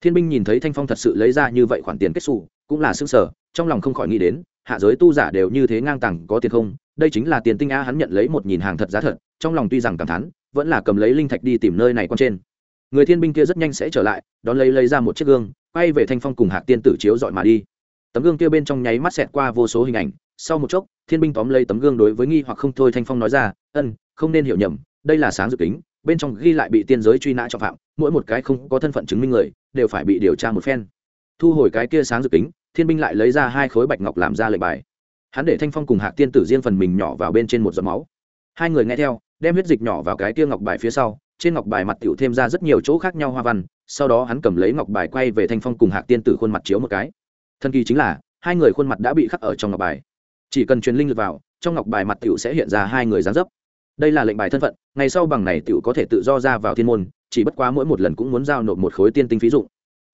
thiên binh nhìn thấy thanh phong thật sự lấy ra như vậy khoản tiền kết xù, cũng là xương sở trong lòng không khỏi nghĩ đến, hạ giới tu giả đều như thế ngang tàng có tiền không? Đây chính là tiền tinh a hắn nhận lấy một nhìn hàng thật giá thật, trong lòng tuy rằng cảm thán, vẫn là cầm lấy linh thạch đi tìm nơi này con trên. Người thiên binh kia rất nhanh sẽ trở lại, đón lấy lấy ra một chiếc gương, quay về thanh phong cùng hạc tiên tử chiếu dọi mà đi. Tấm gương kia bên trong nháy mắt xẹt qua vô số hình ảnh, sau một chốc, thiên binh tóm lấy tấm gương đối với nghi hoặc không thôi thanh phong nói ra, ân, không nên hiểu nhầm, đây là sáng dự kính bên trong ghi lại bị tiên giới truy nã trọng phạm, mỗi một cái không có thân phận chứng minh người, đều phải bị điều tra một phen. Thu hồi cái kia sáng dự tính thiên binh lại lấy ra hai khối bạch ngọc làm ra lệnh bài. Hắn để thanh phong cùng hạc tiên tử riêng phần mình nhỏ vào bên trên một giọt máu. Hai người nghe theo, đem huyết dịch nhỏ vào cái kia ngọc bài phía sau, trên ngọc bài mặt tiểu thêm ra rất nhiều chỗ khác nhau hoa văn, sau đó hắn cầm lấy ngọc bài quay về thanh phong cùng hạc tiên tử khuôn mặt chiếu một cái. Thần kỳ chính là, hai người khuôn mặt đã bị khắc ở trong ngọc bài. Chỉ cần truyền linh lực vào, trong ngọc bài mặt tiểu sẽ hiện ra hai người dáng dấp đây là lệnh bài thân phận, ngày sau bằng này tiểu có thể tự do ra vào thiên môn, chỉ bất quá mỗi một lần cũng muốn giao nộp một khối tiên tinh phí dụng.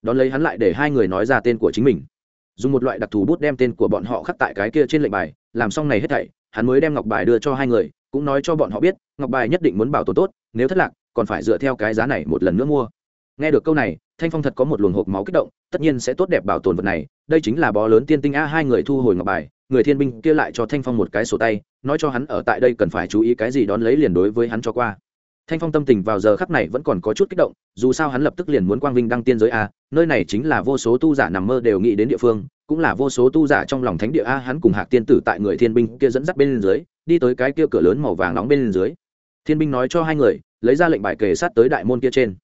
Đón lấy hắn lại để hai người nói ra tên của chính mình. Dùng một loại đặc thù bút đem tên của bọn họ khắc tại cái kia trên lệnh bài, làm xong này hết thảy, hắn mới đem ngọc bài đưa cho hai người, cũng nói cho bọn họ biết, ngọc bài nhất định muốn bảo tồn tốt, nếu thất lạc, còn phải dựa theo cái giá này một lần nữa mua. Nghe được câu này, thanh phong thật có một luồng hộp máu kích động, tất nhiên sẽ tốt đẹp bảo tồn vật này, đây chính là bó lớn tiên tinh a, hai người thu hồi ngọc bài người thiên binh kia lại cho thanh phong một cái sổ tay, nói cho hắn ở tại đây cần phải chú ý cái gì đón lấy liền đối với hắn cho qua. Thanh phong tâm tình vào giờ khắc này vẫn còn có chút kích động, dù sao hắn lập tức liền muốn quang vinh đăng tiên giới a, nơi này chính là vô số tu giả nằm mơ đều nghĩ đến địa phương, cũng là vô số tu giả trong lòng thánh địa a, hắn cùng hạc tiên tử tại người thiên binh kia dẫn dắt bên dưới, đi tới cái kia cửa lớn màu vàng nóng bên dưới. Thiên binh nói cho hai người, lấy ra lệnh bài kề sát tới đại môn kia trên.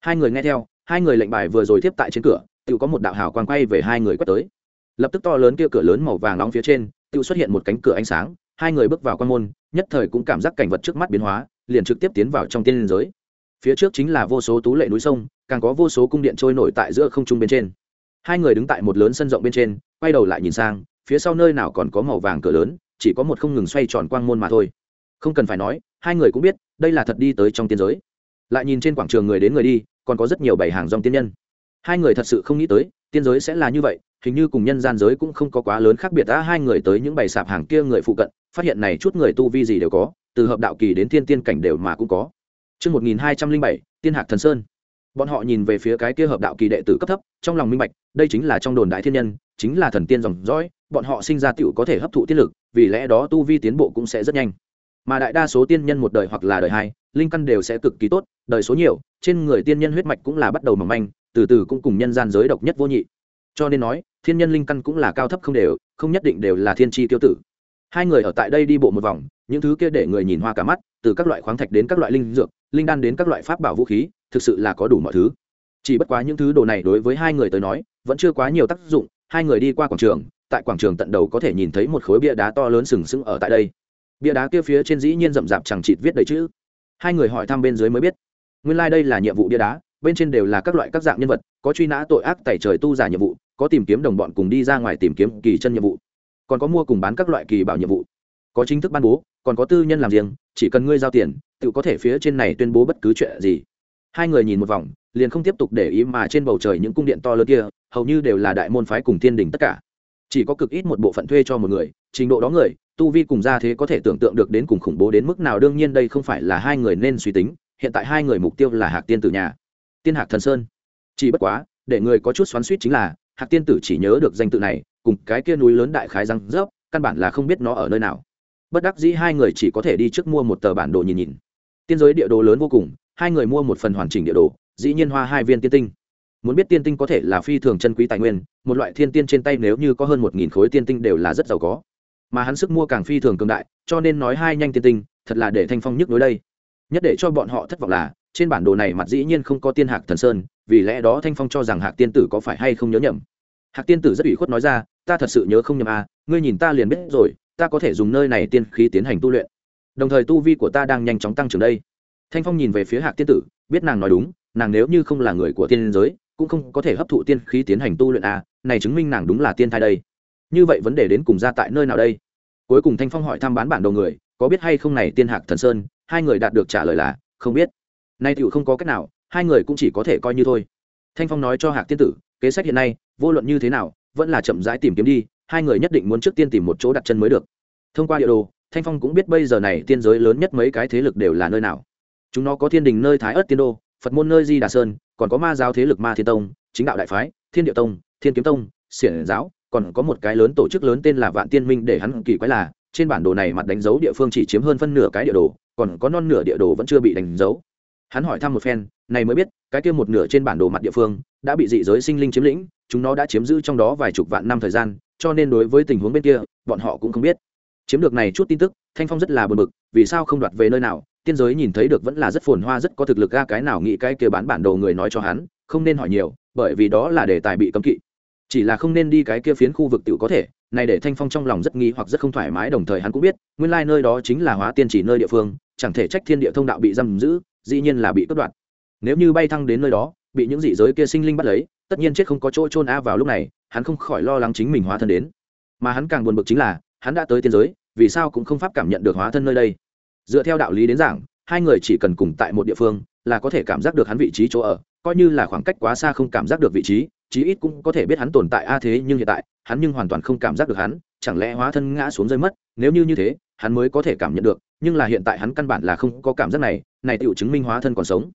Hai người nghe theo, hai người lệnh bài vừa rồi tiếp tại trên cửa, tự có một đạo hào quang quay về hai người quét tới lập tức to lớn kia cửa lớn màu vàng nóng phía trên tự xuất hiện một cánh cửa ánh sáng, hai người bước vào quan môn, nhất thời cũng cảm giác cảnh vật trước mắt biến hóa, liền trực tiếp tiến vào trong tiên liên giới. Phía trước chính là vô số tú lệ núi sông, càng có vô số cung điện trôi nổi tại giữa không trung bên trên. Hai người đứng tại một lớn sân rộng bên trên, quay đầu lại nhìn sang, phía sau nơi nào còn có màu vàng cửa lớn, chỉ có một không ngừng xoay tròn quang môn mà thôi. Không cần phải nói, hai người cũng biết, đây là thật đi tới trong tiên giới. Lại nhìn trên quảng trường người đến người đi, còn có rất nhiều bảy hàng dòng tiên nhân. Hai người thật sự không nghĩ tới, tiên giới sẽ là như vậy hình như cùng nhân gian giới cũng không có quá lớn khác biệt đã hai người tới những bày sạp hàng kia người phụ cận phát hiện này chút người tu vi gì đều có từ hợp đạo kỳ đến thiên tiên cảnh đều mà cũng có Trước 1207, tiên hạc thần sơn. Bọn họ nhìn về phía cái kia hợp đạo kỳ đệ tử cấp thấp, trong lòng minh bạch, đây chính là trong đồn đại thiên nhân, chính là thần tiên dòng dõi, bọn họ sinh ra tiểu có thể hấp thụ tiên lực, vì lẽ đó tu vi tiến bộ cũng sẽ rất nhanh. Mà đại đa số tiên nhân một đời hoặc là đời hai, linh căn đều sẽ cực kỳ tốt, đời số nhiều, trên người tiên nhân huyết mạch cũng là bắt đầu mỏng manh, từ từ cũng cùng nhân gian giới độc nhất vô nhị. Cho nên nói, thiên nhân linh căn cũng là cao thấp không đều, không nhất định đều là thiên chi tiêu tử. Hai người ở tại đây đi bộ một vòng, những thứ kia để người nhìn hoa cả mắt, từ các loại khoáng thạch đến các loại linh dược, linh đan đến các loại pháp bảo vũ khí, thực sự là có đủ mọi thứ. Chỉ bất quá những thứ đồ này đối với hai người tới nói, vẫn chưa quá nhiều tác dụng, hai người đi qua quảng trường, tại quảng trường tận đầu có thể nhìn thấy một khối bia đá to lớn sừng sững ở tại đây bia đá kia phía trên dĩ nhiên rậm rạp chẳng chịt viết đầy chữ hai người hỏi thăm bên dưới mới biết nguyên lai、like、đây là nhiệm vụ bia đá bên trên đều là các loại các dạng nhân vật có truy nã tội ác tẩy trời tu giả nhiệm vụ có tìm kiếm đồng bọn cùng đi ra ngoài tìm kiếm kỳ chân nhiệm vụ, còn có mua cùng bán các loại kỳ bảo nhiệm vụ. Có chính thức ban bố, còn có tư nhân làm riêng, chỉ cần ngươi giao tiền, tự có thể phía trên này tuyên bố bất cứ chuyện gì. Hai người nhìn một vòng, liền không tiếp tục để ý mà trên bầu trời những cung điện to lớn kia, hầu như đều là đại môn phái cùng thiên đình tất cả. Chỉ có cực ít một bộ phận thuê cho một người, trình độ đó người, tu vi cùng ra thế có thể tưởng tượng được đến cùng khủng bố đến mức nào, đương nhiên đây không phải là hai người nên suy tính, hiện tại hai người mục tiêu là hạc tiên tử nhà, tiên hạc thần sơn. Chỉ bất quá, để người có chút xoắn suýt chính là hạc tiên tử chỉ nhớ được danh tự này, cùng cái kia núi lớn đại khái răng rớp, căn bản là không biết nó ở nơi nào. Bất đắc dĩ hai người chỉ có thể đi trước mua một tờ bản đồ nhìn nhìn. Tiên giới địa đồ lớn vô cùng, hai người mua một phần hoàn chỉnh địa đồ, dĩ nhiên hoa hai viên tiên tinh. Muốn biết tiên tinh có thể là phi thường chân quý tài nguyên, một loại thiên tiên trên tay nếu như có hơn một nghìn khối tiên tinh đều là rất giàu có. Mà hắn sức mua càng phi thường cường đại, cho nên nói hai nhanh tiên tinh, thật là để thanh phong nhức đối đây. Nhất để cho bọn họ thất vọng là trên bản đồ này mặt dĩ nhiên không có tiên hạc thần sơn, vì lẽ đó thanh phong cho rằng hạc tiên tử có phải hay không nhớ nhầm. Hạc tiên tử rất ủy khuất nói ra, ta thật sự nhớ không nhầm à ngươi nhìn ta liền biết rồi, ta có thể dùng nơi này tiên khí tiến hành tu luyện. Đồng thời tu vi của ta đang nhanh chóng tăng trưởng đây. Thanh phong nhìn về phía hạc tiên tử, biết nàng nói đúng, nàng nếu như không là người của tiên giới, cũng không có thể hấp thụ tiên khí tiến hành tu luyện à này chứng minh nàng đúng là tiên thai đây. Như vậy vấn đề đến cùng ra tại nơi nào đây? Cuối cùng thanh phong hỏi thăm bán bản đồ người, có biết hay không này tiên hạc thần sơn, hai người đạt được trả lời là, không biết nay tựu không có cách nào, hai người cũng chỉ có thể coi như thôi. Thanh phong nói cho hạc tiên tử, kế sách hiện nay, vô luận như thế nào, vẫn là chậm rãi tìm kiếm đi, hai người nhất định muốn trước tiên tìm một chỗ đặt chân mới được. Thông qua địa đồ, thanh phong cũng biết bây giờ này tiên giới lớn nhất mấy cái thế lực đều là nơi nào. Chúng nó có thiên đình nơi thái ớt tiên đô, phật môn nơi di đà sơn, còn có ma giáo thế lực ma thiên tông, chính đạo đại phái, thiên địa tông, thiên kiếm tông, xiển giáo, còn có một cái lớn tổ chức lớn tên là vạn tiên minh để hắn kỳ quái là, trên bản đồ này mặt đánh dấu địa phương chỉ chiếm hơn phân nửa cái địa đồ, còn có non nửa địa đồ vẫn chưa bị đánh dấu hắn hỏi thăm một phen, này mới biết, cái kia một nửa trên bản đồ mặt địa phương, đã bị dị giới sinh linh chiếm lĩnh, chúng nó đã chiếm giữ trong đó vài chục vạn năm thời gian, cho nên đối với tình huống bên kia, bọn họ cũng không biết. Chiếm được này chút tin tức, thanh phong rất là buồn bực, vì sao không đoạt về nơi nào? Tiên giới nhìn thấy được vẫn là rất phồn hoa, rất có thực lực ga cái nào nghĩ cái kia bán bản đồ người nói cho hắn, không nên hỏi nhiều, bởi vì đó là đề tài bị cấm kỵ. Chỉ là không nên đi cái kia phiến khu vực tự có thể, này để thanh phong trong lòng rất nghi hoặc, rất không thoải mái, đồng thời hắn cũng biết, nguyên lai nơi đó chính là hóa tiên chỉ nơi địa phương, chẳng thể trách thiên địa thông đạo bị giam giữ dĩ nhiên là bị cướp đoạt. Nếu như bay thăng đến nơi đó, bị những dị giới kia sinh linh bắt lấy, tất nhiên chết không có chỗ trôn a vào lúc này, hắn không khỏi lo lắng chính mình hóa thân đến. Mà hắn càng buồn bực chính là, hắn đã tới tiên giới, vì sao cũng không pháp cảm nhận được hóa thân nơi đây. Dựa theo đạo lý đến giảng, hai người chỉ cần cùng tại một địa phương, là có thể cảm giác được hắn vị trí chỗ ở, coi như là khoảng cách quá xa không cảm giác được vị trí, chí ít cũng có thể biết hắn tồn tại a thế nhưng hiện tại, hắn nhưng hoàn toàn không cảm giác được hắn, chẳng lẽ hóa thân ngã xuống rơi mất, nếu như như thế, hắn mới có thể cảm nhận được nhưng là hiện tại hắn căn bản là không có cảm giác này này tự chứng minh hóa thân còn sống.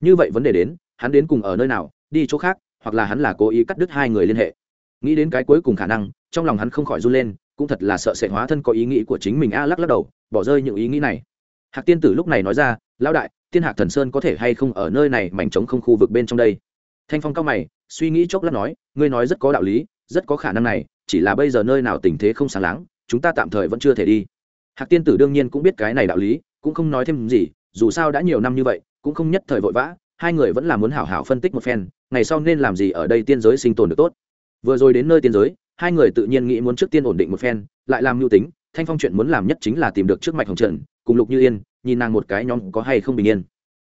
Như vậy vấn đề đến, hắn đến cùng ở nơi nào, đi chỗ khác, hoặc là hắn là cố ý cắt đứt hai người liên hệ. Nghĩ đến cái cuối cùng khả năng, trong lòng hắn không khỏi run lên, cũng thật là sợ sệt hóa thân có ý nghĩ của chính mình a, lắc lắc đầu, bỏ rơi những ý nghĩ này. Hạc tiên tử lúc này nói ra, lão đại, tiên hạc thần sơn có thể hay không ở nơi này mảnh trống không khu vực bên trong đây? Thanh phong cao mày, suy nghĩ chốc lát nói, ngươi nói rất có đạo lý, rất có khả năng này, chỉ là bây giờ nơi nào tình thế không sáng láng, chúng ta tạm thời vẫn chưa thể đi hạc tiên tử đương nhiên cũng biết cái này đạo lý, cũng không nói thêm gì, dù sao đã nhiều năm như vậy, cũng không nhất thời vội vã, hai người vẫn là muốn hảo hảo phân tích một phen, ngày sau nên làm gì ở đây tiên giới sinh tồn được tốt. Vừa rồi đến nơi tiên giới, hai người tự nhiên nghĩ muốn trước tiên ổn định một phen, lại làm mưu tính, thanh phong chuyện muốn làm nhất chính là tìm được trước mạch hồng trần, cùng lục như yên, nhìn nàng một cái nhóm có hay không bình yên.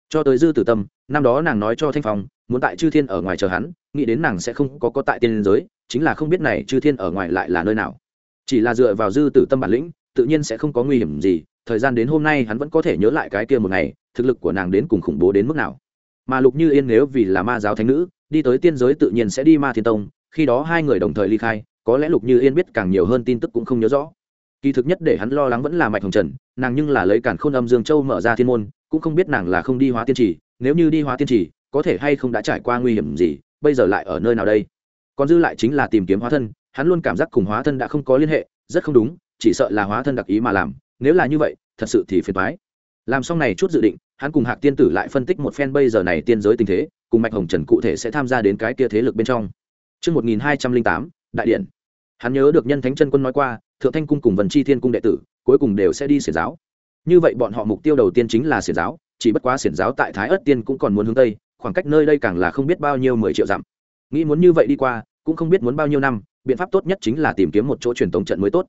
Cho tới dư tử tâm, năm đó nàng nói cho thanh phong, muốn tại chư thiên ở ngoài chờ hắn, nghĩ đến nàng sẽ không có có tại tiên giới, chính là không biết này chư thiên ở ngoài lại là nơi nào. Chỉ là dựa vào dư tử tâm bản lĩnh tự nhiên sẽ không có nguy hiểm gì, thời gian đến hôm nay hắn vẫn có thể nhớ lại cái kia một ngày, thực lực của nàng đến cùng khủng bố đến mức nào. Mà lục như yên nếu vì là ma giáo thánh nữ, đi tới tiên giới tự nhiên sẽ đi ma thiên tông, khi đó hai người đồng thời ly khai, có lẽ lục như yên biết càng nhiều hơn tin tức cũng không nhớ rõ. Kỳ thực nhất để hắn lo lắng vẫn là mạch hồng trần, nàng nhưng là lấy cản khôn âm dương châu mở ra thiên môn, cũng không biết nàng là không đi hóa tiên trì, nếu như đi hóa tiên trì, có thể hay không đã trải qua nguy hiểm gì, bây giờ lại ở nơi nào đây? Còn dư lại chính là tìm kiếm hóa thân, hắn luôn cảm giác cùng hóa thân đã không có liên hệ, rất không đúng chỉ sợ là hóa thân đặc ý mà làm nếu là như vậy thật sự thì phiền thoái làm xong này chút dự định hắn cùng hạc tiên tử lại phân tích một phen bây giờ này tiên giới tình thế cùng mạch hồng trần cụ thể sẽ tham gia đến cái kia thế lực bên trong Trước 1208, Đại Điện. Hắn nhớ được nhân thánh chân quân nói qua, Thượng Thanh cung cùng Vân Chi Thiên cung đệ tử, cuối cùng đều sẽ đi xiển giáo. Như vậy bọn họ mục tiêu đầu tiên chính là xiển giáo, chỉ bất quá xiển giáo tại Thái ất Tiên cũng còn muốn hướng tây, khoảng cách nơi đây càng là không biết bao nhiêu mười triệu dặm. Nghĩ muốn như vậy đi qua, cũng không biết muốn bao nhiêu năm, biện pháp tốt nhất chính là tìm kiếm một chỗ truyền tống trận mới tốt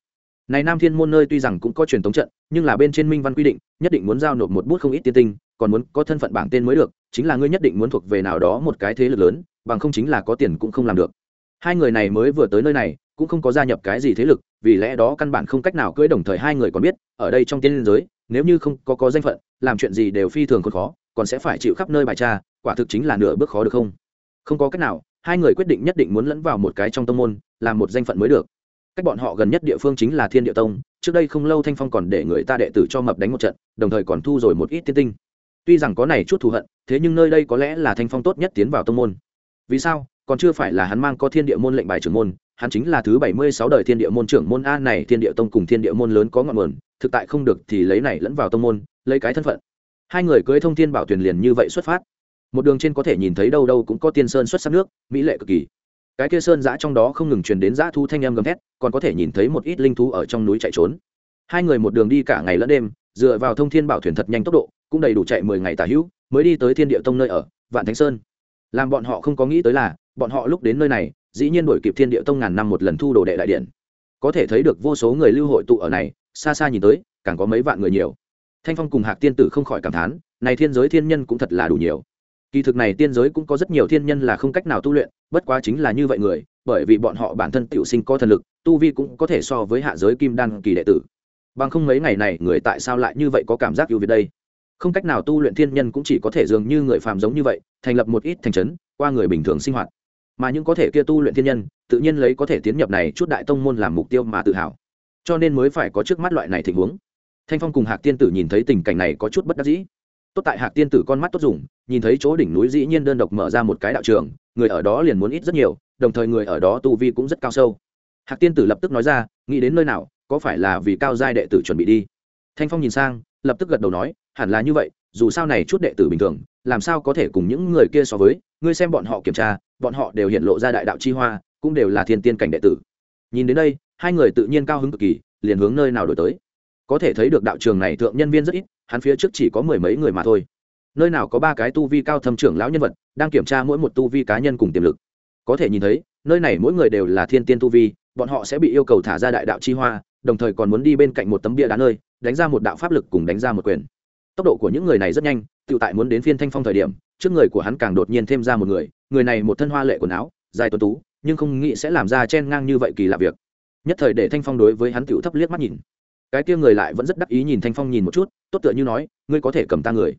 này nam thiên môn nơi tuy rằng cũng có truyền thống trận, nhưng là bên trên minh văn quy định, nhất định muốn giao nộp một bút không ít tiên tinh, còn muốn có thân phận bảng tên mới được, chính là ngươi nhất định muốn thuộc về nào đó một cái thế lực lớn, bằng không chính là có tiền cũng không làm được. Hai người này mới vừa tới nơi này, cũng không có gia nhập cái gì thế lực, vì lẽ đó căn bản không cách nào cưỡi đồng thời hai người còn biết, ở đây trong tiên liên giới, nếu như không có có danh phận, làm chuyện gì đều phi thường còn khó, còn sẽ phải chịu khắp nơi bài tra, quả thực chính là nửa bước khó được không? Không có cách nào, hai người quyết định nhất định muốn lẫn vào một cái trong tông môn, làm một danh phận mới được cách bọn họ gần nhất địa phương chính là thiên địa tông, trước đây không lâu thanh phong còn để người ta đệ tử cho mập đánh một trận, đồng thời còn thu rồi một ít tiên tinh. Tuy rằng có này chút thù hận, thế nhưng nơi đây có lẽ là thanh phong tốt nhất tiến vào tông môn. Vì sao? Còn chưa phải là hắn mang có thiên địa môn lệnh bài trưởng môn, hắn chính là thứ bảy mươi sáu đời thiên địa môn trưởng môn a này thiên địa tông cùng thiên địa môn lớn có ngọn nguồn, thực tại không được thì lấy này lẫn vào tông môn, lấy cái thân phận. Hai người cưới thông thiên bảo thuyền liền như vậy xuất phát. Một đường trên có thể nhìn thấy đâu đâu cũng có tiên sơn xuất sắc nước, mỹ lệ cực kỳ cái kia sơn giã trong đó không ngừng truyền đến giã thu thanh em gầm thét, còn có thể nhìn thấy một ít linh thú ở trong núi chạy trốn. Hai người một đường đi cả ngày lẫn đêm, dựa vào thông thiên bảo thuyền thật nhanh tốc độ, cũng đầy đủ chạy mười ngày tả hữu, mới đi tới thiên địa tông nơi ở, vạn thánh sơn. Làm bọn họ không có nghĩ tới là, bọn họ lúc đến nơi này, dĩ nhiên đổi kịp thiên địa tông ngàn năm một lần thu đồ đệ đại điện. Có thể thấy được vô số người lưu hội tụ ở này, xa xa nhìn tới, càng có mấy vạn người nhiều. Thanh phong cùng hạc tiên tử không khỏi cảm thán, này thiên giới thiên nhân cũng thật là đủ nhiều kỳ thực này tiên giới cũng có rất nhiều thiên nhân là không cách nào tu luyện, bất quá chính là như vậy người, bởi vì bọn họ bản thân tiểu sinh có thần lực, tu vi cũng có thể so với hạ giới kim đan kỳ đệ tử. Bằng không mấy ngày này, người tại sao lại như vậy có cảm giác ưu việt đây? Không cách nào tu luyện thiên nhân cũng chỉ có thể dường như người phàm giống như vậy, thành lập một ít thành trấn, qua người bình thường sinh hoạt. Mà những có thể kia tu luyện thiên nhân, tự nhiên lấy có thể tiến nhập này chút đại tông môn làm mục tiêu mà tự hào. Cho nên mới phải có trước mắt loại này tình huống. Thanh phong cùng hạc tiên tử nhìn thấy tình cảnh này có chút bất đắc dĩ tốt tại hạc tiên tử con mắt tốt dùng, nhìn thấy chỗ đỉnh núi dĩ nhiên đơn độc mở ra một cái đạo trường, người ở đó liền muốn ít rất nhiều, đồng thời người ở đó tu vi cũng rất cao sâu. Hạc tiên tử lập tức nói ra, nghĩ đến nơi nào, có phải là vì cao giai đệ tử chuẩn bị đi? Thanh phong nhìn sang, lập tức gật đầu nói, hẳn là như vậy, dù sao này chút đệ tử bình thường, làm sao có thể cùng những người kia so với, ngươi xem bọn họ kiểm tra, bọn họ đều hiện lộ ra đại đạo chi hoa, cũng đều là thiên tiên cảnh đệ tử. Nhìn đến đây, hai người tự nhiên cao hứng cực kỳ, liền hướng nơi nào đổi tới có thể thấy được đạo trường này thượng nhân viên rất ít, hắn phía trước chỉ có mười mấy người mà thôi. Nơi nào có ba cái tu vi cao thâm trưởng lão nhân vật, đang kiểm tra mỗi một tu vi cá nhân cùng tiềm lực. Có thể nhìn thấy, nơi này mỗi người đều là thiên tiên tu vi, bọn họ sẽ bị yêu cầu thả ra đại đạo chi hoa, đồng thời còn muốn đi bên cạnh một tấm bia đá nơi, đánh ra một đạo pháp lực cùng đánh ra một quyền. Tốc độ của những người này rất nhanh tự tại muốn đến phiên thanh phong thời điểm, trước người của hắn càng đột nhiên thêm ra một người người này một thân hoa lệ quần áo, dài tuấn tú, nhưng không nghĩ sẽ làm ra chen ngang như vậy kỳ lạ việc. Nhất thời để thanh phong đối với hắn tựu thấp liếc mắt nhìn cái kia người lại vẫn rất đắc ý nhìn thanh phong nhìn một chút, tốt tựa như nói, ngươi có thể cầm ta người.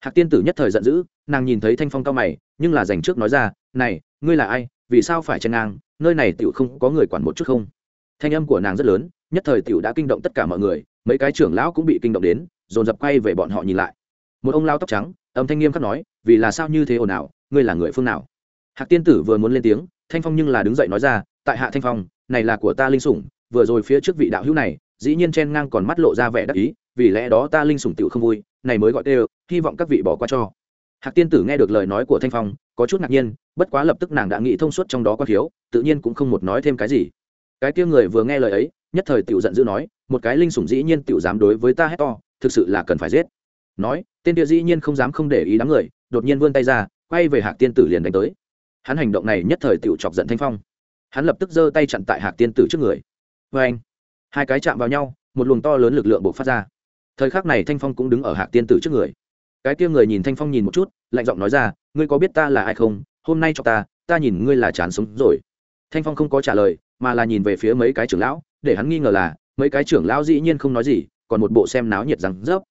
Hạc tiên tử nhất thời giận dữ, nàng nhìn thấy thanh phong cao mày, nhưng là dành trước nói ra, này, ngươi là ai? Vì sao phải chen ngang? Nơi này tựu không có người quản một chút không? Thanh âm của nàng rất lớn, nhất thời tựu đã kinh động tất cả mọi người, mấy cái trưởng lão cũng bị kinh động đến, dồn dập quay về bọn họ nhìn lại. Một ông lao tóc trắng, âm thanh nghiêm khắc nói, vì là sao như thế ồn ào? Ngươi là người phương nào? Hạc tiên tử vừa muốn lên tiếng, thanh phong nhưng là đứng dậy nói ra, tại hạ thanh phong, này là của ta linh sủng, vừa rồi phía trước vị đạo hữu này dĩ nhiên chen ngang còn mắt lộ ra vẻ đắc ý, vì lẽ đó ta linh sủng tiểu không vui, này mới gọi tê hy vọng các vị bỏ qua cho. Hạc tiên tử nghe được lời nói của thanh phong, có chút ngạc nhiên, bất quá lập tức nàng đã nghĩ thông suốt trong đó quá thiếu, tự nhiên cũng không một nói thêm cái gì. Cái kia người vừa nghe lời ấy, nhất thời tiểu giận dữ nói, một cái linh sủng dĩ nhiên tiểu dám đối với ta hét to, thực sự là cần phải giết. Nói, tên kia dĩ nhiên không dám không để ý đám người, đột nhiên vươn tay ra, quay về hạc tiên tử liền đánh tới. Hắn hành động này nhất thời tiểu chọc giận thanh phong. Hắn lập tức giơ tay chặn tại hạc tiên tử trước người. Vê anh hai cái chạm vào nhau, một luồng to lớn lực lượng buộc phát ra. Thời khắc này thanh phong cũng đứng ở hạc tiên tử trước người. Cái kia người nhìn thanh phong nhìn một chút, lạnh giọng nói ra, ngươi có biết ta là ai không? Hôm nay cho ta ta nhìn ngươi là chán sống rồi. Thanh phong không có trả lời, mà là nhìn về phía mấy cái trưởng lão, để hắn nghi ngờ là, mấy cái trưởng lão dĩ nhiên không nói gì, còn một bộ xem náo nhiệt rằng rớp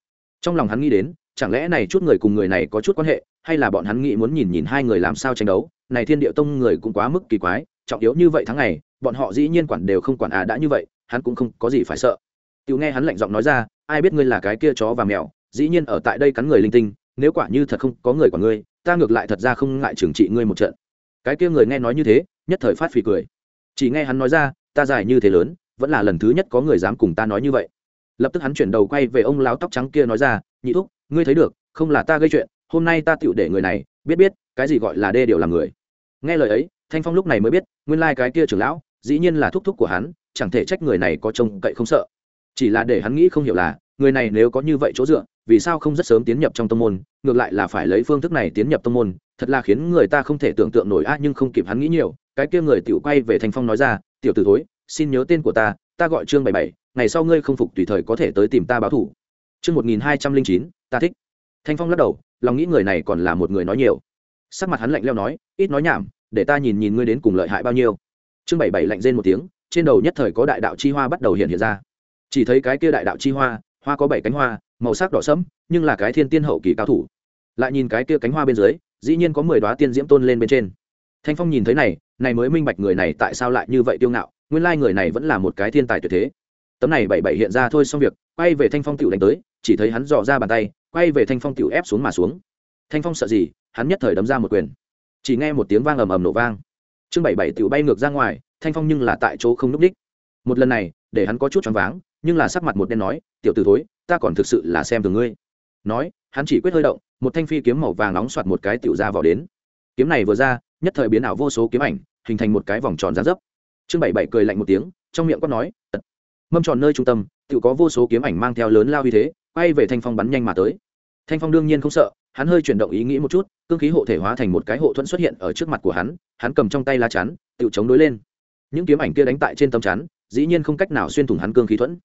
trong lòng hắn nghĩ đến, chẳng lẽ này chút người cùng người này có chút quan hệ, hay là bọn hắn nghĩ muốn nhìn nhìn hai người làm sao tranh đấu? Này thiên địa tông người cũng quá mức kỳ quái, trọng yếu như vậy tháng ngày, bọn họ dĩ nhiên quản đều không quản à đã như vậy hắn cũng không có gì phải sợ. Tiểu nghe hắn lạnh giọng nói ra, ai biết ngươi là cái kia chó và mèo, dĩ nhiên ở tại đây cắn người linh tinh, nếu quả như thật không có người của ngươi, ta ngược lại thật ra không ngại trừng trị ngươi một trận. Cái kia người nghe nói như thế, nhất thời phát phì cười. Chỉ nghe hắn nói ra, ta dài như thế lớn, vẫn là lần thứ nhất có người dám cùng ta nói như vậy. Lập tức hắn chuyển đầu quay về ông láo tóc trắng kia nói ra, nhị thúc, ngươi thấy được, không là ta gây chuyện, hôm nay ta tựu để người này, biết biết, cái gì gọi là đê điều làm người. Nghe lời ấy, thanh phong lúc này mới biết, nguyên lai、like、cái kia trưởng lão, dĩ nhiên là thúc thúc của hắn chẳng thể trách người này có trông cậy không sợ. Chỉ là để hắn nghĩ không hiểu là, người này nếu có như vậy chỗ dựa, vì sao không rất sớm tiến nhập trong tông môn, ngược lại là phải lấy phương thức này tiến nhập tông môn, thật là khiến người ta không thể tưởng tượng nổi a, nhưng không kịp hắn nghĩ nhiều, cái kia người tiểu quay về thành phong nói ra, tiểu t ử thối, xin nhớ tên của ta ta gọi trương bảy bảy, ngày sau ngươi không phục tùy thời có thể tới tìm ta báo thủ. Chương một nghìn hai trăm linh chín, ta thích. Thanh phong lắc đầu, lòng nghĩ người này còn là một người nói nhiều. Sắc mặt hắn lạnh leo nói, ít nói nhảm, để ta nhìn nhìn ngươi đến cùng lợi hại bao nhiêu. Chương bảy bảy lạnh rên một tiếng trên đầu nhất thời có đại đạo chi hoa bắt đầu hiện hiện ra. Chỉ thấy cái kia đại đạo chi hoa hoa có bảy cánh hoa, màu sắc đỏ sẫm, nhưng là cái thiên tiên hậu kỳ cao thủ. Lại nhìn cái kia cánh hoa bên dưới, dĩ nhiên có mười đoá tiên diễm tôn lên bên trên. Thanh phong nhìn thấy này này mới minh bạch người này tại sao lại như vậy tiêu ngạo, nguyên lai người này vẫn là một cái thiên tài tuyệt thế. Tấm này bảy bảy hiện ra thôi xong việc, quay về thanh phong tiểu đánh tới, chỉ thấy hắn dò ra bàn tay, quay về thanh phong tiểu ép xuống mà xuống. Thanh phong sợ gì, hắn nhất thời đấm ra một quyền. Chỉ nghe một tiếng vang ầm ầm nổ vang chương bảy bảy tiểu bay ngược ra ngoài, thanh phong nhưng là tại chỗ không núp đích. Một lần này, để hắn có chút choáng váng, nhưng là sắc mặt một đen nói, tiểu t ử thối, ta còn thực sự là xem thường ngươi. Nói, hắn chỉ quyết hơi động, một thanh phi kiếm màu vàng nóng soạt một cái tiểu ra vào đến. Kiếm này vừa ra, nhất thời biến ảo vô số kiếm ảnh, hình thành một cái vòng tròn gián dấp. Trương bảy bảy cười lạnh một tiếng, trong miệng quát nói, tật. Mâm tròn nơi trung tâm, tự có vô số kiếm ảnh mang theo lớn lao uy thế, quay về thanh phong bắn nhanh mà tới. Thanh phong đương nhiên không sợ, hắn hơi chuyển động ý nghĩ một chút, cương khí hộ thể hóa thành một cái hộ thuẫn xuất hiện ở trước mặt của hắn hắn cầm trong tay lá chắn, tự chống đối lên. Những kiếm ảnh kia đánh tại trên tấm chắn, dĩ nhiên không cách nào xuyên thủng hắn cương khí thuẫn.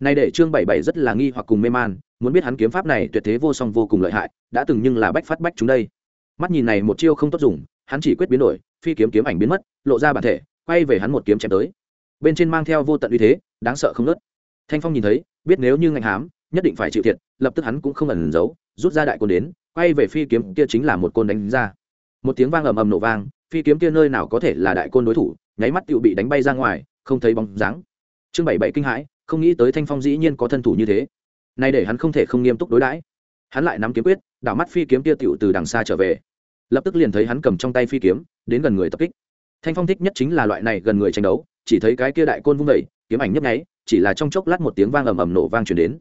Nay để trương bảy bảy rất là nghi hoặc cùng mê man, muốn biết hắn kiếm pháp này tuyệt thế vô song vô cùng lợi hại, đã từng nhưng là bách phát bách chúng đây. Mắt nhìn này một chiêu không tốt dùng, hắn chỉ quyết biến đổi, phi kiếm kiếm ảnh biến mất, lộ ra bản thể, quay về hắn một kiếm chém tới. Bên trên mang theo vô tận uy thế, đáng sợ không nớt thanh phong nhìn thấy, biết nếu như ngạnh hám, nhất định phải chịu thiệt, lập tức hắn cũng không ẩn giấu, rút ra đại côn đến, quay về phi kiếm kia chính là một côn đánh ra. Một tiếng vang ầm ầm nổ vang phi kiếm kia nơi nào có thể là đại côn đối thủ, nháy mắt tựu bị đánh bay ra ngoài, không thấy bóng dáng. Chương bảy bảy kinh hãi, không nghĩ tới thanh phong dĩ nhiên có thân thủ như thế. Nay để hắn không thể không nghiêm túc đối đãi. Hắn lại nắm kiếm quyết, đảo mắt phi kiếm kia tựu từ đằng xa trở về. Lập tức liền thấy hắn cầm trong tay phi kiếm, đến gần người tập kích. Thanh phong thích nhất chính là loại này gần người tranh đấu, chỉ thấy cái kia đại côn vung vẩy kiếm ảnh nhấp nháy, chỉ là trong chốc lát một tiếng vang ầm ầm nổ vang chuyển đến.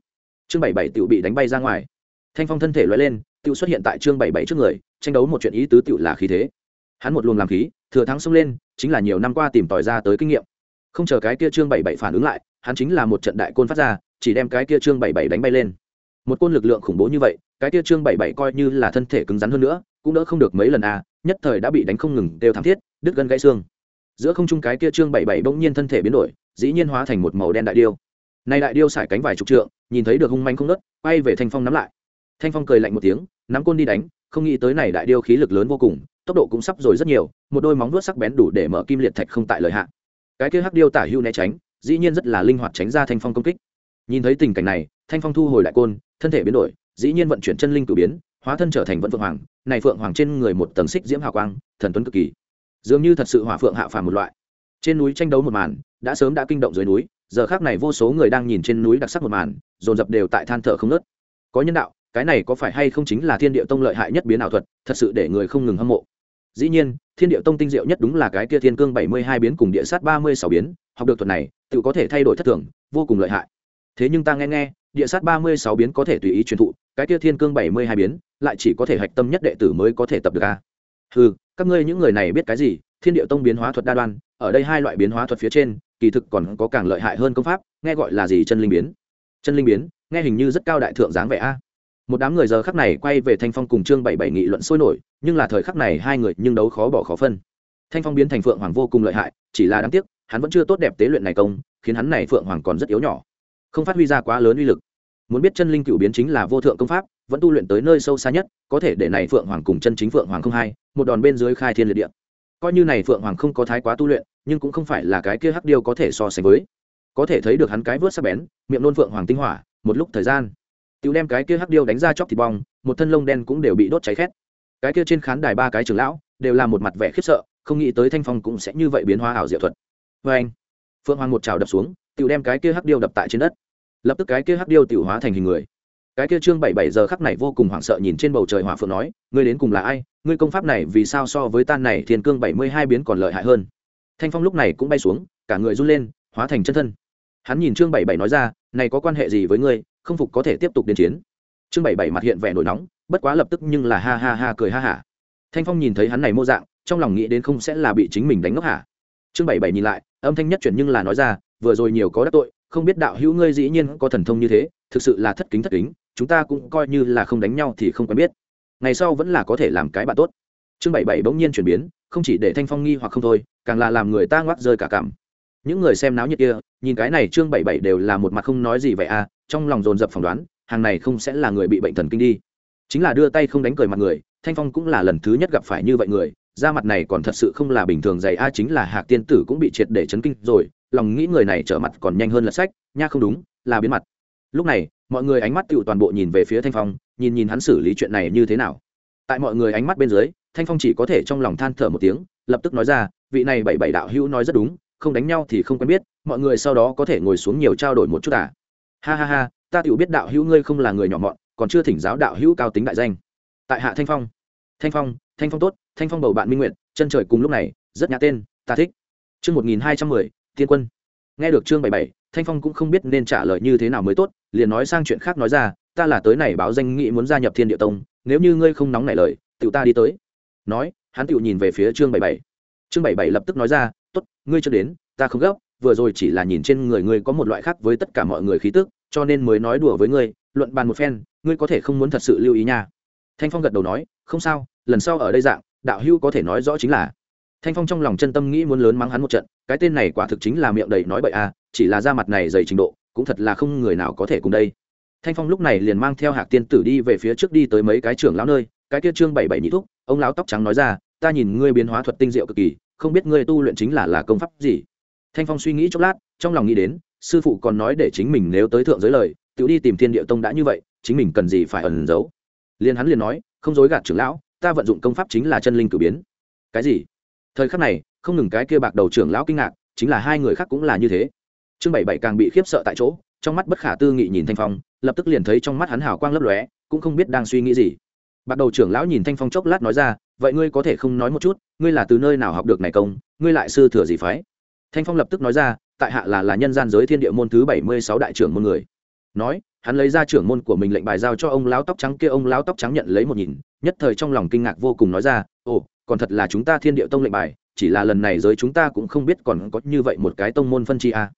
Chương bảy bảy tựu bị đánh bay ra ngoài. Thanh phong thân thể loại lên tựu xuất hiện tại chương bảy bảy trước người, tranh đấu một chuyện ý tứ tựu là khí thế hắn một luồng làm khí thừa thắng xông lên chính là nhiều năm qua tìm tòi ra tới kinh nghiệm. Không chờ cái kia trương bảy bảy phản ứng lại hắn chính là một trận đại côn phát ra chỉ đem cái kia trương bảy bảy đánh bay lên. Một côn lực lượng khủng bố như vậy cái kia trương bảy bảy coi như là thân thể cứng rắn hơn nữa cũng đỡ không được mấy lần a à, nhất thời đã bị đánh không ngừng đều thảm thiết đứt gân gãy xương. Giữa không trung cái kia trương bảy bảy bỗng nhiên thân thể biến đổi dĩ nhiên hóa thành một màu đen đại điêu. Nay đại điêu xải cánh vài chục trượng nhìn thấy được hung manh không nớt quay về thanh phong nắm lại. Thanh phong cười lạnh một tiếng nắm côn đi đánh không nghĩ tới này đại điêu khí lực lớn vô cùng tốc độ cũng sắp rồi rất nhiều, một đôi móng vuốt sắc bén đủ để mở kim liệt thạch không tại lợi hạn cái kia hắc điêu tả hưu né tránh, dĩ nhiên rất là linh hoạt tránh ra thanh phong công kích. Nhìn thấy tình cảnh này, thanh phong thu hồi đại côn, thân thể biến đổi, dĩ nhiên vận chuyển chân linh cử biến, hóa thân trở thành vận phượng hoàng. Này phượng hoàng trên người một tầng xích diễm hào quang, thần tuấn cực kỳ. Dường như thật sự hỏa phượng hạ phàm một loại. Trên núi tranh đấu một màn, đã sớm đã kinh động dưới núi, giờ khác này vô số người đang nhìn trên núi đặc sắc một màn, dồn dập đều tại than thở không nớt có nhân đạo, cái này có phải hay không chính là thiên địa tông lợi hại nhất biến ảo thuật, thật sự để người không ngừng hâm mộ dĩ nhiên, thiên địa tông tinh diệu nhất đúng là cái kia thiên cương bảy mươi hai biến cùng địa sát ba mươi sáu biến, học được thuật này, tự có thể thay đổi thất thường, vô cùng lợi hại. Thế nhưng ta nghe nghe, địa sát ba mươi sáu biến có thể tùy ý truyền thụ, cái kia thiên cương bảy mươi hai biến lại chỉ có thể hạch tâm nhất đệ tử mới có thể tập được a. Ừ các ngươi những người này biết cái gì? Thiên địa tông biến hóa thuật đa đoan, ở đây hai loại biến hóa thuật phía trên, kỳ thực còn có càng lợi hại hơn công pháp, nghe gọi là gì? Chân linh biến. Chân linh biến, nghe hình như rất cao đại thượng dáng vẻ a một đám người giờ khắc này quay về thanh phong cùng trương bảy bảy nghị luận sôi nổi, nhưng là thời khắc này hai người nhưng đấu khó bỏ khó phân. Thanh phong biến thành phượng hoàng vô cùng lợi hại, chỉ là đáng tiếc, hắn vẫn chưa tốt đẹp tế luyện này công, khiến hắn này phượng hoàng còn rất yếu nhỏ. Không phát huy ra quá lớn uy lực. Muốn biết chân linh cựu biến chính là vô thượng công pháp, vẫn tu luyện tới nơi sâu xa nhất, có thể để này phượng hoàng cùng chân chính phượng hoàng không hai một đòn bên dưới khai thiên liệt địa. Coi như này phượng hoàng không có thái quá tu luyện, nhưng cũng không phải là cái kia hắc điêu có thể so sánh với. Có thể thấy được hắn cái vớt sắc bén, miệng nôn phượng hoàng tinh hỏa, một lúc thời gian tiểu đem cái kia hắc điêu đánh ra chóc thịt bong, một thân lông đen cũng đều bị đốt cháy khét. Cái kia trên khán đài ba cái trưởng lão đều là một mặt vẻ khiếp sợ, không nghĩ tới thanh phong cũng sẽ như vậy biến hóa ảo diệu thuật. Vê anh, phượng hoàng một trào đập xuống, tiểu đem cái kia hắc điêu đập tại trên đất. Lập tức cái kia hắc điêu tiểu hóa thành hình người. Cái kia trương bảy bảy giờ khắc này vô cùng hoảng sợ nhìn trên bầu trời hỏa phượng nói, ngươi đến cùng là ai? Ngươi công pháp này vì sao so với tan này thiên cương bảy mươi hai biến còn lợi hại hơn? Thanh phong lúc này cũng bay xuống, cả người run lên, hóa thành chân thân. Hắn nhìn trương bảy bảy nói ra, này có quan hệ gì với ngươi? Không phục có thể tiếp tục điên chiến. Trương bảy bảy mặt hiện vẻ nổi nóng, bất quá lập tức nhưng là ha ha ha cười ha hả. Thanh phong nhìn thấy hắn này mô dạng, trong lòng nghĩ đến không sẽ là bị chính mình đánh ngốc hả. Trương bảy bảy nhìn lại, âm thanh nhất chuyển nhưng là nói ra, vừa rồi nhiều có đắc tội, không biết đạo hữu ngươi dĩ nhiên có thần thông như thế, thực sự là thất kính thất kính, chúng ta cũng coi như là không đánh nhau thì không quen biết. Ngày sau vẫn là có thể làm cái bạn tốt. Trương bảy bảy bỗng nhiên chuyển biến, không chỉ để thanh phong nghi hoặc không thôi, càng là làm người ta ngoắc rơi cả cảm. Những người xem náo nhiệt kia, nhìn cái này trương bảy bảy đều là một mặt không nói gì vậy à trong lòng dồn dập phỏng đoán, hàng này không sẽ là người bị bệnh thần kinh đi. Chính là đưa tay không đánh cười mặt người, thanh phong cũng là lần thứ nhất gặp phải như vậy người, da mặt này còn thật sự không là bình thường dày a, chính là hạc tiên tử cũng bị triệt để chấn kinh rồi, lòng nghĩ người này trở mặt còn nhanh hơn là sách, nha không đúng, là biến mặt. Lúc này, mọi người ánh mắt tựu toàn bộ nhìn về phía thanh phong, nhìn nhìn hắn xử lý chuyện này như thế nào. Tại mọi người ánh mắt bên dưới, thanh phong chỉ có thể trong lòng than thở một tiếng, lập tức nói ra, vị này bảy bảy đạo hữu nói rất đúng, không đánh nhau thì không quen biết, mọi người sau đó có thể ngồi xuống nhiều trao đổi một chút à ha ha ha, ta tự biết đạo hữu ngươi không là người nhỏ mọn, còn chưa thỉnh giáo đạo hữu cao tính đại danh. Tại hạ thanh phong. Thanh phong thanh phong tốt, thanh phong bầu bạn minh nguyện, chân trời cùng lúc này, rất nhã tên, ta thích. Chương một nghìn hai trăm mười, thiên quân. Nghe được chương bảy bảy, thanh phong cũng không biết nên trả lời như thế nào mới tốt, liền nói sang chuyện khác nói ra, ta là tới này báo danh nghị muốn gia nhập thiên địa tông, nếu như ngươi không nóng nảy lời tự ta đi tới. Nói, hắn tự nhìn về phía chương bảy bảy. Chương bảy bảy lập tức nói ra, tốt, ngươi chưa đến, ta không gấp, vừa rồi chỉ là nhìn trên người ngươi có một loại khác với tất cả mọi người khí tức cho nên mới nói đùa với ngươi, luận bàn một phen, ngươi có thể không muốn thật sự lưu ý nha. Thanh phong gật đầu nói, không sao, lần sau ở đây dạng, đạo hưu có thể nói rõ chính là. Thanh phong trong lòng chân tâm nghĩ muốn lớn mắng hắn một trận, cái tên này quả thực chính là miệng đầy nói bậy à chỉ là da mặt này dày trình độ, cũng thật là không người nào có thể cùng đây. Thanh phong lúc này liền mang theo hạc tiên tử đi về phía trước đi tới mấy cái trưởng lão nơi, cái kia trương bảy bảy nhị thúc, ông lão tóc trắng nói ra, ta nhìn ngươi biến hóa thuật tinh diệu cực kỳ, không biết ngươi tu luyện chính là là công pháp gì? Thanh phong suy nghĩ chốc lát, trong lòng nghĩ đến sư phụ còn nói để chính mình nếu tới thượng giới lời, tự đi tìm thiên địa tông đã như vậy, chính mình cần gì phải ẩn giấu? Liền hắn liền nói, không dối gạt trưởng lão, ta vận dụng công pháp chính là chân linh cử biến. Cái gì? Thời khắc này, không ngừng cái kia bạc đầu trưởng lão kinh ngạc, chính là hai người khác cũng là như thế. Trương bảy bảy càng bị khiếp sợ tại chỗ, trong mắt bất khả tư nghị nhìn thanh phong, lập tức liền thấy trong mắt hắn hào quang lấp lóe, cũng không biết đang suy nghĩ gì. Bạc đầu trưởng lão nhìn thanh phong chốc lát nói ra, vậy ngươi có thể không nói một chút, ngươi là từ nơi nào học được này công, ngươi lại sư thừa gì phái? Thanh phong lập tức nói ra tại hạ là là nhân gian giới thiên địa môn thứ bảy mươi sáu đại trưởng môn người. Nói, hắn lấy ra trưởng môn của mình lệnh bài giao cho ông lão tóc trắng kia, ông lão tóc trắng nhận lấy một nhìn, nhất thời trong lòng kinh ngạc vô cùng nói ra, ồ, còn thật là chúng ta thiên địa tông lệnh bài, chỉ là lần này giới chúng ta cũng không biết còn có như vậy một cái tông môn phân chi a. À.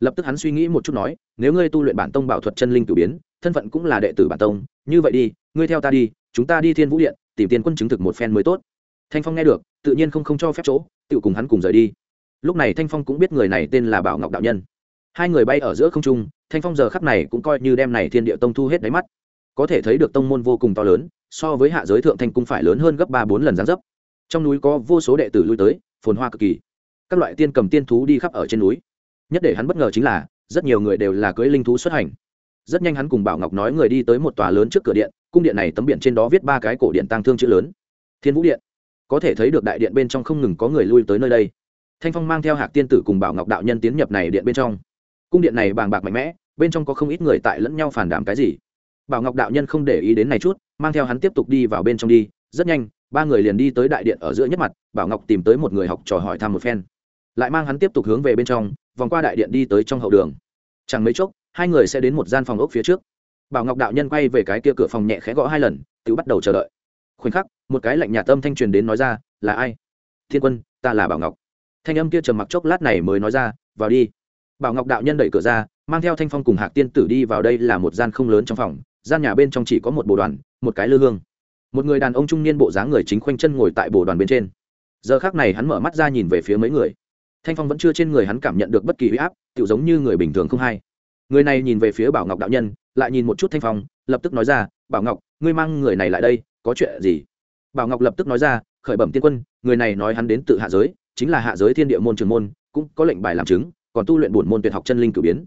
lập tức hắn suy nghĩ một chút nói, nếu ngươi tu luyện bản tông bảo thuật chân linh cử biến, thân phận cũng là đệ tử bản tông, như vậy đi, ngươi theo ta đi, chúng ta đi thiên vũ điện, tìm tiền quân chứng thực một phen mới tốt. Thanh phong nghe được, tự nhiên không không cho phép chỗ, tự cùng hắn cùng rời đi lúc này thanh phong cũng biết người này tên là bảo ngọc đạo nhân. Hai người bay ở giữa không trung, thanh phong giờ khắc này cũng coi như đem này thiên địa tông thu hết đáy mắt. Có thể thấy được tông môn vô cùng to lớn, so với hạ giới thượng thanh cung phải lớn hơn gấp ba bốn lần gián dấp. Trong núi có vô số đệ tử lui tới, phồn hoa cực kỳ. Các loại tiên cầm tiên thú đi khắp ở trên núi. Nhất để hắn bất ngờ chính là, rất nhiều người đều là cưỡi linh thú xuất hành. Rất nhanh hắn cùng bảo ngọc nói người đi tới một tòa lớn trước cửa điện, cung điện này tấm biển trên đó viết ba cái cổ điện tăng thương chữ lớn. Thiên vũ điện. Có thể thấy được đại điện bên trong không ngừng có người lui tới nơi đây thanh phong mang theo hạc tiên tử cùng bảo ngọc đạo nhân tiến nhập này điện bên trong. Cung điện này bàng bạc mạnh mẽ, bên trong có không ít người tại lẫn nhau phản đảm cái gì. Bảo ngọc đạo nhân không để ý đến này chút, mang theo hắn tiếp tục đi vào bên trong đi. Rất nhanh, ba người liền đi tới đại điện ở giữa nhất mặt, bảo ngọc tìm tới một người học trò hỏi thăm một phen. Lại mang hắn tiếp tục hướng về bên trong, vòng qua đại điện đi tới trong hậu đường. Chẳng mấy chốc, hai người sẽ đến một gian phòng ốc phía trước. Bảo ngọc đạo nhân quay về cái kia cửa phòng nhẹ khẽ gõ hai lần, tự bắt đầu chờ đợi. Khoảnh khắc, một cái lạnh nhà tâm thanh truyền đến nói ra, là ai? Thiên quân, ta là bảo ngọc thanh âm kia trầm mặc chốc lát này mới nói ra, vào đi. Bảo ngọc đạo nhân đẩy cửa ra, mang theo thanh phong cùng hạc tiên tử đi vào đây là một gian không lớn trong phòng, gian nhà bên trong chỉ có một bồ đoàn, một cái lư hương. Một người đàn ông trung niên bộ dáng người chính khoanh chân ngồi tại bồ đoàn bên trên. Giờ khác này hắn mở mắt ra nhìn về phía mấy người. Thanh phong vẫn chưa trên người hắn cảm nhận được bất kỳ huy áp tự giống như người bình thường không hay. Người này nhìn về phía bảo ngọc đạo nhân, lại nhìn một chút thanh phong, lập tức nói ra, bảo ngọc, ngươi mang người này lại đây, có chuyện gì? Bảo ngọc lập tức nói ra, khởi bẩm tiên quân, người này nói hắn đến tự hạ giới chính là hạ giới thiên địa môn trường môn, cũng có lệnh bài làm chứng, còn tu luyện bổn môn tuyệt học chân linh cử biến.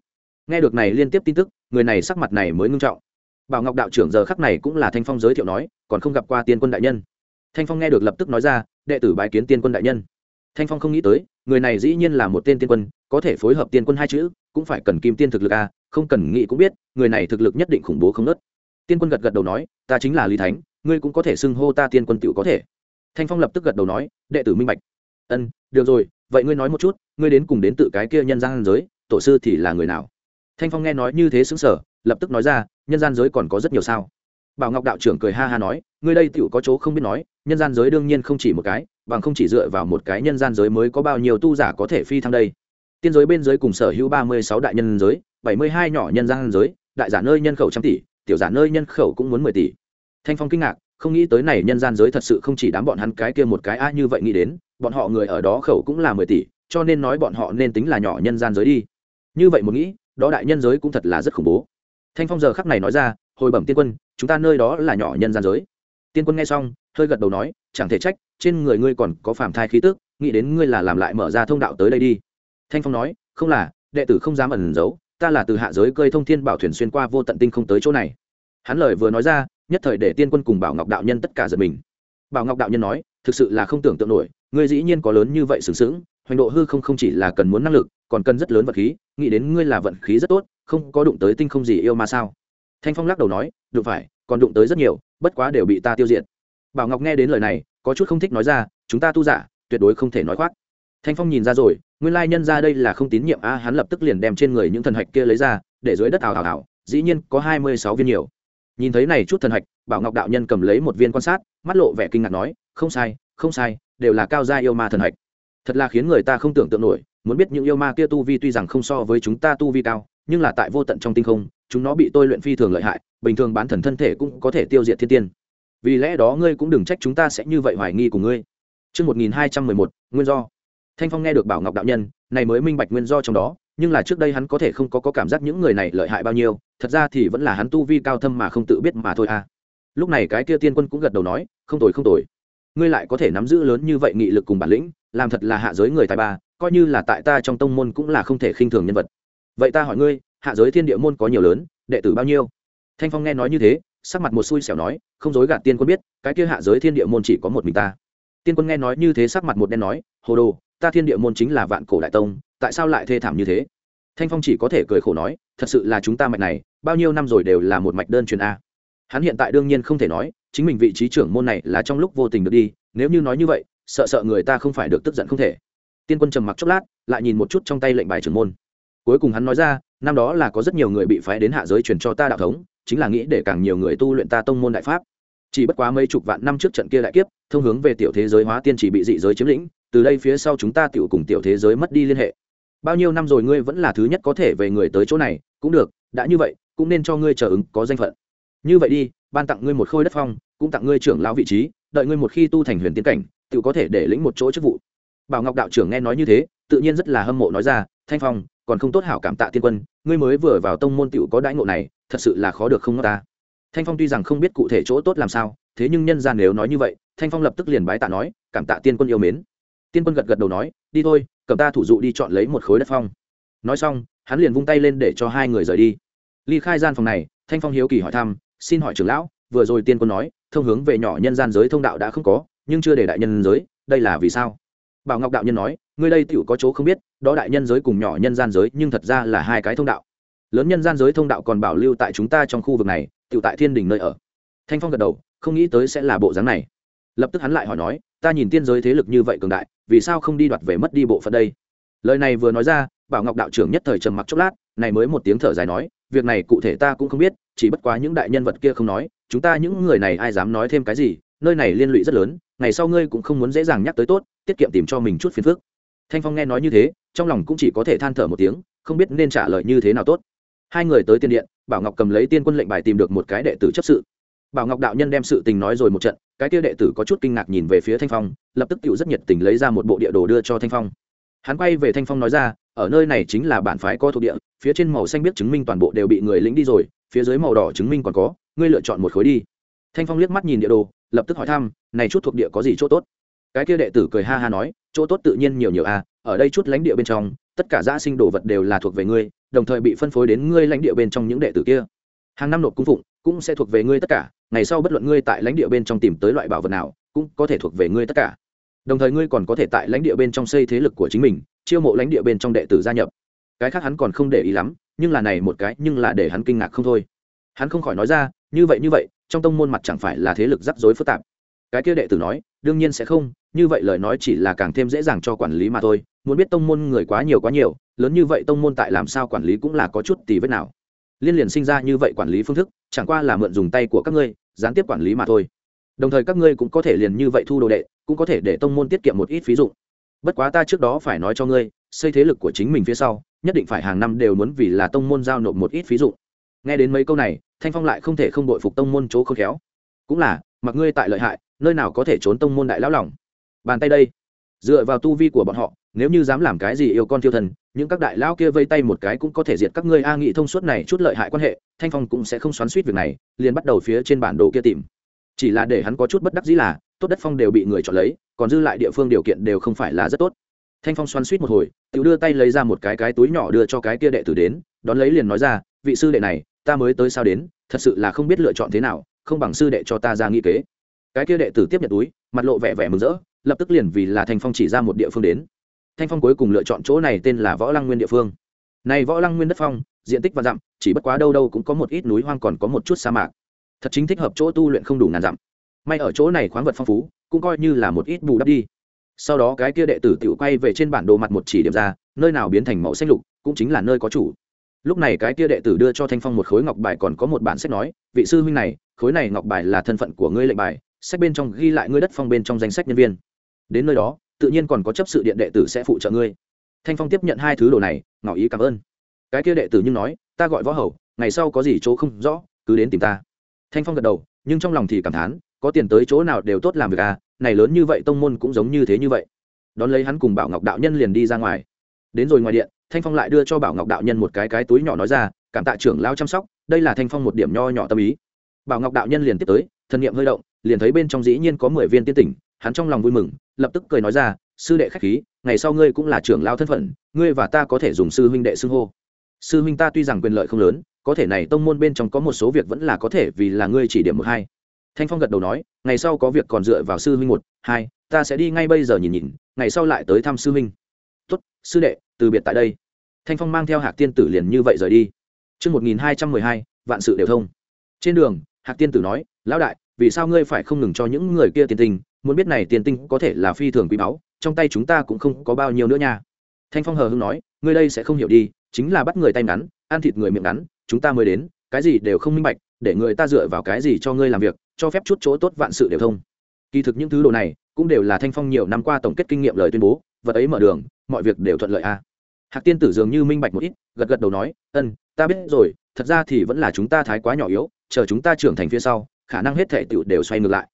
Nghe được này liên tiếp tin tức, người này sắc mặt này mới ngưng trọng. Bảo ngọc đạo trưởng giờ khắc này cũng là thanh phong giới thiệu nói, còn không gặp qua tiên quân đại nhân. Thanh phong nghe được lập tức nói ra, đệ tử bái kiến tiên quân đại nhân. Thanh phong không nghĩ tới, người này dĩ nhiên là một tên tiên quân, có thể phối hợp tiên quân hai chữ, cũng phải cần kim tiên thực lực a không cần nghĩ cũng biết, người này thực lực nhất định khủng bố không nớt tiên quân gật gật đầu nói, ta chính là lý thánh, ngươi cũng có thể xưng hô ta tiên quân tựu có thể. Thanh phong lập tức gật đầu nói, đệ tử minh bạch. Ân được rồi, vậy ngươi nói một chút, ngươi đến cùng đến tự cái kia nhân gian giới, tổ sư thì là người nào? Thanh phong nghe nói như thế xứng sở lập tức nói ra, nhân gian giới còn có rất nhiều sao? Bảo ngọc đạo trưởng cười ha ha nói, ngươi đây tựu có chỗ không biết nói, nhân gian giới đương nhiên không chỉ một cái, bằng không chỉ dựa vào một cái nhân gian giới mới có bao nhiêu tu giả có thể phi thăng đây. Tiên giới bên giới cùng sở hữu ba mươi sáu đại nhân giới, bảy mươi hai nhỏ nhân gian giới, đại giả nơi nhân khẩu trăm tỷ, tiểu giả nơi nhân khẩu cũng muốn mười tỷ. Thanh phong kinh ngạc không nghĩ tới này nhân gian giới thật sự không chỉ đám bọn hắn cái kia một cái a như vậy nghĩ đến, bọn họ người ở đó khẩu cũng là mười tỷ, cho nên nói bọn họ nên tính là nhỏ nhân gian giới đi. Như vậy một nghĩ, đó đại nhân giới cũng thật là rất khủng bố. Thanh phong giờ khắc này nói ra, hồi bẩm tiên quân, chúng ta nơi đó là nhỏ nhân gian giới. Tiên quân nghe xong, hơi gật đầu nói, chẳng thể trách, trên người ngươi còn có phàm thai khí tức, nghĩ đến ngươi là làm lại mở ra thông đạo tới đây đi. Thanh phong nói, không là, đệ tử không dám ẩn giấu, ta là từ hạ giới cơi thông thiên bảo thuyền xuyên qua vô tận tinh không tới chỗ này. Hắn lời vừa nói ra nhất thời để tiên quân cùng bảo ngọc đạo nhân tất cả giật mình bảo ngọc đạo nhân nói thực sự là không tưởng tượng nổi ngươi dĩ nhiên có lớn như vậy sừng sững hoành độ hư không không chỉ là cần muốn năng lực còn cần rất lớn vật khí nghĩ đến ngươi là vận khí rất tốt không có đụng tới tinh không gì yêu mà sao thanh phong lắc đầu nói đụng phải còn đụng tới rất nhiều bất quá đều bị ta tiêu diệt bảo ngọc nghe đến lời này có chút không thích nói ra chúng ta tu giả tuyệt đối không thể nói khoác thanh phong nhìn ra rồi nguyên lai nhân ra đây là không tín nhiệm a hắn lập tức liền đem trên người những thần hạch kia lấy ra để dưới đất ảo ảo ảo dĩ nhiên có hai mươi sáu viên nhiều nhìn thấy này chút thần hạch bảo ngọc đạo nhân cầm lấy một viên quan sát mắt lộ vẻ kinh ngạc nói không sai không sai đều là cao gia yêu ma thần hạch. Thật là khiến người ta không tưởng tượng nổi muốn biết những yêu ma kia tu vi tuy rằng không so với chúng ta tu vi cao nhưng là tại vô tận trong tinh không chúng nó bị tôi luyện phi thường lợi hại bình thường bán thần thân thể cũng có thể tiêu diệt thiên tiên. Vì lẽ đó ngươi cũng đừng trách chúng ta sẽ như vậy hoài nghi của ngươi. Trước 1211, nguyên do. Thanh Phong nghe được Bảo Ngọc đạo nhân, này mới minh bạch nguyên do trong đó, nhưng là trước đây hắn có thể không có, có cảm giác những người này lợi hại bao nhiêu, thật ra thì vẫn là hắn tu vi cao thâm mà không tự biết mà thôi à. Lúc này cái kia tiên quân cũng gật đầu nói, không tồi không tồi. Ngươi lại có thể nắm giữ lớn như vậy nghị lực cùng bản lĩnh, làm thật là hạ giới người tài ba, coi như là tại ta trong tông môn cũng là không thể khinh thường nhân vật. Vậy ta hỏi ngươi, hạ giới thiên địa môn có nhiều lớn, đệ tử bao nhiêu? Thanh Phong nghe nói như thế, sắc mặt một xui xẻo nói không dối gạt tiên quân biết cái kia hạ giới thiên địa môn chỉ có một mình ta tiên quân nghe nói như thế sắc mặt một đen nói hồ đồ ta thiên địa môn chính là vạn cổ đại tông, tại sao lại thê thảm như thế? Thanh phong chỉ có thể cười khổ nói, thật sự là chúng ta mạch này, bao nhiêu năm rồi đều là một mạch đơn truyền a. Hắn hiện tại đương nhiên không thể nói, chính mình vị trí trưởng môn này là trong lúc vô tình được đi, nếu như nói như vậy, sợ sợ người ta không phải được tức giận không thể. Tiên quân trầm mặc chốc lát, lại nhìn một chút trong tay lệnh bài trưởng môn. Cuối cùng hắn nói ra, năm đó là có rất nhiều người bị phái đến hạ giới truyền cho ta đạo thống, chính là nghĩ để càng nhiều người tu luyện ta tông môn đại pháp. Chỉ bất quá mấy chục vạn năm trước trận kia đại kiếp, thông hướng về tiểu thế giới hóa tiên chỉ bị dị giới chiếm lĩnh từ đây phía sau chúng ta tiểu cùng tiểu thế giới mất đi liên hệ. Bao nhiêu năm rồi ngươi vẫn là thứ nhất có thể về người tới chỗ này, cũng được, đã như vậy, cũng nên cho ngươi chờ ứng, có danh phận. Như vậy đi, ban tặng ngươi một khôi đất phong, cũng tặng ngươi trưởng lão vị trí, đợi ngươi một khi tu thành huyền tiến cảnh tự có thể để lĩnh một chỗ chức vụ. Bảo ngọc đạo trưởng nghe nói như thế, tự nhiên rất là hâm mộ nói ra, thanh phong, còn không tốt hảo cảm tạ tiên quân, ngươi mới vừa vào tông môn tựu có đãi ngộ này, thật sự là khó được không ta. Thanh phong tuy rằng không biết cụ thể chỗ tốt làm sao, thế nhưng nhân gian nếu nói như vậy, thanh phong lập tức liền bái tạ nói, cảm tạ tiên quân yêu mến tiên quân gật gật đầu nói, đi thôi, cầm ta thủ dụ đi chọn lấy một khối đất phong. Nói xong, hắn liền vung tay lên để cho hai người rời đi. Ly khai gian phòng này, thanh phong hiếu kỳ hỏi thăm, xin hỏi trưởng lão, vừa rồi tiên quân nói, thông hướng về nhỏ nhân gian giới thông đạo đã không có, nhưng chưa để đại nhân giới, đây là vì sao? Bảo ngọc đạo nhân nói, ngươi đây tựu có chỗ không biết, đó đại nhân giới cùng nhỏ nhân gian giới, nhưng thật ra là hai cái thông đạo. Lớn nhân gian giới thông đạo còn bảo lưu tại chúng ta trong khu vực này tựu tại thiên đình nơi ở. Thanh phong gật đầu, không nghĩ tới sẽ là bộ dáng này. Lập tức hắn lại hỏi nói ta nhìn tiên giới thế lực như vậy cường đại, vì sao không đi đoạt về mất đi bộ phận đây? Lời này vừa nói ra, bảo ngọc đạo trưởng nhất thời trầm mặc chốc lát, này mới một tiếng thở dài nói, việc này cụ thể ta cũng không biết, chỉ bất quá những đại nhân vật kia không nói, chúng ta những người này ai dám nói thêm cái gì, nơi này liên lụy rất lớn, ngày sau ngươi cũng không muốn dễ dàng nhắc tới tốt, tiết kiệm tìm cho mình chút phiền phức. Thanh phong nghe nói như thế, trong lòng cũng chỉ có thể than thở một tiếng, không biết nên trả lời như thế nào tốt. Hai người tới tiên điện, bảo ngọc cầm lấy tiên quân lệnh bài tìm được một cái đệ tử chấp sự. Bảo ngọc đạo nhân đem sự tình nói rồi một trận cái kia đệ tử có chút kinh ngạc nhìn về phía thanh phong, lập tức tự rất nhiệt tình lấy ra một bộ địa đồ đưa cho thanh phong. Hắn quay về thanh phong nói ra, ở nơi này chính là bản phái có thuộc địa, phía trên màu xanh biết chứng minh toàn bộ đều bị người lính đi rồi, phía dưới màu đỏ chứng minh còn có, ngươi lựa chọn một khối đi. Thanh phong liếc mắt nhìn địa đồ, lập tức hỏi thăm, này chút thuộc địa có gì chỗ tốt? Cái kia đệ tử cười ha ha nói, chỗ tốt tự nhiên nhiều nhiều a ở đây chút lãnh địa bên trong, tất cả gia sinh đồ vật đều là thuộc về ngươi, đồng thời bị phân phối đến ngươi lãnh địa bên trong những đệ tử kia. Hàng năm nộp cung phụng, cũng sẽ thuộc về ngươi tất cả ngày sau bất luận ngươi tại lãnh địa bên trong tìm tới loại bảo vật nào, cũng có thể thuộc về ngươi tất cả. Đồng thời ngươi còn có thể tại lãnh địa bên trong xây thế lực của chính mình, chiêu mộ lãnh địa bên trong đệ tử gia nhập. Cái khác hắn còn không để ý lắm, nhưng là này một cái, nhưng là để hắn kinh ngạc không thôi. Hắn không khỏi nói ra, như vậy như vậy, trong tông môn mặt chẳng phải là thế lực rắc rối phức tạp. Cái kia đệ tử nói, đương nhiên sẽ không, như vậy lời nói chỉ là càng thêm dễ dàng cho quản lý mà thôi, muốn biết tông môn người quá nhiều quá nhiều, lớn như vậy tông môn tại làm sao quản lý cũng là có chút tì vết nào. Liên liền sinh ra như vậy quản lý phương thức chẳng qua là mượn dùng tay của các ngươi, gián tiếp quản lý mà thôi. Đồng thời các ngươi cũng có thể liền như vậy thu đồ đệ, cũng có thể để tông môn tiết kiệm một ít phí dụng. Bất quá ta trước đó phải nói cho ngươi, xây thế lực của chính mình phía sau, nhất định phải hàng năm đều muốn vì là tông môn giao nộp một ít phí dụng. Nghe đến mấy câu này, thanh phong lại không thể không đội phục tông môn chỗ khôn khéo. Cũng là, mặc ngươi tại lợi hại, nơi nào có thể trốn tông môn đại lão lòng. Bàn tay đây, dựa vào tu vi của bọn họ nếu như dám làm cái gì yêu con tiêu thần, những các đại lão kia vây tay một cái cũng có thể diệt các ngươi a nghị thông suốt này chút lợi hại quan hệ, thanh phong cũng sẽ không xoắn suýt việc này, liền bắt đầu phía trên bản đồ kia tìm. Chỉ là để hắn có chút bất đắc dĩ là, tốt đất phong đều bị người chọn lấy, còn dư lại địa phương điều kiện đều không phải là rất tốt. Thanh phong xoắn suýt một hồi tự đưa tay lấy ra một cái cái túi nhỏ đưa cho cái kia đệ tử đến, đón lấy liền nói ra, vị sư đệ này, ta mới tới sao đến, thật sự là không biết lựa chọn thế nào, không bằng sư đệ cho ta ra nghĩ kế. Cái kia đệ tử tiếp nhận túi, mặt lộ vẻ vẻ mừng rỡ, lập tức liền vì là thanh phong chỉ ra một địa phương đến thanh phong cuối cùng lựa chọn chỗ này tên là võ lăng nguyên địa phương. Này võ lăng nguyên đất phong, diện tích và dặm, chỉ bất quá đâu đâu cũng có một ít núi hoang còn có một chút sa mạc. Thật chính thích hợp chỗ tu luyện không đủ ngàn dặm. May ở chỗ này khoáng vật phong phú, cũng coi như là một ít bù đắp đi. Sau đó cái kia đệ tử tự quay về trên bản đồ mặt một chỉ điểm ra, nơi nào biến thành màu xanh lục, cũng chính là nơi có chủ. Lúc này cái kia đệ tử đưa cho thanh phong một khối ngọc bài còn có một bản sách nói, vị sư huynh này, khối này ngọc bài là thân phận của ngươi lệnh bài, sách bên trong ghi lại ngươi đất phong bên trong danh sách nhân viên. Đến nơi đó tự nhiên còn có chấp sự điện đệ tử sẽ phụ trợ ngươi. Thanh phong tiếp nhận hai thứ đồ này, ngỏ ý cảm ơn. Cái kia đệ tử nhưng nói, ta gọi võ hầu, ngày sau có gì chỗ không rõ, cứ đến tìm ta. Thanh phong gật đầu, nhưng trong lòng thì cảm thán, có tiền tới chỗ nào đều tốt làm việc à này lớn như vậy tông môn cũng giống như thế như vậy. Đón lấy hắn cùng bảo ngọc đạo nhân liền đi ra ngoài. Đến rồi ngoài điện, thanh phong lại đưa cho bảo ngọc đạo nhân một cái cái túi nhỏ nói ra, cảm tạ trưởng lao chăm sóc, đây là thanh phong một điểm nho nhỏ tâm ý. Bảo ngọc đạo nhân liền tiếp tới thân nhiệm hơi động, liền thấy bên trong dĩ nhiên có mười viên tiên tỉnh, hắn trong lòng vui mừng lập tức cười nói ra sư đệ khách khí ngày sau ngươi cũng là trưởng lao thân phận ngươi và ta có thể dùng sư huynh đệ xưng hô sư huynh ta tuy rằng quyền lợi không lớn có thể này tông môn bên trong có một số việc vẫn là có thể vì là ngươi chỉ điểm một hai thanh phong gật đầu nói ngày sau có việc còn dựa vào sư huynh một hai ta sẽ đi ngay bây giờ nhìn nhìn ngày sau lại tới thăm sư huynh tuất sư đệ từ biệt tại đây thanh phong mang theo hạc tiên tử liền như vậy rời đi Trước 1212, vạn sự đều thông. Trên đường, hạc tiên tử nói, lão đại, vì sao ngươi phải không ngừng cho những người kia tiền tình? Muốn biết này tiền tinh có thể là phi thường quý báu, trong tay chúng ta cũng không có bao nhiêu nữa nha. Thanh Phong hờ hững nói, ngươi đây sẽ không hiểu đi, chính là bắt người tay ngắn, ăn thịt người miệng ngắn, chúng ta mới đến, cái gì đều không minh bạch, để người ta dựa vào cái gì cho ngươi làm việc, cho phép chút chỗ tốt vạn sự đều thông. Kỳ thực những thứ đồ này, cũng đều là Thanh Phong nhiều năm qua tổng kết kinh nghiệm lời tuyên bố, vật ấy mở đường, mọi việc đều thuận lợi a. À. Hạc tiên tử dường như minh bạch một ít, gật gật đầu nói, "Ân, ta biết rồi, thật ra thì vẫn là chúng ta thái quá nhỏ yếu, chờ chúng ta trưởng thành phía sau, khả năng hết thể tựu đều xoay ngược lại."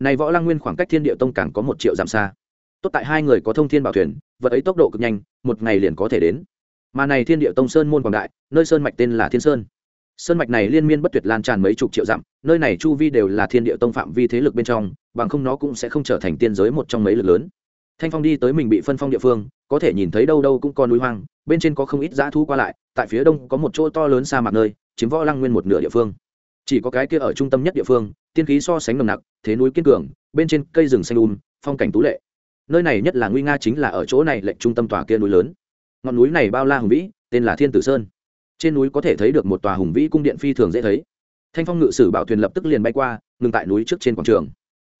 Này Võ Lăng Nguyên khoảng cách Thiên Địa Tông càng có một triệu dặm xa. tốt tại hai người có thông thiên bảo thuyền, vật ấy tốc độ cực nhanh, một ngày liền có thể đến. Mà này thiên địa tông sơn môn quảng đại, nơi sơn mạch tên là thiên sơn. Sơn mạch này liên miên bất tuyệt lan tràn mấy chục triệu dặm, nơi này chu vi đều là thiên địa tông phạm vi thế lực bên trong, bằng không nó cũng sẽ không trở thành tiên giới một trong mấy lực lớn. Thanh phong đi tới mình bị phân phong địa phương, có thể nhìn thấy đâu đâu cũng có núi hoang, bên trên có không ít dã thú qua lại, tại phía đông có một chỗ to lớn sa mạc nơi, chiếm võ lăng nguyên một nửa địa phương chỉ có cái kia ở trung tâm nhất địa phương, tiên khí so sánh nồng nặc, thế núi kiên cường, bên trên cây rừng xanh um phong cảnh tú lệ. Nơi này nhất là nguy nga chính là ở chỗ này lệnh trung tâm tòa kia núi lớn. Ngọn núi này bao la hùng vĩ, tên là thiên tử sơn. Trên núi có thể thấy được một tòa hùng vĩ cung điện phi thường dễ thấy. Thanh phong ngự sử bảo thuyền lập tức liền bay qua, ngừng tại núi trước trên quảng trường.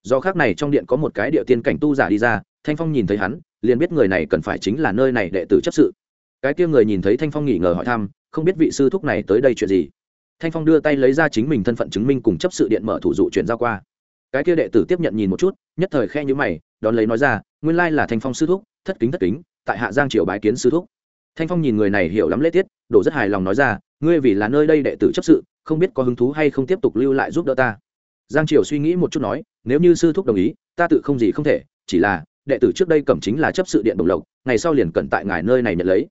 Do khác này trong điện có một cái địa tiên cảnh tu giả đi ra, thanh phong nhìn thấy hắn, liền biết người này cần phải chính là nơi này đệ tử chấp sự. Cái kia người nhìn thấy thanh phong nghỉ ngờ hỏi thăm, không biết vị sư thúc này tới đây chuyện gì thanh phong đưa tay lấy ra chính mình thân phận chứng minh cùng chấp sự điện mở thủ dụ chuyển giao qua. Cái kia đệ tử tiếp nhận nhìn một chút, nhất thời khe nhữ mày, đón lấy nói ra, nguyên lai là thanh phong sư thúc, thất kính thất kính, tại hạ giang triều bái kiến sư thúc. Thanh phong nhìn người này hiểu lắm lễ tiết, đổ rất hài lòng nói ra, ngươi vì là nơi đây đệ tử chấp sự, không biết có hứng thú hay không tiếp tục lưu lại giúp đỡ ta? Giang triều suy nghĩ một chút nói, nếu như sư thúc đồng ý, ta tự không gì không thể, chỉ là, đệ tử trước đây cẩm chính là chấp sự điện đồng lộc, ngày sau liền cần tại ngài nơi này nhận lấy.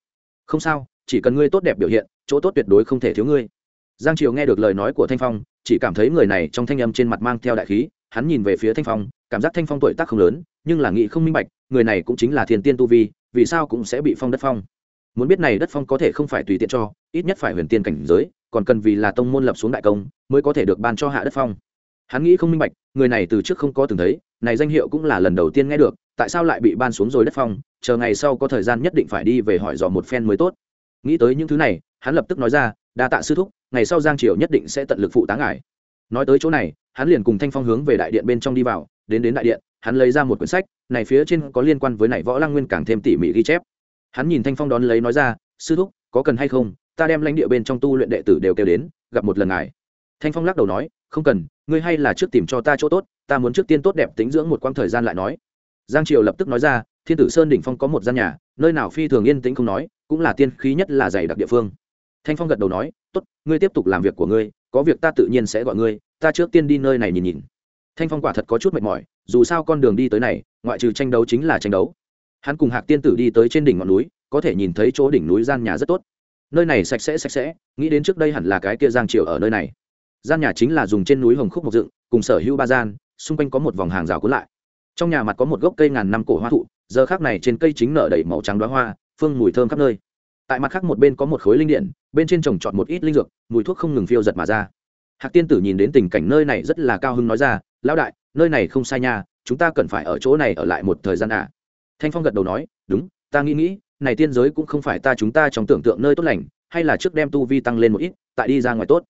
Không sao, chỉ cần ngươi tốt đẹp biểu hiện, chỗ tốt tuyệt đối không thể thiếu ngươi giang triều nghe được lời nói của thanh phong, chỉ cảm thấy người này trong thanh âm trên mặt mang theo đại khí, hắn nhìn về phía thanh phong, cảm giác thanh phong tuổi tác không lớn, nhưng là nghị không minh bạch, người này cũng chính là thiền tiên tu vi, vì sao cũng sẽ bị phong đất phong. Muốn biết này đất phong có thể không phải tùy tiện cho, ít nhất phải huyền tiên cảnh giới, còn cần vì là tông môn lập xuống đại công, mới có thể được ban cho hạ đất phong. Hắn nghĩ không minh bạch, người này từ trước không có từng thấy, này danh hiệu cũng là lần đầu tiên nghe được, tại sao lại bị ban xuống rồi đất phong, chờ ngày sau có thời gian nhất định phải đi về hỏi dò một phen mới tốt. Nghĩ tới những thứ này, hắn lập tức nói ra đa tạ sư thúc, ngày sau giang triều nhất định sẽ tận lực phụ tá ngài. Nói tới chỗ này, hắn liền cùng thanh phong hướng về đại điện bên trong đi vào, đến đến đại điện, hắn lấy ra một quyển sách, này phía trên có liên quan với này võ lăng nguyên càng thêm tỉ mỉ ghi chép. Hắn nhìn thanh phong đón lấy nói ra, sư thúc, có cần hay không? Ta đem lãnh địa bên trong tu luyện đệ tử đều kêu đến, gặp một lần ngài. Thanh phong lắc đầu nói, không cần, ngươi hay là trước tìm cho ta chỗ tốt, ta muốn trước tiên tốt đẹp tính dưỡng một quãng thời gian lại nói. Giang triều lập tức nói ra, thiên tử sơn đỉnh phong có một gian nhà, nơi nào phi thường yên tĩnh không nói, cũng là tiên khí nhất là dày đặc địa phương thanh phong gật đầu nói, tốt, ngươi tiếp tục làm việc của ngươi, có việc ta tự nhiên sẽ gọi ngươi, ta trước tiên đi nơi này nhìn nhìn. Thanh phong quả thật có chút mệt mỏi, dù sao con đường đi tới này, ngoại trừ tranh đấu chính là tranh đấu. Hắn cùng hạc tiên tử đi tới trên đỉnh ngọn núi, có thể nhìn thấy chỗ đỉnh núi gian nhà rất tốt. Nơi này sạch sẽ sạch sẽ, nghĩ đến trước đây hẳn là cái kia giang triều ở nơi này. Gian nhà chính là dùng trên núi hồng khúc mộc dựng, cùng sở hữu ba gian, xung quanh có một vòng hàng rào cuốn lại. Trong nhà mặt có một gốc cây ngàn năm cổ hoa thụ, giờ khác này trên cây chính nở đầy màu trắng đoá hoa, phương mùi thơm khắp nơi tại mặt khác một bên có một khối linh điện, bên trên trồng trọt một ít linh dược, mùi thuốc không ngừng phiêu giật mà ra. Hạc tiên tử nhìn đến tình cảnh nơi này rất là cao hưng nói ra, lão đại, nơi này không sai nha, chúng ta cần phải ở chỗ này ở lại một thời gian à. thanh phong gật đầu nói, đúng, ta nghĩ nghĩ, này tiên giới cũng không phải ta chúng ta trong tưởng tượng nơi tốt lành, hay là trước đem tu vi tăng lên một ít, tại đi ra ngoài tốt.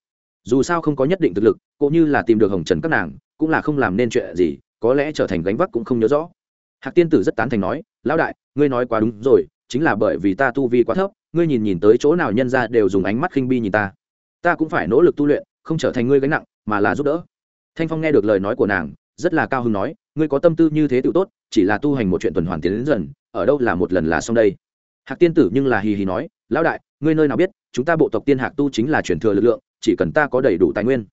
Dù sao không có nhất định thực lực, cũng như là tìm được hồng trần các nàng, cũng là không làm nên chuyện gì, có lẽ trở thành gánh vác cũng không nhớ rõ. Hạc tiên tử rất tán thành nói, lão đại, ngươi nói quá đúng rồi, chính là bởi vì ta tu vi quá thấp ngươi nhìn nhìn tới chỗ nào nhân ra đều dùng ánh mắt khinh bi nhìn ta. Ta cũng phải nỗ lực tu luyện, không trở thành ngươi gánh nặng, mà là giúp đỡ. Thanh phong nghe được lời nói của nàng, rất là cao hứng nói, ngươi có tâm tư như thế tự tốt, chỉ là tu hành một chuyện tuần hoàn tiến đến dần, ở đâu là một lần là xong đây. Hạc tiên tử nhưng là hì hì nói, lão đại, ngươi nơi nào biết, chúng ta bộ tộc tiên hạc tu chính là truyền thừa lực lượng, chỉ cần ta có đầy đủ tài nguyên,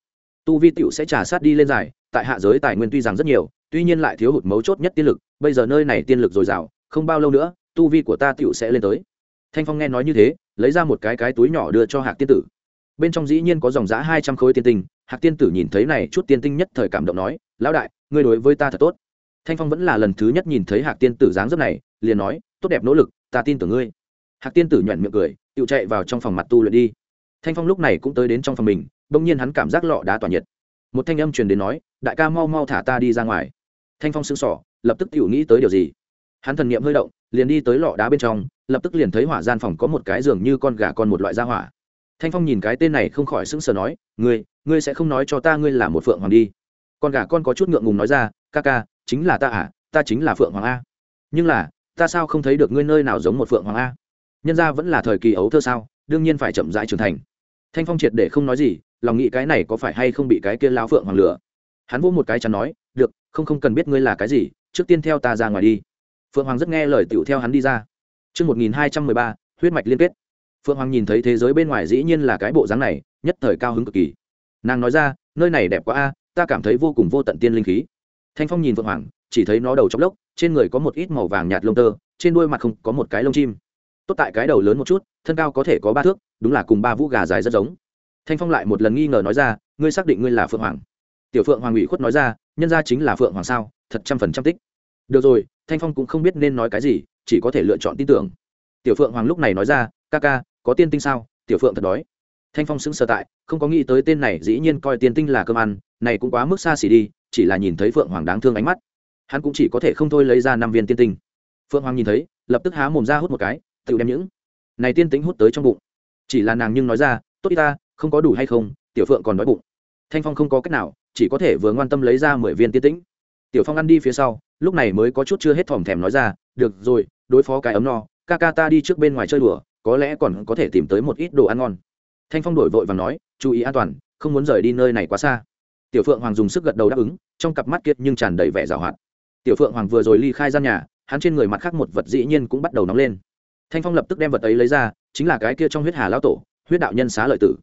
tu vi tựu sẽ trả sát đi lên dài, tại hạ giới tài nguyên tuy rằng rất nhiều, tuy nhiên lại thiếu hụt mấu chốt nhất tiên lực, bây giờ nơi này tiên lực dồi dào, không bao lâu nữa, tu vi của ta tựu sẽ lên tới thanh phong nghe nói như thế, lấy ra một cái cái túi nhỏ đưa cho hạc tiên tử. Bên trong dĩ nhiên có dòng giã hai trăm khối tiên tinh, hạc tiên tử nhìn thấy này chút tiên tinh nhất thời cảm động nói, lão đại, ngươi đối với ta thật tốt. Thanh phong vẫn là lần thứ nhất nhìn thấy hạc tiên tử dáng dấp này, liền nói, tốt đẹp nỗ lực, ta tin tưởng ngươi. Hạc tiên tử nhoẹn miệng cười tự chạy vào trong phòng mặt tu luyện đi. Thanh phong lúc này cũng tới đến trong phòng mình, bỗng nhiên hắn cảm giác lọ đá tỏa nhiệt. Một thanh âm truyền đến nói, đại ca mau mau thả ta đi ra ngoài. Thanh phong sững sỏ lập tức tự nghĩ tới điều gì. Hắn thần niệm hơi động, liền đi tới lọ đá bên trong lập tức liền thấy hỏa gian phòng có một cái giường như con gà con một loại da hỏa. Thanh phong nhìn cái tên này không khỏi sững sờ nói, ngươi ngươi sẽ không nói cho ta ngươi là một phượng hoàng đi? Con gà con có chút ngượng ngùng nói ra, ca ca, chính là ta à ta chính là phượng hoàng a. Nhưng là, ta sao không thấy được ngươi nơi nào giống một phượng hoàng a? Nhân ra vẫn là thời kỳ ấu thơ sao, đương nhiên phải chậm rãi trưởng thành. Thanh phong triệt để không nói gì, lòng nghĩ cái này có phải hay không bị cái kia lao phượng hoàng lửa hắn vỗ một cái chắn nói, được, không không cần biết ngươi là cái gì, trước tiên theo ta ra ngoài đi. Phượng hoàng rất nghe lời tựu theo hắn đi ra. Trước 1213, huyết mạch liên kết. Phượng Hoàng nhìn thấy thế giới bên ngoài dĩ nhiên là cái bộ dáng này, nhất thời cao hứng cực kỳ. Nàng nói ra, nơi này đẹp quá a, ta cảm thấy vô cùng vô tận tiên linh khí. Thanh Phong nhìn Phượng Hoàng, chỉ thấy nó đầu trong lốc, trên người có một ít màu vàng nhạt lông tơ trên đuôi mặt không có một cái lông chim tốt tại cái đầu lớn một chút thân cao có thể có ba thước đúng là cùng ba vũ gà dài rất giống thanh phong lại một lần nghi ngờ nói ra ngươi xác định ngươi là phượng hoàng tiểu phượng hoàng ủy khuất nói ra nhân ra chính là phượng hoàng sao thật trăm phần trăm tích được rồi thanh phong cũng không biết nên nói cái gì, chỉ có thể lựa chọn tin tưởng. Tiểu phượng hoàng lúc này nói ra, ca ca, có tiên tinh sao? Tiểu phượng thật đói. Thanh phong sững sờ tại, không có nghĩ tới tên này dĩ nhiên coi tiên tinh là cơm ăn, này cũng quá mức xa xỉ đi, chỉ là nhìn thấy phượng hoàng đáng thương ánh mắt. Hắn cũng chỉ có thể không thôi lấy ra năm viên tiên tinh. Phượng hoàng nhìn thấy, lập tức há mồm ra hút một cái, tự đem những này tiên tinh hút tới trong bụng. Chỉ là nàng nhưng nói ra, tốt ta, không có đủ hay không, tiểu phượng còn đói bụng. Thanh phong không có cách nào, chỉ có thể vừa ngoan tâm lấy ra mười viên tiên tĩnh tiểu phong ăn đi phía sau lúc này mới có chút chưa hết thòm thèm nói ra, được rồi, đối phó cái ấm no, ca ca ta đi trước bên ngoài chơi đùa, có lẽ còn có thể tìm tới một ít đồ ăn ngon. Thanh phong đổi vội và nói, chú ý an toàn, không muốn rời đi nơi này quá xa. Tiểu phượng hoàng dùng sức gật đầu đáp ứng, trong cặp mắt kiệt nhưng tràn đầy vẻ giảo hoạt. Tiểu phượng hoàng vừa rồi ly khai gian nhà, hắn trên người mặt khác một vật dĩ nhiên cũng bắt đầu nóng lên. Thanh phong lập tức đem vật ấy lấy ra, chính là cái kia trong huyết hà lão tổ, huyết đạo nhân xá lợi tử.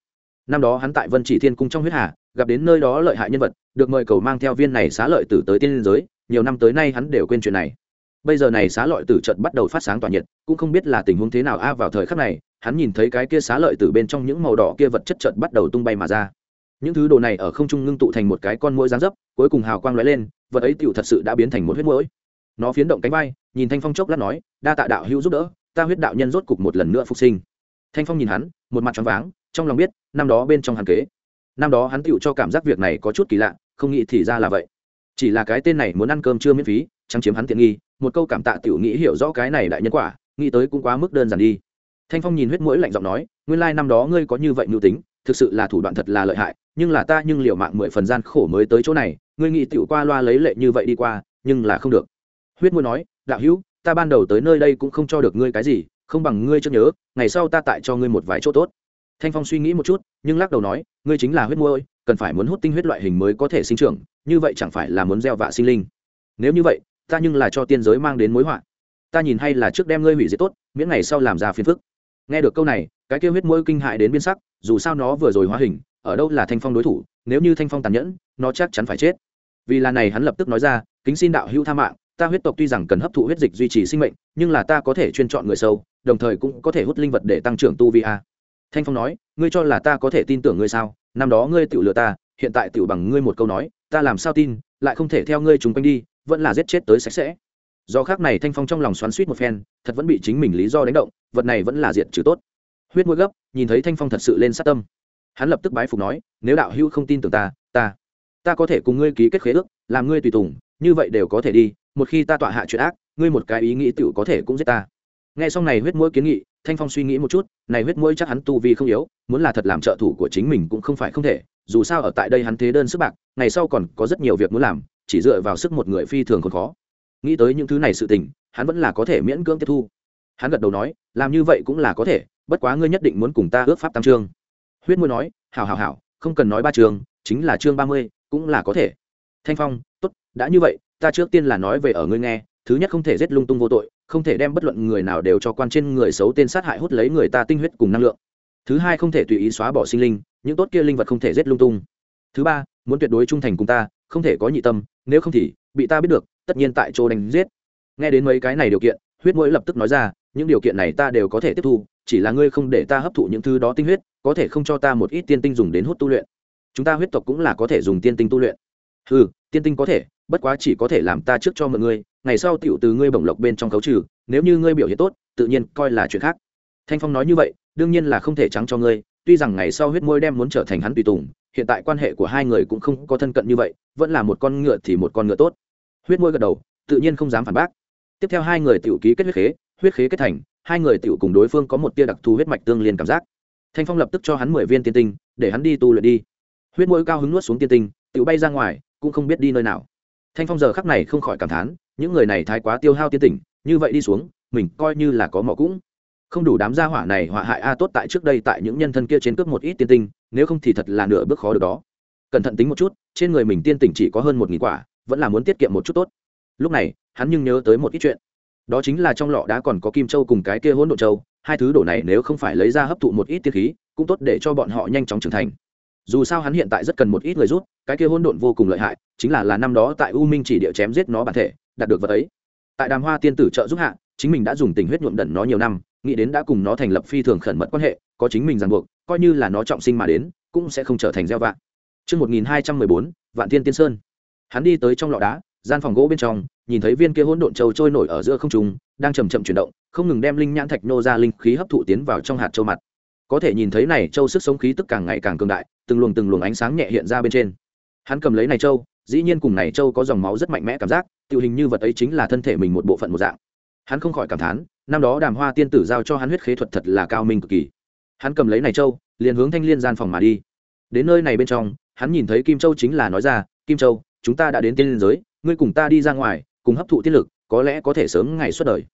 Năm đó hắn tại vân chỉ thiên cung trong huyết hà, gặp đến nơi đó lợi hại nhân vật, được mời cầu mang theo viên này xá lợi tử tới tiên liên giới nhiều năm tới nay hắn đều quên chuyện này. Bây giờ này xá lợi tử trận bắt đầu phát sáng tỏa nhiệt, cũng không biết là tình huống thế nào, a, vào thời khắc này, hắn nhìn thấy cái kia xá lợi tử bên trong những màu đỏ kia vật chất trận bắt đầu tung bay mà ra. Những thứ đồ này ở không trung ngưng tụ thành một cái con mũi dáng dấp, cuối cùng hào quang lóe lên, vật ấy tựu thật sự đã biến thành một huyết mũi nó phiến động cánh bay nhìn thanh phong chốc lát nói, đa tạ đạo hữu giúp đỡ, ta huyết đạo nhân rốt cục một lần nữa phục sinh. Thanh phong nhìn hắn, một mặt choáng váng, trong lòng biết, năm đó bên trong hàn kế. Năm đó hắn tựu cho cảm giác việc này có chút kỳ lạ, không nghĩ thì ra là vậy chỉ là cái tên này muốn ăn cơm chưa miễn phí, chẳng chiếm hắn tiện nghi, một câu cảm tạ tiểu nghĩ hiểu rõ cái này đại nhân quả, nghĩ tới cũng quá mức đơn giản đi. Thanh phong nhìn huyết mũi lạnh giọng nói, nguyên lai năm đó ngươi có như vậy mưu tính, thực sự là thủ đoạn thật là lợi hại, nhưng là ta nhưng liệu mạng mười phần gian khổ mới tới chỗ này, ngươi nghĩ tiểu qua loa lấy lệ như vậy đi qua, nhưng là không được. Huyết mũi nói, đạo hữu, ta ban đầu tới nơi đây cũng không cho được ngươi cái gì, không bằng ngươi cho nhớ, ngày sau ta tại cho ngươi một vài chỗ tốt. Thanh phong suy nghĩ một chút, nhưng lắc đầu nói, ngươi chính là huyết mũi cần phải muốn hút tinh huyết loại hình mới có thể sinh trưởng, như vậy chẳng phải là muốn gieo vạ sinh linh. Nếu như vậy, ta nhưng là cho tiên giới mang đến mối họa. Ta nhìn hay là trước đem ngươi hủy diệt tốt, miễn ngày sau làm ra phiền phức. Nghe được câu này, cái kêu huyết môi kinh hại đến biên sắc, dù sao nó vừa rồi hóa hình, ở đâu là thanh phong đối thủ, nếu như thanh phong tàn nhẫn, nó chắc chắn phải chết. Vì là này hắn lập tức nói ra, kính xin đạo hữu tha mạng, ta huyết tộc tuy rằng cần hấp thụ huyết dịch duy trì sinh mệnh, nhưng là ta có thể chuyên chọn người sâu, đồng thời cũng có thể hút linh vật để tăng trưởng tu vi a. Thanh phong nói, ngươi cho là ta có thể tin tưởng ngươi sao? Năm đó ngươi tự lừa ta, hiện tại tự bằng ngươi một câu nói, ta làm sao tin, lại không thể theo ngươi chúng quanh đi, vẫn là giết chết tới sạch sẽ. Do khác này thanh phong trong lòng xoắn suýt một phen, thật vẫn bị chính mình lý do đánh động, vật này vẫn là diện trừ tốt. Huyết mũi gấp, nhìn thấy thanh phong thật sự lên sát tâm. Hắn lập tức bái phục nói, nếu đạo hữu không tin tưởng ta ta ta có thể cùng ngươi ký kết khế ước, làm ngươi tùy tùng, như vậy đều có thể đi, một khi ta tọa hạ chuyện ác, ngươi một cái ý nghĩ tựu có thể cũng giết ta nghe xong này huyết mũi kiến nghị, thanh phong suy nghĩ một chút, này huyết mũi chắc hắn tu vi không yếu, muốn là thật làm trợ thủ của chính mình cũng không phải không thể, dù sao ở tại đây hắn thế đơn sức bạc, ngày sau còn có rất nhiều việc muốn làm, chỉ dựa vào sức một người phi thường còn khó. Nghĩ tới những thứ này sự tình, hắn vẫn là có thể miễn cưỡng tiếp thu. Hắn gật đầu nói, làm như vậy cũng là có thể, bất quá ngươi nhất định muốn cùng ta ước pháp tam trương huyết mũi nói, hảo hảo hảo, không cần nói ba trường chính là chương ba mươi, cũng là có thể. Thanh phong, tốt, đã như vậy, ta trước tiên là nói về ở ngươi nghe thứ nhất không thể giết lung tung vô tội, không thể đem bất luận người nào đều cho quan trên người xấu tên sát hại hút lấy người ta tinh huyết cùng năng lượng. Thứ hai không thể tùy ý xóa bỏ sinh linh, những tốt kia linh vật không thể giết lung tung. Thứ ba, muốn tuyệt đối trung thành cùng ta, không thể có nhị tâm, nếu không thì, bị ta biết được, tất nhiên tại chỗ đánh giết. Nghe đến mấy cái này điều kiện, huyết mũi lập tức nói ra, những điều kiện này ta đều có thể tiếp thu, chỉ là ngươi không để ta hấp thụ những thứ đó tinh huyết, có thể không cho ta một ít tiên tinh dùng đến hút tu luyện. Chúng ta huyết tộc cũng là có thể dùng tiên tinh tu luyện. Ừ tiên tinh có thể, bất quá chỉ có thể làm ta trước cho mọi người ngày sau tiểu từ ngươi bổng lộc bên trong khấu trừ, nếu như ngươi biểu hiện tốt, tự nhiên coi là chuyện khác. Thanh phong nói như vậy, đương nhiên là không thể trắng cho ngươi, tuy rằng ngày sau huyết môi đem muốn trở thành hắn tùy tùng, hiện tại quan hệ của hai người cũng không có thân cận như vậy, vẫn là một con ngựa thì một con ngựa tốt. Huyết môi gật đầu, tự nhiên không dám phản bác. Tiếp theo hai người tiểu ký kết huyết khế huyết khế kết thành, hai người tiểu cùng đối phương có một tia đặc thù huyết mạch tương liên cảm giác. Thanh phong lập tức cho hắn mười viên tiên tinh, để hắn đi tu luyện đi. Huyết môi cao hứng nuốt xuống tiên tinh, tiểu bay ra ngoài, cũng không biết đi nơi nào thanh phong giờ khắc này không khỏi cảm thán, những người này thái quá tiêu hao tiên tỉnh, như vậy đi xuống, mình coi như là có mỏ cũng. Không đủ đám gia hỏa này họa hại a tốt tại trước đây tại những nhân thân kia trên cướp một ít tiên tinh, nếu không thì thật là nửa bước khó được đó. Cẩn thận tính một chút, trên người mình tiên tỉnh chỉ có hơn một nghìn quả, vẫn là muốn tiết kiệm một chút tốt. Lúc này, hắn nhưng nhớ tới một ít chuyện. Đó chính là trong lọ đã còn có kim châu cùng cái kia hỗn độn châu, hai thứ đồ này nếu không phải lấy ra hấp thụ một ít tiên khí, cũng tốt để cho bọn họ nhanh chóng trưởng thành dù sao hắn hiện tại rất cần một ít người rút cái kia hỗn độn vô cùng lợi hại chính là là năm đó tại u minh chỉ địa chém giết nó bản thể đạt được vật ấy tại đàm hoa tiên tử trợ giúp hạ chính mình đã dùng tình huyết nhuộm đẩn nó nhiều năm nghĩ đến đã cùng nó thành lập phi thường khẩn mật quan hệ có chính mình ràng buộc coi như là nó trọng sinh mà đến cũng sẽ không trở thành gieo vạn Trước 1214, Vạn Thiên Tiên Sơn. Hắn đi tới trong lọ đá, gian phòng gỗ bên trong, nhìn thấy viên kia hỗn độn châu trôi nổi ở giữa không trung, đang chậm chậm chuyển động, không ngừng đem linh nhãn thạch nô ra linh khí hấp thụ tiến vào trong hạt châu mặt. Có thể nhìn thấy này châu sức sống khí tức càng ngày càng cường đại, từng luồng từng luồng ánh sáng nhẹ hiện ra bên trên. Hắn cầm lấy này châu, dĩ nhiên cùng này châu có dòng máu rất mạnh mẽ cảm giác, tự hình như vật ấy chính là thân thể mình một bộ phận một dạng. Hắn không khỏi cảm thán, năm đó Đàm Hoa tiên tử giao cho hắn huyết khế thuật thật là cao minh cực kỳ. Hắn cầm lấy này châu, liền hướng thanh liên gian phòng mà đi. Đến nơi này bên trong, hắn nhìn thấy Kim Châu chính là nói ra, "Kim Châu, chúng ta đã đến tiên giới, ngươi cùng ta đi ra ngoài, cùng hấp thụ tiên lực, có lẽ có thể sớm ngày xuất đời."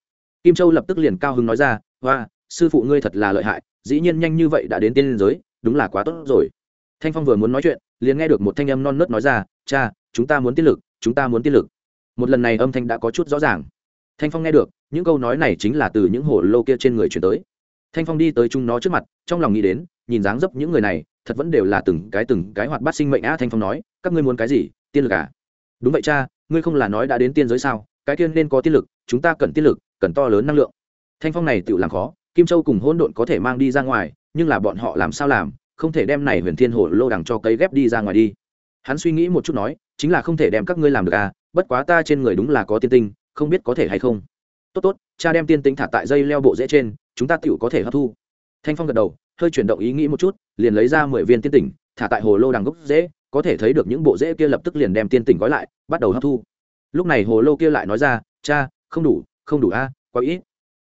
Kim Châu lập tức liền cao hứng nói ra, "Hoa, sư phụ ngươi thật là lợi hại, dĩ nhiên nhanh như vậy đã đến tiên giới, đúng là quá tốt rồi." Thanh Phong vừa muốn nói chuyện, liền nghe được một thanh âm non nớt nói ra, "Cha, chúng ta muốn tiên lực, chúng ta muốn tiên lực." Một lần này âm thanh đã có chút rõ ràng. Thanh Phong nghe được, những câu nói này chính là từ những hồ lô kia trên người truyền tới. Thanh Phong đi tới chúng nó trước mặt, trong lòng nghĩ đến, nhìn dáng dấp những người này, thật vẫn đều là từng cái từng cái hoạt bát sinh mệnh á thanh phong nói các ngươi muốn cái gì tiên lực à đúng vậy cha ngươi không là nói đã đến tiên giới sao cái tiên nên có tiên lực chúng ta cần tiên lực cần to lớn năng lượng thanh phong này tự làm khó kim châu cùng hôn độn có thể mang đi ra ngoài, nhưng là bọn họ làm sao làm, không thể đem này huyền thiên hồ lô đằng cho cấy ghép đi ra ngoài đi. Hắn suy nghĩ một chút nói, chính là không thể đem các ngươi làm được à bất quá ta trên người đúng là có tiên tinh, không biết có thể hay không. Tốt tốt, cha đem tiên tinh thả tại dây leo bộ dễ trên, chúng ta tựu có thể hấp thu. Thanh phong gật đầu, hơi chuyển động ý nghĩ một chút, liền lấy ra mười viên tiên tỉnh thả tại hồ lô đằng gốc dễ có thể thấy được những bộ dễ kia lập tức liền đem tiên tỉnh gói lại, bắt đầu hấp thu. Lúc này hồ lô kia lại nói ra, cha, không đủ không đủ a, quá ít.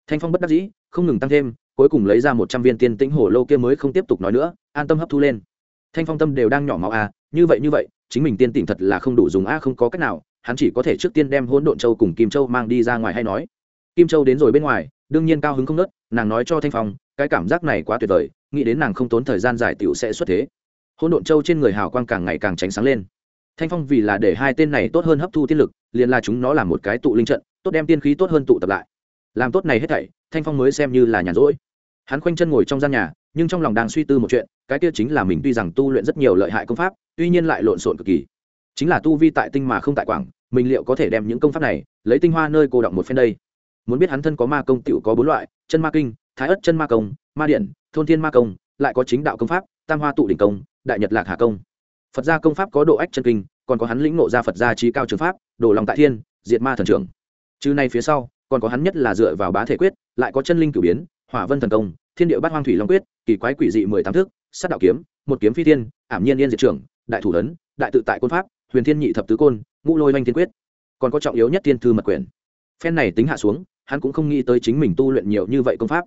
Thanh phong bất đắc dĩ không ngừng tăng thêm, cuối cùng lấy ra một trăm viên tiên tĩnh hồ lô kia mới không tiếp tục nói nữa, an tâm hấp thu lên. Thanh phong tâm đều đang nhỏ máu a như vậy như vậy, chính mình tiên tỉnh thật là không đủ dùng a, không có cách nào, hắn chỉ có thể trước tiên đem hỗn độn châu cùng kim châu mang đi ra ngoài hay nói. Kim châu đến rồi bên ngoài, đương nhiên cao hứng không nớt nàng nói cho thanh phong, cái cảm giác này quá tuyệt vời, nghĩ đến nàng không tốn thời gian giải tiểu sẽ xuất thế. Hỗn độn châu trên người hào quang càng ngày càng tránh sáng lên. Thanh phong vì là để hai tên này tốt hơn hấp thu tiên lực, liền là chúng nó là một cái tụ linh trận, tốt đem tiên khí tốt hơn tụ tập lại. Làm tốt này hết thảy thanh phong mới xem như là nhàn rỗi. Hắn khoanh chân ngồi trong gian nhà, nhưng trong lòng đang suy tư một chuyện, cái kia chính là mình tuy rằng tu luyện rất nhiều lợi hại công pháp, tuy nhiên lại lộn xộn cực kỳ. Chính là tu vi tại tinh mà không tại quảng, mình liệu có thể đem những công pháp này lấy tinh hoa nơi cô động một phen đây? Muốn biết hắn thân có ma công tựu có bốn loại, chân ma kinh, thái ất chân ma công, ma điện, thôn thiên ma công, lại có chính đạo công pháp, tam hoa tụ đỉnh công, đại nhật lạc hà công. Phật gia công pháp có độ ách chân kinh, còn có hắn lĩnh nộ ra phật gia trí cao trường pháp đổ lòng tại thiên, diệt ma thần trưởng. Chứ này phía sau còn có hắn nhất là dựa vào bá thể quyết, lại có chân linh cử biến, hỏa vân thần công, thiên địa bát hoang thủy long quyết, kỳ quái quỷ dị mười tám thước sát đạo kiếm, một kiếm phi thiên, ảm nhiên yên diệt trưởng, đại thủ lớn, đại tự tại côn pháp, huyền thiên nhị thập tứ côn, ngũ lôi oanh thiên quyết. Còn có trọng yếu nhất tiên thư mật quyền phen này tính hạ xuống, hắn cũng không nghĩ tới chính mình tu luyện nhiều như vậy công pháp.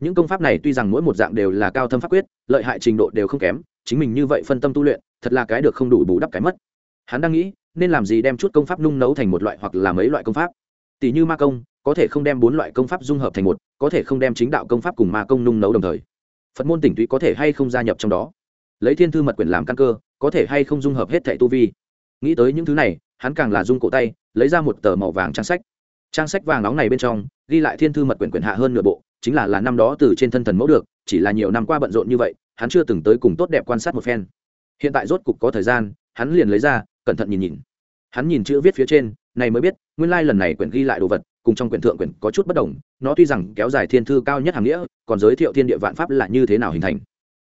Những công pháp này tuy rằng mỗi một dạng đều là cao thâm pháp quyết, lợi hại trình độ đều không kém, chính mình như vậy phân tâm tu luyện, thật là cái được không đủ bù đắp cái mất. Hắn đang nghĩ, nên làm gì đem chút công pháp nung nấu thành một loại hoặc là mấy loại công pháp? Tỷ như ma công có thể không đem bốn loại công pháp dung hợp thành một, có thể không đem chính đạo công pháp cùng ma công nung nấu đồng thời. Phật môn tỉnh tụy có thể hay không gia nhập trong đó? Lấy thiên thư mật quyển làm căn cơ, có thể hay không dung hợp hết thẻ tu vi? Nghĩ tới những thứ này, hắn càng là dung cổ tay, lấy ra một tờ màu vàng trang sách. Trang sách vàng nóng này bên trong, ghi lại thiên thư mật quyển quyển hạ hơn nửa bộ, chính là là năm đó từ trên thân thần mẫu được, chỉ là nhiều năm qua bận rộn như vậy, hắn chưa từng tới cùng tốt đẹp quan sát một phen. Hiện tại rốt cục có thời gian, hắn liền lấy ra, cẩn thận nhìn nhìn. Hắn nhìn chữ viết phía trên, này mới biết, nguyên lai lần này quyển ghi lại đồ vật cùng trong quyển thượng quyển có chút bất đồng, nó tuy rằng kéo dài thiên thư cao nhất hàng nghĩa, còn giới thiệu thiên địa vạn pháp là như thế nào hình thành.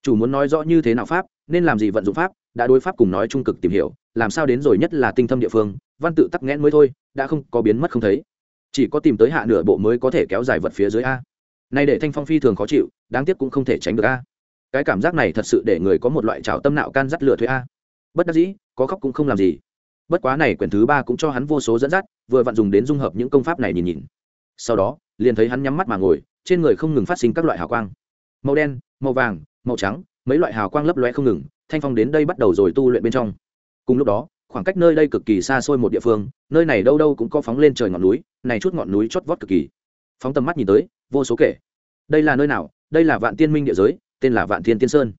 Chủ muốn nói rõ như thế nào pháp, nên làm gì vận dụng pháp, đã đối pháp cùng nói trung cực tìm hiểu, làm sao đến rồi nhất là tinh thâm địa phương, văn tự tắc nghẽn mới thôi, đã không có biến mất không thấy. Chỉ có tìm tới hạ nửa bộ mới có thể kéo dài vật phía dưới a. Nay để thanh phong phi thường khó chịu, đáng tiếc cũng không thể tránh được a. Cái cảm giác này thật sự để người có một loại trào tâm nạo can dắt lửa thuế a. Bất đắc dĩ, có khóc cũng không làm gì bất quá này quyển thứ ba cũng cho hắn vô số dẫn dắt, vừa vặn dùng đến dung hợp những công pháp này nhìn nhìn. Sau đó, liền thấy hắn nhắm mắt mà ngồi, trên người không ngừng phát sinh các loại hào quang. Màu đen, màu vàng, màu trắng, mấy loại hào quang lấp loe không ngừng, thanh phong đến đây bắt đầu rồi tu luyện bên trong. Cùng lúc đó, khoảng cách nơi đây cực kỳ xa xôi một địa phương, nơi này đâu đâu cũng có phóng lên trời ngọn núi, này chút ngọn núi chót vót cực kỳ. Phóng tầm mắt nhìn tới, vô số kể. Đây là nơi nào? Đây là vạn tiên minh địa giới, tên là vạn thiên tiên sơn.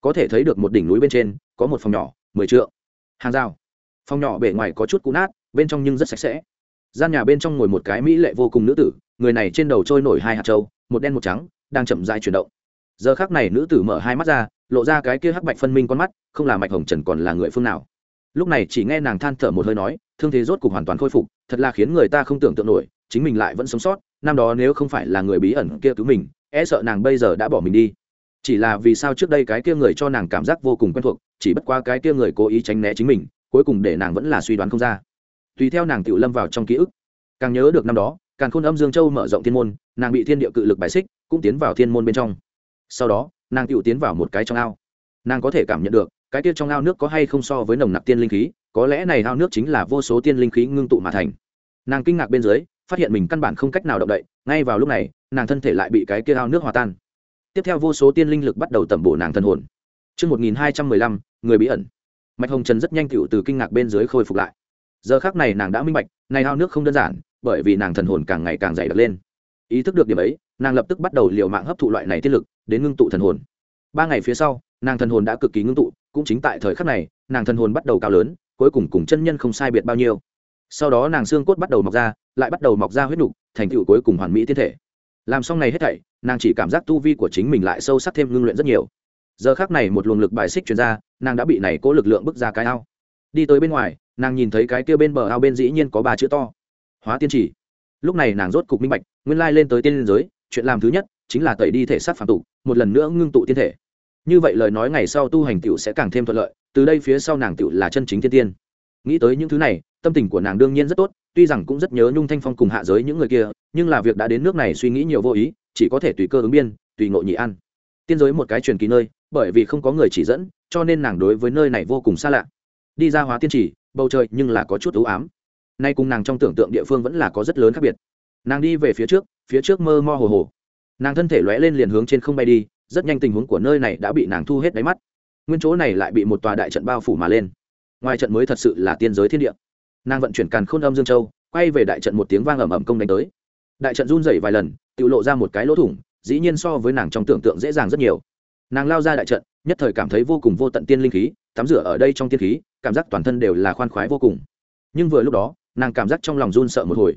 Có thể thấy được một đỉnh núi bên trên, có một phòng nhỏ, mười trượng. Hàng rào phòng nhỏ bề ngoài có chút cũ nát, bên trong nhưng rất sạch sẽ. Gian nhà bên trong ngồi một cái mỹ lệ vô cùng nữ tử, người này trên đầu trôi nổi hai hạt trâu, một đen một trắng, đang chậm dại chuyển động. Giờ khác này nữ tử mở hai mắt ra, lộ ra cái kia hắc bạch phân minh con mắt, không là mạch hồng trần còn là người phương nào. Lúc này chỉ nghe nàng than thở một hơi nói, thương thế rốt cục hoàn toàn khôi phục, thật là khiến người ta không tưởng tượng nổi, chính mình lại vẫn sống sót, năm đó nếu không phải là người bí ẩn kia cứu mình e sợ nàng bây giờ đã bỏ mình đi. Chỉ là vì sao trước đây cái kia người cho nàng cảm giác vô cùng quen thuộc, chỉ bất qua cái kia người cố ý tránh né chính mình cuối cùng để nàng vẫn là suy đoán không ra. Tùy theo nàng tự lâm vào trong ký ức càng nhớ được năm đó càng khôn âm dương châu mở rộng thiên môn nàng bị thiên địa cự lực bài xích cũng tiến vào thiên môn bên trong. Sau đó nàng tự tiến vào một cái trong ao. Nàng có thể cảm nhận được cái kia trong ao nước có hay không so với nồng nặc tiên linh khí có lẽ này ao nước chính là vô số tiên linh khí ngưng tụ mà thành. Nàng kinh ngạc bên dưới phát hiện mình căn bản không cách nào động đậy ngay vào lúc này nàng thân thể lại bị cái kia ao nước hòa tan. Tiếp theo vô số tiên linh lực bắt đầu tẩm bổ nàng thân hồn. Trước 1215, người bí ẩn. Mạch Hồng Trần rất nhanh cựu từ kinh ngạc bên dưới khôi phục lại. Giờ khắc này nàng đã minh bạch, này ao nước không đơn giản, bởi vì nàng thần hồn càng ngày càng dày đặc lên. Ý thức được điểm ấy, nàng lập tức bắt đầu liều mạng hấp thụ loại này tiên lực, đến ngưng tụ thần hồn. Ba ngày phía sau, nàng thần hồn đã cực kỳ ngưng tụ, cũng chính tại thời khắc này, nàng thần hồn bắt đầu cao lớn, cuối cùng cùng chân nhân không sai biệt bao nhiêu. Sau đó nàng xương cốt bắt đầu mọc ra, lại bắt đầu mọc ra huyết nục, thành tựu cuối cùng hoàn mỹ tiên thể. Làm xong này hết thảy, nàng chỉ cảm giác tu vi của chính mình lại sâu sắc thêm ngưng luyện rất nhiều giờ khác này một luồng lực bài xích chuyển ra nàng đã bị này cố lực lượng bước ra cái ao. Đi tới bên ngoài, nàng nhìn thấy cái kia bên bờ ao bên dĩ nhiên có ba chữ to. Hóa tiên chỉ. Lúc này nàng rốt cục minh bạch, nguyên lai lên tới tiên liên giới, chuyện làm thứ nhất chính là tẩy đi thể xác phản tụ một lần nữa ngưng tụ tiên thể. Như vậy lời nói ngày sau tu hành tựu sẽ càng thêm thuận lợi, từ đây phía sau nàng tựu là chân chính thiên tiên. Nghĩ tới những thứ này, tâm tình của nàng đương nhiên rất tốt, tuy rằng cũng rất nhớ nhung thanh phong cùng hạ giới những người kia, nhưng là việc đã đến nước này suy nghĩ nhiều vô ý, chỉ có thể tùy cơ ứng biên, tùy ngộ nhị ăn tiên giới một cái truyền kỳ nơi, bởi vì không có người chỉ dẫn cho nên nàng đối với nơi này vô cùng xa lạ. Đi ra hóa tiên chỉ bầu trời nhưng là có chút ưu ám. Nay cùng nàng trong tưởng tượng địa phương vẫn là có rất lớn khác biệt. Nàng đi về phía trước phía trước mơ mo hồ hồ. Nàng thân thể lóe lên liền hướng trên không bay đi, rất nhanh tình huống của nơi này đã bị nàng thu hết đáy mắt. Nguyên chỗ này lại bị một tòa đại trận bao phủ mà lên. Ngoài trận mới thật sự là tiên giới thiên địa. Nàng vận chuyển càn khôn âm dương châu, quay về đại trận một tiếng vang ầm ầm công đánh tới. Đại trận run rẩy vài lần, tự lộ ra một cái lỗ thủng, dĩ nhiên so với nàng trong tưởng tượng dễ dàng rất nhiều. Nàng lao ra đại trận nhất thời cảm thấy vô cùng vô tận tiên linh khí, tắm rửa ở đây trong tiên khí, cảm giác toàn thân đều là khoan khoái vô cùng. Nhưng vừa lúc đó, nàng cảm giác trong lòng run sợ một hồi.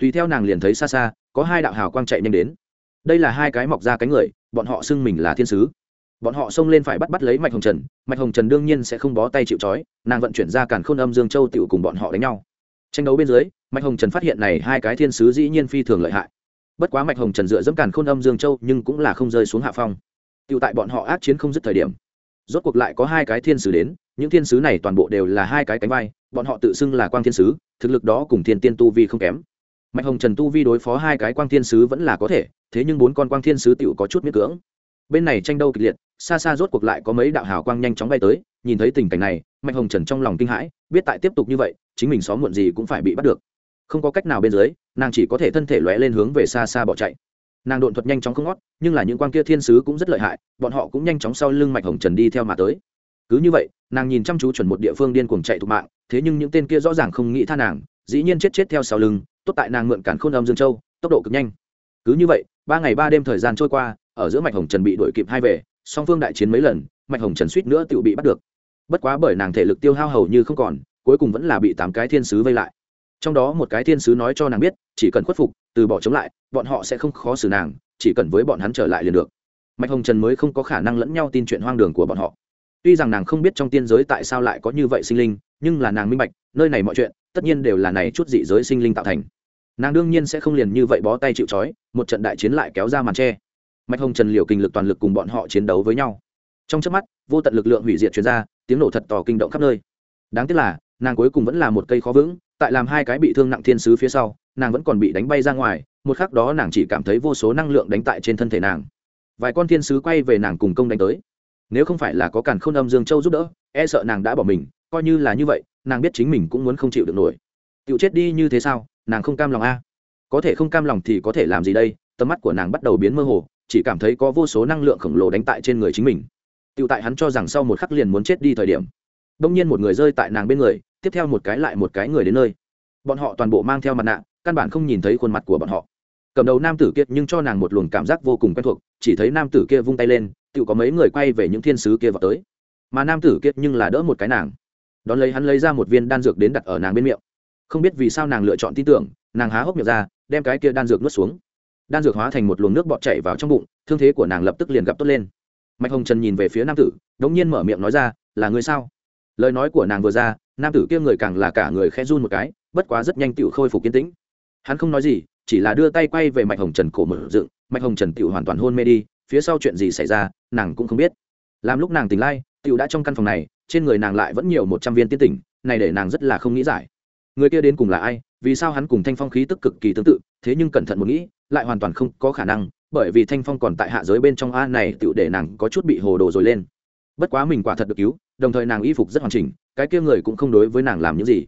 Tùy theo nàng liền thấy xa xa, có hai đạo hào quang chạy nhanh đến. Đây là hai cái mọc ra cánh người, bọn họ xưng mình là thiên sứ. Bọn họ xông lên phải bắt bắt lấy mạch hồng trần, mạch hồng trần đương nhiên sẽ không bó tay chịu c nàng vận chuyển ra càn khôn âm dương châu tựu cùng bọn họ đánh nhau. Tranh đấu bên dưới, mạch hồng trần phát hiện này hai cái thiên sứ dĩ nhiên phi thường lợi hại. Bất quá mạch hồng trần dựa dẫm càn khôn âm dương châu nhưng cũng là không rơi xuống hạ phong. Tiểu tại bọn họ ác chiến không dứt thời điểm, rốt cuộc lại có hai cái thiên sứ đến, những thiên sứ này toàn bộ đều là hai cái cánh vai, bọn họ tự xưng là quang thiên sứ, thực lực đó cùng thiên tiên tu vi không kém. Mạnh hồng trần tu vi đối phó hai cái quang thiên sứ vẫn là có thể, thế nhưng bốn con quang thiên sứ tựu có chút miễn cưỡng. Bên này tranh đấu kịch liệt, xa xa rốt cuộc lại có mấy đạo hào quang nhanh chóng bay tới, nhìn thấy tình cảnh này Mạnh hồng trần trong lòng kinh hãi, biết tại tiếp tục như vậy, chính mình xóm muộn gì cũng phải bị bắt được. Không có cách nào bên dưới, nàng chỉ có thể thân thể lóe lên hướng về xa xa bỏ chạy nàng độn thuật nhanh chóng không ngót, nhưng là những quan kia thiên sứ cũng rất lợi hại, bọn họ cũng nhanh chóng sau lưng mạch hồng trần đi theo mà tới. Cứ như vậy, nàng nhìn chăm chú chuẩn một địa phương điên cuồng chạy thục mạng, thế nhưng những tên kia rõ ràng không nghĩ tha nàng, dĩ nhiên chết chết theo sau lưng, tốt tại nàng mượn cản khôn âm dương châu, tốc độ cực nhanh. Cứ như vậy, ba ngày ba đêm thời gian trôi qua, ở giữa mạch hồng trần bị đuổi kịp hai về, song phương đại chiến mấy lần, mạch hồng trần suýt nữa tự bị bắt được. Bất quá bởi nàng thể lực tiêu hao hầu như không còn, cuối cùng vẫn là bị tám cái thiên sứ vây lại trong đó một cái thiên sứ nói cho nàng biết, chỉ cần khuất phục, từ bỏ chống lại, bọn họ sẽ không khó xử nàng, chỉ cần với bọn hắn trở lại liền được. Mạch hồng trần mới không có khả năng lẫn nhau tin chuyện hoang đường của bọn họ. Tuy rằng nàng không biết trong tiên giới tại sao lại có như vậy sinh linh, nhưng là nàng minh bạch, nơi này mọi chuyện, tất nhiên đều là này chút dị giới sinh linh tạo thành. Nàng đương nhiên sẽ không liền như vậy bó tay chịu trói, một trận đại chiến lại kéo ra màn tre mạch hồng trần liều kinh lực toàn lực cùng bọn họ chiến đấu với nhau. Trong trước mắt, vô tận lực lượng hủy diệt chuyên r a tiếng nổ thật tỏ kinh động khắp nơi. Đáng tiếc là nàng cuối cùng vẫn là một cây khó vững, tại làm hai cái bị thương nặng thiên sứ phía sau, nàng vẫn còn bị đánh bay ra ngoài, một khắc đó nàng chỉ cảm thấy vô số năng lượng đánh tại trên thân thể nàng. Vài con thiên sứ quay về nàng cùng công đánh tới. Nếu không phải là có càn k h ô n âm dương châu giúp đỡ e sợ nàng đã bỏ mình, coi như là như vậy, nàng biết chính mình cũng muốn không chịu được nổi. Tựu chết đi như thế sao, nàng không cam lòng a? Có thể không cam lòng thì có thể làm gì đây? Tầm mắt của nàng bắt đầu biến mơ hồ, chỉ cảm thấy có vô số năng lượng khổng lồ đánh tại trên người chính mình. Tựu tại hắn cho rằng sau một khắc liền muốn chết đi thời điểm. Đông nhiên một người rơi tại nàng bên người tiếp theo một cái lại một cái người đến nơi. Bọn họ toàn bộ mang theo mặt nạ, căn bản không nhìn thấy khuôn mặt của bọn họ. Cầm đầu nam tử kia nhưng cho nàng một luồng cảm giác vô cùng quen thuộc, chỉ thấy nam tử kia vung tay lên tự có mấy người quay về những thiên sứ kia vào tới. Mà nam tử kia nhưng là đỡ một cái nàng. Đón lấy hắn lấy ra một viên đan dược đến đặt ở nàng bên miệng. Không biết vì sao nàng lựa chọn tin tưởng, nàng há hốc miệng ra, đem cái kia đan dược nuốt xuống. Đan dược hóa thành một luồng nước bọt chảy vào trong bụng, thương thế của nàng lập tức liền gặp tốt lên. Mạch hồng trần nhìn về phía nam tử, đống nhiên mở miệng nói ra, là người sao? Lời nói của nàng vừa ra nam tử kia người càng là cả người khẽ run một cái, bất quá rất nhanh tựu khôi phục kiên tĩnh. Hắn không nói gì, chỉ là đưa tay quay về mạch hồng trần cổ mở dựng, mạch hồng trần tiểu hoàn toàn hôn mê đi, phía sau chuyện gì xảy ra, nàng cũng không biết. Làm lúc nàng tỉnh lai tiểu đã trong căn phòng này, trên người nàng lại vẫn nhiều một trăm viên tiên tỉnh, này để nàng rất là không nghĩ giải. Người kia đến cùng là ai, vì sao hắn cùng thanh phong khí tức cực kỳ tương tự, thế nhưng cẩn thận một nghĩ, lại hoàn toàn không có khả năng, bởi vì thanh phong còn tại hạ giới bên trong a này tựu để nàng có chút bị hồ đồ rồi lên. Bất quá mình quả thật được cứu đồng thời nàng y phục rất hoàn chỉnh, cái kia người cũng không đối với nàng làm những gì.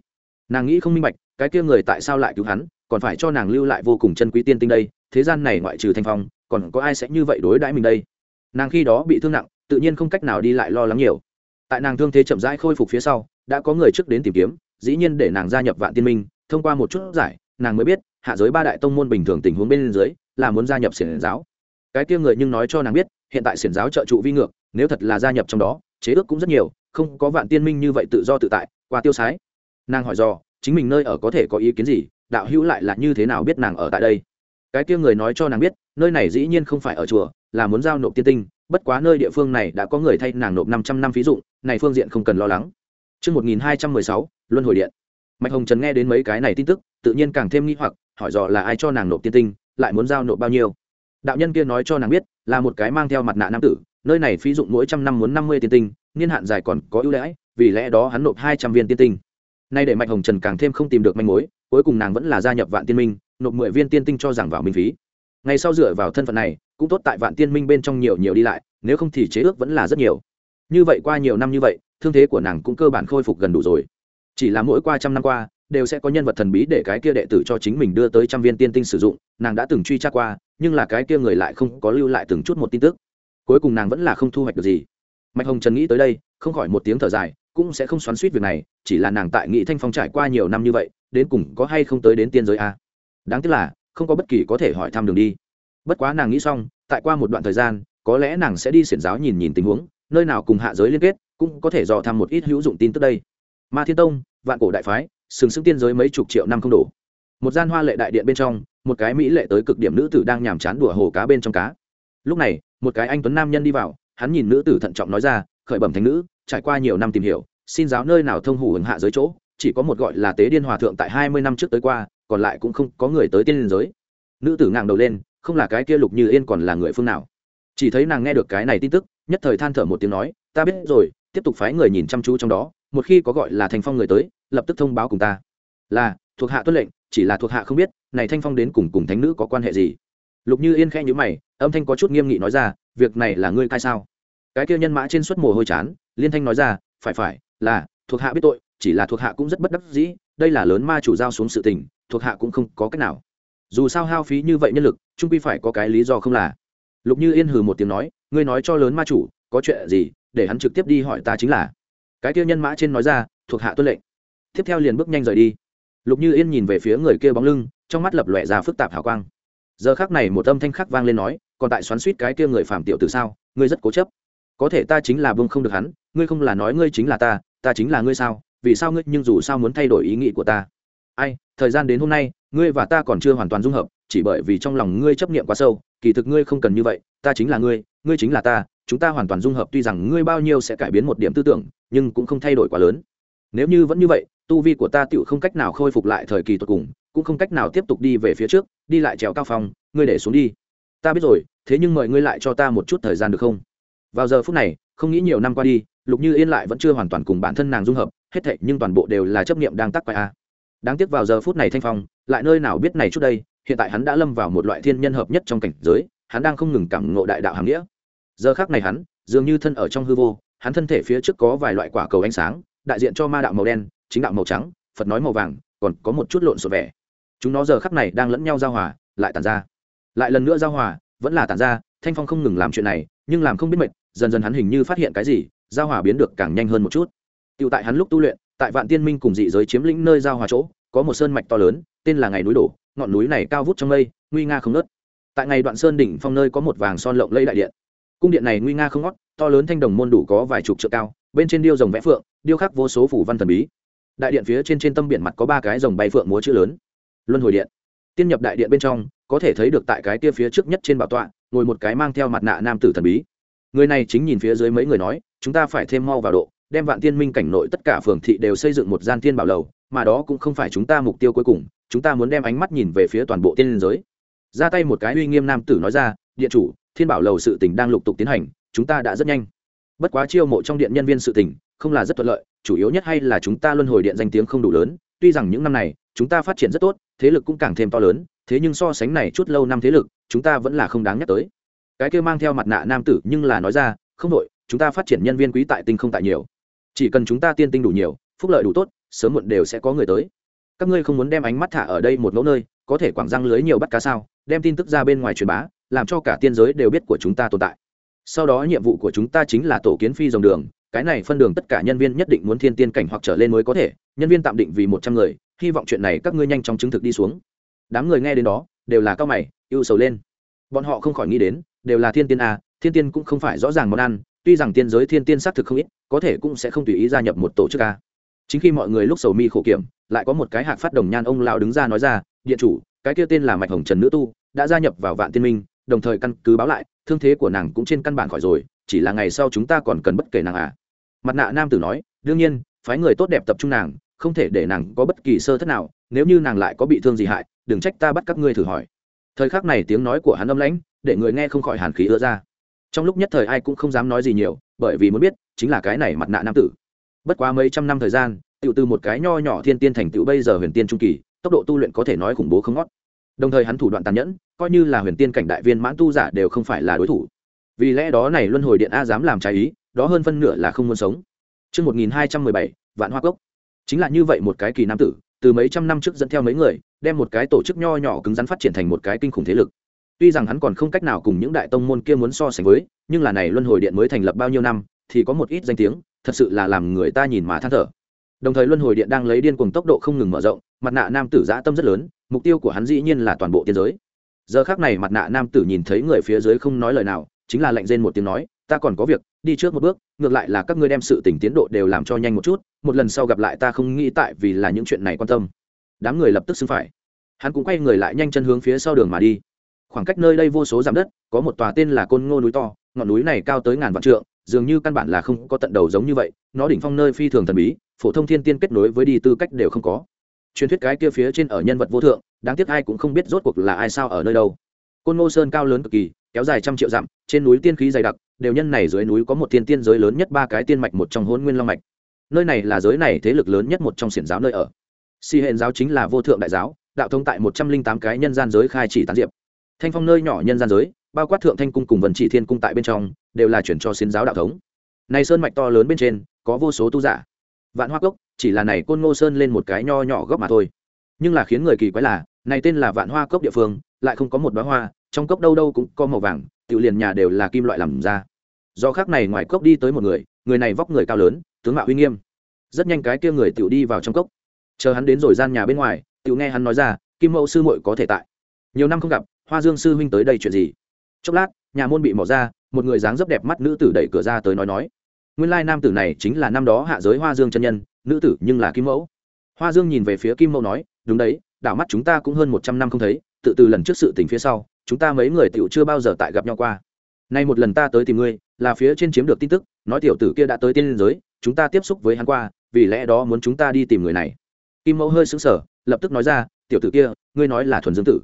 Nàng nghĩ không minh bạch, cái kia người tại sao lại cứu hắn, còn phải cho nàng lưu lại vô cùng chân quý tiên tinh đây, thế gian này ngoại trừ thanh phong, còn có ai sẽ như vậy đối đãi mình đây? Nàng khi đó bị thương nặng, tự nhiên không cách nào đi lại lo lắng nhiều. Tại nàng thương thế chậm rãi khôi phục phía sau, đã có người trước đến tìm kiếm, dĩ nhiên để nàng gia nhập vạn tiên minh, thông qua một chút giải, nàng mới biết, hạ giới ba đại tông môn bình thường tình huống bên dưới, là muốn gia nhập xiển giáo. Cái kia người nhưng nói cho nàng biết, hiện tại xiển giáo trợ trụ vi ngược, nếu thật là gia nhập trong đó chế ước cũng rất nhiều không có vạn tiên minh như vậy tự do tự tại qua tiêu sái nàng hỏi do chính mình nơi ở có thể có ý kiến gì đạo hữu lại là như thế nào biết nàng ở tại đây cái kia người nói cho nàng biết nơi này dĩ nhiên không phải ở chùa là muốn giao nộp tiên tinh bất quá nơi địa phương này đã có người thay nàng nộp năm trăm năm phí dụng này phương diện không cần lo lắng Trước 1216, Luân hồi điện. Mạch Hồng Trần nghe đến mấy cái này tin tức, tự nhiên càng thêm nghi hoặc, hỏi dò là ai cho nàng nộp tiên tinh, lại muốn giao nộp bao nhiêu. Đạo nhân kia nói cho nàng biết, là một cái mang theo mặt nạ nam tử, nơi này phí dụng mỗi trăm năm muốn năm mươi tiên tinh, niên hạn dài còn có ưu đãi, vì lẽ đó hắn nộp hai trăm viên tiên tinh. Nay để Mạch Hồng Trần càng thêm không tìm được manh mối, cuối cùng nàng vẫn là gia nhập Vạn Tiên Minh, nộp mười viên tiên tinh cho rằng vào minh phí. Ngày sau dựa vào thân phận này, cũng tốt tại Vạn Tiên Minh bên trong nhiều nhiều đi lại, nếu không thì chế ước vẫn là rất nhiều. Như vậy qua nhiều năm như vậy, thương thế của nàng cũng cơ bản khôi phục gần đủ rồi. Chỉ là mỗi qua trăm năm qua, đều sẽ có nhân vật thần bí để cái kia đệ tử cho chính mình đưa tới trăm viên tiên tinh sử dụng, nàng đã từng truy tra qua, nhưng là cái kia người lại không có lưu lại từng chút một tin tức. Cuối cùng nàng vẫn là không thu hoạch được gì. Mạch Hồng Trần nghĩ tới đây, không khỏi một tiếng thở dài, cũng sẽ không xoắn xuýt việc này, chỉ là nàng tại nghị thanh phong trải qua nhiều năm như vậy, đến cùng có hay không tới đến tiên giới a? Đáng tiếc là không có bất kỳ có thể hỏi thăm đường đi. Bất quá nàng nghĩ xong tại qua một đoạn thời gian có lẽ nàng sẽ đi xiển giáo nhìn nhìn tình huống nơi nào cùng hạ giới liên kết cũng có thể dò thăm một ít hữu dụng tin tức đây. Ma thiên tông vạn cổ đại phái sừng sững tiên giới mấy chục triệu năm không đủ một gian hoa lệ đại điện bên trong một cái mỹ lệ tới cực điểm nữ tử đang nhàm chán đùa hồ cá bên trong cá lúc này, một cái anh tuấn nam nhân đi vào, hắn nhìn nữ tử thận trọng nói ra, khởi bẩm thánh nữ, trải qua nhiều năm tìm hiểu, xin giáo nơi nào thông hủ ứng hạ giới chỗ, chỉ có một gọi là tế điên hòa thượng tại hai mươi năm trước tới qua, còn lại cũng không có người tới tiên liên giới. Nữ tử ngàng đầu lên, không là cái kia lục như yên còn là người phương nào? Chỉ thấy nàng nghe được cái này tin tức, nhất thời than thở một tiếng nói, ta biết rồi, tiếp tục phái người nhìn chăm chú trong đó, một khi có gọi là thanh phong người tới, lập tức thông báo cùng ta. Là, thuộc hạ tuân lệnh, chỉ là thuộc hạ không biết, này thanh phong đến cùng cùng thánh nữ có quan hệ gì? Lục như yên khẽ nhữ mày âm thanh có chút nghiêm nghị nói ra, việc này là ngươi cai sao? Cái kia nhân mã trên suất mồ hôi chán, liên thanh nói ra, phải phải, là, thuộc hạ biết tội, chỉ là thuộc hạ cũng rất bất đắc dĩ, đây là lớn ma chủ giao xuống sự tình, thuộc hạ cũng không có cách nào. Dù sao hao phí như vậy nhân lực, trung quy phải có cái lý do không là. Lục như yên hừ một tiếng nói, ngươi nói cho lớn ma chủ, có chuyện gì, để hắn trực tiếp đi hỏi ta chính là. Cái kia nhân mã trên nói ra, thuộc hạ tuân lệnh. Tiếp theo liền bước nhanh rời đi. Lục như yên nhìn về phía người kia bóng lưng, trong mắt lập lòe ra phức tạp hào quang. Giờ khác này một âm thanh khắc vang lên nói còn tại xoắn suýt cái kia người phạm tiểu từ sao? Ngươi rất cố chấp. Có thể ta chính là vương không được hắn, ngươi không là nói ngươi chính là ta ta chính là ngươi sao? Vì sao ngươi nhưng dù sao muốn thay đổi ý nghĩ của ta? Ai, thời gian đến hôm nay, ngươi và ta còn chưa hoàn toàn dung hợp, chỉ bởi vì trong lòng ngươi chấp niệm quá sâu, kỳ thực ngươi không cần như vậy, ta chính là ngươi ngươi chính là ta, chúng ta hoàn toàn dung hợp, tuy rằng ngươi bao nhiêu sẽ cải biến một điểm tư tưởng, nhưng cũng không thay đổi quá lớn. Nếu như vẫn như vậy, tu vi của ta tựu không cách nào khôi phục lại thời kỳ tột cùng, cũng không cách nào tiếp tục đi về phía trước, đi lại trèo cao phong, ngươi để xuống đi ta biết rồi, thế nhưng mời ngươi lại cho ta một chút thời gian được không? Vào giờ phút này, không nghĩ nhiều năm qua đi, lục như yên lại vẫn chưa hoàn toàn cùng bản thân nàng dung hợp, hết thệ nhưng toàn bộ đều là chấp niệm đang tắc quay a. Đáng tiếc vào giờ phút này thanh phong, lại nơi nào biết này chút đây, hiện tại hắn đã lâm vào một loại thiên nhân hợp nhất trong cảnh giới, hắn đang không ngừng cảm ngộ đại đạo hàm nghĩa. Giờ khác này hắn, dường như thân ở trong hư vô, hắn thân thể phía trước có vài loại quả cầu ánh sáng, đại diện cho ma đạo màu đen, chính đạo màu trắng, phật nói màu vàng, còn có một chút lộn xộn vẻ. Chúng nó giờ khắc này đang lẫn nhau giao hòa, lại tàn ra lại lần nữa giao hòa, vẫn là tàn ra, thanh phong không ngừng làm chuyện này, nhưng làm không biết mệt, dần dần hắn hình như phát hiện cái gì, giao hòa biến được càng nhanh hơn một chút. Tựu tại hắn lúc tu luyện, tại vạn tiên minh cùng dị giới chiếm lĩnh nơi giao hòa chỗ, có một sơn mạch to lớn, tên là ngày núi đổ, ngọn núi này cao vút trong mây, nguy nga không nớt tại ngày đoạn sơn đỉnh phong nơi có một vàng son lộng lẫy đại điện. Cung điện này nguy nga không ngót, to lớn thanh đồng môn đủ có vài chục trượng cao, bên trên điêu rồng vẽ phượng, điêu khắc vô số phủ văn thần bí. Đại điện phía trên trên tâm biển mặt có ba cái rồng bay phượng múa chữ lớn. Luân hồi điện. Tiên nhập đại điện bên trong có thể thấy được tại cái kia phía trước nhất trên bảo tọa, ngồi một cái mang theo mặt nạ nam tử thần bí. Người này chính nhìn phía dưới mấy người nói, chúng ta phải thêm mau vào độ, đem vạn tiên minh cảnh nội tất cả phường thị đều xây dựng một gian tiên bảo lầu, mà đó cũng không phải chúng ta mục tiêu cuối cùng, chúng ta muốn đem ánh mắt nhìn về phía toàn bộ tiên liên giới. Ra tay một cái uy nghiêm nam tử nói ra, điện chủ, thiên bảo lầu sự tình đang lục tục tiến hành, chúng ta đã rất nhanh. Bất quá chiêu mộ trong điện nhân viên sự tình, không là rất thuận lợi, chủ yếu nhất hay là chúng ta luân hồi điện danh tiếng không đủ lớn, tuy rằng những năm này, chúng ta phát triển rất tốt, thế lực cũng càng thêm to lớn thế nhưng so sánh này chút lâu năm thế lực, chúng ta vẫn là không đáng nhắc tới. Cái kia mang theo mặt nạ nam tử nhưng là nói ra, không đội, chúng ta phát triển nhân viên quý tại tinh không tại nhiều. Chỉ cần chúng ta tiên tinh đủ nhiều, phúc lợi đủ tốt, sớm muộn đều sẽ có người tới. Các ngươi không muốn đem ánh mắt thả ở đây một mẫu nơi, có thể quảng răng lưới nhiều bắt cá sao? Đem tin tức ra bên ngoài truyền bá, làm cho cả tiên giới đều biết của chúng ta tồn tại. Sau đó nhiệm vụ của chúng ta chính là tổ kiến phi dòng đường, cái này phân đường tất cả nhân viên nhất định muốn thiên tiên cảnh hoặc trở lên mới có thể, nhân viên tạm định vì một trăm người, hy vọng chuyện này các ngươi nhanh chóng chứng thực đi xuống đám người nghe đến đó đều là cao mày, ưu sầu lên. Bọn họ không khỏi nghĩ đến, đều là thiên tiên à thiên tiên cũng không phải rõ ràng món ăn, tuy rằng tiên giới thiên tiên xác thực không ít, có thể cũng sẽ không tùy ý gia nhập một tổ chức à. Chính khi mọi người lúc sầu mi khổ kiểm, lại có một cái hạc phát đồng nhan ông lão đứng ra nói ra, điện chủ, cái kia tên là mạch hồng trần nữ tu, đã gia nhập vào vạn tiên minh, đồng thời căn cứ báo lại, thương thế của nàng cũng trên căn bản khỏi rồi, chỉ là ngày sau chúng ta còn cần bất kể nàng à. Mặt nạ nam tử nói, đương nhiên, phái người tốt đẹp tập trung nàng, không thể để nàng có bất kỳ sơ thất nào nếu như nàng lại có bị thương gì hại đừng trách ta bắt các ngươi thử hỏi. Thời khắc này tiếng nói của hắn âm lãnh để người nghe không khỏi hàn khí ứa ra. Trong lúc nhất thời ai cũng không dám nói gì nhiều bởi vì muốn biết chính là cái này mặt nạ nam tử. Bất quá mấy trăm năm thời gian tự từ một cái nho nhỏ thiên tiên thành tựu bây giờ huyền tiên trung kỳ tốc độ tu luyện có thể nói khủng bố không ngót. Đồng thời hắn thủ đoạn tàn nhẫn coi như là huyền tiên cảnh đại viên mãn tu giả đều không phải là đối thủ. Vì lẽ đó này luân hồi điện a dám làm trái ý đó hơn phân nửa là không muốn sống. Trước 1217, vạn hoa cốc. Chính là như vậy một cái kỳ nam tử, từ mấy trăm năm trước dẫn theo mấy người, đem một cái tổ chức nho nhỏ cứng rắn phát triển thành một cái kinh khủng thế lực. Tuy rằng hắn còn không cách nào cùng những đại tông môn kia muốn so sánh với, nhưng là này luân hồi điện mới thành lập bao nhiêu năm, thì có một ít danh tiếng, thật sự là làm người ta nhìn mà than thở. Đồng thời luân hồi điện đang lấy điên cuồng tốc độ không ngừng mở rộng, mặt nạ nam tử giã tâm rất lớn, mục tiêu của hắn dĩ nhiên là toàn bộ tiên giới. Giờ khắc này mặt nạ nam tử nhìn thấy người phía dưới không nói lời nào, chính là lạnh rên một tiếng nói, ta còn có việc, đi trước một bước, ngược lại là các ngươi đem sự tỉnh tiến độ đều làm cho nhanh một chút, một lần sau gặp lại ta không nghĩ tại vì là những chuyện này quan tâm. Đám người lập tức xưng phải. Hắn cũng quay người lại nhanh chân hướng phía sau đường mà đi. Khoảng cách nơi đây vô số dặm đất, có một tòa tên là Côn Ngô núi to, ngọn núi này cao tới ngàn vạn trượng, dường như căn bản là không có tận đầu giống như vậy, nó đỉnh phong nơi phi thường thần bí, phổ thông thiên tiên kết nối với đi tư cách đều không có. Truyền thuyết cái kia phía trên ở nhân vật vô thượng, đáng tiếc ai cũng không biết rốt cuộc là ai sao ở nơi đâu. Côn Ngô Sơn cao lớn cực kỳ, kéo dài trăm triệu dặm, trên núi tiên khí dày đặc, đều nhân này dưới núi có một thiên tiên giới lớn nhất ba cái tiên mạch, một trong hôn nguyên long mạch. Nơi này là giới này thế lực lớn nhất một trong xiển giáo nơi ở. Si hệ giáo chính là vô thượng đại giáo, đạo thông tại một trăm linh tám cái nhân gian giới khai chỉ tán diệp. Thanh phong nơi nhỏ nhân gian giới, bao quát thượng thanh cung cùng vần chỉ thiên cung tại bên trong, đều là chuyển cho xiến giáo đạo thống. Này sơn mạch to lớn bên trên, có vô số tu giả. Vạn hoa cốc, chỉ là này côn ngô sơn lên một cái nho nhỏ góc mà thôi. Nhưng là khiến người kỳ quái là, này tên là vạn hoa cốc địa phương, lại không có một bá hoa, trong cốc đâu đâu cũng có màu vàng tự liền nhà đều là kim loại làm ra. Do khác này ngoài cốc đi tới một người người này vóc người cao lớn, tướng mạo uy nghiêm. Rất nhanh cái kia người tự đi vào trong cốc. Chờ hắn đến rồi gian nhà bên ngoài tự nghe hắn nói ra, kim mẫu sư muội có thể tại. Nhiều năm không gặp, hoa dương sư huynh tới đây chuyện gì? Chốc lát, nhà môn bị mỏ ra, một người dáng dấp đẹp mắt nữ tử đẩy cửa ra tới nói nói, nguyên lai nam tử này chính là năm đó hạ giới hoa dương chân nhân, nữ tử nhưng là kim mẫu. Hoa dương nhìn về phía kim mẫu nói, đúng đấy, đảo mắt chúng ta cũng hơn một trăm năm không thấy, tự từ lần trước sự tình phía sau chúng ta mấy người tiểu chưa bao giờ tại gặp nhau qua. Nay một lần ta tới tìm ngươi, là phía trên chiếm được tin tức, nói tiểu tử kia đã tới tiên giới, chúng ta tiếp xúc với hắn qua, vì lẽ đó muốn chúng ta đi tìm người này. Kim mẫu hơi sững sờ, lập tức nói ra, tiểu tử kia, ngươi nói là thuần dương tử.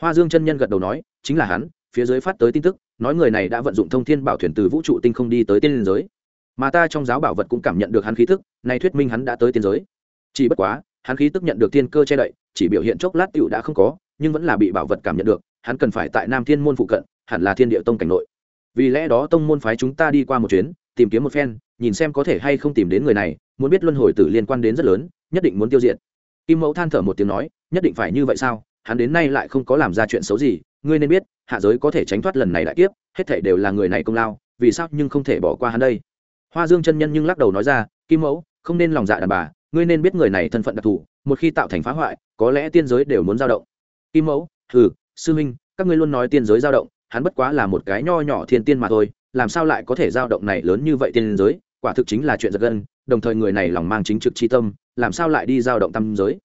Hoa dương chân nhân gật đầu nói, chính là hắn, phía dưới phát tới tin tức, nói người này đã vận dụng thông thiên bảo thuyền từ vũ trụ tinh không đi tới tiên giới. Mà ta trong giáo bảo vật cũng cảm nhận được hắn khí thức nay thuyết minh hắn đã tới tiên giới. Chỉ bất quá, hắn khí tức nhận được thiên cơ che đậy, chỉ biểu hiện chốc lát tựu đã không có nhưng vẫn là bị bảo vật cảm nhận được, hắn cần phải tại nam thiên môn phụ cận, hẳn là thiên địa tông cảnh nội. Vì lẽ đó tông môn phái chúng ta đi qua một chuyến, tìm kiếm một phen, nhìn xem có thể hay không tìm đến người này, muốn biết luân hồi tử liên quan đến rất lớn, nhất định muốn tiêu diệt. Kim mẫu than thở một tiếng nói, nhất định phải như vậy sao? Hắn đến nay lại không có làm ra chuyện xấu gì, ngươi nên biết, hạ giới có thể tránh thoát lần này đại kiếp, hết thể đều là người này công lao, vì sao nhưng không thể bỏ qua hắn đây? Hoa dương chân nhân nhưng lắc đầu nói ra, kim mẫu, không nên lòng dạ đàn bà, ngươi nên biết người này thân phận đặc thù, một khi tạo thành phá hoại, có lẽ tiên giới đều muốn dao động kim mẫu hừ sư minh các ngươi luôn nói tiên giới dao động, hắn bất quá là một cái nho nhỏ thiên tiên mà thôi, làm sao lại có thể dao động này lớn như vậy tiên giới, quả thực chính là chuyện giật gân, đồng thời người này lòng mang chính trực chi tâm, làm sao lại đi dao động tâm giới?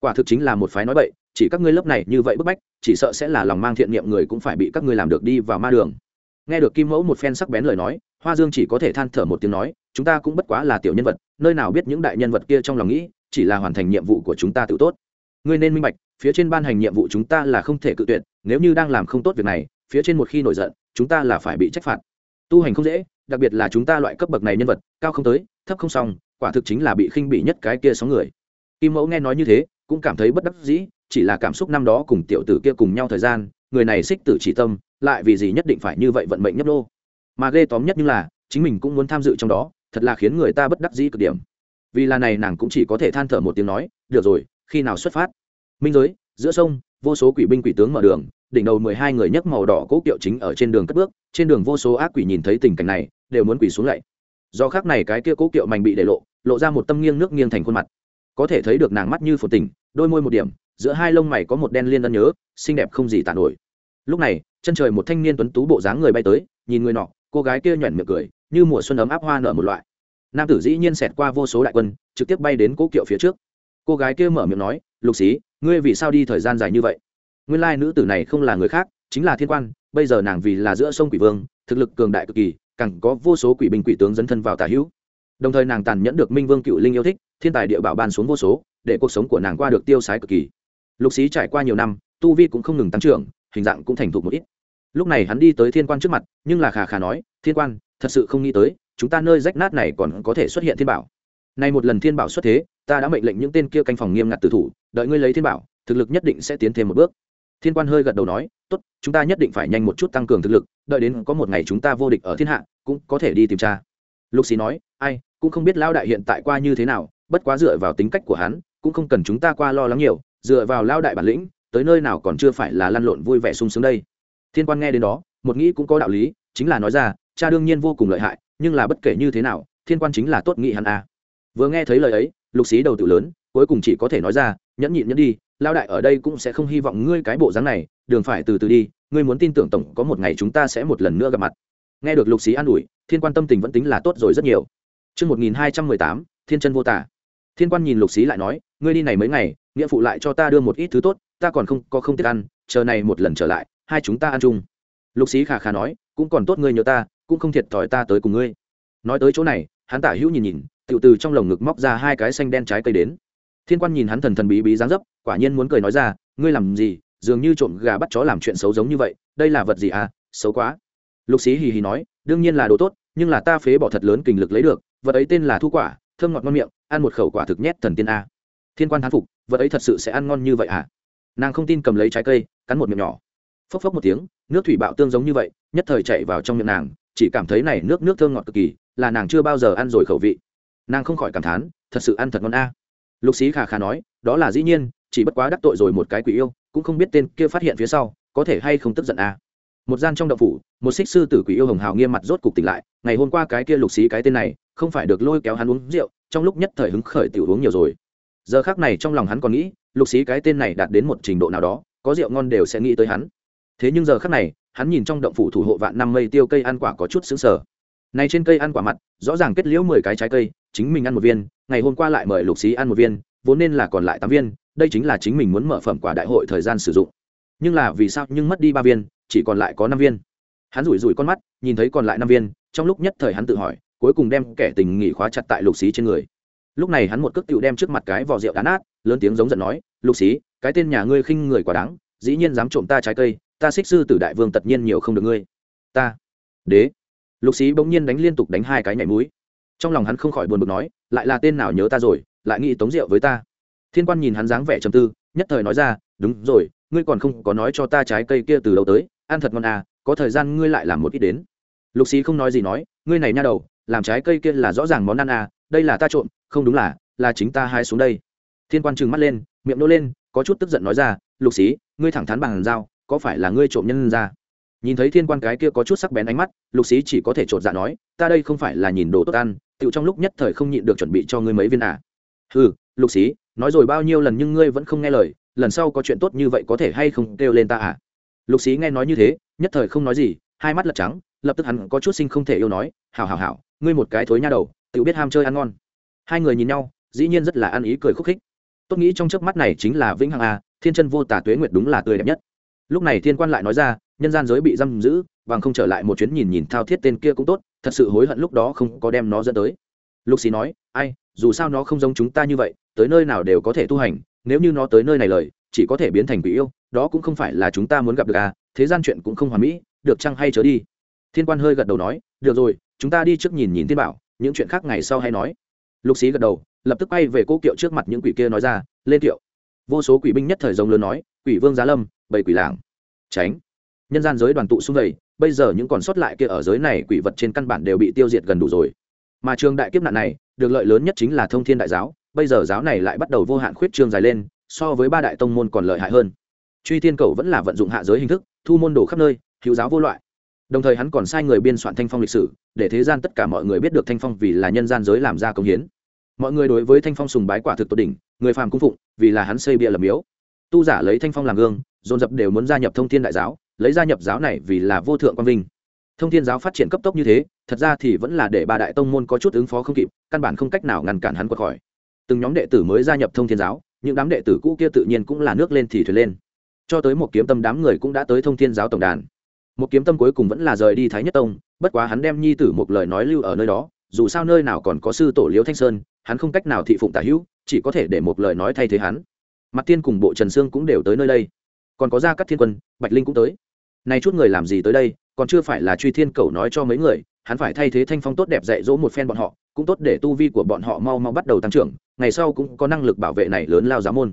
Quả thực chính là một phái nói bậy, chỉ các ngươi lớp này như vậy bức bách, chỉ sợ sẽ là lòng mang thiện niệm người cũng phải bị các ngươi làm được đi vào ma đường. Nghe được kim mẫu một phen sắc bén lời nói, hoa dương chỉ có thể than thở một tiếng nói, chúng ta cũng bất quá là tiểu nhân vật, nơi nào biết những đại nhân vật kia trong lòng nghĩ, chỉ là hoàn thành nhiệm vụ của chúng ta tự tốt ngươi nên minh bạch, phía trên ban hành nhiệm vụ chúng ta là không thể cự tuyệt, nếu như đang làm không tốt việc này, phía trên một khi nổi giận, chúng ta là phải bị trách phạt. Tu hành không dễ, đặc biệt là chúng ta loại cấp bậc này nhân vật, cao không tới, thấp không xong quả thực chính là bị khinh bị nhất cái kia sáu người. Kim mẫu nghe nói như thế, cũng cảm thấy bất đắc dĩ, chỉ là cảm xúc năm đó cùng tiểu tử kia cùng nhau thời gian, người này xích tử chỉ tâm, lại vì gì nhất định phải như vậy vận mệnh nhấp đô mà ghê tóm nhất như là, chính mình cũng muốn tham dự trong đó, thật là khiến người ta bất đắc dĩ cực điểm. Vì là này nàng cũng chỉ có thể than thở một tiếng nói, được rồi khi nào xuất phát? Minh giới, giữa sông, vô số quỷ binh quỷ tướng mở đường, đỉnh đầu mười hai người nhấc màu đỏ cố kiệu chính ở trên đường cất bước, trên đường vô số ác quỷ nhìn thấy tình cảnh này, đều muốn quỷ xuống lạy do khác này cái kia cố kiệu mảnh bị để lộ lộ ra một tâm nghiêng nước nghiêng thành khuôn mặt. Có thể thấy được nàng mắt như phổ tình, đôi môi một điểm, giữa hai lông mày có một đen liên ân nhớ, xinh đẹp không gì tàn nổi. Lúc này, chân trời một thanh niên tuấn tú bộ dáng người bay tới, nhìn người nọ, cô gái kia nhoẻn miệng cười, như mùa xuân ấm áp hoa nở một loại. Nam tử dĩ nhiên xẹt qua vô số đại quân, trực tiếp bay đến cố kiệu phía trước cô gái kia mở miệng nói, lục xí, ngươi vì sao đi thời gian dài như vậy? Nguyên lai nữ tử này không là người khác, chính là thiên quan, bây giờ nàng vì là giữa sông quỷ vương, thực lực cường đại cực kỳ, càng có vô số quỷ binh quỷ tướng dấn thân vào tà hữu. Đồng thời nàng tàn nhẫn được minh vương cựu linh yêu thích, thiên tài địa bảo ban xuống vô số, để cuộc sống của nàng qua được tiêu sái cực kỳ. Lục xí trải qua nhiều năm, tu vi cũng không ngừng tăng trưởng, hình dạng cũng thành thục một ít. Lúc này hắn đi tới thiên quan trước mặt, nhưng là khà khà nói, thiên quan, thật sự không nghĩ tới, chúng ta nơi rách nát này còn có thể xuất hiện thiên bảo. Nay một lần thiên bảo xuất thế ta đã mệnh lệnh những tên kia canh phòng nghiêm ngặt tử thủ, đợi ngươi lấy thiên bảo, thực lực nhất định sẽ tiến thêm một bước. Thiên quan hơi gật đầu nói, tốt, chúng ta nhất định phải nhanh một chút tăng cường thực lực, đợi đến có một ngày chúng ta vô địch ở thiên hạ, cũng có thể đi tìm tra lục xí nói, ai, cũng không biết lao đại hiện tại qua như thế nào, bất quá dựa vào tính cách của hắn, cũng không cần chúng ta qua lo lắng nhiều, dựa vào lao đại bản lĩnh, tới nơi nào còn chưa phải là lăn lộn vui vẻ sung sướng đây. Thiên quan nghe đến đó, một nghĩ cũng có đạo lý, chính là nói ra, cha đương nhiên vô cùng lợi hại, nhưng là bất kể như thế nào, thiên quan chính là tốt nghị hắn à. vừa nghe thấy lời ấy lục xí đầu tự lớn cuối cùng chỉ có thể nói ra nhẫn nhịn nhẫn đi lao đại ở đây cũng sẽ không hy vọng ngươi cái bộ dáng này đường phải từ từ đi ngươi muốn tin tưởng tổng có một ngày chúng ta sẽ một lần nữa gặp mặt nghe được lục xí an ủi thiên quan tâm tình vẫn tính là tốt rồi rất nhiều Trước 1218, thiên chân vô tả. Thiên quan nhìn lục xí lại nói, ngươi đi này mấy ngày, nghĩa phụ lại cho ta đưa một ít thứ tốt, ta còn không có không tiết ăn, chờ này một lần trở lại, hai chúng ta ăn chung. Lục xí khà khà nói, cũng còn tốt ngươi nhớ ta, cũng không thiệt thòi ta tới cùng ngươi. Nói tới chỗ này, hắn tả hữu nhìn nhìn, tiểu từ trong lồng ngực móc ra hai cái xanh đen trái cây đến. Thiên quan nhìn hắn thần thần bí bí dáng dấp, quả nhiên muốn cười nói ra, ngươi làm gì, dường như trộm gà bắt chó làm chuyện xấu giống như vậy, đây là vật gì à, xấu quá. Lục xí hì hì nói, đương nhiên là đồ tốt, nhưng là ta phế bỏ thật lớn kình lực lấy được, vật ấy tên là thu quả thơm ngọt ngon miệng ăn một khẩu quả thực nhét thần tiên a. Thiên quan thán phục vật ấy thật sự sẽ ăn ngon như vậy à? Nàng không tin cầm lấy trái cây cắn một miệng nhỏ. Phốc phốc một tiếng nước thủy bạo tương giống như vậy nhất thời chạy vào trong miệng nàng chỉ cảm thấy này nước nước thơm ngọt cực kỳ là nàng chưa bao giờ ăn rồi khẩu vị nàng không khỏi cảm thán, thật sự ăn thật ngon a. Lục xí khà khà nói, đó là dĩ nhiên, chỉ bất quá đắc tội rồi một cái quỷ yêu, cũng không biết tên kia phát hiện phía sau, có thể hay không tức giận a. Một gian trong động phủ, một xích sư tử quỷ yêu hồng hào nghiêm mặt rốt cục tỉnh lại, ngày hôm qua cái kia lục xí cái tên này, không phải được lôi kéo hắn uống rượu, trong lúc nhất thời hứng khởi tiểu uống nhiều rồi. Giờ khác này trong lòng hắn còn nghĩ, lục xí cái tên này đạt đến một trình độ nào đó, có rượu ngon đều sẽ nghĩ tới hắn. Thế nhưng giờ khác này, hắn nhìn trong động phủ thủ hộ vạn năm mây tiêu cây ăn quả có chút xứng sở này trên cây ăn quả mặt, rõ ràng kết liễu mười cái trái cây chính mình ăn một viên, ngày hôm qua lại mời lục xí ăn một viên, vốn nên là còn lại tám viên, đây chính là chính mình muốn mở phẩm quả đại hội thời gian sử dụng. Nhưng là vì sao nhưng mất đi ba viên, chỉ còn lại có năm viên? Hắn rủi rủi con mắt, nhìn thấy còn lại năm viên, trong lúc nhất thời hắn tự hỏi, cuối cùng đem kẻ tình nghỉ khóa chặt tại lục xí trên người. Lúc này hắn một cước tựu đem trước mặt cái vỏ rượu đá nát, lớn tiếng giống giận nói, lục xí, cái tên nhà ngươi khinh người quá đáng, dĩ nhiên dám trộm ta trái cây, ta xích sư tử đại vương tất nhiên nhiều không được ngươi. Ta. Đế. Lục xí bỗng nhiên đánh liên tục đánh hai cái nhảy mũi trong lòng hắn không khỏi buồn bực nói, lại là tên nào nhớ ta rồi, lại nghĩ tống rượu với ta? Thiên quan nhìn hắn dáng vẻ trầm tư, nhất thời nói ra, đúng rồi, ngươi còn không có nói cho ta trái cây kia từ đầu tới, ăn thật ngon à có thời gian ngươi lại làm một ít đến. Lục xí không nói gì nói, ngươi này nha đầu, làm trái cây kia là rõ ràng món ăn à đây là ta trộm, không đúng là là chính ta hai xuống đây. Thiên quan trừng mắt lên, miệng nô lên, có chút tức giận nói ra, lục xí, ngươi thẳng thắn bằng dao, có phải là ngươi trộm nhân ra? Nhìn thấy thiên quan cái kia có chút sắc bén ánh mắt, lục xí chỉ có thể chột dạ nói, ta đây không phải là nhìn đồ tốt ăn tựu trong lúc nhất thời không nhịn được chuẩn bị cho ngươi mấy viên à. ừ lục xí, nói rồi bao nhiêu lần nhưng ngươi vẫn không nghe lời, lần sau có chuyện tốt như vậy có thể hay không kêu lên ta à? Lục xí nghe nói như thế, nhất thời không nói gì, hai mắt lật trắng, lập tức hắn có chút sinh không thể yêu nói, hảo hảo hảo, ngươi một cái thối nha đầu, tự biết ham chơi ăn ngon. Hai người nhìn nhau, dĩ nhiên rất là ăn ý cười khúc khích. Tốt nghĩ trong chớp mắt này chính là vĩnh hằng a thiên chân vô tả tuế nguyệt đúng là tươi đẹp nhất. Lúc này thiên quan lại nói ra nhân gian giới bị giam giữ và không trở lại một chuyến nhìn nhìn thao thiết tên kia cũng tốt, thật sự hối hận lúc đó không có đem nó dẫn tới. Lục xì nói, ai, dù sao nó không giống chúng ta như vậy, tới nơi nào đều có thể tu hành, nếu như nó tới nơi này lời, chỉ có thể biến thành quỷ yêu, đó cũng không phải là chúng ta muốn gặp được à thế gian chuyện cũng không hoàn mỹ, được chăng hay chớ đi? Thiên quan hơi gật đầu nói, được rồi, chúng ta đi trước nhìn nhìn thiên bảo, những chuyện khác ngày sau hay nói. Lục xí gật đầu, lập tức bay về cố kiệu trước mặt những quỷ kia nói ra, lên kiệu. Vô số quỷ binh nhất thời rồng lớn nói, quỷ vương giá lâm bảy quỷ làng. Tránh nhân gian giới đoàn tụ xung vầy, bây giờ những còn sót lại kia ở giới này quỷ vật trên căn bản đều bị tiêu diệt gần đủ rồi. Mà trường đại kiếp nạn này, được lợi lớn nhất chính là thông thiên đại giáo, bây giờ giáo này lại bắt đầu vô hạn khuyết trương dài lên, so với ba đại tông môn còn lợi hại hơn. Truy thiên cầu vẫn là vận dụng hạ giới hình thức, thu môn đồ khắp nơi, hữu giáo vô loại. Đồng thời hắn còn sai người biên soạn thanh phong lịch sử, để thế gian tất cả mọi người biết được thanh phong vì là nhân gian giới làm ra công hiến. Mọi người đối với thanh phong sùng bái quả thực tốt đỉnh, người phàm cung phụng, vì là hắn xây bia lập miếu. Tu giả lấy thanh phong làm gương, dồn dập đều muốn gia nhập thông thiên đại giáo lấy gia nhập giáo này vì là vô thượng quang vinh. Thông thiên giáo phát triển cấp tốc như thế, thật ra thì vẫn là để ba đại tông môn có chút ứng phó không kịp, căn bản không cách nào ngăn cản hắn qua khỏi. Từng nhóm đệ tử mới gia nhập thông thiên giáo, những đám đệ tử cũ kia tự nhiên cũng là nước lên thì thuyền lên. Cho tới một kiếm tâm đám người cũng đã tới thông thiên giáo tổng đàn. Một kiếm tâm cuối cùng vẫn là rời đi thái nhất tông, bất quá hắn đem nhi tử một lời nói lưu ở nơi đó, dù sao nơi nào còn có sư tổ liễu thanh sơn, hắn không cách nào thị phụng tả hữu, chỉ có thể để một lời nói thay thế hắn. Mặt tiên cùng bộ trần sương cũng đều tới nơi đây. Còn có gia cắt thiên quân, bạch linh cũng tới nay chút người làm gì tới đây, còn chưa phải là truy thiên cầu nói cho mấy người, hắn phải thay thế thanh phong tốt đẹp dạy dỗ một phen bọn họ, cũng tốt để tu vi của bọn họ mau mau bắt đầu tăng trưởng, ngày sau cũng có năng lực bảo vệ này lớn lao giá môn.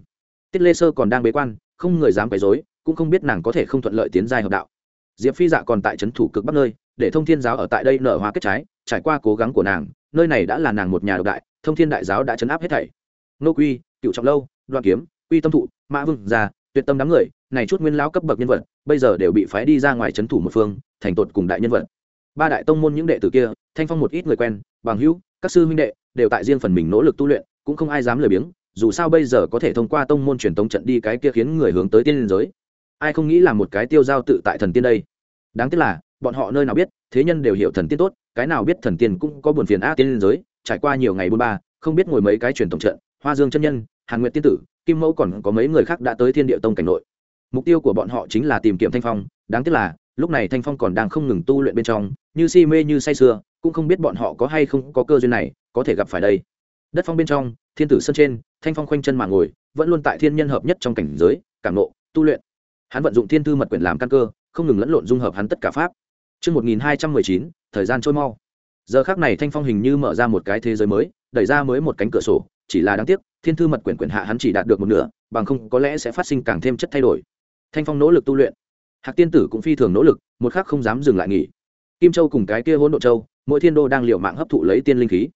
Tiết lê sơ còn đang bế quan, không người dám quấy dối cũng không biết nàng có thể không thuận lợi tiến giai hợp đạo. Diệp phi dạ còn tại trấn thủ cực bắc nơi, để thông thiên giáo ở tại đây nở hoa kết trái, trải qua cố gắng của nàng, nơi này đã là nàng một nhà độc đại, thông thiên đại giáo đã chấn áp hết thảy. Nô quy cựu trọng lâu, đoạn kiếm, quy tâm thụ, mã vương già tuyệt tâm đám người, này chút nguyên lão cấp bậc nhân vật bây giờ đều bị phái đi ra ngoài trấn thủ một phương, thành tột cùng đại nhân vật. Ba đại tông môn những đệ tử kia, thanh phong một ít người quen, bằng hữu, các sư huynh đệ, đều tại riêng phần mình nỗ lực tu luyện, cũng không ai dám lười biếng, dù sao bây giờ có thể thông qua tông môn truyền tống trận đi cái kia khiến người hướng tới tiên liên giới. Ai không nghĩ là một cái tiêu giao tự tại thần tiên đây? Đáng tiếc là, bọn họ nơi nào biết, thế nhân đều hiểu thần tiên tốt, cái nào biết thần tiên cũng có buồn phiền a tiên liên giới, trải qua nhiều ngày buôn ba, không biết ngồi mấy cái truyền tổng trận, hoa dương chân nhân, hàn nguyệt tiên tử, kim mẫu còn có mấy người khác đã tới thiên địa tông cảnh nội mục tiêu của bọn họ chính là tìm kiếm thanh phong đáng tiếc là lúc này thanh phong còn đang không ngừng tu luyện bên trong như si mê như say sưa cũng không biết bọn họ có hay không có cơ duyên này có thể gặp phải đây đất phong bên trong thiên tử sân trên thanh phong khoanh chân mà ngồi vẫn luôn tại thiên nhân hợp nhất trong cảnh giới cảm nộ tu luyện hắn vận dụng thiên thư mật quyển làm căn cơ không ngừng lẫn lộn dung hợp hắn tất cả pháp Trước 1219, thời gian trôi mau. Giờ khác này Thanh Phong hình như mở ra một cái thế giới mới, đẩy ra mới một cánh cửa sổ, chỉ là đáng tiếc, thiên thư mật quyển quyển hạ hắn chỉ đạt được một nửa, bằng không có lẽ sẽ phát sinh càng thêm chất thay đổi. Thanh Phong nỗ lực tu luyện, Hạc Tiên tử cũng phi thường nỗ lực, một khắc không dám dừng lại nghỉ. Kim Châu cùng cái kia Hỗn Độ Châu, mỗi thiên đô đang liều mạng hấp thụ lấy tiên linh khí.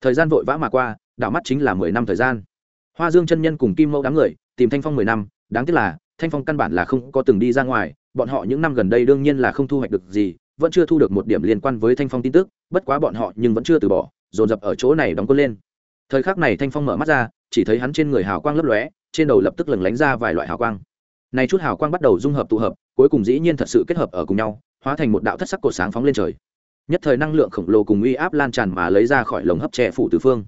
Thời gian vội vã mà qua, đảo mắt chính là mười năm thời gian. Hoa Dương chân nhân cùng Kim Mẫu đám người, tìm Thanh Phong mười năm, đáng tiếc là Thanh Phong căn bản là không có từng đi ra ngoài, bọn họ những năm gần đây đương nhiên là không thu hoạch được gì vẫn chưa thu được một điểm liên quan với thanh phong tin tức bất quá bọn họ nhưng vẫn chưa từ bỏ dồn dập ở chỗ này đóng quân lên thời khắc này thanh phong mở mắt ra chỉ thấy hắn trên người hào quang lấp lóe trên đầu lập tức lừng lánh ra vài loại hào quang này chút hào quang bắt đầu dung hợp tụ hợp, cuối cùng dĩ nhiên thật sự kết hợp ở cùng nhau, hóa thành một đạo thất sắc cột sáng phóng lên trời. Nhất thời năng lượng khổng lồ cùng uy áp lan tràn mà lấy ra khỏi lồng hấp che phủ tứ phương.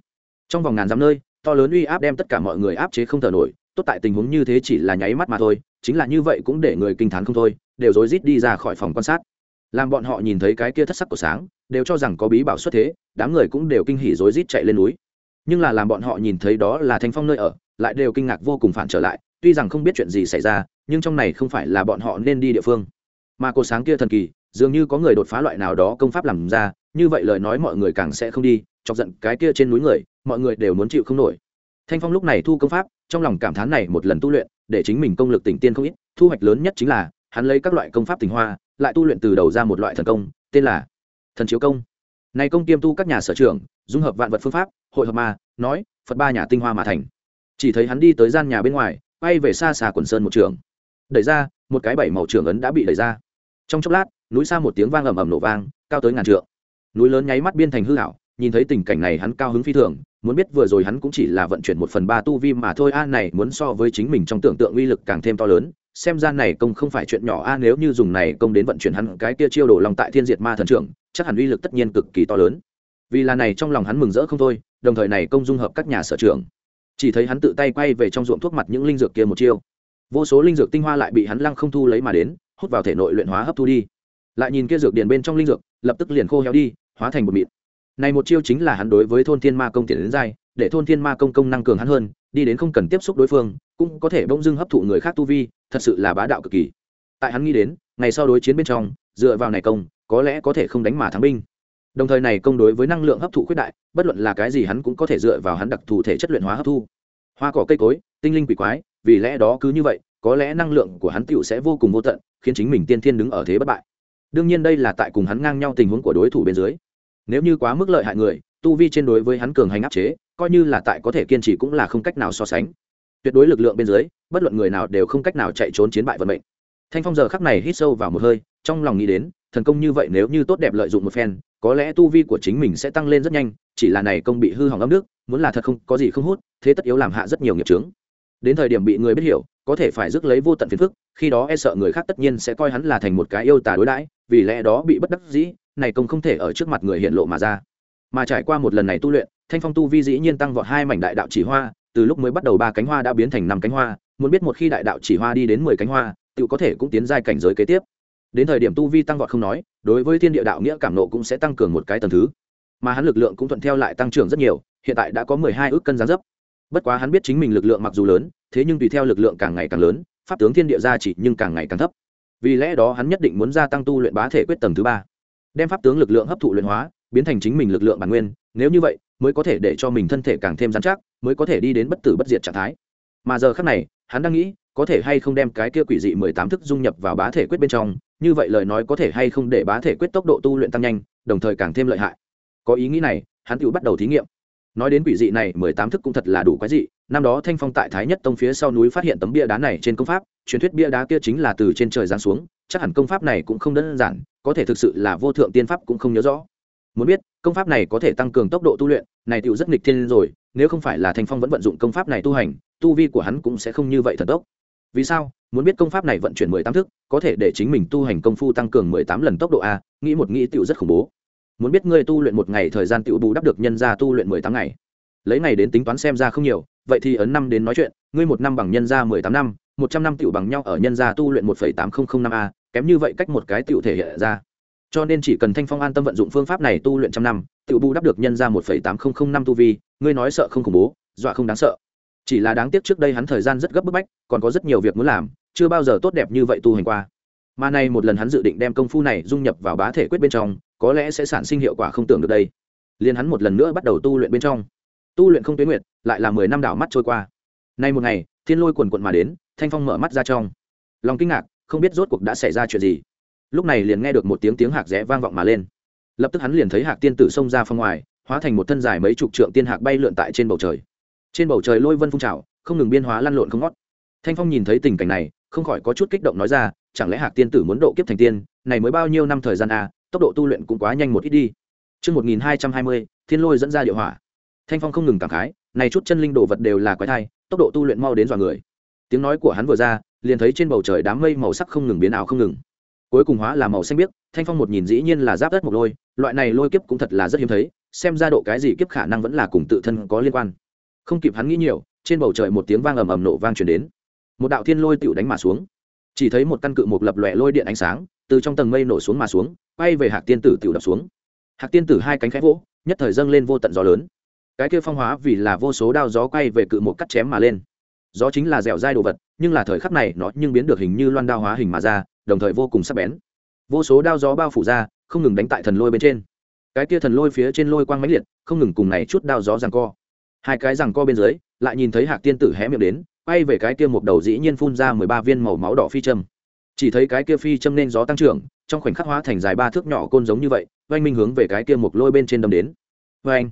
Trong vòng ngàn dặm nơi, to lớn uy áp đem tất cả mọi người áp chế không thở nổi, tốt tại tình huống như thế chỉ là nháy mắt mà thôi, chính là như vậy cũng để người kinh thán không thôi, đều rối rít đi ra khỏi phòng quan sát. Làm bọn họ nhìn thấy cái kia thất sắc của sáng, đều cho rằng có bí bảo xuất thế, đám người cũng đều kinh hỉ rối rít chạy lên núi. Nhưng là làm bọn họ nhìn thấy đó là thanh phong nơi ở, lại đều kinh ngạc vô cùng phản trở lại tuy rằng không biết chuyện gì xảy ra, nhưng trong này không phải là bọn họ nên đi địa phương. Mà cột sáng kia thần kỳ, dường như có người đột phá loại nào đó công pháp làm ra, như vậy lời nói mọi người càng sẽ không đi, chọc giận cái kia trên núi người, mọi người đều muốn chịu không nổi. Thanh phong lúc này thu công pháp, trong lòng cảm thán này một lần tu luyện, để chính mình công lực tỉnh tiên không ít, thu hoạch lớn nhất chính là, hắn lấy các loại công pháp tình hoa, lại tu luyện từ đầu ra một loại thần công, tên là thần chiếu công. Này công kiêm tu các nhà sở trường, dung hợp vạn vật phương pháp, hội hợp ma, nói, phật ba nhà tinh hoa mà thành. Chỉ thấy hắn đi tới gian nhà bên ngoài bay về xa xa quần sơn một trường. Đẩy ra, một cái bảy màu trường ấn đã bị đẩy ra. Trong chốc lát, núi xa một tiếng vang ầm ầm nổ vang, cao tới ngàn trượng. Núi lớn nháy mắt biên thành hư hảo nhìn thấy tình cảnh này hắn cao hứng phi thường, muốn biết vừa rồi hắn cũng chỉ là vận chuyển một phần ba tu vi mà thôi, a này muốn so với chính mình trong tưởng tượng uy lực càng thêm to lớn, xem ra này công không phải chuyện nhỏ, a nếu như dùng này công đến vận chuyển hắn cái kia chiêu đổ lòng tại thiên diệt ma thần trưởng, chắc hẳn uy lực tất nhiên cực kỳ to lớn. Vì là này trong lòng hắn mừng rỡ không thôi, đồng thời này công dung hợp các nhà sở trưởng chỉ thấy hắn tự tay quay về trong ruộng thuốc mặt những linh dược kia một chiêu. Vô số linh dược tinh hoa lại bị hắn lăng không thu lấy mà đến, hút vào thể nội luyện hóa hấp thu đi. Lại nhìn kia dược điền bên trong linh dược, lập tức liền khô héo đi, hóa thành một mịn. Này một chiêu chính là hắn đối với thôn thiên ma công tiền đến giai để thôn thiên ma công công năng cường hắn hơn, đi đến không cần tiếp xúc đối phương, cũng có thể bỗng dưng hấp thụ người khác tu vi, thật sự là bá đạo cực kỳ. Tại hắn nghĩ đến, ngày sau đối chiến bên trong, dựa vào này công, có lẽ có thể không đánh mà thắng binh đồng thời này công đối với năng lượng hấp thụ khuyết đại, bất luận là cái gì hắn cũng có thể dựa vào hắn đặc thù thể chất luyện hóa hấp thu. Hoa cỏ cây cối, tinh linh quỷ quái, vì lẽ đó cứ như vậy, có lẽ năng lượng của hắn tựu sẽ vô cùng vô tận, khiến chính mình tiên thiên đứng ở thế bất bại. Đương nhiên đây là tại cùng hắn ngang nhau tình huống của đối thủ bên dưới. Nếu như quá mức lợi hại người, tu vi trên đối với hắn cường hành áp chế, coi như là tại có thể kiên trì cũng là không cách nào so sánh. Tuyệt đối lực lượng bên dưới, bất luận người nào đều không cách nào chạy trốn chiến bại vận mệnh. Thanh phong giờ khắc này hít sâu vào một hơi, trong lòng nghĩ đến thần công như vậy nếu như tốt đẹp lợi dụng một phen, có lẽ tu vi của chính mình sẽ tăng lên rất nhanh, chỉ là này công bị hư hỏng ấm nước, muốn là thật không, có gì không hút, thế tất yếu làm hạ rất nhiều nghiệp trướng đến thời điểm bị người biết hiểu, có thể phải rước lấy vô tận phiền phức, khi đó e sợ người khác tất nhiên sẽ coi hắn là thành một cái yêu tà đối đãi, vì lẽ đó bị bất đắc dĩ, này công không thể ở trước mặt người hiện lộ mà ra. Mà trải qua một lần này tu luyện, thanh phong tu vi dĩ nhiên tăng vọt hai mảnh đại đạo chỉ hoa, từ lúc mới bắt đầu ba cánh hoa đã biến thành năm cánh hoa, muốn biết một khi đại đạo chỉ hoa đi đến mười cánh hoa tự có thể cũng tiến giai cảnh giới kế tiếp đến thời điểm tu vi tăng vọt không nói, đối với thiên địa đạo nghĩa cảm nộ cũng sẽ tăng cường một cái tầng thứ. Mà hắn lực lượng cũng thuận theo lại tăng trưởng rất nhiều, hiện tại đã có mười hai ước cân gián dấp. Bất quá hắn biết chính mình lực lượng mặc dù lớn, thế nhưng tùy theo lực lượng càng ngày càng lớn, pháp tướng thiên địa gia chỉ nhưng càng ngày càng thấp. Vì lẽ đó hắn nhất định muốn gia tăng tu luyện bá thể quyết tầng thứ ba, đem pháp tướng lực lượng hấp thụ luyện hóa, biến thành chính mình lực lượng bản nguyên, nếu như vậy, mới có thể để cho mình thân thể càng thêm dán chắc, mới có thể đi đến bất tử bất diệt trạng thái. Mà giờ khác này, hắn đang nghĩ có thể hay không đem cái kia quỷ dị mười tám thức dung nhập vào bá thể quyết bên trong, như vậy lời nói có thể hay không để bá thể quyết tốc độ tu luyện tăng nhanh, đồng thời càng thêm lợi hại. Có ý nghĩ này, hắn tự bắt đầu thí nghiệm. Nói đến quỷ dị này, mười tám thức cũng thật là đủ quái dị. Năm đó thanh phong tại thái nhất tông phía sau núi phát hiện tấm bia đá này trên công pháp, truyền thuyết bia đá kia chính là từ trên trời giáng xuống, chắc hẳn công pháp này cũng không đơn giản, có thể thực sự là vô thượng tiên pháp cũng không nhớ rõ. Muốn biết, công pháp này có thể tăng cường tốc độ tu luyện, này tựu rất nghịch thiên rồi, nếu không phải là thanh phong vẫn vận dụng công pháp này tu hành, tu vi của hắn cũng sẽ không như vậy thần tốc vì sao? Muốn biết công pháp này vận chuyển mười tám thức, có thể để chính mình tu hành công phu tăng cường mười tám lần tốc độ a, nghĩ một nghĩ tựu rất khủng bố. Muốn biết ngươi tu luyện một ngày thời gian tựu bù đắp được nhân ra tu luyện mười tám ngày. Lấy ngày đến tính toán xem ra không nhiều, vậy thì ấn năm đến nói chuyện, ngươi một năm bằng nhân ra mười tám năm, một trăm năm tựu bằng nhau ở nhân gia tu luyện một phẩy tám không năm a, kém như vậy cách một cái tựu thể hiện ra. Cho nên chỉ cần thanh phong an tâm vận dụng phương pháp này tu luyện trăm năm tựu bù đắp được nhân ra một phẩy tám không năm tu vi, ngươi nói sợ không khủng bố, dọa không đáng sợ chỉ là đáng tiếc trước đây hắn thời gian rất gấp bức bách, còn có rất nhiều việc muốn làm, chưa bao giờ tốt đẹp như vậy tu hành qua. Mà nay một lần hắn dự định đem công phu này dung nhập vào bá thể quyết bên trong, có lẽ sẽ sản sinh hiệu quả không tưởng được đây. Liền hắn một lần nữa bắt đầu tu luyện bên trong. Tu luyện không tuyến nguyệt, lại là mười năm đảo mắt trôi qua. Nay một ngày, thiên lôi quần quận mà đến, thanh phong mở mắt ra trong. Lòng kinh ngạc, không biết rốt cuộc đã xảy ra chuyện gì. Lúc này liền nghe được một tiếng tiếng hạc rẽ vang vọng mà lên. Lập tức hắn liền thấy hạc tiên tử xông ra phong ngoài, hóa thành một thân dài mấy chục trượng tiên hạc bay lượn tại trên bầu trời trên bầu trời lôi vân phun trào không ngừng biên hóa lăn lộn không ngót thanh phong nhìn thấy tình cảnh này không khỏi có chút kích động nói ra chẳng lẽ hạc tiên tử muốn độ kiếp thành tiên này mới bao nhiêu năm thời gian à tốc độ tu luyện cũng quá nhanh một ít đi Trước 1220, thiên lôi dẫn ra địa hỏa. Thanh Phong không ngừng cảm khái, này chút chân linh đồ vật đều là quái thai, tốc độ tu luyện mau đến dọa người. Tiếng nói của hắn vừa ra, liền thấy trên bầu trời đám mây màu sắc không ngừng biến ảo không ngừng. Cuối cùng hóa là màu xanh biếc, Thanh Phong một nhìn dĩ nhiên là giáp đất một lôi, loại này lôi kiếp cũng thật là rất hiếm thấy, xem ra độ cái gì kiếp khả năng vẫn là cùng tự thân có liên quan. Không kịp hắn nghĩ nhiều, trên bầu trời một tiếng vang ầm ầm nổ vang truyền đến. Một đạo thiên lôi tựu đánh mà xuống. Chỉ thấy một căn cự mục lập lòe lôi điện ánh sáng, từ trong tầng mây nổ xuống mà xuống, bay về Hạc Tiên tử tựu đập xuống. Hạc Tiên tử hai cánh khẽ vỗ, nhất thời dâng lên vô tận gió lớn. Cái kia phong hóa vì là vô số đao gió quay về cự mục cắt chém mà lên. Gió chính là dẻo dai đồ vật, nhưng là thời khắc này nó nhưng biến được hình như loan đao hóa hình mà ra, đồng thời vô cùng sắc bén. Vô số đao gió bao phủ ra, không ngừng đánh tại thần lôi bên trên. Cái kia thần lôi phía trên lôi quang mãnh liệt, không ngừng cùng này chút đao gió giằng co. Hai cái giằng co bên dưới, lại nhìn thấy Hạc Tiên tử hé miệng đến, quay về cái kia một đầu dĩ nhiên phun ra mười ba viên màu máu đỏ phi châm. Chỉ thấy cái kia phi châm nên gió tăng trưởng trong khoảnh khắc hóa thành dài ba thước nhỏ côn giống như vậy oanh minh hướng về cái kia một lôi bên trên đâm đến. Oanh!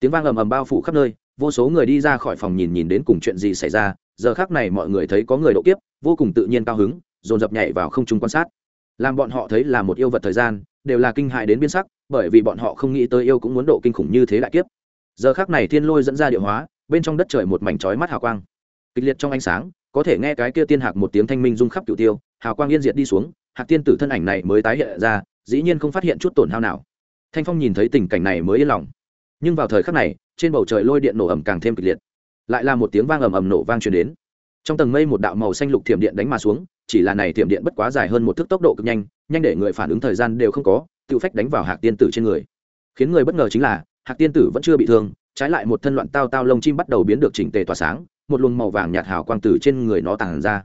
Tiếng vang ầm ầm bao phủ khắp nơi vô số người đi ra khỏi phòng nhìn nhìn đến cùng chuyện gì xảy ra giờ khác này mọi người thấy có người độ kiếp vô cùng tự nhiên cao hứng dồn dập nhảy vào không trung quan sát. Làm bọn họ thấy là một yêu vật thời gian đều là kinh hại đến biến sắc bởi vì bọn họ không nghĩ tới yêu cũng muốn độ kinh khủng như thế đại kiếp giờ khác này thiên lôi dẫn ra địa hóa, bên trong đất trời một mảnh trói mắt hào quang. Kịch liệt trong ánh sáng, có thể nghe cái kia tiên hạc một tiếng thanh minh rung khắp cửu tiêu, hào quang yên diệt đi xuống, hạc tiên tử thân ảnh này mới tái hiện ra, dĩ nhiên không phát hiện chút tổn hao nào. Thanh phong nhìn thấy tình cảnh này mới yên lòng. Nhưng vào thời khắc này, trên bầu trời lôi điện nổ ẩm càng thêm kịch liệt. Lại là một tiếng vang ầm ầm nổ vang truyền đến. Trong tầng mây một đạo màu xanh lục thiểm điện đánh mà xuống, chỉ là này thiểm điện bất quá dài hơn một thước tốc độ cực nhanh nhanh để người phản ứng thời gian đều không có tự phách đánh vào hạc tiên tử trên người. Khiến người bất ngờ chính là hạc tiên tử vẫn chưa bị thương, trái lại một thân loạn tao tao lông chim bắt đầu biến được chỉnh tề tỏa sáng, một luồng màu vàng nhạt hào quang từ trên người nó tàn ra.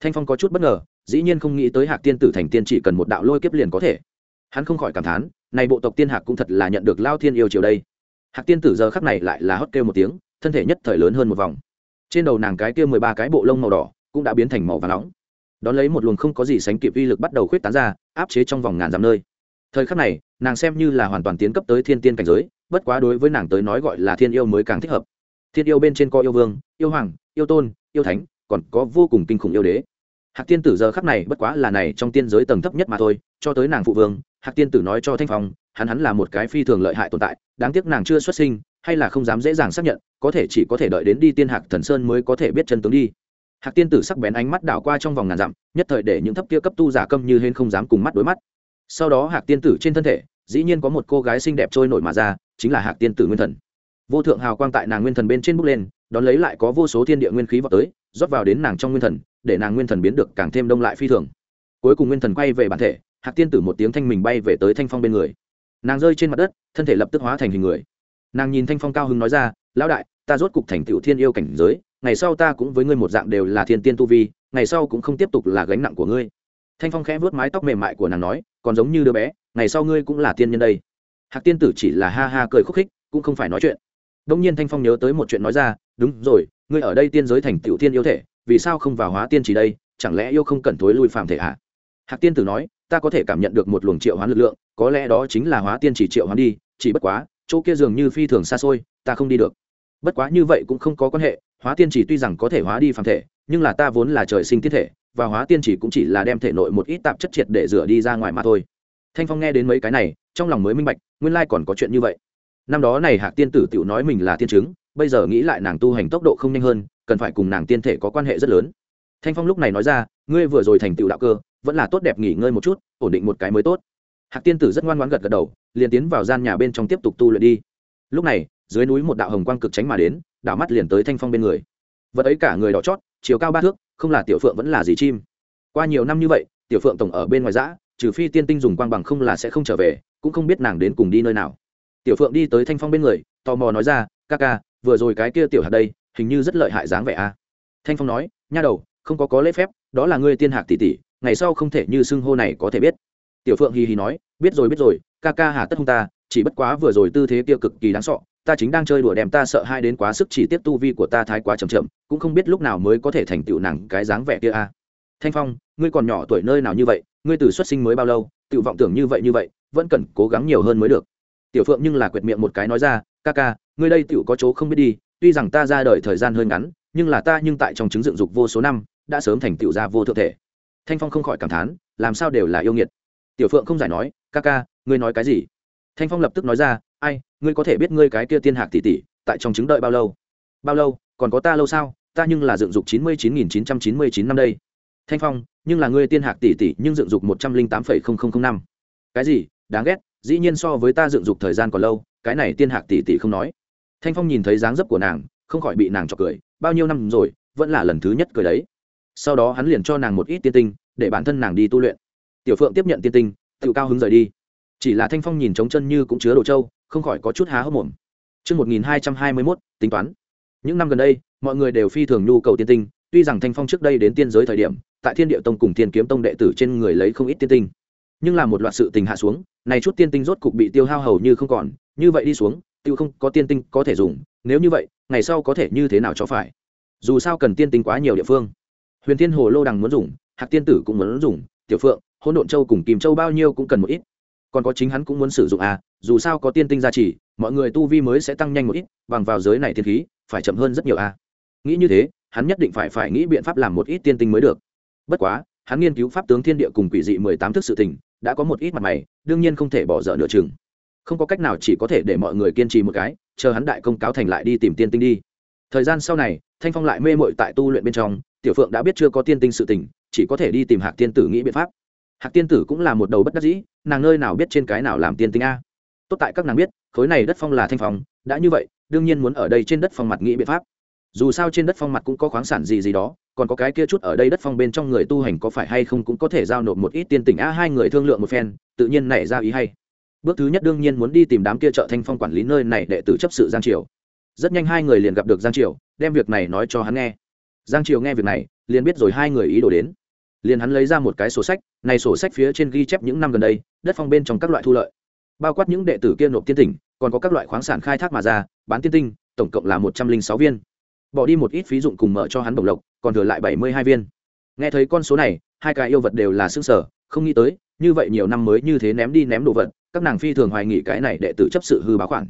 Thanh phong có chút bất ngờ, dĩ nhiên không nghĩ tới hạc tiên tử thành tiên chỉ cần một đạo lôi kiếp liền có thể. Hắn không khỏi cảm thán, này bộ tộc tiên hạc cũng thật là nhận được lao thiên yêu chiều đây. Hạc tiên tử giờ khắc này lại là hót kêu một tiếng, thân thể nhất thời lớn hơn một vòng. Trên đầu nàng cái kia mười ba cái bộ lông màu đỏ cũng đã biến thành màu và nóng. Đón lấy một luồng không có gì sánh kịp uy lực bắt đầu khuyết tán ra, áp chế trong vòng ngàn dặm nơi. Thời khắc này, nàng xem như là hoàn toàn tiến cấp tới thiên tiên cảnh giới bất quá đối với nàng tới nói gọi là thiên yêu mới càng thích hợp. Thiên yêu bên trên có yêu vương, yêu hoàng, yêu tôn, yêu thánh, còn có vô cùng kinh khủng yêu đế. Hạc tiên tử giờ khắc này bất quá là này trong tiên giới tầng thấp nhất mà thôi, cho tới nàng phụ vương, hạc tiên tử nói cho thanh phong, hắn hắn là một cái phi thường lợi hại tồn tại, đáng tiếc nàng chưa xuất sinh, hay là không dám dễ dàng xác nhận, có thể chỉ có thể đợi đến đi tiên hạc thần sơn mới có thể biết chân tướng đi. Hạc tiên tử sắc bén ánh mắt đảo qua trong vòng ngàn dặm, nhất thời để những thấp kia cấp tu giả câm như hên không dám cùng mắt đối mắt. Sau đó hạc tiên tử trên thân thể, dĩ nhiên có một cô gái xinh đẹp trôi nổi mà ra chính là hạc tiên tử nguyên thần. Vô thượng hào quang tại nàng nguyên thần bên trên bước lên, đón lấy lại có vô số thiên địa nguyên khí vào tới, rót vào đến nàng trong nguyên thần, để nàng nguyên thần biến được càng thêm đông lại phi thường. Cuối cùng nguyên thần quay về bản thể, hạc tiên tử một tiếng thanh mình bay về tới thanh phong bên người. Nàng rơi trên mặt đất, thân thể lập tức hóa thành hình người. Nàng nhìn thanh phong cao hứng nói ra, lão đại, ta rốt cục thành tựu thiên yêu cảnh giới, ngày sau ta cũng với ngươi một dạng đều là thiên tiên tu vi, ngày sau cũng không tiếp tục là gánh nặng của ngươi. Thanh phong khẽ vớt mái tóc mềm mại của nàng nói, còn giống như đứa bé, ngày sau ngươi cũng là tiên nhân đây hạc tiên tử chỉ là ha ha cười khúc khích, cũng không phải nói chuyện. Đông nhiên thanh phong nhớ tới một chuyện nói ra, đúng rồi, ngươi ở đây tiên giới thành tiểu tiên yêu thể, vì sao không vào hóa tiên chỉ đây, chẳng lẽ yêu không cần thối lui phàm thể à? hạc tiên tử nói, ta có thể cảm nhận được một luồng triệu hoán lực lượng, có lẽ đó chính là hóa tiên chỉ triệu hoán đi, chỉ bất quá, chỗ kia dường như phi thường xa xôi, ta không đi được. Bất quá như vậy cũng không có quan hệ, hóa tiên chỉ tuy rằng có thể hóa đi phàm thể, nhưng là ta vốn là trời sinh tiết thể, và hóa tiên chỉ cũng chỉ là đem thể nội một ít tạp chất triệt để rửa đi ra ngoài mà thôi thanh phong nghe đến mấy cái này, trong lòng mới minh bạch, nguyên lai còn có chuyện như vậy. Năm đó này hạc tiên tử tự nói mình là tiên chứng, bây giờ nghĩ lại nàng tu hành tốc độ không nhanh hơn, cần phải cùng nàng tiên thể có quan hệ rất lớn. Thanh phong lúc này nói ra, ngươi vừa rồi thành tựu đạo cơ, vẫn là tốt đẹp nghỉ ngơi một chút, ổn định một cái mới tốt. Hạc tiên tử rất ngoan ngoãn gật gật đầu, liền tiến vào gian nhà bên trong tiếp tục tu luyện đi. Lúc này, dưới núi một đạo hồng quang cực tránh mà đến, đảo mắt liền tới thanh phong bên người. Vật ấy cả người đỏ chót, chiều cao ba thước, không là tiểu phượng vẫn là gì chim. Qua nhiều năm như vậy, tiểu phượng tổng ở bên ngoài giã trừ phi tiên tinh dùng quang bằng không là sẽ không trở về, cũng không biết nàng đến cùng đi nơi nào. Tiểu phượng đi tới thanh phong bên người, tò mò nói ra, ca ca, vừa rồi cái kia tiểu hạt đây, hình như rất lợi hại dáng vẻ a. Thanh phong nói, nha đầu, không có có lễ phép, đó là ngươi tiên hạc tỷ tỷ, ngày sau không thể như xưng hô này có thể biết. Tiểu phượng hì hì nói, biết rồi biết rồi, ca ca hà tất không ta, chỉ bất quá vừa rồi tư thế kia cực kỳ đáng sọ ta chính đang chơi đùa đem ta sợ hai đến quá sức, chỉ tiếp tu vi của ta thái quá chậm chậm, cũng không biết lúc nào mới có thể thành tựu nàng cái dáng vẻ kia a thanh phong, ngươi còn nhỏ tuổi nơi nào như vậy, ngươi từ xuất sinh mới bao lâu tự vọng tưởng như vậy như vậy, vẫn cần cố gắng nhiều hơn mới được. Tiểu phượng nhưng là quyệt miệng một cái nói ra, ca ca, ngươi đây tự có chỗ không biết đi, tuy rằng ta ra đời thời gian hơi ngắn, nhưng là ta nhưng tại trong chứng dựng dục vô số năm, đã sớm thành tựu gia vô thượng thể. Thanh phong không khỏi cảm thán, làm sao đều là yêu nghiệt? Tiểu phượng không giải nói, ca ca, ngươi nói cái gì? Thanh phong lập tức nói ra, ai, ngươi có thể biết ngươi cái kia tiên hạc tỷ tỷ, tại trong chứng đợi bao lâu? Bao lâu, còn có ta lâu sao? Ta nhưng là dựng dục chín mươi chín nghìn chín trăm chín mươi chín năm đây thanh phong nhưng là ngươi tiên hạc tỷ tỷ nhưng dựng dục một trăm linh tám phẩy không không không năm. Cái gì? Đáng ghét. Dĩ nhiên so với ta dựng dục thời gian còn lâu cái này tiên hạc tỷ tỷ không nói. Thanh phong nhìn thấy dáng dấp của nàng không khỏi bị nàng chọc cười. Bao nhiêu năm rồi vẫn là lần thứ nhất cười đấy. Sau đó hắn liền cho nàng một ít tiên tinh để bản thân nàng đi tu luyện. Tiểu phượng tiếp nhận tiên tinh tự cao hứng rời đi. Chỉ là thanh phong nhìn trống chân như cũng chứa đồ trâu không khỏi có chút há hốc mồm. Trước 1221, tính toán. Những năm gần đây, mọi người đều phi thường nhu cầu tiên tinh, tuy rằng Thanh Phong trước đây đến tiên giới thời điểm, tại Thiên địa Tông cùng Thiên Kiếm Tông đệ tử trên người lấy không ít tiên tinh. Nhưng là một loạt sự tình hạ xuống, này chút tiên tinh rốt cục bị tiêu hao hầu như không còn, như vậy đi xuống, tiêu không có tiên tinh có thể dùng, nếu như vậy, ngày sau có thể như thế nào cho phải? Dù sao cần tiên tinh quá nhiều địa phương. Huyền Thiên Hồ Lô đằng muốn dùng, Hạc Tiên Tử cũng muốn dùng, Tiểu Phượng, Hỗn Độn Châu cùng kìm Châu bao nhiêu cũng cần một ít. Còn có chính hắn cũng muốn sử dụng à, dù sao có tiên tinh gia trì, mọi người tu vi mới sẽ tăng nhanh một ít, bằng vào giới này thiên khí, phải chậm hơn rất nhiều à. Nghĩ như thế, hắn nhất định phải phải nghĩ biện pháp làm một ít tiên tinh mới được. Bất quá, hắn nghiên cứu pháp tướng thiên địa cùng quỷ dị mười tám thức sự tình, đã có một ít mặt mày, đương nhiên không thể bỏ dở nửa chừng. Không có cách nào chỉ có thể để mọi người kiên trì một cái, chờ hắn đại công cáo thành lại đi tìm tiên tinh đi. Thời gian sau này, Thanh Phong lại mê mội tại tu luyện bên trong, Tiểu Phượng đã biết chưa có tiên tinh sự tình, chỉ có thể đi tìm Hạc Tiên tử nghĩ biện pháp. Hạc Tiên tử cũng là một đầu bất đắc dĩ, nàng nơi nào biết trên cái nào làm tiên tinh a? Tốt tại các nàng biết, khối này đất phong là thanh phong, đã như vậy, đương nhiên muốn ở đây trên đất phong mặt nghĩ biện pháp. Dù sao trên đất phong mặt cũng có khoáng sản gì gì đó, còn có cái kia chút ở đây đất phong bên trong người tu hành có phải hay không cũng có thể giao nộp một ít tiên tình. A hai người thương lượng một phen, tự nhiên nảy ra ý hay. Bước thứ nhất đương nhiên muốn đi tìm đám kia trợ thanh phong quản lý nơi này để tử chấp sự giang triều. rất nhanh hai người liền gặp được giang triều đem việc này nói cho hắn nghe. Giang triều nghe việc này liền biết rồi hai người ý đồ đến. Liền hắn lấy ra một cái sổ sách này sổ sách phía trên ghi chép những năm gần đây đất phong bên trong các loại thu lợi. Bao quát những đệ tử kia nộp tiên tỉnh còn có các loại khoáng sản khai thác mà ra bán tiên tinh tổng cộng là một trăm linh sáu viên bỏ đi một ít phí dụng cùng mở cho hắn bổng lộc, còn thừa lại bảy mươi hai viên. Nghe thấy con số này, hai cái yêu vật đều là xương sở, không nghĩ tới, như vậy nhiều năm mới như thế ném đi ném đồ vật, các nàng phi thường hoài nghị cái này đệ tử chấp sự hư báo khoản.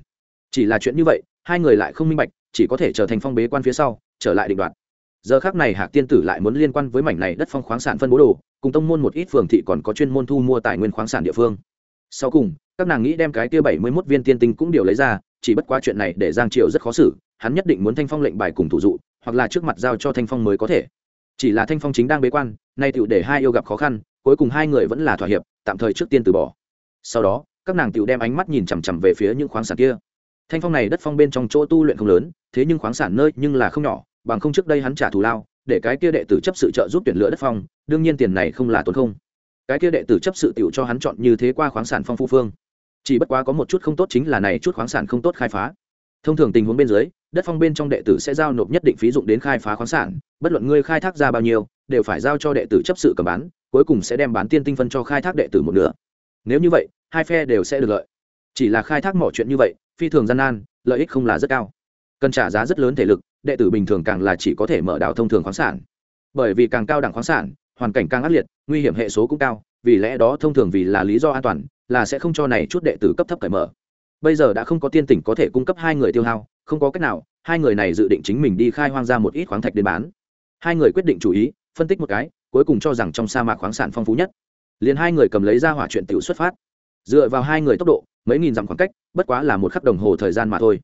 Chỉ là chuyện như vậy, hai người lại không minh bạch, chỉ có thể trở thành phong bế quan phía sau, trở lại định đoạt. Giờ khác này hạc tiên tử lại muốn liên quan với mảnh này đất phong khoáng sản phân bố đồ, cùng tông môn một ít phường thị còn có chuyên môn thu mua tài nguyên khoáng sản địa phương. Sau cùng, các nàng nghĩ đem cái kia bảy mươi mốt viên tiên tinh cũng đều lấy ra chỉ bất quá chuyện này để giang triều rất khó xử, hắn nhất định muốn thanh phong lệnh bài cùng thủ dụ, hoặc là trước mặt giao cho thanh phong mới có thể. Chỉ là thanh phong chính đang bế quan, nay tựu để hai yêu gặp khó khăn, cuối cùng hai người vẫn là thỏa hiệp, tạm thời trước tiên từ bỏ. Sau đó, các nàng tựu đem ánh mắt nhìn chằm chằm về phía những khoáng sản kia. Thanh phong này đất phong bên trong chỗ tu luyện không lớn, thế nhưng khoáng sản nơi nhưng là không nhỏ, bằng không trước đây hắn trả thù lao, để cái kia đệ tử chấp sự trợ giúp tuyển lựa đất phong, đương nhiên tiền này không là tốn không. Cái kia đệ tử chấp sự tiểu cho hắn chọn như thế qua khoáng sản phong phu phương chỉ bất quá có một chút không tốt chính là này chút khoáng sản không tốt khai phá. Thông thường tình huống bên dưới, đất phong bên trong đệ tử sẽ giao nộp nhất định phí dụng đến khai phá khoáng sản, bất luận ngươi khai thác ra bao nhiêu, đều phải giao cho đệ tử chấp sự cầm bán, cuối cùng sẽ đem bán tiên tinh phân cho khai thác đệ tử một nửa. Nếu như vậy, hai phe đều sẽ được lợi. Chỉ là khai thác mỏ chuyện như vậy, phi thường gian nan, lợi ích không là rất cao. Cần trả giá rất lớn thể lực, đệ tử bình thường càng là chỉ có thể mở đảo thông thường khoáng sản. Bởi vì càng cao đẳng khoáng sản, hoàn cảnh càng ác liệt, nguy hiểm hệ số cũng cao, vì lẽ đó thông thường vì là lý do an toàn là sẽ không cho này chút đệ tử cấp thấp cởi mở. Bây giờ đã không có tiên tỉnh có thể cung cấp hai người tiêu hao, không có cách nào, hai người này dự định chính mình đi khai hoang ra một ít khoáng thạch đến bán. Hai người quyết định chủ ý, phân tích một cái, cuối cùng cho rằng trong sa mạc khoáng sản phong phú nhất. Liền hai người cầm lấy ra hỏa chuyện tiểu xuất phát. Dựa vào hai người tốc độ, mấy nghìn dặm khoảng cách, bất quá là một khắc đồng hồ thời gian mà thôi.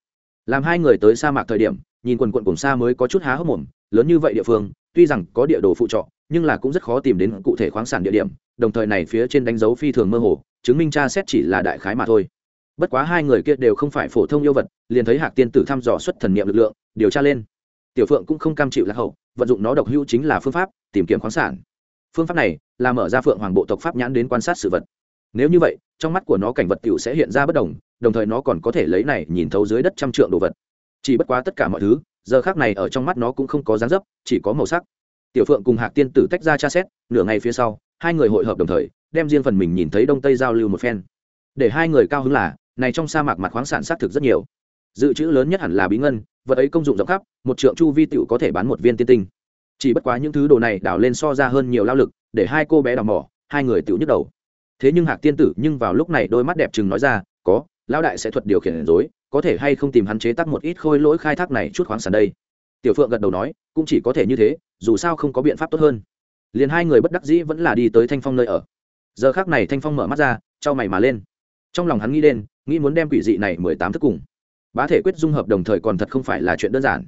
Làm hai người tới sa mạc thời điểm, nhìn quần quận cùng xa mới có chút há hốc mồm, lớn như vậy địa phương, tuy rằng có địa đồ phụ trọ nhưng là cũng rất khó tìm đến cụ thể khoáng sản địa điểm, đồng thời này phía trên đánh dấu phi thường mơ hồ, chứng minh tra xét chỉ là đại khái mà thôi. Bất quá hai người kia đều không phải phổ thông yêu vật, liền thấy hạc tiên tử thăm dò xuất thần niệm lực lượng, điều tra lên. Tiểu phượng cũng không cam chịu lạc hậu, vận dụng nó độc hữu chính là phương pháp, tìm kiếm khoáng sản. Phương pháp này là mở ra phượng hoàng bộ tộc pháp nhãn đến quan sát sự vật. Nếu như vậy, trong mắt của nó cảnh vật t i ể u sẽ hiện ra bất đồng đồng thời nó còn có thể lấy này nhìn thấu dưới đất trăm trượng đồ vật. Chỉ bất quá tất cả mọi thứ, giờ khác này ở trong mắt nó cũng không có dáng dấp, chỉ có màu sắc tiểu phượng cùng hạc tiên tử tách ra tra xét nửa ngày phía sau hai người hội hợp đồng thời đem riêng phần mình nhìn thấy đông tây giao lưu một phen. Để hai người cao hứng là này trong sa mạc mặt khoáng sản xác thực rất nhiều. Dự trữ lớn nhất hẳn là bí ngân vật ấy công dụng rộng khắp một trượng chu vi tựu có thể bán một viên tiên tinh. Chỉ bất quá những thứ đồ này đảo lên so ra hơn nhiều lao lực để hai cô bé đào mỏ hai người tựu nhức đầu. Thế nhưng hạc tiên tử nhưng vào lúc này đôi mắt đẹp chừng nói ra có lão đại sẽ thuật điều khiển rối, có thể hay không tìm hắn chế tắc một ít khôi lỗi khai thác này chút khoáng sản đây? Tiểu phượng gật đầu nói, cũng chỉ có thể như thế, dù sao không có biện pháp tốt hơn. Liền hai người bất đắc dĩ vẫn là đi tới thanh phong nơi ở. Giờ khác này thanh phong mở mắt ra, trao mày mà lên. Trong lòng hắn nghĩ đến nghĩ muốn đem quỷ dị này mười tám thức cùng bá thể quyết dung hợp đồng thời còn thật không phải là chuyện đơn giản.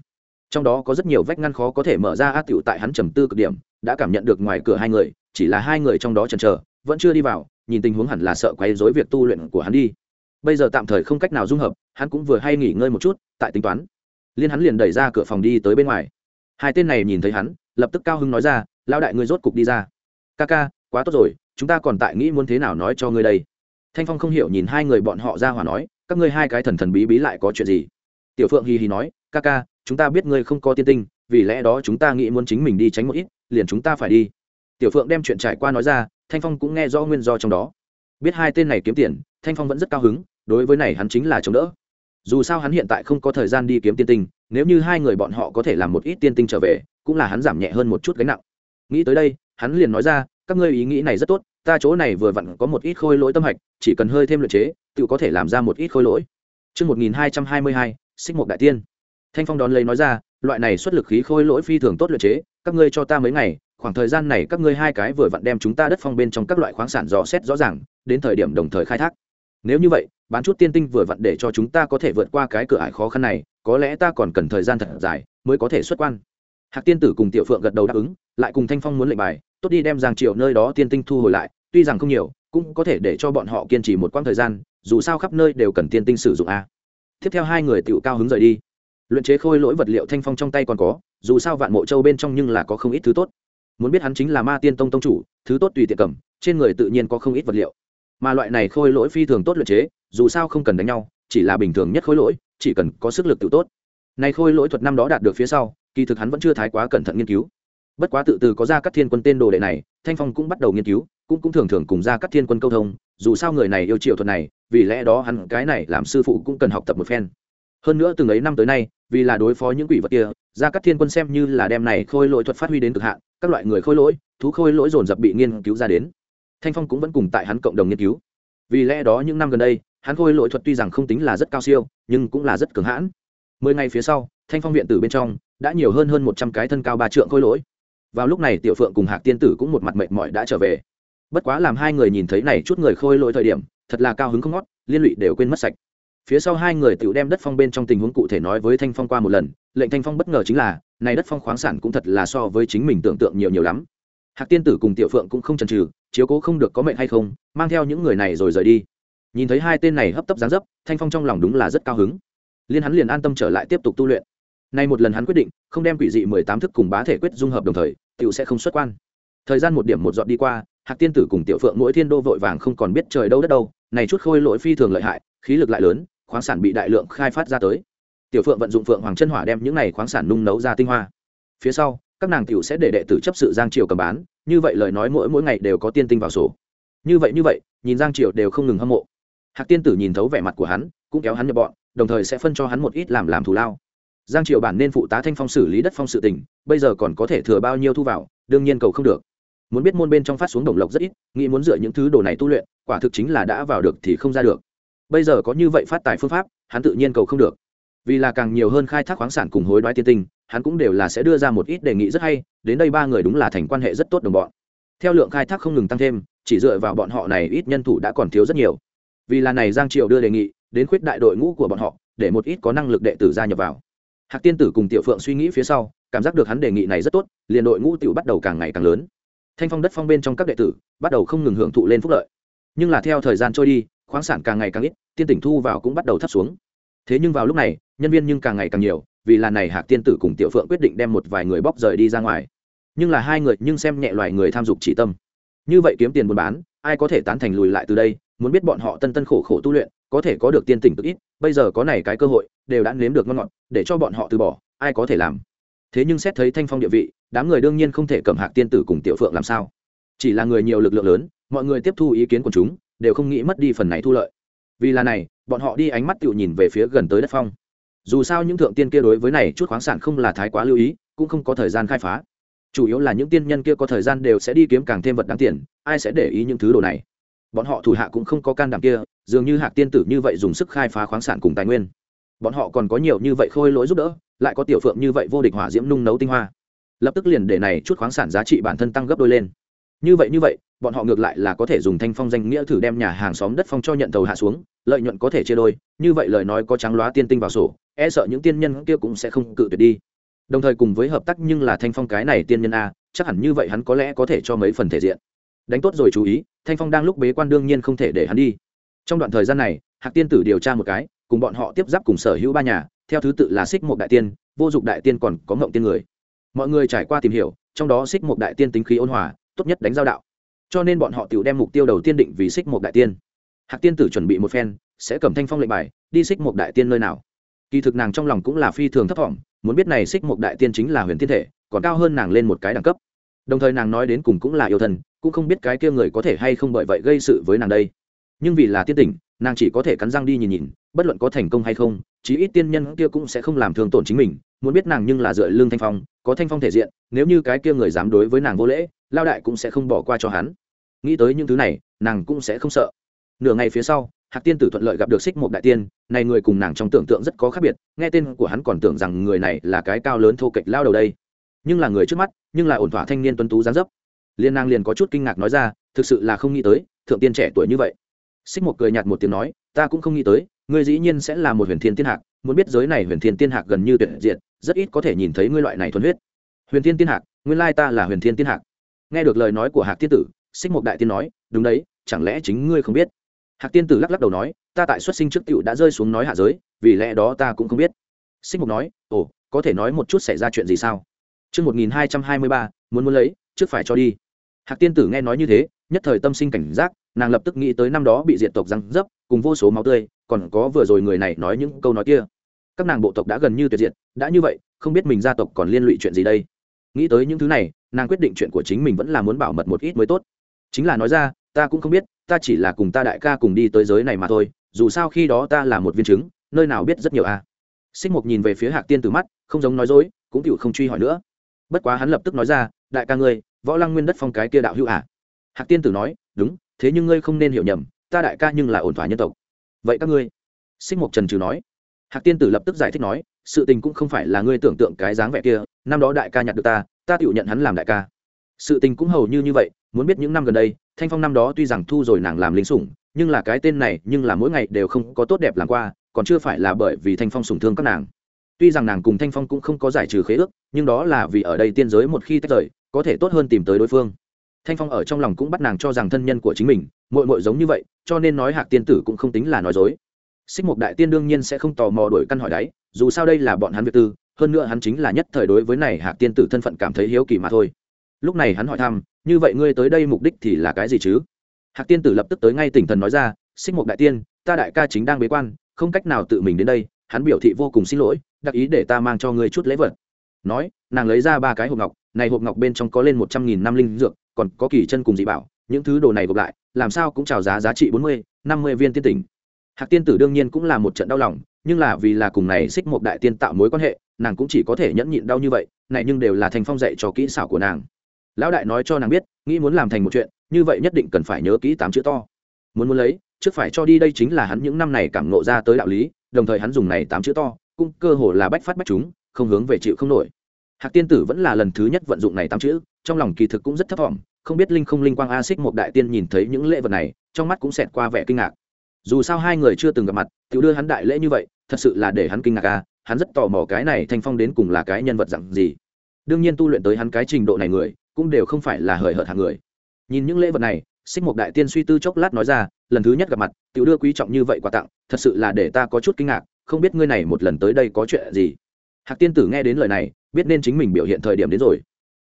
Trong đó có rất nhiều vách ngăn khó có thể mở ra át tiểu tại hắn trầm tư cực điểm, đã cảm nhận được ngoài cửa hai người, chỉ là hai người trong đó chần chờ, vẫn chưa đi vào, nhìn tình huống hẳn là sợ quấy rối việc tu luyện của hắn đi. Bây giờ tạm thời không cách nào dung hợp, hắn cũng vừa hay nghỉ ngơi một chút, tại tính toán liên hắn liền đẩy ra cửa phòng đi tới bên ngoài. Hai tên này nhìn thấy hắn, lập tức cao hưng nói ra lao đại ngươi rốt cục đi ra. Ca ca, quá tốt rồi, chúng ta còn tại nghĩ muốn thế nào nói cho ngươi đây. Thanh phong không hiểu nhìn hai người bọn họ ra hỏa nói, các ngươi hai cái thần thần bí bí lại có chuyện gì? Tiểu phượng hì hì nói, ca ca, chúng ta biết ngươi không có tiên tinh, vì lẽ đó chúng ta nghĩ muốn chính mình đi tránh một ít, liền chúng ta phải đi. Tiểu phượng đem chuyện trải qua nói ra, thanh phong cũng nghe rõ nguyên do trong đó. Biết hai tên này kiếm tiền, thanh phong vẫn rất cao hứng, đối với này hắn chính là chống đỡ dù sao hắn hiện tại không có thời gian đi kiếm tiên tinh nếu như hai người bọn họ có thể làm một ít tiên tinh trở về cũng là hắn giảm nhẹ hơn một chút gánh nặng nghĩ tới đây hắn liền nói ra các ngươi ý nghĩ này rất tốt ta chỗ này vừa vặn có một ít khôi lỗi tâm hạch chỉ cần hơi thêm luyện chế tự có thể làm ra một ít khôi lỗi Trước 1222, xích một đại tiên. Thanh Phong đón lấy nói ra, loại này xuất lực khí khôi lỗi phi thường tốt luyện chế, các ngươi cho ta mấy ngày, khoảng thời gian này các ngươi hai cái vừa vặn đem chúng ta đất phong bên trong các loại khoáng sản dò xét rõ ràng, đến thời điểm đồng thời khai thác. Nếu như vậy, bán chút tiên tinh vừa vặn để cho chúng ta có thể vượt qua cái cửa ải khó khăn này, có lẽ ta còn cần thời gian thật dài mới có thể xuất quan. Hạc tiên tử cùng Tiểu Phượng gật đầu đáp ứng, lại cùng Thanh Phong muốn lệnh bài, tốt đi đem giang triệu nơi đó tiên tinh thu hồi lại tuy rằng không nhiều cũng có thể để cho bọn họ kiên trì một quãng thời gian dù sao khắp nơi đều cần tiên tinh sử dụng a. Tiếp theo hai người tựu cao hứng rời đi. Luyện chế khôi lỗi vật liệu thanh phong trong tay còn có dù sao vạn mộ châu bên trong nhưng là có không ít thứ tốt. Muốn biết hắn chính là ma tiên tông tông chủ thứ tốt tùy tiện cầm trên người tự nhiên có không ít vật liệu. Mà loại này khôi lỗi phi thường tốt luyện chế dù sao không cần đánh nhau, chỉ là bình thường nhất khối lỗi, chỉ cần có sức lực tự tốt. Nay khôi lỗi thuật năm đó đạt được phía sau, kỳ thực hắn vẫn chưa thái quá cẩn thận nghiên cứu. Bất quá tự từ có ra các thiên quân tên đồ đệ này, thanh phong cũng bắt đầu nghiên cứu, cũng cũng thường thường cùng ra các thiên quân câu thông, dù sao người này yêu triệu thuật này, vì lẽ đó hắn cái này làm sư phụ cũng cần học tập một phen. Hơn nữa từng ấy năm tới nay, vì là đối phó những quỷ vật kia ra các thiên quân xem như là đem này khôi lỗi thuật phát huy đến cực hạn, các loại người khôi lỗi, thú khôi lỗi dồn dập bị nghiên cứu ra đến. Thanh phong cũng vẫn cùng tại hắn cộng đồng nghiên cứu. Vì lẽ đó những năm gần đây hắn khôi lỗi thuật tuy rằng không tính là rất cao siêu, nhưng cũng là rất cường hãn. Mười ngày phía sau, thanh phong viện tử bên trong đã nhiều hơn hơn một trăm cái thân cao ba trượng khôi lỗi. Vào lúc này, tiểu phượng cùng hạc tiên tử cũng một mặt mệt mỏi đã trở về. Bất quá làm hai người nhìn thấy này chút người khôi lỗi thời điểm, thật là cao hứng không ngót, liên lụy đều quên mất sạch. Phía sau hai người tự đem đất phong bên trong tình huống cụ thể nói với thanh phong qua một lần, lệnh thanh phong bất ngờ chính là, này đất phong khoáng sản cũng thật là so với chính mình tưởng tượng nhiều nhiều lắm. Hạc tiên tử cùng tiểu phượng cũng không chần chừ, chiếu cố không được có mệnh hay không, mang theo những người này rồi rời đi nhìn thấy hai tên này hấp tấp dáng dấp, thanh phong trong lòng đúng là rất cao hứng. Liên hắn liền an tâm trở lại tiếp tục tu luyện. Nay một lần hắn quyết định, không đem quỷ dị mười tám thức cùng bá thể quyết dung hợp đồng thời, tiểu sẽ không xuất quan. Thời gian một điểm một dọn đi qua, hạc tiên tử cùng tiểu phượng mỗi thiên đô vội vàng không còn biết trời đâu đất đâu, này chút khôi lỗi phi thường lợi hại, khí lực lại lớn, khoáng sản bị đại lượng khai phát ra tới. Tiểu phượng vận dụng phượng hoàng chân hỏa đem những này khoáng sản nung nấu ra tinh hoa. Phía sau, các nàng tiểu sẽ để đệ tử chấp sự giang triều cầm bán, như vậy lời nói mỗi mỗi ngày đều có tiên tinh vào sổ. Như vậy như vậy, nhìn giang triều đều không ngừng hâm mộ hạc tiên tử nhìn thấu vẻ mặt của hắn, cũng kéo hắn nhập bọn, đồng thời sẽ phân cho hắn một ít làm làm thù lao. Giang triều bản nên phụ tá thanh phong xử lý đất phong sự tình, bây giờ còn có thể thừa bao nhiêu thu vào, đương nhiên cầu không được. Muốn biết môn bên trong phát xuống đồng lộc rất ít, nghĩ muốn dựa những thứ đồ này tu luyện, quả thực chính là đã vào được thì không ra được. Bây giờ có như vậy phát tài phương pháp, hắn tự nhiên cầu không được. Vì là càng nhiều hơn khai thác khoáng sản cùng hối đoái tiên tinh, hắn cũng đều là sẽ đưa ra một ít đề nghị rất hay, đến đây ba người đúng là thành quan hệ rất tốt đồng bọn. Theo lượng khai thác không ngừng tăng thêm, chỉ dựa vào bọn họ này ít nhân thủ đã còn thiếu rất nhiều vì là này giang triều đưa đề nghị, đến khuyết đại đội ngũ của bọn họ, để một ít có năng lực đệ tử gia nhập vào. Hạc tiên tử cùng tiểu phượng suy nghĩ phía sau, cảm giác được hắn đề nghị này rất tốt, liền đội ngũ tiểu bắt đầu càng ngày càng lớn. Thanh phong đất phong bên trong các đệ tử, bắt đầu không ngừng hưởng thụ lên phúc lợi. Nhưng là theo thời gian trôi đi, khoáng sản càng ngày càng ít, tiên tỉnh thu vào cũng bắt đầu thấp xuống. Thế nhưng vào lúc này, nhân viên nhưng càng ngày càng nhiều, vì là này hạc tiên tử cùng tiểu phượng quyết định đem một vài người bóc rời đi ra ngoài. Nhưng là hai người nhưng xem nhẹ loài người tham dục chỉ tâm. Như vậy kiếm tiền buôn bán, ai có thể tán thành lùi lại từ đây muốn biết bọn họ tân tân khổ khổ tu luyện, có thể có được tiên tỉnh cực ít, bây giờ có này cái cơ hội, đều đã nếm được ngon ngọt, để cho bọn họ từ bỏ, ai có thể làm? Thế nhưng xét thấy thanh phong địa vị, đám người đương nhiên không thể cầm hạc tiên tử cùng tiểu phượng làm sao. Chỉ là người nhiều lực lượng lớn, mọi người tiếp thu ý kiến của chúng, đều không nghĩ mất đi phần này thu lợi. Vì là này, bọn họ đi ánh mắt tự nhìn về phía gần tới đất phong. Dù sao những thượng tiên kia đối với này chút khoáng sản không là thái quá lưu ý, cũng không có thời gian khai phá. Chủ yếu là những tiên nhân kia có thời gian đều sẽ đi kiếm càng thêm vật đáng tiền, ai sẽ để ý những thứ đồ này? Bọn họ thủ hạ cũng không có can đảm kia, dường như hạc tiên tử như vậy dùng sức khai phá khoáng sản cùng tài nguyên. Bọn họ còn có nhiều như vậy khôi lỗi giúp đỡ, lại có tiểu phượng như vậy vô địch hỏa diễm nung nấu tinh hoa. Lập tức liền để này chút khoáng sản giá trị bản thân tăng gấp đôi lên. Như vậy như vậy, bọn họ ngược lại là có thể dùng thanh phong danh nghĩa thử đem nhà hàng xóm đất phong cho nhận tàu hạ xuống, lợi nhuận có thể chia đôi, như vậy lời nói có trắng loá tiên tinh vào sổ e sợ những tiên nhân kia cũng sẽ không cự tuyệt đi. Đồng thời cùng với hợp tác nhưng là thanh phong cái này tiên nhân a, chắc hẳn như vậy hắn có lẽ có thể cho mấy phần thể diện. Đánh tốt rồi chú ý thanh phong đang lúc bế quan đương nhiên không thể để hắn đi. Trong đoạn thời gian này, hạc tiên tử điều tra một cái, cùng bọn họ tiếp giáp cùng sở hữu ba nhà, theo thứ tự là xích một đại tiên, vô dụng đại tiên còn có ngộng tiên người. Mọi người trải qua tìm hiểu, trong đó xích một đại tiên tính khí ôn hòa, tốt nhất đánh giao đạo. Cho nên bọn họ tự đem mục tiêu đầu tiên định vì xích một đại tiên. Hạc tiên tử chuẩn bị một phen, sẽ cầm thanh phong lệnh bài, đi xích một đại tiên nơi nào. Kỳ thực nàng trong lòng cũng là phi thường thấp thỏm, muốn biết này xích một đại tiên chính là huyền thiên thể, còn cao hơn nàng lên một cái đẳng cấp đồng thời nàng nói đến cùng cũng là yêu thần cũng không biết cái kia người có thể hay không bởi vậy gây sự với nàng đây. Nhưng vì là tiên tỉnh, nàng chỉ có thể cắn răng đi nhìn nhìn, bất luận có thành công hay không, chí ít tiên nhân kia cũng sẽ không làm thương tổn chính mình, muốn biết nàng nhưng là dựa lương thanh phong, có thanh phong thể diện, nếu như cái kia người dám đối với nàng vô lễ, lao đại cũng sẽ không bỏ qua cho hắn. Nghĩ tới những thứ này, nàng cũng sẽ không sợ. Nửa ngày phía sau, hạc tiên tử thuận lợi gặp được xích một đại tiên, này người cùng nàng trong tưởng tượng rất có khác biệt, nghe tên của hắn còn tưởng rằng người này là cái cao lớn thô kệch lao đầu đây nhưng là người trước mắt, nhưng là ổn thỏa thanh niên tuấn tú gián dấp. Liên nàng liền có chút kinh ngạc nói ra, thực sự là không nghĩ tới, thượng tiên trẻ tuổi như vậy. Xích một cười nhạt một tiếng nói, ta cũng không nghĩ tới, ngươi dĩ nhiên sẽ là một huyền thiên tiên hạc, muốn biết giới này huyền thiên tiên hạc gần như tuyệt diện rất ít có thể nhìn thấy ngươi loại này thuần huyết. Huyền thiên tiên hạc, nguyên lai ta là huyền thiên tiên hạc. Nghe được lời nói của hạc tiên tử, xích một đại tiên nói, đúng đấy, chẳng lẽ chính ngươi không biết? Hạc tiên tử lắc lắc đầu nói, ta tại xuất sinh trước cựu đã rơi xuống nói hạ giới, vì lẽ đó ta cũng không biết. Xích mục nói, ồ, có thể nói một chút xảy ra chuyện gì sao? Trước 1223, muốn muốn lấy, trước phải cho đi. Hạc tiên tử nghe nói như thế, nhất thời tâm sinh cảnh giác, nàng lập tức nghĩ tới năm đó bị diệt tộc răng dấp, cùng vô số máu tươi, còn có vừa rồi người này nói những câu nói kia. các nàng bộ tộc đã gần như tuyệt diệt đã như vậy không biết mình gia tộc còn liên lụy chuyện gì đây nghĩ tới những thứ này nàng quyết định chuyện của chính mình vẫn là muốn bảo mật một ít mới tốt chính là nói ra ta cũng không biết ta chỉ là cùng ta đại ca cùng đi tới giới này mà thôi dù sao khi đó ta là một viên chứng nơi nào biết rất nhiều a à. xích mục nhìn về phía hạc tiên Tử mắt không giống nói dối cũng tiểu không truy hỏi nữa bất quá hắn lập tức nói ra, đại ca ngươi, võ lăng nguyên đất phong cái kia đạo hữu à? Hạc tiên tử nói, đúng, thế nhưng ngươi không nên hiểu nhầm, ta đại ca nhưng là ổn thỏa nhân tộc. Vậy các ngươi? Xích mục trần trừ nói. Hạc tiên tử lập tức giải thích nói, sự tình cũng không phải là ngươi tưởng tượng cái dáng vẻ kia, năm đó đại ca nhặt được ta ta tự nhận hắn làm đại ca. Sự tình cũng hầu như như vậy, muốn biết những năm gần đây, thanh phong năm đó tuy rằng thu rồi nàng làm lính sủng, nhưng là cái tên này nhưng là mỗi ngày đều không có tốt đẹp làm qua, còn chưa phải là bởi vì thanh phong sủng thương các nàng tuy rằng nàng cùng thanh phong cũng không có giải trừ khế ước, nhưng đó là vì ở đây tiên giới một khi tách rời, có thể tốt hơn tìm tới đối phương. Thanh phong ở trong lòng cũng bắt nàng cho rằng thân nhân của chính mình mội mội giống như vậy, cho nên nói hạc tiên tử cũng không tính là nói dối. Xích mục đại tiên đương nhiên sẽ không tò mò đổi căn hỏi đáy, dù sao đây là bọn hắn việt tư, hơn nữa hắn chính là nhất thời đối với này hạc tiên tử thân phận cảm thấy hiếu kỳ mà thôi. Lúc này hắn hỏi thăm, như vậy ngươi tới đây mục đích thì là cái gì chứ? Hạc tiên tử lập tức tới ngay tỉnh thần nói ra, xích mục đại tiên, ta đại ca chính đang bế quan, không cách nào tự mình đến đây, hắn biểu thị vô cùng xin lỗi đặc ý để ta mang cho ngươi chút lễ vật. Nói, nàng lấy ra ba cái hộp ngọc, này hộp ngọc bên trong có lên một trăm nghìn năm linh dược, còn có kỳ chân cùng dị bảo, những thứ đồ này gộp lại, làm sao cũng trào giá giá trị bốn mươi, năm mươi viên tiên tỉnh. Hạc tiên tử đương nhiên cũng là một trận đau lòng, nhưng là vì là cùng này xích một đại tiên tạo mối quan hệ, nàng cũng chỉ có thể nhẫn nhịn đau như vậy, này nhưng đều là thành phong dạy cho kỹ xảo của nàng. Lão đại nói cho nàng biết, nghĩ muốn làm thành một chuyện, như vậy nhất định cần phải nhớ kỹ tám chữ to. Muốn muốn lấy, trước phải cho đi đây chính là hắn những năm này cảm nộ ra tới đạo lý, đồng thời hắn dùng này tám chữ to cũng cơ hồ là bách phát bách chúng không hướng về chịu không nổi. Hạc tiên tử vẫn là lần thứ nhất vận dụng này tám chữ trong lòng kỳ thực cũng rất thấp vọng, không biết linh không linh quang a xích một đại tiên nhìn thấy những lễ vật này trong mắt cũng xẹt qua vẻ kinh ngạc. Dù sao hai người chưa từng gặp mặt tự đưa hắn đại lễ như vậy thật sự là để hắn kinh ngạc a hắn rất tò mò cái này thanh phong đến cùng là cái nhân vật dặn gì. Đương nhiên tu luyện tới hắn cái trình độ này người cũng đều không phải là hời hợt hàng người. Nhìn những lễ vật này xích một đại tiên suy tư chốc lát nói ra lần thứ nhất gặp mặt tự đưa quý trọng như vậy quà tặng thật sự là để ta có chút kinh ngạc không biết ngươi này một lần tới đây có chuyện gì. Hạc tiên tử nghe đến lời này, biết nên chính mình biểu hiện thời điểm đến rồi.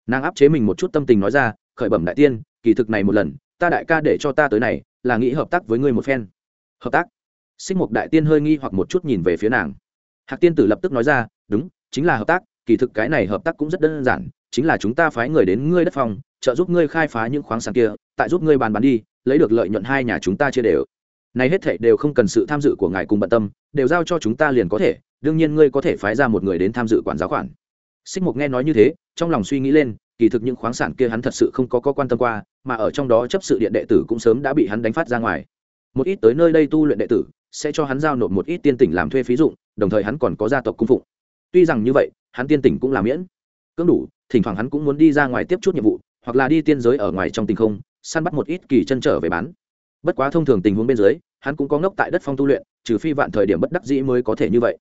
Nàng áp chế mình một chút tâm tình nói ra, khởi bẩm đại tiên, kỳ thực này một lần, ta đại ca để cho ta tới này, là nghĩ hợp tác với ngươi một phen. Hợp tác? Xích mục đại tiên hơi nghi hoặc một chút nhìn về phía nàng. Hạc tiên tử lập tức nói ra, đúng, chính là hợp tác, kỳ thực cái này hợp tác cũng rất đơn giản, chính là chúng ta phái người đến ngươi đất phòng, trợ giúp ngươi khai phá những khoáng sản kia, tại giúp ngươi bàn bán đi, lấy được lợi nhuận hai nhà chúng ta chia đều này hết thảy đều không cần sự tham dự của ngài cùng bận tâm đều giao cho chúng ta liền có thể đương nhiên ngươi có thể phái ra một người đến tham dự quản giáo khoản. Xích mục nghe nói như thế trong lòng suy nghĩ lên kỳ thực những khoáng sản kia hắn thật sự không có, có quan tâm qua mà ở trong đó chấp sự điện đệ tử cũng sớm đã bị hắn đánh phát ra ngoài. Một ít tới nơi đây tu luyện đệ tử sẽ cho hắn giao nộp một ít tiên tỉnh làm thuê phí dụng đồng thời hắn còn có gia tộc cung phụng. Tuy rằng như vậy hắn tiên tỉnh cũng là miễn. Cưỡng đủ thỉnh thoảng hắn cũng muốn đi ra ngoài tiếp chút nhiệm vụ hoặc là đi tiên giới ở ngoài trong tình không săn bắt một ít kỳ chân trở về bán bất quá thông thường tình huống bên dưới, hắn cũng có ngốc tại đất phong tu luyện, trừ phi vạn thời điểm bất đắc dĩ mới có thể như vậy.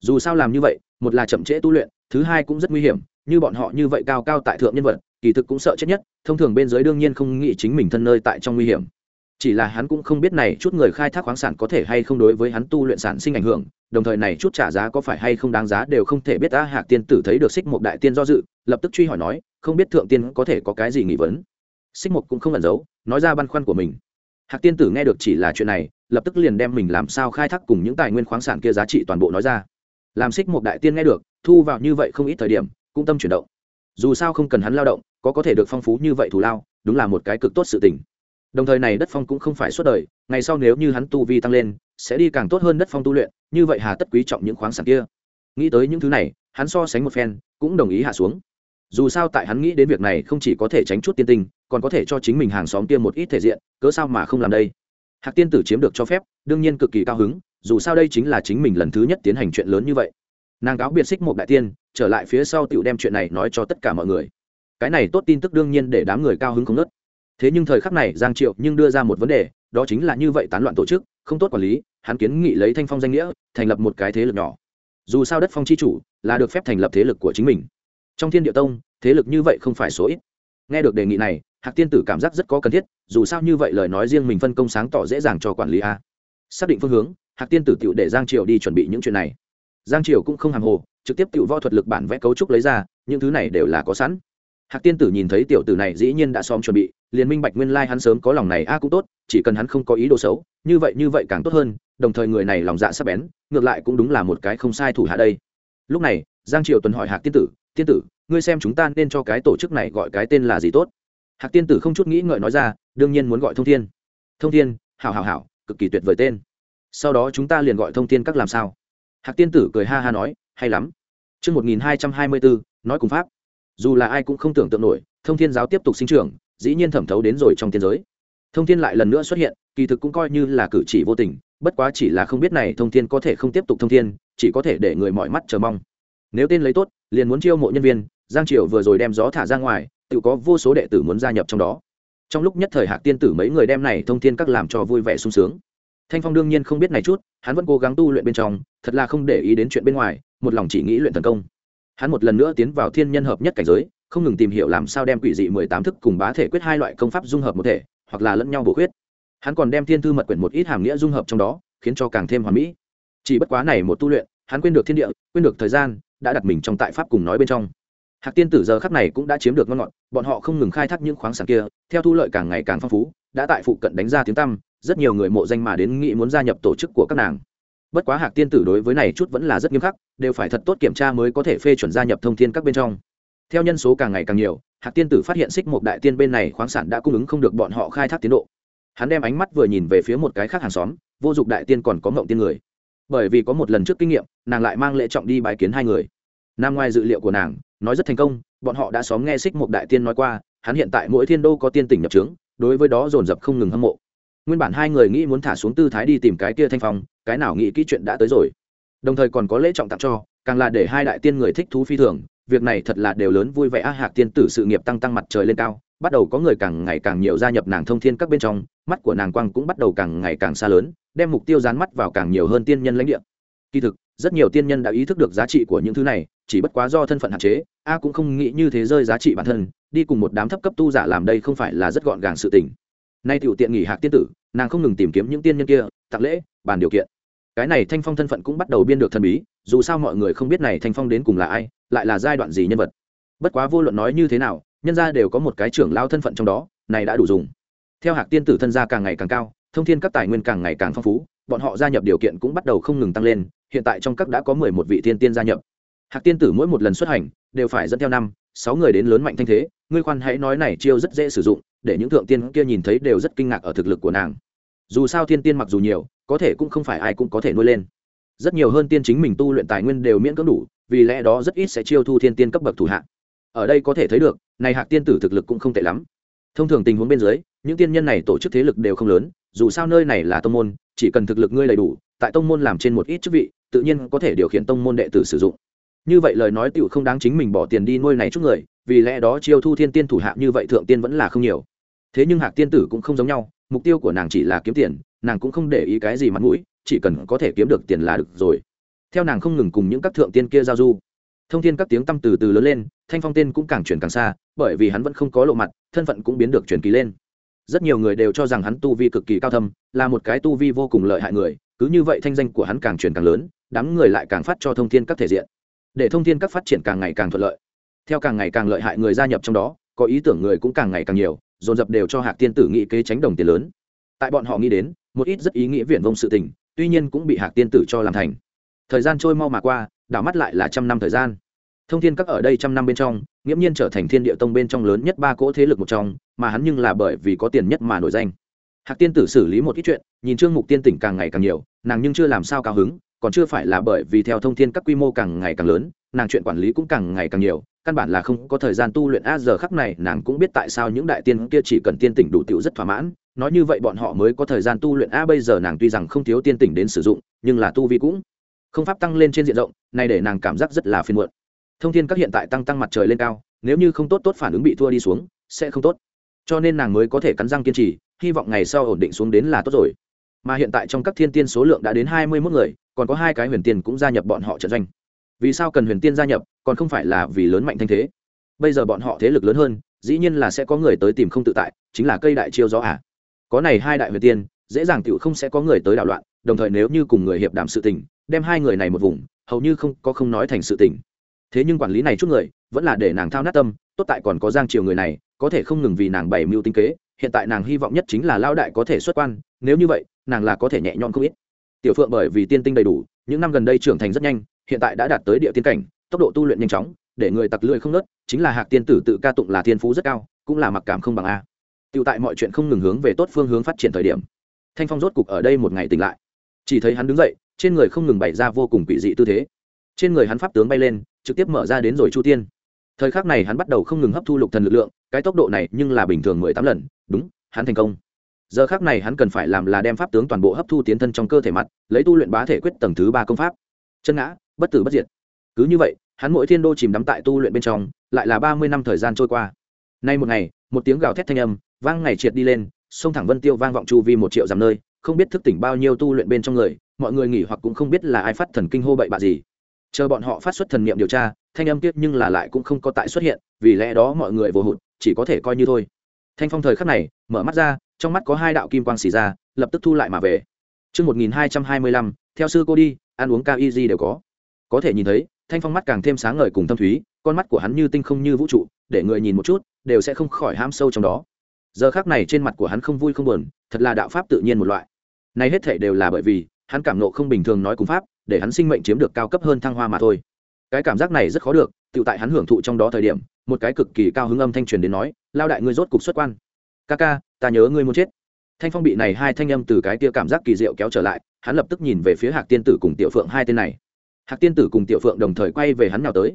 Dù sao làm như vậy, một là chậm trễ tu luyện, thứ hai cũng rất nguy hiểm, như bọn họ như vậy cao cao tại thượng nhân vật, kỳ thực cũng sợ chết nhất, thông thường bên dưới đương nhiên không nghĩ chính mình thân nơi tại trong nguy hiểm. Chỉ là hắn cũng không biết này chút người khai thác khoáng sản có thể hay không đối với hắn tu luyện sản sinh ảnh hưởng, đồng thời này chút trả giá có phải hay không đáng giá đều không thể biết. Ta hạc tiên tử thấy được xích mục đại tiên do dự, lập tức truy hỏi nói, không biết thượng tiên có thể có cái gì nghi vấn. Xích mục cũng không ẩn giấu, nói ra băn khoăn của mình hạc tiên tử nghe được chỉ là chuyện này, lập tức liền đem mình làm sao khai thác cùng những tài nguyên khoáng sản kia giá trị toàn bộ nói ra. Làm xích một đại tiên nghe được, thu vào như vậy không ít thời điểm, cũng tâm chuyển động. Dù sao không cần hắn lao động, có có thể được phong phú như vậy thù lao, đúng là một cái cực tốt sự tình. Đồng thời này đất phong cũng không phải suốt đời, ngày sau nếu như hắn tu vi tăng lên, sẽ đi càng tốt hơn đất phong tu luyện, như vậy hà tất quý trọng những khoáng sản kia. Nghĩ tới những thứ này, hắn so sánh một phen, cũng đồng ý hạ xuống dù sao tại hắn nghĩ đến việc này không chỉ có thể tránh chút tiên tinh, còn có thể cho chính mình hàng xóm kia một ít thể diện, cớ sao mà không làm đây? Hạc tiên tử chiếm được cho phép, đương nhiên cực kỳ cao hứng, dù sao đây chính là chính mình lần thứ nhất tiến hành chuyện lớn như vậy. Nàng cáo biệt xích một đại tiên, trở lại phía sau tựu đem chuyện này nói cho tất cả mọi người. Cái này tốt tin tức đương nhiên để đám người cao hứng không nớt thế nhưng thời khắc này giang triệu nhưng đưa ra một vấn đề, đó chính là như vậy tán loạn tổ chức, không tốt quản lý, hắn kiến nghị lấy thanh phong danh nghĩa, thành lập một cái thế lực nhỏ. Dù sao đất phong c h i chủ là được phép thành lập thế lực của chính mình trong thiên địa tông, thế lực như vậy không phải số ít. Nghe được đề nghị này, hạc tiên tử cảm giác rất có cần thiết, dù sao như vậy lời nói riêng mình phân công sáng tỏ dễ dàng cho quản lý a. Xác định phương hướng, hạc tiên tử tựu để giang triều đi chuẩn bị những chuyện này. Giang triều cũng không hàng hồ, trực tiếp tựu võ thuật lực bản vẽ cấu trúc lấy ra, những thứ này đều là có sẵn. Hạc tiên tử nhìn thấy tiểu tử này dĩ nhiên đã xóm chuẩn bị, liền minh bạch nguyên lai hắn sớm có lòng này a cũng tốt, chỉ cần hắn không có ý đồ xấu, như vậy như vậy càng tốt hơn, đồng thời người này lòng dạ sắc bén, ngược lại cũng đúng là một cái không sai thủ hạ đây. Lúc này, giang triều tuần hỏi hạc tiên tử tiên tử ngươi xem chúng ta nên cho cái tổ chức này gọi cái tên là gì tốt hạc tiên tử không chút nghĩ ngợi nói ra đương nhiên muốn gọi thông thiên thông thiên hảo hảo hảo cực kỳ tuyệt vời tên sau đó chúng ta liền gọi thông thiên các làm sao hạc tiên tử cười ha ha nói hay lắm Trước 1224, nói cùng pháp. Dù là ai cũng không tưởng tượng nổi, thông thiên giáo tiếp tục sinh trưởng, dĩ nhiên thẩm thấu đến rồi trong tiên giới. Thông thiên lại lần nữa xuất hiện, kỳ thực cũng coi như là cử chỉ vô tình, bất quá chỉ là không biết này thông thiên có thể không tiếp tục thông thiên, chỉ có thể để người mọi mắt chờ mong. Nếu tên lấy tốt, liền muốn chiêu mộ nhân viên, Giang Triều vừa rồi đem gió thả ra ngoài, tự có vô số đệ tử muốn gia nhập trong đó. Trong lúc nhất thời Hạc tiên tử mấy người đem này thông thiên các làm cho vui vẻ sung sướng. Thanh Phong đương nhiên không biết này chút, hắn vẫn cố gắng tu luyện bên trong, thật là không để ý đến chuyện bên ngoài, một lòng chỉ nghĩ luyện thần công hắn một lần nữa tiến vào thiên nhân hợp nhất cảnh giới không ngừng tìm hiểu làm sao đem quỷ dị mười tám thức cùng bá thể quyết hai loại công pháp dung hợp một thể hoặc là lẫn nhau bổ khuyết hắn còn đem thiên thư mật quyển một ít hàm nghĩa dung hợp trong đó khiến cho càng thêm hoàn mỹ chỉ bất quá này một tu luyện hắn quên được thiên địa quên được thời gian đã đặt mình trong tại pháp cùng nói bên trong. Hạc tiên tử giờ khắc này cũng đã chiếm được ngon ngọt, bọn họ không ngừng khai thác những khoáng sản kia, theo thu lợi càng ngày càng phong phú, đã tại phụ cận đánh ra tiếng tăm, rất nhiều người mộ danh mà đến nghĩ muốn gia nhập tổ chức của các nàng. Bất quá hạc tiên tử đối với này chút vẫn là rất nghiêm khắc, đều phải thật tốt kiểm tra mới có thể phê chuẩn gia nhập thông thiên các bên trong. Theo nhân số càng ngày càng nhiều, hạc tiên tử phát hiện xích một đại tiên bên này khoáng sản đã cung ứng không được bọn họ khai thác tiến độ. Hắn đem ánh mắt vừa nhìn về phía một cái khác hàng xóm, vô dụng đại tiên còn có mộng tiên người bởi vì có một lần trước kinh nghiệm, nàng lại mang lễ trọng đi bài kiến hai người. Nam ngoài dự liệu của nàng, nói rất thành công, bọn họ đã xóm nghe xích một đại tiên nói qua, hắn hiện tại mỗi thiên đô có tiên tỉnh nhập trướng, đối với đó dồn dập không ngừng hâm mộ. Nguyên bản hai người nghĩ muốn thả xuống tư thái đi tìm cái kia thanh phong, cái nào nghĩ kỹ chuyện đã tới rồi. Đồng thời còn có lễ trọng tặng cho, càng là để hai đại tiên người thích thú phi thường, việc này thật là đều lớn vui vẻ, a, hạc tiên tử sự nghiệp tăng tăng mặt trời lên cao bắt đầu có người càng ngày càng nhiều gia nhập nàng thông thiên các bên trong, mắt của nàng quang cũng bắt đầu càng ngày càng xa lớn, đem mục tiêu dán mắt vào càng nhiều hơn tiên nhân lãnh địa. Kỳ thực, rất nhiều tiên nhân đã ý thức được giá trị của những thứ này, chỉ bất quá do thân phận hạn chế, a cũng không nghĩ như thế rơi giá trị bản thân, đi cùng một đám thấp cấp tu giả làm đây không phải là rất gọn gàng sự tình. Nay tiểu tiện nghỉ hạc tiên tử, nàng không ngừng tìm kiếm những tiên nhân kia, tặng lễ, bàn điều kiện. Cái này thanh phong thân phận cũng bắt đầu biên được thần bí, dù sao mọi người không biết này thanh phong đến cùng là ai, lại là giai đoạn gì nhân vật. Bất quá vô luận nói như thế nào nhân gia đều có một cái trưởng lao thân phận trong đó, này đã đủ dùng. Theo hạc tiên tử thân gia càng ngày càng cao, thông thiên các tài nguyên càng ngày càng phong phú, bọn họ gia nhập điều kiện cũng bắt đầu không ngừng tăng lên, hiện tại trong các đã có mười một vị thiên tiên gia nhập. Hạc tiên tử mỗi một lần xuất hành, đều phải dẫn theo năm, sáu người đến lớn mạnh thanh thế, ngươi khoan hãy nói này chiêu rất dễ sử dụng, để những thượng tiên kia nhìn thấy đều rất kinh ngạc ở thực lực của nàng. Dù sao thiên tiên mặc dù nhiều, có thể cũng không phải ai cũng có thể nuôi lên. Rất nhiều hơn tiên chính mình tu luyện tài nguyên đều miễn cưỡng đủ, vì lẽ đó rất ít sẽ chiêu thu thiên tiên cấp bậc thủ hạng ở đây có thể thấy được, này hạc tiên tử thực lực cũng không tệ lắm. Thông thường tình huống bên dưới, những tiên nhân này tổ chức thế lực đều không lớn, dù sao nơi này là tông môn, chỉ cần thực lực ngươi đầy đủ, tại tông môn làm trên một ít chức vị, tự nhiên có thể điều khiển tông môn đệ tử sử dụng. Như vậy lời nói tựu không đáng chính mình bỏ tiền đi nuôi này chút người, vì lẽ đó chiêu thu thiên tiên thủ hạ như vậy thượng tiên vẫn là không nhiều. Thế nhưng hạc tiên tử cũng không giống nhau, mục tiêu của nàng chỉ là kiếm tiền, nàng cũng không để ý cái gì mặt mũi, chỉ cần có thể kiếm được tiền là được rồi. Theo nàng không ngừng cùng những các thượng tiên kia giao du thông thiên các tiếng tăm từ từ lớn lên, thanh phong tên cũng càng chuyển càng xa, bởi vì hắn vẫn không có lộ mặt, thân phận cũng biến được truyền kỳ lên. Rất nhiều người đều cho rằng hắn tu vi cực kỳ cao thâm, là một cái tu vi vô cùng lợi hại người, cứ như vậy thanh danh của hắn càng truyền càng lớn, đám người lại càng phát cho thông thiên các thể diện. Để thông thiên các phát triển càng ngày càng thuận lợi. Theo càng ngày càng lợi hại người gia nhập trong đó, có ý tưởng người cũng càng ngày càng nhiều, dồn dập đều cho hạc tiên tử nghĩ kế tránh đồng tiền lớn. Tại bọn họ nghĩ đến, một ít rất ý nghĩa viển vông sự tình, tuy nhiên cũng bị hạc tiên tử cho làm thành. Thời gian trôi mau mà qua đảo mắt lại là trăm năm thời gian. Thông thiên các ở đây trăm năm bên trong, nghiễm nhiên trở thành thiên địa tông bên trong lớn nhất ba cỗ thế lực một trong, mà hắn nhưng là bởi vì có tiền nhất mà nổi danh. Hạc tiên tử xử lý một ít chuyện, nhìn trương mục tiên tỉnh càng ngày càng nhiều, nàng nhưng chưa làm sao cao hứng, còn chưa phải là bởi vì theo thông thiên các quy mô càng ngày càng lớn, nàng chuyện quản lý cũng càng ngày càng nhiều, căn bản là không có thời gian tu luyện. A, giờ khắc này, nàng cũng biết tại sao những đại tiên kia chỉ cần tiên tỉnh đủ tiểu rất thỏa mãn, nói như vậy bọn họ mới có thời gian tu luyện. A, bây giờ nàng tuy rằng không thiếu tiên tỉnh đến sử dụng, nhưng là tu vi cũng không pháp tăng lên trên diện rộng này để nàng cảm giác rất là phiền muộn. Thông thiên các hiện tại tăng tăng mặt trời lên cao, nếu như không tốt tốt phản ứng bị thua đi xuống, sẽ không tốt. Cho nên nàng mới có thể cắn răng kiên trì, hy vọng ngày sau ổn định xuống đến là tốt rồi. Mà hiện tại trong các thiên tiên số lượng đã đến hai mươi mốt người, còn có hai cái huyền tiên cũng gia nhập bọn họ trận doanh. Vì sao cần huyền tiên gia nhập, còn không phải là vì lớn mạnh thanh thế. Bây giờ bọn họ thế lực lớn hơn, dĩ nhiên là sẽ có người tới tìm không tự tại, chính là cây đại chiêu gió ả à. có này hai đại huyền tiên dễ dàng tiểu không sẽ có người tới đảo loạn đồng thời nếu như cùng người hiệp đảm sự tình đem hai người này một vùng hầu như không có không nói thành sự tình. Thế nhưng quản lý này chút người vẫn là để nàng thao nát tâm tốt tại còn có giang triều người này có thể không ngừng vì nàng bày mưu tinh kế hiện tại nàng hy vọng nhất chính là lão đại có thể xuất quan nếu như vậy nàng là có thể nhẹ nhõm không ít. Tiểu phượng bởi vì tiên tinh đầy đủ những năm gần đây trưởng thành rất nhanh hiện tại đã đạt tới địa tiên cảnh tốc độ tu luyện nhanh chóng để người tặc lưỡi không ngớt, chính là hạc tiên tử tự ca tụng là thiên phú rất cao cũng là mặc cảm không bằng a. Tiểu tại mọi chuyện không ngừng hướng về tốt phương hướng phát triển thời điểm thanh phong rốt cục ở đây một ngày tỉnh lại. Chỉ thấy hắn đứng dậy, trên người không ngừng bày ra vô cùng quỷ dị tư thế. Trên người hắn pháp tướng bay lên, trực tiếp mở ra đến rồi chu tiên. Thời khắc này hắn bắt đầu không ngừng hấp thu lục thần lực lượng, cái tốc độ này nhưng là bình thường mười tám lần. Đúng, hắn thành công. Giờ khác này hắn cần phải làm là đem pháp tướng toàn bộ hấp thu tiến thân trong cơ thể mặt, lấy tu luyện bá thể quyết tầng thứ ba công pháp. Chân ngã, bất tử bất diệt. Cứ như vậy, hắn mỗi thiên đô chìm đắm tại tu luyện bên trong, lại là ba mươi năm thời gian trôi qua. Nay một ngày, một tiếng gào thét thanh âm vang ngày triệt đi lên sông thẳng vân tiêu vang vọng chu vi một triệu dặm nơi không biết thức tỉnh bao nhiêu tu luyện bên trong người mọi người nghỉ hoặc cũng không biết là ai phát thần kinh hô bậy bạ gì chờ bọn họ phát xuất thần niệm điều tra thanh âm tiếc nhưng là lại cũng không có tại xuất hiện vì lẽ đó mọi người vô hụt chỉ có thể coi như thôi thanh phong thời khắc này mở mắt ra trong mắt có hai đạo kim quang xì ra lập tức thu lại mà về Trước 1225, theo sư cô đi, ăn uống cao easy đều có. Có thể nhìn thấy, thanh phong mắt càng thêm sáng ngời cùng thâm thúy, con mắt của hắn như tinh không như vũ trụ, để người nhìn một chút, đều sẽ không khỏi ham sâu trong đó. Giờ khắc này trên mặt của hắn không vui không buồn, thật là đạo pháp tự nhiên một loại. nay hết thể đều là bởi vì, hắn cảm nộ không bình thường nói cùng pháp, để hắn sinh mệnh chiếm được cao cấp hơn thăng hoa mà thôi. Cái cảm giác này rất khó được, tự tại hắn hưởng thụ trong đó thời điểm, một cái cực kỳ cao hứng âm thanh truyền đến nói, lao đại ngươi rốt cục xuất quan. Ca ca, ta nhớ ngươi muốn chết thanh phong bị này hai thanh âm từ cái kia cảm giác kỳ diệu kéo trở lại hắn lập tức nhìn về phía hạc tiên tử cùng tiểu phượng hai tên này hạc tiên tử cùng tiểu phượng đồng thời quay về hắn nào tới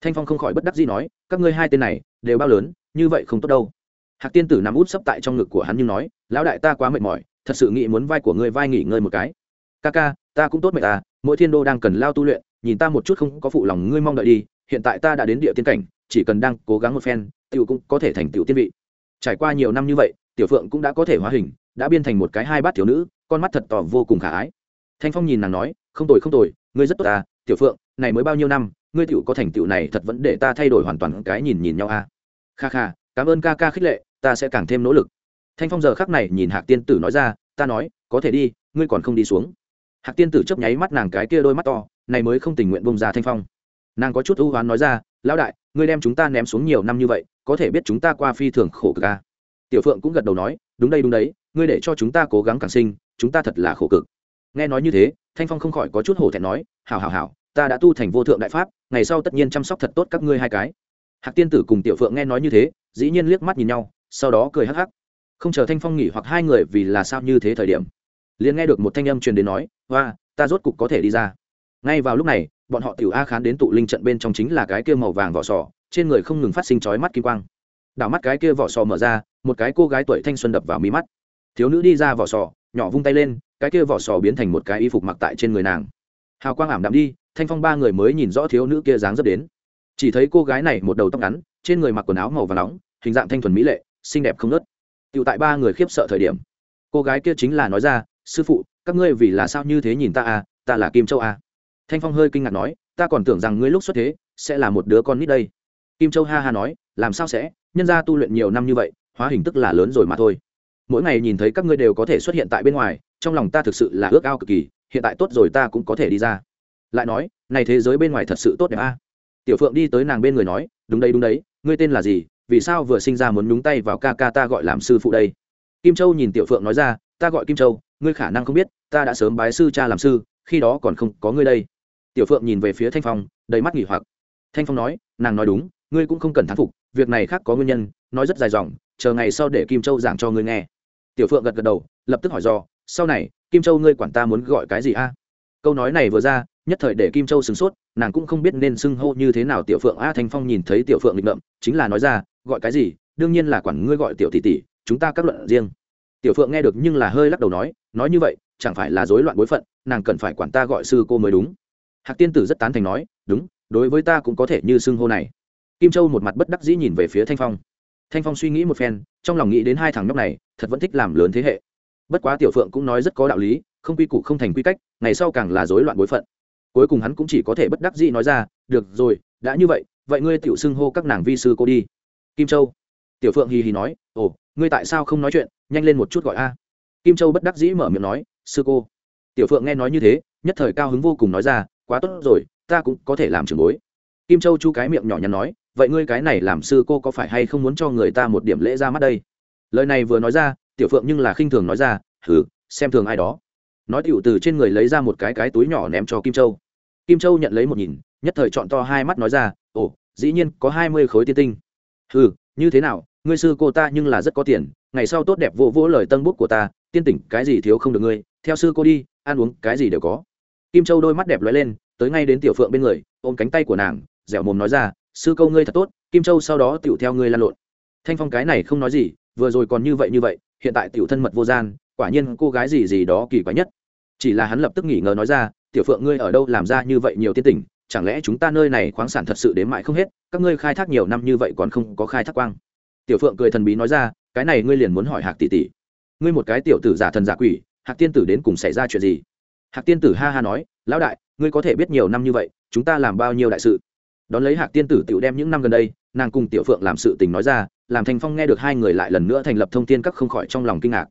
thanh phong không khỏi bất đắc dĩ nói các ngươi hai tên này đều bao lớn như vậy không tốt đâu hạc tiên tử nằm út sấp tại trong ngực của hắn nhưng nói, lão đại ta quá mệt mỏi, thật sự nghĩ muốn vai của ngươi vai nghỉ ngơi một cái. Ca ca, ta cũng tốt mệt ta mỗi thiên đô đang cần lao tu luyện, nhìn ta một chút không có phụ lòng ngươi mong đợi đi, hiện tại ta đã đến địa tiên cảnh, chỉ cần đang cố gắng một phen, tiểu cũng có thể thành tiểu tiên vị. Trải qua nhiều năm như vậy, tiểu phượng cũng đã có thể hóa hình, đã biên thành một cái hai bát thiếu nữ, con mắt thật tỏ vô cùng khả ái. Thanh phong nhìn nàng nói, không tồi không tồi, ngươi rất tốt ta tiểu phượng, này mới bao nhiêu năm, ngươi tiểu có thành tựu này thật vẫn để ta thay đổi hoàn toàn cái nhìn nhìn nhau a kha kha cảm ơn ca ca khích lệ, ta sẽ càng thêm nỗ lực. Thanh phong giờ khắc này nhìn hạc tiên tử nói ra, ta nói, có thể đi, ngươi còn không đi xuống. Hạc tiên tử chấp nháy mắt nàng cái kia đôi mắt to, này mới không tình nguyện bông ra thanh phong. Nàng có chút ưu hoán nói ra, lão đại, ngươi đem chúng ta ném xuống nhiều năm như vậy, có thể biết chúng ta qua phi thường khổ cực ca tiểu phượng cũng gật đầu nói, đúng đây, đúng đấy, ngươi để cho chúng ta cố gắng càng sinh, chúng ta thật là khổ cực. Nghe nói như thế, thanh phong không khỏi có chút hổ thẹn nói, hảo hảo hảo, ta đã tu thành vô thượng đại pháp, ngày sau tất nhiên chăm sóc thật tốt các ngươi hai cái. Hạc tiên tử cùng tiểu phượng nghe nói như thế dĩ nhiên liếc mắt nhìn nhau, sau đó cười hắc hắc. Không chờ thanh phong nghỉ hoặc hai người vì là sao như thế thời điểm, liền nghe được một thanh âm truyền đến nói hoa ta rốt cục có thể đi ra. Ngay vào lúc này, bọn họ tiểu a khán đến tụ linh trận bên trong chính là cái kia màu vàng vỏ sò, trên người không ngừng phát sinh chói mắt kim quang. Đảo mắt cái kia vỏ sò mở ra, một cái cô gái tuổi thanh xuân đập vào mí mắt. Thiếu nữ đi ra vỏ sò, nhỏ vung tay lên, cái kia vỏ sò biến thành một cái y phục mặc tại trên người nàng. Hào quang ảm đạm đi, thanh phong ba người mới nhìn rõ thiếu nữ kia dáng dấp đến. Chỉ thấy cô gái này một đầu tóc ngắn trên người mặc quần áo màu và nóng, hình dạng thanh thuần mỹ lệ, xinh đẹp không nớt tựu tại ba người khiếp sợ thời điểm. Cô gái kia chính là nói ra, sư phụ, các ngươi vì là sao như thế nhìn ta à ta là kim châu à? Thanh phong hơi kinh ngạc nói, ta còn tưởng rằng ngươi lúc xuất thế, sẽ là một đứa con nít đây. Kim châu ha ha nói, làm sao sẽ? Nhân ra tu luyện nhiều năm như vậy, hóa hình tức là lớn rồi mà thôi. Mỗi ngày nhìn thấy các ngươi đều có thể xuất hiện tại bên ngoài, trong lòng ta thực sự là ước ao cực kỳ, hiện tại tốt rồi ta cũng có thể đi ra. Lại nói, này thế giới bên ngoài thật sự tốt đẹp a tiểu phượng đi tới nàng bên người nói, đúng đấy đúng đấy ngươi tên là gì? Vì sao vừa sinh ra muốn nhúng tay vào ca ca ta gọi làm sư phụ đây? Kim châu nhìn tiểu phượng nói ra, ta gọi kim châu, ngươi khả năng không biết, ta đã sớm bái sư cha làm sư, khi đó còn không có ngươi đây. Tiểu phượng nhìn về phía thanh phong, đầy mắt nghỉ hoặc. Thanh phong nói, nàng nói đúng, ngươi cũng không cần thán phục, việc này khác có nguyên nhân, nói rất dài dòng, chờ ngày sau để kim châu giảng cho ngươi nghe. Tiểu phượng gật gật đầu, lập tức hỏi do sau này, kim châu ngươi quản ta muốn gọi cái gì a? Câu nói này vừa ra nhất thời để kim châu sửng sốt, nàng cũng không biết nên xưng hô như thế nào tiểu phượng a thanh phong nhìn thấy tiểu phượng nghịch ngợm, chính là nói ra, gọi cái gì? Đương nhiên là quản ngươi gọi tiểu tỷ tỷ, chúng ta các luận riêng. Tiểu phượng nghe được nhưng là hơi lắc đầu nói nói như vậy, chẳng phải là rối loạn bối phận, nàng cần phải quản ta gọi sư cô mới đúng. Hạc tiên tử rất tán thành nói, đúng, đối với ta cũng có thể như xưng hô này. Kim châu một mặt bất đắc dĩ nhìn về phía thanh phong. Thanh phong suy nghĩ một phen, trong lòng nghĩ đến hai thằng nhóc này, thật vẫn thích làm lớn thế hệ. Bất quá tiểu phượng cũng nói rất có đạo lý, không quy củ không thành quy cách, ngày sau càng là rối loạn bối phận cuối cùng hắn cũng chỉ có thể bất đắc dĩ nói ra, được rồi, đã như vậy vậy ngươi tiểu xưng hô các nàng vi sư cô đi. Kim châu. Tiểu phượng hì hì nói, ồ, ngươi tại sao không nói chuyện, nhanh lên một chút gọi a. Kim châu bất đắc dĩ mở miệng nói, sư cô. Tiểu phượng nghe nói như thế, nhất thời cao hứng vô cùng nói ra, quá tốt rồi, ta cũng có thể làm trưởng bối. Kim châu chu cái miệng nhỏ nhắn nói, vậy ngươi cái này làm sư cô có phải hay không muốn cho người ta một điểm lễ ra mắt đây? Lời này vừa nói ra, tiểu phượng nhưng là khinh thường nói ra thử xem thường ai đó. Nói tiểu từ trên người lấy ra một cái cái túi nhỏ ném cho kim châu kim châu nhận lấy một nhìn, nhất thời chọn to hai mắt nói ra, ồ, dĩ nhiên có hai mươi khối tiên tinh. Ừ như thế nào? Ngươi sư cô ta nhưng là rất có tiền, ngày sau tốt đẹp vô vỗ lời tân bút của ta, tiên tỉnh cái gì thiếu không được ngươi, theo sư cô đi, ăn uống cái gì đều có. Kim châu đôi mắt đẹp lóe lên, tới ngay đến tiểu phượng bên người, ôm cánh tay của nàng, dẻo mồm nói ra, sư câu ngươi thật tốt, kim châu sau đó tựu theo ngươi lan lộn. Thanh phong cái này không nói gì, vừa rồi còn như vậy như vậy, hiện tại tiểu thân mật vô gian, quả nhiên cô gái gì gì đó kỳ quái nhất chỉ là hắn lập tức nghỉ ngờ nói ra, tiểu phượng, ngươi ở đâu làm ra như vậy nhiều tiên tỉnh chẳng lẽ chúng ta nơi này khoáng sản thật sự đến mãi không hết? Các ngươi khai thác nhiều năm như vậy còn không có khai thác quang. Tiểu phượng cười thần bí nói ra, cái này ngươi liền muốn hỏi hạc tỷ tỷ. Ngươi một cái tiểu tử giả thần giả quỷ, hạc tiên tử đến cùng xảy ra chuyện gì? Hạc tiên tử ha ha nói, lão đại, ngươi có thể biết nhiều năm như vậy, chúng ta làm bao nhiêu đại sự? Đón lấy hạc tiên tử tiểu đem những năm gần đây, nàng cùng tiểu phượng làm sự tình nói ra, làm thành phong nghe được hai người lại lần nữa thành lập thông tin các không khỏi trong lòng kinh ngạc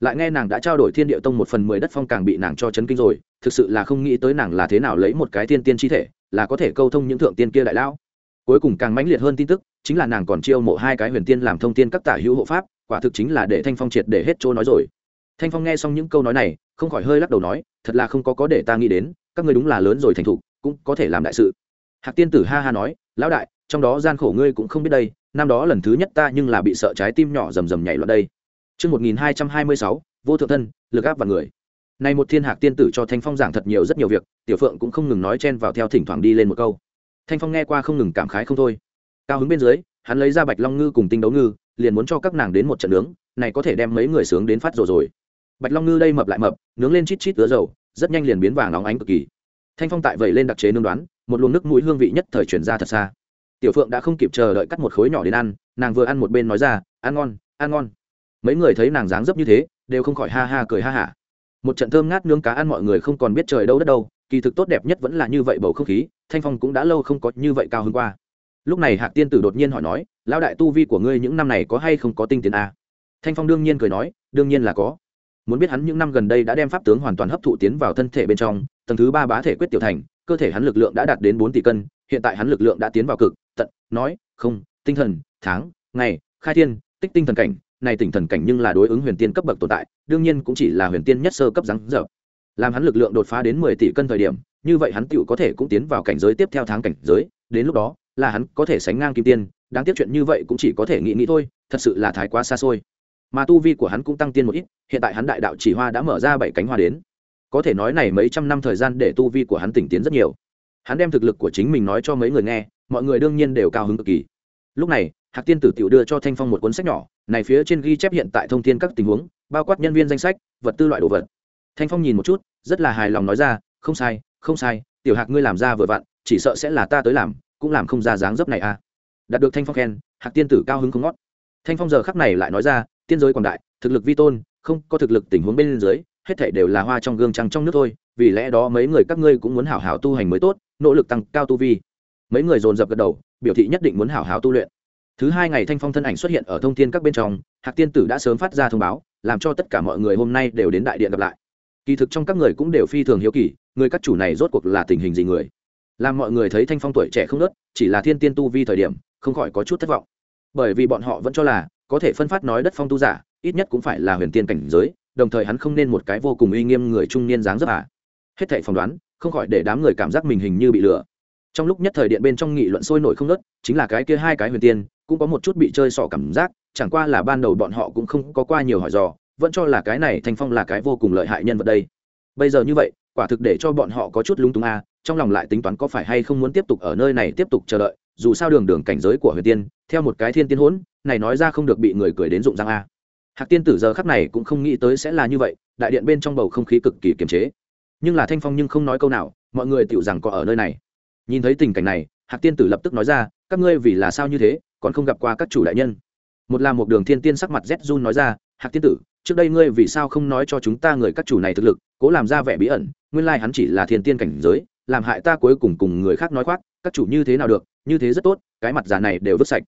lại nghe nàng đã trao đổi thiên địa tông một phần mười đất phong càng bị nàng cho chấn kinh rồi, thực sự là không nghĩ tới nàng là thế nào lấy một cái thiên tiên chi thể, là có thể câu thông những thượng tiên kia đại lão. Cuối cùng càng mãnh liệt hơn tin tức, chính là nàng còn chiêu mộ hai cái huyền tiên làm thông tiên các tả hữu hộ pháp, quả thực chính là để thanh phong triệt để hết chỗ nói rồi. Thanh phong nghe xong những câu nói này, không khỏi hơi lắc đầu nói, thật là không có có để ta nghĩ đến, các ngươi đúng là lớn rồi thành thục, cũng có thể làm đại sự. Hạc tiên tử ha ha nói, lão đại, trong đó gian khổ ngươi cũng không biết đây, năm đó lần thứ nhất ta nhưng là bị sợ trái tim nhỏ rầm rầm nhảy loạn đây. Trước 1226, vô thượng thân, lực áp vào người. Này một thiên hạc tiên tử cho Thanh Phong giảng thật nhiều rất nhiều việc, Tiểu Phượng cũng không ngừng nói chen vào theo thỉnh thoảng đi lên một câu. Thanh Phong nghe qua không ngừng cảm khái không thôi. Cao hứng bên dưới, hắn lấy ra Bạch Long ngư cùng Tinh đấu ngư, liền muốn cho các nàng đến một trận nướng, này có thể đem mấy người sướng đến phát rồi rồi. Bạch Long ngư đây mập lại mập, nướng lên chít chít ứa dầu, rất nhanh liền biến vàng óng ánh cực kỳ. Thanh Phong tại vậy lên đặc chế nướng đoán, một luồng nước mũi hương vị nhất thời truyền ra thật xa tiểu phượng đã không kịp chờ đợi cắt một khối nhỏ đến ăn nàng vừa ăn một bên nói ra ăn ngon ăn ngon mấy người thấy nàng dáng dấp như thế, đều không khỏi ha ha cười ha hả. Một trận thơm ngát nướng cá ăn mọi người không còn biết trời đâu đất đâu, kỳ thực tốt đẹp nhất vẫn là như vậy bầu không khí, thanh phong cũng đã lâu không có như vậy cao hơn qua. Lúc này hạc tiên tử đột nhiên hỏi nói, lão đại tu vi của ngươi những năm này có hay không có tinh tiến a? Thanh phong đương nhiên cười nói, đương nhiên là có. Muốn biết hắn những năm gần đây đã đem pháp tướng hoàn toàn hấp thụ tiến vào thân thể bên trong, tầng thứ ba bá thể quyết tiểu thành, cơ thể hắn lực lượng đã đạt đến bốn tỷ cân, hiện tại hắn lực lượng đã tiến vào cực, tận, nói, không, tinh thần, tháng, ngày, khai thiên, tích tinh thần cảnh này tỉnh thần cảnh nhưng là đối ứng huyền tiên cấp bậc tồn tại, đương nhiên cũng chỉ là huyền tiên nhất sơ cấp rắn dở làm hắn lực lượng đột phá đến mười tỷ cân thời điểm, như vậy hắn tựu có thể cũng tiến vào cảnh giới tiếp theo tháng cảnh giới, đến lúc đó, là hắn có thể sánh ngang kim tiên, đáng tiếc chuyện như vậy cũng chỉ có thể nghĩ nghĩ thôi, thật sự là thái quá xa xôi. Mà tu vi của hắn cũng tăng tiên một ít, hiện tại hắn đại đạo chỉ hoa đã mở ra bảy cánh hoa đến. Có thể nói này mấy trăm năm thời gian để tu vi của hắn tỉnh tiến rất nhiều. Hắn đem thực lực của chính mình nói cho mấy người nghe, mọi người đương nhiên đều cao hứng cực kỳ lúc này, hạc tiên tử tiểu đưa cho thanh phong một cuốn sách nhỏ, này phía trên ghi chép hiện tại thông tin các tình huống, bao quát nhân viên danh sách, vật tư loại đồ vật. Thanh phong nhìn một chút, rất là hài lòng nói ra, không sai không sai, tiểu hạc ngươi làm ra vừa vặn, chỉ sợ sẽ là ta tới làm, cũng làm không ra dáng dấp này à. Đạt được thanh phong khen, hạc tiên tử cao hứng không ngót. Thanh phong giờ khắc này lại nói ra, tiên giới quảng đại, thực lực vi tôn, không có thực lực tình huống bên dưới, hết thảy đều là hoa trong gương trăng trong nước thôi, vì lẽ đó mấy người các ngươi cũng muốn hảo hảo tu hành mới tốt, nỗ lực tăng cao tu vi. Mấy người dồn dập gật đầu biểu thị nhất định muốn hảo hảo tu luyện. Thứ hai ngày thanh phong thân ảnh xuất hiện ở thông thiên các bên trong, hạc tiên tử đã sớm phát ra thông báo, làm cho tất cả mọi người hôm nay đều đến đại điện gặp lại. Kỳ thực trong các người cũng đều phi thường hiếu kỳ, người các chủ này rốt cuộc là tình hình gì người? Làm mọi người thấy thanh phong tuổi trẻ không nớt, chỉ là thiên tiên tu vi thời điểm, không khỏi có chút thất vọng. Bởi vì bọn họ vẫn cho là, có thể phân phát nói đất phong tu giả, ít nhất cũng phải là huyền tiên cảnh giới, đồng thời hắn không nên một cái vô cùng uy nghiêm người trung niên dáng dấp à. hết thảy phỏng đoán, không khỏi để đám người cảm giác mình hình như bị lừa trong lúc nhất thời điện bên trong nghị luận sôi nổi không nớt chính là cái kia hai cái huyền tiên, cũng có một chút bị chơi sọ cảm giác, chẳng qua là ban đầu bọn họ cũng không có qua nhiều hỏi dò, vẫn cho là cái này thanh phong là cái vô cùng lợi hại nhân vật đây. Bây giờ như vậy, quả thực để cho bọn họ có chút lung tung a, trong lòng lại tính toán có phải hay không muốn tiếp tục ở nơi này tiếp tục chờ đợi, dù sao đường đường cảnh giới của huyền tiên, theo một cái thiên tiên hỗn, này nói ra không được bị người cười đến dụng răng a. Hạc tiên tử giờ khắc này cũng không nghĩ tới sẽ là như vậy, đại điện bên trong bầu không khí cực kỳ kiềm chế. Nhưng là thanh phong nhưng không nói câu nào, mọi người tựu rằng có ở nơi này nhìn thấy tình cảnh này, hạc tiên tử lập tức nói ra, các ngươi vì là sao như thế, còn không gặp qua các chủ đại nhân? Một là một đường thiên tiên sắc mặt z jun nói ra, hạc tiên tử, trước đây ngươi vì sao không nói cho chúng ta người các chủ này thực lực, cố làm ra vẻ bí ẩn, nguyên lai hắn chỉ là thiên tiên cảnh giới, làm hại ta cuối cùng cùng người khác nói khoác, các chủ như thế nào được, như thế rất tốt, cái mặt giả này đều vứt sạch.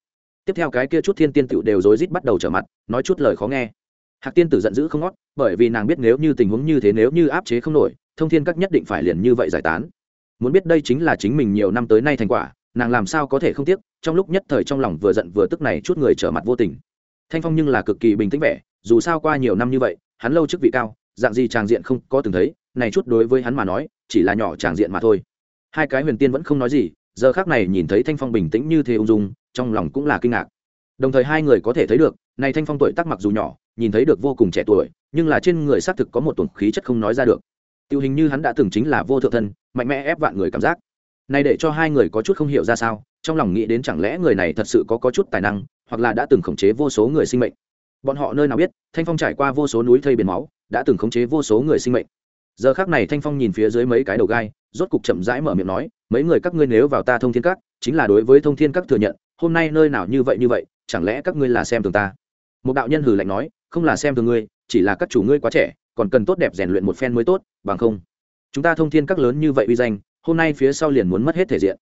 Tiếp theo cái kia chút thiên tiên tựu đều rối rít bắt đầu trở mặt, nói chút lời khó nghe. Hạc tiên tử giận dữ không ngót, bởi vì nàng biết nếu như tình huống như thế nếu như áp chế không nổi, thông thiên các nhất định phải liền như vậy giải tán muốn biết đây chính là chính mình nhiều năm tới nay thành quả, nàng làm sao có thể không tiếc, trong lúc nhất thời trong lòng vừa giận vừa tức này chút người trở mặt vô tình. Thanh phong nhưng là cực kỳ bình tĩnh vẻ, dù sao qua nhiều năm như vậy, hắn lâu chức vị cao, dạng gì tràng diện không có từng thấy, này chút đối với hắn mà nói, chỉ là nhỏ tràng diện mà thôi. Hai cái huyền tiên vẫn không nói gì, giờ khác này nhìn thấy thanh phong bình tĩnh như thế ung dung, trong lòng cũng là kinh ngạc. Đồng thời hai người có thể thấy được, này thanh phong tuổi tác mặc dù nhỏ, nhìn thấy được vô cùng trẻ tuổi, nhưng là trên người xác thực có một tuần khí chất không nói ra được tiêu hình như hắn đã từng chính là vô thượng thân, mạnh mẽ ép vạn người cảm giác. Này để cho hai người có chút không hiểu ra sao, trong lòng nghĩ đến chẳng lẽ người này thật sự có có chút tài năng, hoặc là đã từng khống chế vô số người sinh mệnh. Bọn họ nơi nào biết, thanh phong trải qua vô số núi thây biển máu, đã từng khống chế vô số người sinh mệnh. Giờ khác này thanh phong nhìn phía dưới mấy cái đầu gai, rốt cục chậm rãi mở miệng nói, mấy người các ngươi nếu vào ta thông thiên các, chính là đối với thông thiên các thừa nhận, hôm nay nơi nào như vậy như vậy, chẳng lẽ các ngươi là xem thường ta? Một đạo nhân hử lạnh nói, không là xem thường ngươi, chỉ là các chủ ngươi quá trẻ còn cần tốt đẹp rèn luyện một phen mới tốt, bằng không, chúng ta thông thiên các lớn như vậy uy danh, hôm nay phía sau liền muốn mất hết thể diện.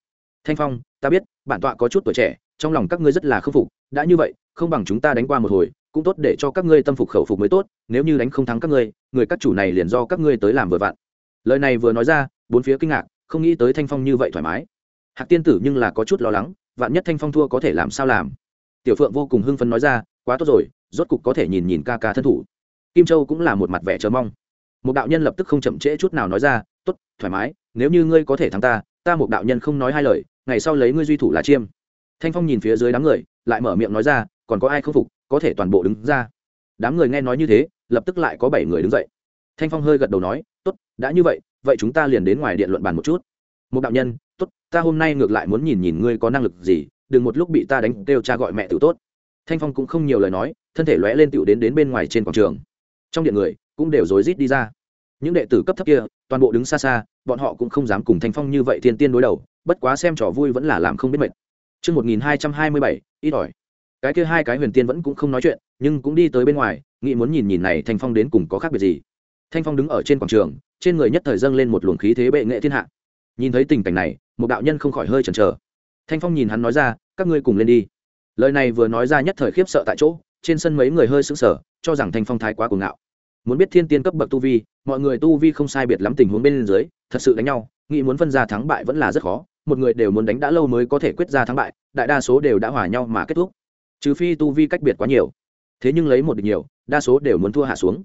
Thanh phong, ta biết, bản tọa có chút tuổi trẻ, trong lòng các ngươi rất là khâm phục, đã như vậy, không bằng chúng ta đánh qua một hồi, cũng tốt để cho các ngươi tâm phục khẩu phục mới tốt, nếu như đánh không thắng các ngươi, người các chủ này liền do các ngươi tới làm vừa vặn. Lời này vừa nói ra, bốn phía kinh ngạc, không nghĩ tới thanh phong như vậy thoải mái. Hạc tiên tử nhưng là có chút lo lắng, vạn nhất thanh phong thua có thể làm sao làm? Tiểu phượng vô cùng hưng phấn nói ra, quá tốt rồi, rốt cục có thể nhìn nhìn ca ca thân thủ kim châu cũng là một mặt vẻ chờ mong. Một đạo nhân lập tức không chậm trễ chút nào nói ra, tốt, thoải mái, nếu như ngươi có thể thắng ta ta một đạo nhân không nói hai lời, ngày sau lấy ngươi duy thủ là chiêm. Thanh phong nhìn phía dưới đám người, lại mở miệng nói ra, còn có ai không phục, có thể toàn bộ đứng ra. Đám người nghe nói như thế, lập tức lại có bảy người đứng dậy. Thanh phong hơi gật đầu nói, tốt, đã như vậy vậy chúng ta liền đến ngoài điện luận bàn một chút. Một đạo nhân, tốt, ta hôm nay ngược lại muốn nhìn nhìn ngươi có năng lực gì, đừng một lúc bị ta đánh kêu cha gọi mẹ tự tốt. Thanh phong cũng không nhiều lời nói, thân thể lóe lên tựu đến đến bên ngoài trên quảng trường trong điện người cũng đều rối rít đi ra những đệ tử cấp thấp kia toàn bộ đứng xa xa bọn họ cũng không dám cùng thanh phong như vậy thiên tiên đối đầu bất quá xem trò vui vẫn là làm không biết mệt Trước 1227, ít ỏi. Cái kia hai cái huyền tiên vẫn cũng không nói chuyện, nhưng cũng đi tới bên ngoài, nghĩ muốn nhìn nhìn này Thanh Phong đến cùng có khác biệt gì. Thanh Phong đứng ở trên quảng trường, trên người nhất thời dâng lên một luồng khí thế bệ nghệ thiên hạ. Nhìn thấy tình cảnh này, một đạo nhân không khỏi hơi chần chờ. Thanh Phong nhìn hắn nói ra, các ngươi cùng lên đi. Lời này vừa nói ra nhất thời khiếp sợ tại chỗ, trên sân mấy người hơi sững sờ, cho rằng Thanh Phong thái quá cuồng ngạo. Muốn biết thiên tiên cấp bậc tu vi, mọi người tu vi không sai biệt lắm tình huống bên dưới, thật sự đánh nhau, nghĩ muốn phân ra thắng bại vẫn là rất khó, một người đều muốn đánh đã lâu mới có thể quyết ra thắng bại đại đa số đều đã hòa nhau mà kết thúc. Trừ phi tu vi cách biệt quá nhiều. Thế nhưng lấy một địch nhiều đa số đều muốn thua hạ xuống.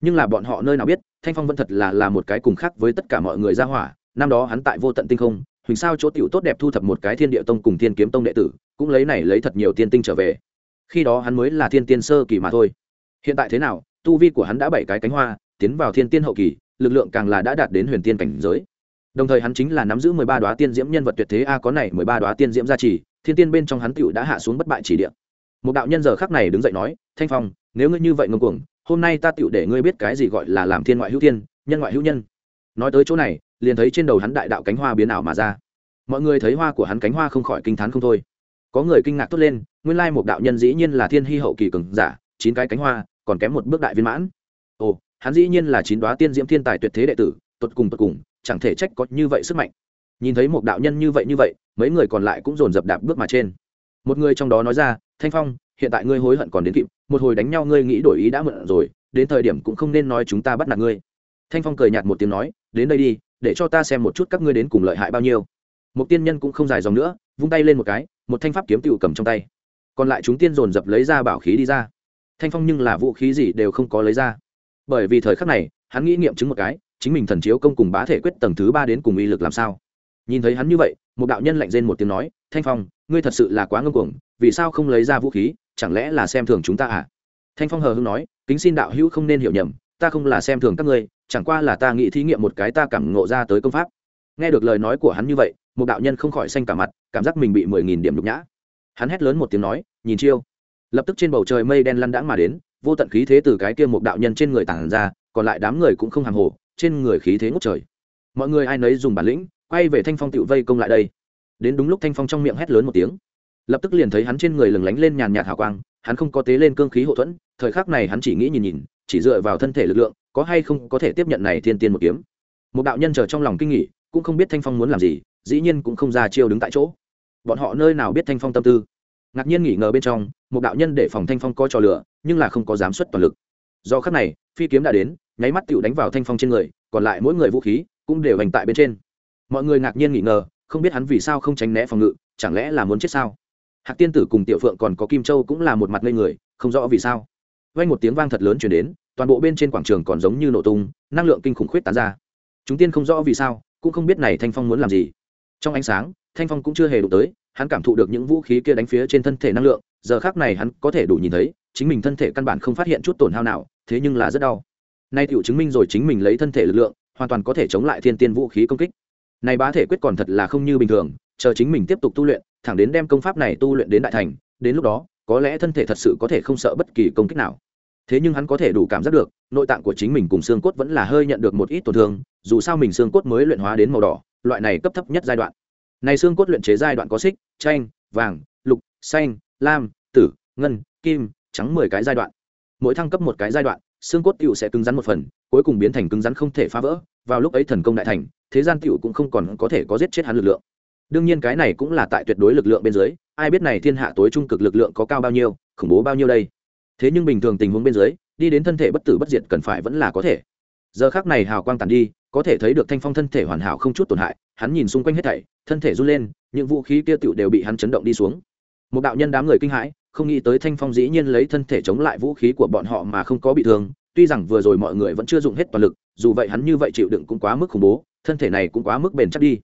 Nhưng là bọn họ nơi nào biết thanh phong vẫn thật là là một cái cùng khác với tất cả mọi người ra hỏa năm đó hắn tại vô tận tinh không huỳnh sao chỗ tiểu tốt đẹp thu thập một cái thiên địa tông cùng thiên kiếm tông đệ tử cũng lấy này lấy thật nhiều tiên tinh trở về. Khi đó hắn mới là thiên tiên sơ kỳ mà thôi. Hiện tại thế nào tu vi của hắn đã bảy cái cánh hoa, tiến vào thiên tiên hậu kỳ, lực lượng càng là đã đạt đến huyền tiên cảnh giới. Đồng thời hắn chính là nắm giữ mười ba đoá tiên diễm nhân vật tuyệt thế, a, có này mười ba đoá tiên diễm gia trì, thiên tiên bên trong hắn tựu đã hạ xuống bất bại chỉ địa. Một đạo nhân giờ khắc này đứng dậy nói, thanh phong, nếu ngươi như vậy ngông cuồng, hôm nay ta tựu để ngươi biết cái gì gọi là làm thiên ngoại hữu tiên nhân ngoại hữu nhân. Nói tới chỗ này, liền thấy trên đầu hắn đại đạo cánh hoa biến ảo mà ra. Mọi người thấy hoa của hắn cánh hoa không khỏi kinh t h á n không thôi. Có người kinh ngạc tốt lên, nguyên lai một đạo nhân dĩ nhiên là thiên hy hậu kỳ cường giả chín cái cánh hoa, còn kém một bước đại viên mãn. Ồ, hắn dĩ nhiên là chín đoá tiên diễm thiên tài tuyệt thế đệ tử tuột cùng tuột cùng, chẳng thể trách có như vậy sức mạnh. Nhìn thấy một đạo nhân như vậy như vậy, mấy người còn lại cũng dồn dập đạp bước mà trên. Một người trong đó nói ra, thanh phong, hiện tại ngươi hối hận còn đến kịp, một hồi đánh nhau ngươi nghĩ đổi ý đã mượn rồi, đến thời điểm cũng không nên nói chúng ta bắt nạt ngươi. Thanh phong cười nhạt một tiếng nói, đến đây đi, để cho ta xem một chút các ngươi đến cùng lợi hại bao nhiêu. Một tiên nhân cũng không dài dòng nữa, vung tay lên một cái, một thanh pháp kiếm tựu cầm trong tay. Còn lại chúng tiên dồn dập lấy ra bảo khí đi ra thanh phong nhưng là vũ khí gì đều không có lấy ra. Bởi vì thời khắc này, hắn nghĩ nghiệm chứng một cái, chính mình thần chiếu công cùng bá thể quyết tầng thứ ba đến cùng uy lực làm sao. Nhìn thấy hắn như vậy, một đạo nhân lạnh rên một tiếng nói, thanh phong, ngươi thật sự là quá ngưng cuồng, vì sao không lấy ra vũ khí, chẳng lẽ là xem thường chúng ta à? Thanh phong hờ hưng nói, kính xin đạo hữu không nên hiểu nhầm, ta không là xem thường các ngươi, chẳng qua là ta nghĩ thí nghiệm một cái ta cảm ngộ ra tới công pháp. Nghe được lời nói của hắn như vậy, một đạo nhân không khỏi xanh cả mặt, cảm giác mình bị mười nghìn điểm nhục nhã. Hắn hét lớn một tiếng nói, nhìn chiêu lập tức trên bầu trời mây đen lăn đãng mà đến, vô tận khí thế từ cái kia một đạo nhân trên người tản ra, còn lại đám người cũng không hàng hồ, trên người khí thế ngút trời. Mọi người ai nấy dùng bản lĩnh, quay về thanh phong tự vây công lại đây. Đến đúng lúc thanh phong trong miệng hét lớn một tiếng. Lập tức liền thấy hắn trên người lừng lánh lên nhàn nhạt hào quang, hắn không có tế lên cương khí hậu thuẫn, thời khắc này hắn chỉ nghĩ nhìn nhìn, chỉ dựa vào thân thể lực lượng, có hay không có thể tiếp nhận này thiên tiên một kiếm. Một đạo nhân chờ trong lòng kinh nghỉ cũng không biết thanh phong muốn làm gì, dĩ nhiên cũng không ra chiêu đứng tại chỗ. Bọn họ nơi nào biết thanh phong tâm tư? Ngạc nhiên nghỉ ngờ bên trong, một đạo nhân để phòng thanh phong coi trò lửa, nhưng là không có dám xuất toàn lực. Do khắc này, phi kiếm đã đến, nháy mắt tựu đánh vào thanh phong trên người, còn lại mỗi người vũ khí cũng đều hành tại bên trên. Mọi người ngạc nhiên nghỉ ngờ, không biết hắn vì sao không tránh né phòng ngự, chẳng lẽ là muốn chết sao? Hạc tiên tử cùng tiểu phượng còn có kim châu cũng là một mặt ngây người, không rõ vì sao. Vang một tiếng vang thật lớn chuyển đến, toàn bộ bên trên quảng trường còn giống như nổ tung, năng lượng kinh khủng khuyết tán ra. Chúng tiên không rõ vì sao, cũng không biết này thanh phong muốn làm gì. Trong ánh sáng, thanh phong cũng chưa hề đủ tới hắn cảm thụ được những vũ khí kia đánh phía trên thân thể năng lượng, giờ khác này hắn có thể đủ nhìn thấy, chính mình thân thể căn bản không phát hiện chút tổn hao nào, thế nhưng là rất đau. Nay tựu chứng minh rồi chính mình lấy thân thể lực lượng, hoàn toàn có thể chống lại thiên tiên vũ khí công kích. Này bá thể quyết còn thật là không như bình thường, chờ chính mình tiếp tục tu luyện, thẳng đến đem công pháp này tu luyện đến đại thành, đến lúc đó, có lẽ thân thể thật sự có thể không sợ bất kỳ công kích nào. Thế nhưng hắn có thể đủ cảm giác được, nội tạng của chính mình cùng xương cốt vẫn là hơi nhận được một ít tổn thương, dù sao mình xương cốt mới luyện hóa đến màu đỏ, loại này cấp thấp nhất giai đoạn này xương cốt luyện chế giai đoạn có xích chanh vàng, lục, xanh, lam, tử, ngân, kim, trắng mười cái giai đoạn. Mỗi thăng cấp một cái giai đoạn, xương cốt tựu sẽ cứng rắn một phần, cuối cùng biến thành cứng rắn không thể phá vỡ. Vào lúc ấy thần công đại thành, thế gian tựu cũng không còn có thể có giết chết hắn lực lượng. Đương nhiên cái này cũng là tại tuyệt đối lực lượng bên dưới, ai biết này thiên hạ tối trung cực lực lượng có cao bao nhiêu, khủng bố bao nhiêu đây. Thế nhưng bình thường tình huống bên dưới, đi đến thân thể bất tử bất diệt cần phải vẫn là có thể. Giờ khác này hào quang tàn đi có thể thấy được thanh phong thân thể hoàn hảo không chút tổn hại, hắn nhìn xung quanh hết thảy, thân thể run lên, những vũ khí kia tựu đều bị hắn chấn động đi xuống. Một đạo nhân đám người kinh hãi, không nghĩ tới thanh phong dĩ nhiên lấy thân thể chống lại vũ khí của bọn họ mà không có bị thương, tuy rằng vừa rồi mọi người vẫn chưa dùng hết toàn lực, dù vậy hắn như vậy chịu đựng cũng quá mức khủng bố, thân thể này cũng quá mức bền chắc đi.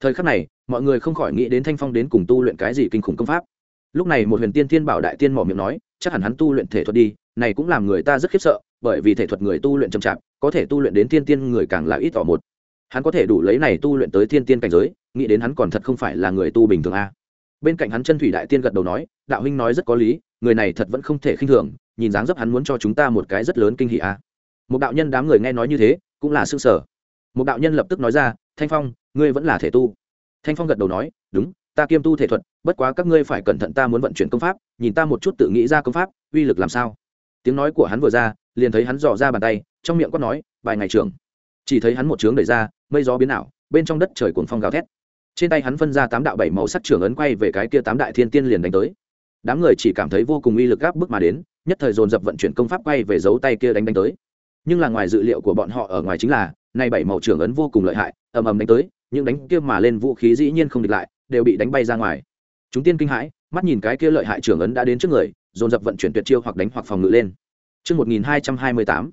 Thời khắc này, mọi người không khỏi nghĩ đến thanh phong đến cùng tu luyện cái gì kinh khủng công pháp. Lúc này một huyền tiên thiên bảo đại tiên mỏ miệng nói, chắc hẳn hắn tu luyện thể thuật đi này cũng làm người ta rất khiếp sợ, bởi vì thể thuật người tu luyện chậm chạp, có thể tu luyện đến thiên tiên người càng là ít tỏ một. Hắn có thể đủ lấy này tu luyện tới thiên tiên cảnh giới, nghĩ đến hắn còn thật không phải là người tu bình thường a. Bên cạnh hắn chân thủy đại tiên gật đầu nói, đạo huynh nói rất có lý, người này thật vẫn không thể khinh thường, nhìn dáng dấp hắn muốn cho chúng ta một cái rất lớn kinh hỉ a. Một đạo nhân đám người nghe nói như thế, cũng là s ư sở một đạo nhân lập tức nói ra, thanh phong, ngươi vẫn là thể tu. Thanh phong gật đầu nói, đúng, ta kiêm tu thể thuật, bất quá các ngươi phải cẩn thận ta muốn vận chuyển công pháp, nhìn ta một chút tự nghĩ ra công pháp, uy lực làm sao? Tiếng nói của hắn vừa ra, liền thấy hắn dò ra bàn tay, trong miệng quát nói, vài ngày trưởng. Chỉ thấy hắn một trướng đẩy ra, mây gió biến ảo, bên trong đất trời cuồng phong gào thét. Trên tay hắn phân ra tám đạo bảy màu sắc trưởng ấn quay về cái kia tám đại thiên tiên liền đánh tới. Đám người chỉ cảm thấy vô cùng uy lực gáp bức mà đến, nhất thời dồn dập vận chuyển công pháp quay về dấu tay kia đánh đánh tới. Nhưng là ngoài dự liệu của bọn họ ở ngoài chính là, nay bảy màu trưởng ấn vô cùng lợi hại, ầm ầm đánh tới, những đánh kia mà lên vũ khí dĩ nhiên không địch lại, đều bị đánh bay ra ngoài. Chúng tiên kinh hãi, mắt nhìn cái kia lợi hại trưởng ấn đã đến trước người dồn dập vận chuyển tuyệt chiêu hoặc đánh hoặc phòng ngự lên. Trước 1228,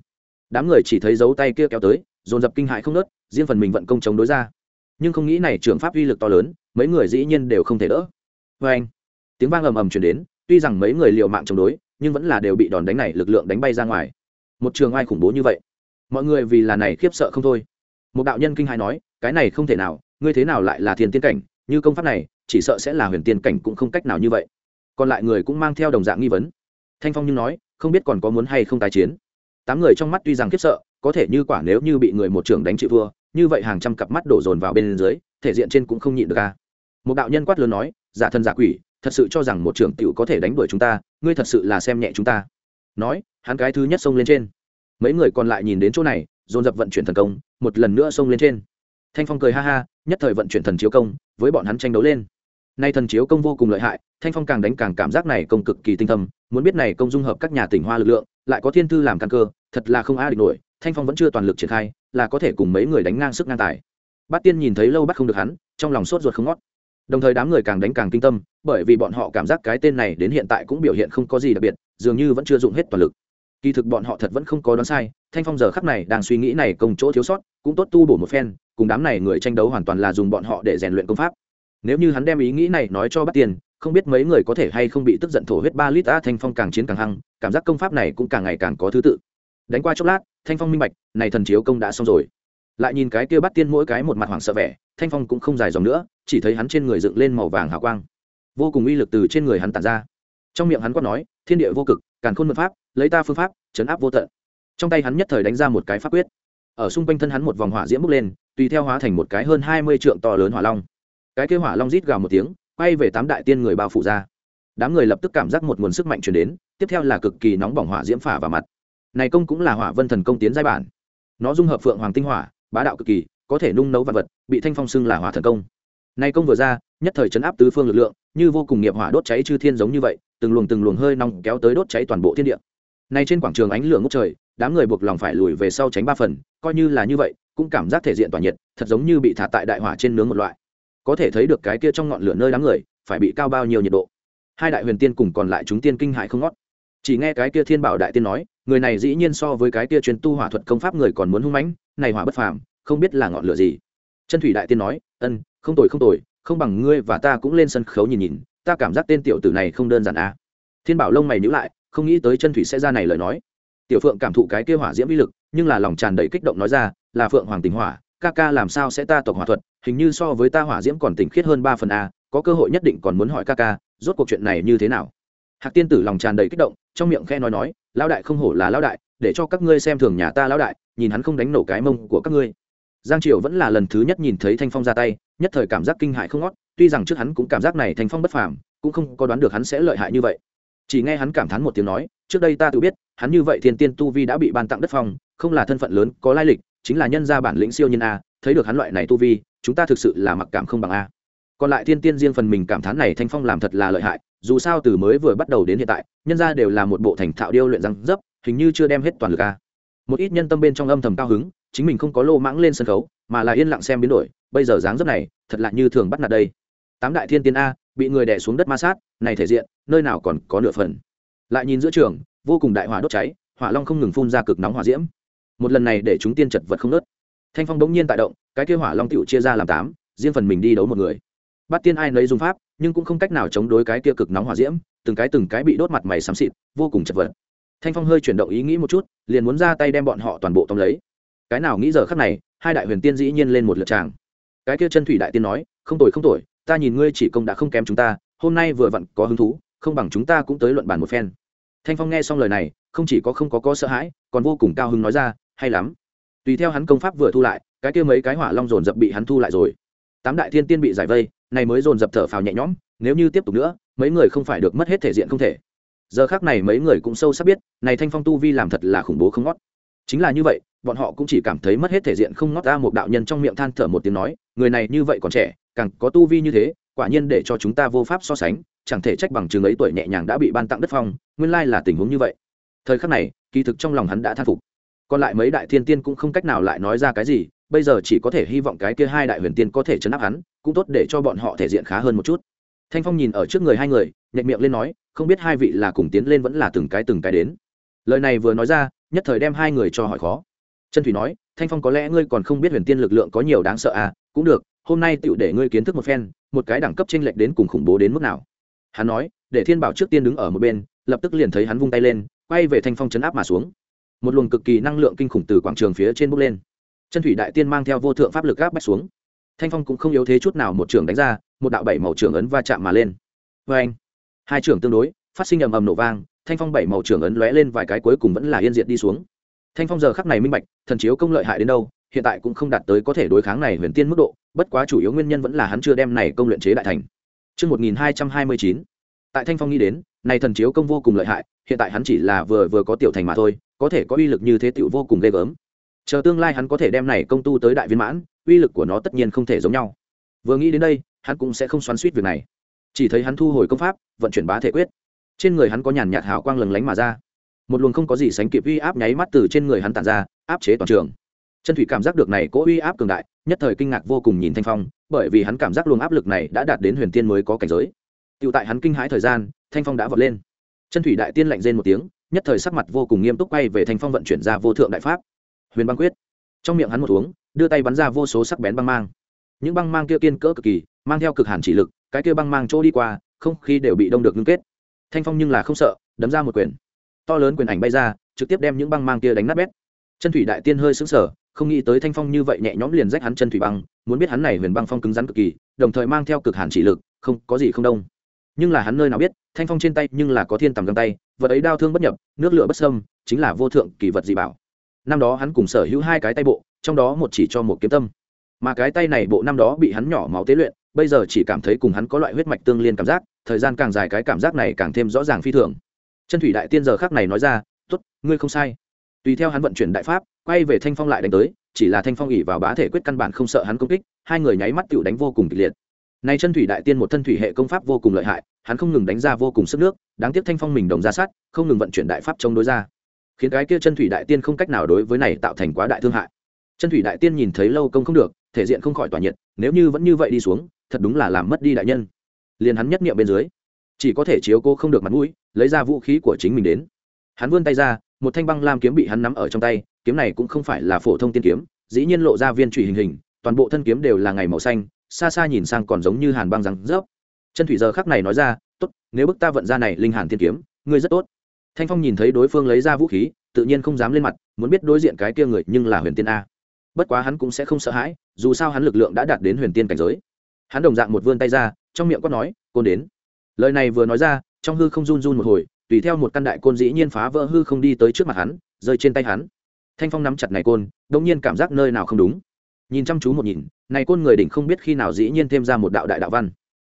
đám người chỉ thấy dấu tay kia kéo tới dồn dập kinh hãi không nớt riêng phần mình vận công chống đối ra. Nhưng không nghĩ này trưởng pháp uy lực to lớn mấy người dĩ nhiên đều không thể đỡ. Oeng! anh tiếng vang ầm ầm truyền đến tuy rằng mấy người liều mạng chống đối nhưng vẫn là đều bị đòn đánh này lực lượng đánh bay ra ngoài. Một trường ai khủng bố như vậy mọi người vì là này khiếp sợ không thôi. Một đạo nhân kinh hãi nói cái này không thể nào ngươi thế nào lại là thiên tiên cảnh như công pháp này chỉ sợ sẽ là huyền tiên cảnh cũng không cách nào như vậy còn lại người cũng mang theo đồng dạng nghi vấn. Thanh phong nhưng nói, không biết còn có muốn hay không tái chiến. Tám người trong mắt tuy rằng khiếp sợ, có thể như quả nếu như bị người một trưởng đánh chịu vua như vậy hàng trăm cặp mắt đổ dồn vào bên dưới, thể diện trên cũng không nhịn được ca một đạo nhân quát lớn nói, giả thân giả quỷ, thật sự cho rằng một trưởng tiểu có thể đánh đuổi chúng ta, ngươi thật sự là xem nhẹ chúng ta. Nói, hắn cái thứ nhất xông lên trên. Mấy người còn lại nhìn đến chỗ này, dồn dập vận chuyển thần công, một lần nữa xông lên trên. Thanh phong cười ha ha, nhất thời vận chuyển thần chiếu công, với bọn hắn tranh đấu lên nay thần chiếu công vô cùng lợi hại, thanh phong càng đánh càng cảm giác này công cực kỳ tinh thâm, muốn biết này công dung hợp các nhà tỉnh hoa lực lượng, lại có thiên thư làm căn cơ, thật là không a địch nổi, thanh phong vẫn chưa toàn lực triển khai, là có thể cùng mấy người đánh ngang sức ngang tài. Bát tiên nhìn thấy lâu bắt không được hắn, trong lòng sốt ruột không ngót. Đồng thời đám người càng đánh càng kinh tâm, bởi vì bọn họ cảm giác cái tên này đến hiện tại cũng biểu hiện không có gì đặc biệt, dường như vẫn chưa dụng hết toàn lực. Kỳ thực bọn họ thật vẫn không có đoán sai, thanh phong giờ khắc này đang suy nghĩ này công chỗ thiếu sót, cũng tốt tu bổ một phen, cùng đám này người tranh đấu hoàn toàn là dùng bọn họ để rèn luyện công pháp nếu như hắn đem ý nghĩ này nói cho bắt tiền không biết mấy người có thể hay không bị tức giận thổ huyết ba lít a thanh phong càng chiến càng hăng, cảm giác công pháp này cũng càng ngày càng có thứ tự. Đánh qua chốc lát, thanh phong minh bạch, này thần chiếu công đã xong rồi. Lại nhìn cái kia bắt tiên mỗi cái một mặt hoảng sợ vẻ, thanh phong cũng không dài dòng nữa, chỉ thấy hắn trên người dựng lên màu vàng hào quang. Vô cùng uy lực từ trên người hắn tản ra. Trong miệng hắn quát nói, thiên địa vô cực, càn khôn mật pháp, lấy ta phương pháp, chấn áp vô tận. Trong tay hắn nhất thời đánh ra một cái pháp quyết. Ở xung quanh thân hắn một vòng hỏa diễm bốc lên, tùy theo hóa thành một cái hơn hai mươi trượng to lớn hỏa long cái kêu hỏa long rít gào một tiếng, quay về tám đại tiên người bao phủ ra. Đám người lập tức cảm giác một nguồn sức mạnh chuyển đến, tiếp theo là cực kỳ nóng bỏng hỏa diễm phả vào mặt. Này công cũng là hỏa vân thần công tiến giai bản. Nó dung hợp phượng hoàng tinh hỏa, bá đạo cực kỳ, có thể nung nấu vật vật, bị thanh phong xưng là hỏa thần công. Này công vừa ra, nhất thời chấn áp tứ phương lực lượng, như vô cùng nghiệp hỏa đốt cháy chư thiên giống như vậy, từng luồng từng luồng hơi nóng kéo tới đốt cháy toàn bộ thiên địa. Này trên quảng trường ánh lửa ngút trời, đám người buộc lòng phải lùi về sau tránh ba phần, coi như là như vậy, cũng cảm giác thể diện tỏa nhiệt, thật giống như bị thả tại đại hỏa trên nướng một loại có thể thấy được cái kia trong ngọn lửa nơi đám người phải bị cao bao nhiêu nhiệt độ. Hai đại huyền tiên cùng còn lại chúng tiên kinh hại không ngót. Chỉ nghe cái kia thiên bảo đại tiên nói, người này dĩ nhiên so với cái kia truyền tu hỏa thuật công pháp người còn muốn hung mãnh, này hỏa bất phàm, không biết là ngọn lửa gì. Chân thủy đại tiên nói, ân, không tồi không tồi, không bằng ngươi và ta cũng lên sân khấu nhìn nhìn, ta cảm giác tên tiểu tử này không đơn giản a à. thiên bảo lông mày nhữ lại, không nghĩ tới chân thủy sẽ ra này lời nói. Tiểu phượng cảm thụ cái kia hỏa diễm vi lực, nhưng là lòng tràn đầy kích động nói ra, là phượng hoàng tình hỏa ca ca làm sao sẽ ta tộc hỏa thuật, hình như so với ta hỏa diễm còn tỉnh khiết hơn ba phần a, có cơ hội nhất định còn muốn hỏi ca ca, rốt cuộc chuyện này như thế nào? Hạc tiên tử lòng tràn đầy kích động, trong miệng khe nói nói, lão đại không hổ là lão đại, để cho các ngươi xem thường nhà ta lão đại, nhìn hắn không đánh nổ cái mông của các ngươi. Giang triều vẫn là lần thứ nhất nhìn thấy thanh phong ra tay, nhất thời cảm giác kinh hại không ngót, tuy rằng trước hắn cũng cảm giác này thanh phong bất phàm, cũng không có đoán được hắn sẽ lợi hại như vậy. Chỉ nghe hắn cảm thán một tiếng nói, trước đây ta tự biết, hắn như vậy thiên tiên tu vi đã bị ban tặng đất phong, không là thân phận lớn, có lai lịch chính là nhân gia bản lĩnh siêu nhân a, thấy được hắn loại này tu vi, chúng ta thực sự là mặc cảm không bằng a. Còn lại thiên tiên riêng phần mình cảm thán này thanh phong làm thật là lợi hại, dù sao từ mới vừa bắt đầu đến hiện tại, nhân gia đều là một bộ thành thạo điêu luyện răng dấp, hình như chưa đem hết toàn lực a. Một ít nhân tâm bên trong âm thầm cao hứng, chính mình không có lô mãng lên sân khấu, mà là yên lặng xem biến đổi, bây giờ dáng dấp này, thật lạ như thường bắt nạt đây. Tám đại thiên tiên a, bị người đè xuống đất ma sát, này thể diện, nơi nào còn có nửa phần. Lại nhìn giữa trường, vô cùng đại hỏa đốt cháy, hỏa long không ngừng phun ra cực nóng hỏa diễm một lần này để chúng tiên chật vật không nớt. Thanh phong bỗng nhiên tại động, cái kêu hỏa long tựu chia ra làm tám, riêng phần mình đi đấu một người. Bắt tiên ai nấy dùng pháp, nhưng cũng không cách nào chống đối cái kia cực nóng hỏa diễm, từng cái từng cái bị đốt mặt mày xám xịt, vô cùng chật vật. Thanh phong hơi chuyển động ý nghĩ một chút, liền muốn ra tay đem bọn họ toàn bộ tóm lấy. Cái nào nghĩ giờ khắc này, hai đại huyền tiên dĩ nhiên lên một lượt tràng. Cái kia chân thủy đại tiên nói, không tội không tội ta nhìn ngươi chỉ công đã không kém chúng ta, hôm nay vừa vặn có hứng thú, không bằng chúng ta cũng tới luận bàn một phen. Thanh phong nghe xong lời này, không chỉ có không có có sợ hãi, còn vô cùng cao hứng nói ra hay lắm. Tùy theo hắn công pháp vừa thu lại, cái kia mấy cái hỏa long dồn dập bị hắn thu lại rồi. Tám đại thiên tiên bị giải vây, này mới dồn dập thở phào nhẹ nhõm, nếu như tiếp tục nữa, mấy người không phải được mất hết thể diện không thể. Giờ khác này mấy người cũng sâu sắc biết, này thanh phong tu vi làm thật là khủng bố không ngót. Chính là như vậy, bọn họ cũng chỉ cảm thấy mất hết thể diện không ngót ra một đạo nhân trong miệng than thở một tiếng nói, người này như vậy còn trẻ, càng có tu vi như thế, quả nhiên để cho chúng ta vô pháp so sánh, chẳng thể trách bằng chừng ấy tuổi nhẹ nhàng đã bị ban tặng đất phong, nguyên lai là tình huống như vậy. Thời khắc này, kỳ thực trong lòng hắn đã than phục còn lại mấy đại thiên tiên cũng không cách nào lại nói ra cái gì, bây giờ chỉ có thể hy vọng cái kia hai đại huyền tiên có thể chấn áp hắn, cũng tốt để cho bọn họ thể diện khá hơn một chút. Thanh phong nhìn ở trước người hai người nhẹ miệng lên nói, không biết hai vị là cùng tiến lên vẫn là từng cái từng cái đến. Lời này vừa nói ra, nhất thời đem hai người cho hỏi khó. Chân thủy nói, thanh phong có lẽ ngươi còn không biết huyền tiên lực lượng có nhiều đáng sợ à? Cũng được, hôm nay tựu để ngươi kiến thức một phen, một cái đẳng cấp tranh lệch đến cùng khủng bố đến mức nào? Hắn nói, để thiên bảo trước tiên đứng ở một bên, lập tức liền thấy hắn vung tay lên, quay về thanh phong chấn áp mà xuống một luồng cực kỳ năng lượng kinh khủng từ quảng trường phía trên bốc lên. Chân thủy đại tiên mang theo vô thượng pháp lực gáp bách xuống. Thanh phong cũng không yếu thế chút nào một trường đánh ra một đạo bảy màu trường ấn va chạm mà lên. Vê anh hai trường tương đối phát sinh ầm ầm nổ vang thanh phong bảy màu trường ấn lóe lên vài cái cuối cùng vẫn là yên diệt đi xuống. Thanh phong giờ khắc này minh bạch thần chiếu công lợi hại đến đâu hiện tại cũng không đạt tới có thể đối kháng này huyền tiên mức độ bất quá chủ yếu nguyên nhân vẫn là hắn chưa đem này công luyện chế đại thành. Trước 1229, tại thanh phong nghĩ đến này thần chiếu công vô cùng lợi hại hiện tại hắn chỉ là vừa vừa có tiểu thành mà thôi có thể có uy lực như thế tựu vô cùng ghê gớm. Chờ tương lai hắn có thể đem này công tu tới đại viên mãn, uy lực của nó tất nhiên không thể giống nhau. Vừa nghĩ đến đây, hắn cũng sẽ không xoắn suýt việc này. Chỉ thấy hắn thu hồi công pháp, vận chuyển bá thể quyết. Trên người hắn có nhàn nhạt hào quang lừng lánh mà ra. Một luồng không có gì sánh kịp uy áp nháy mắt từ trên người hắn tản ra, áp chế toàn trường. Chân thủy cảm giác được này có uy áp cường đại, nhất thời kinh ngạc vô cùng nhìn thanh phong, bởi vì hắn cảm giác luồng áp lực này đã đạt đến huyền tiên mới có cảnh giới. Tựu tại hắn kinh hãi thời gian, thanh phong đã vọt lên. Chân thủy đại tiên lạnh rên một tiếng nhất thời sắc mặt vô cùng nghiêm túc quay về thanh phong vận chuyển ra vô thượng đại pháp. Huyền băng quyết. Trong miệng hắn một uống, đưa tay bắn ra vô số sắc bén băng mang. Những băng mang kia kiên cỡ cực kỳ, mang theo cực hàn chỉ lực, cái kia băng mang chỗ đi qua, không khí đều bị đông được ngưng kết. Thanh phong nhưng là không sợ, đấm ra một quyền. To lớn quyền ảnh bay ra, trực tiếp đem những băng mang kia đánh nát bét. Chân thủy đại tiên hơi sững sờ, không nghĩ tới thanh phong như vậy nhẹ nhõm liền rách hắn chân thủy băng, muốn biết hắn này huyền băng phong cứng rắn cực kỳ, đồng thời mang theo cực hàn chỉ lực, không, có gì không đông. Nhưng là hắn nơi nào biết thanh phong trên tay nhưng là có thiên tầm găng tay, vật ấy đau thương bất nhập, nước lửa bất sâm chính là vô thượng kỳ vật dị bảo. Năm đó hắn cùng sở hữu hai cái tay bộ, trong đó một chỉ cho một kiếm tâm. Mà cái tay này bộ năm đó bị hắn nhỏ máu tế luyện, bây giờ chỉ cảm thấy cùng hắn có loại huyết mạch tương liên cảm giác, thời gian càng dài cái cảm giác này càng thêm rõ ràng phi thường. Chân thủy đại tiên giờ khác này nói ra t ố t ngươi không sai. Tùy theo hắn vận chuyển đại pháp, quay về thanh phong lại đánh tới, chỉ là thanh phong ỉ vào bá thể quyết căn bản không sợ hắn công kích, hai người nháy mắt tựu đánh vô cùng kịch liệt này chân thủy đại tiên một thân thủy hệ công pháp vô cùng lợi hại, hắn không ngừng đánh ra vô cùng sức nước, đáng tiếc thanh phong mình đồng ra sát, không ngừng vận chuyển đại pháp chống đối ra. Khiến cái kia chân thủy đại tiên không cách nào đối với này tạo thành quá đại thương hại. Chân thủy đại tiên nhìn thấy lâu công không được, thể diện không khỏi tỏa nhiệt, nếu như vẫn như vậy đi xuống, thật đúng là làm mất đi đại nhân. Liền hắn nhất niệm bên dưới, chỉ có thể chiếu cô không được mặt mũi, lấy ra vũ khí của chính mình đến. Hắn vươn tay ra, một thanh băng lam kiếm bị hắn nắm ở trong tay, kiếm này cũng không phải là phổ thông tiên kiếm, dĩ nhiên lộ ra viên trụy hình hình, toàn bộ thân kiếm đều là ngày màu xanh xa xa nhìn sang còn giống như hàn băng răng rớp. Chân thủy giờ khắc này nói ra, tốt, nếu bức ta vận ra này linh hàn thiên kiếm, ngươi rất tốt. Thanh phong nhìn thấy đối phương lấy ra vũ khí, tự nhiên không dám lên mặt, muốn biết đối diện cái kia người nhưng là huyền tiên a. Bất quá hắn cũng sẽ không sợ hãi, dù sao hắn lực lượng đã đạt đến huyền tiên cảnh giới. Hắn đồng dạng một vươn tay ra, trong miệng quát nói, côn đến. Lời này vừa nói ra, trong hư không run run một hồi, tùy theo một căn đại côn dĩ nhiên phá vỡ hư không đi tới trước mặt hắn, rơi trên tay hắn. Thanh phong nắm chặt này côn, đông nhiên cảm giác nơi nào không đúng. Nhìn chăm chú một nhìn này côn người đỉnh không biết khi nào dĩ nhiên thêm ra một đạo đại đạo văn.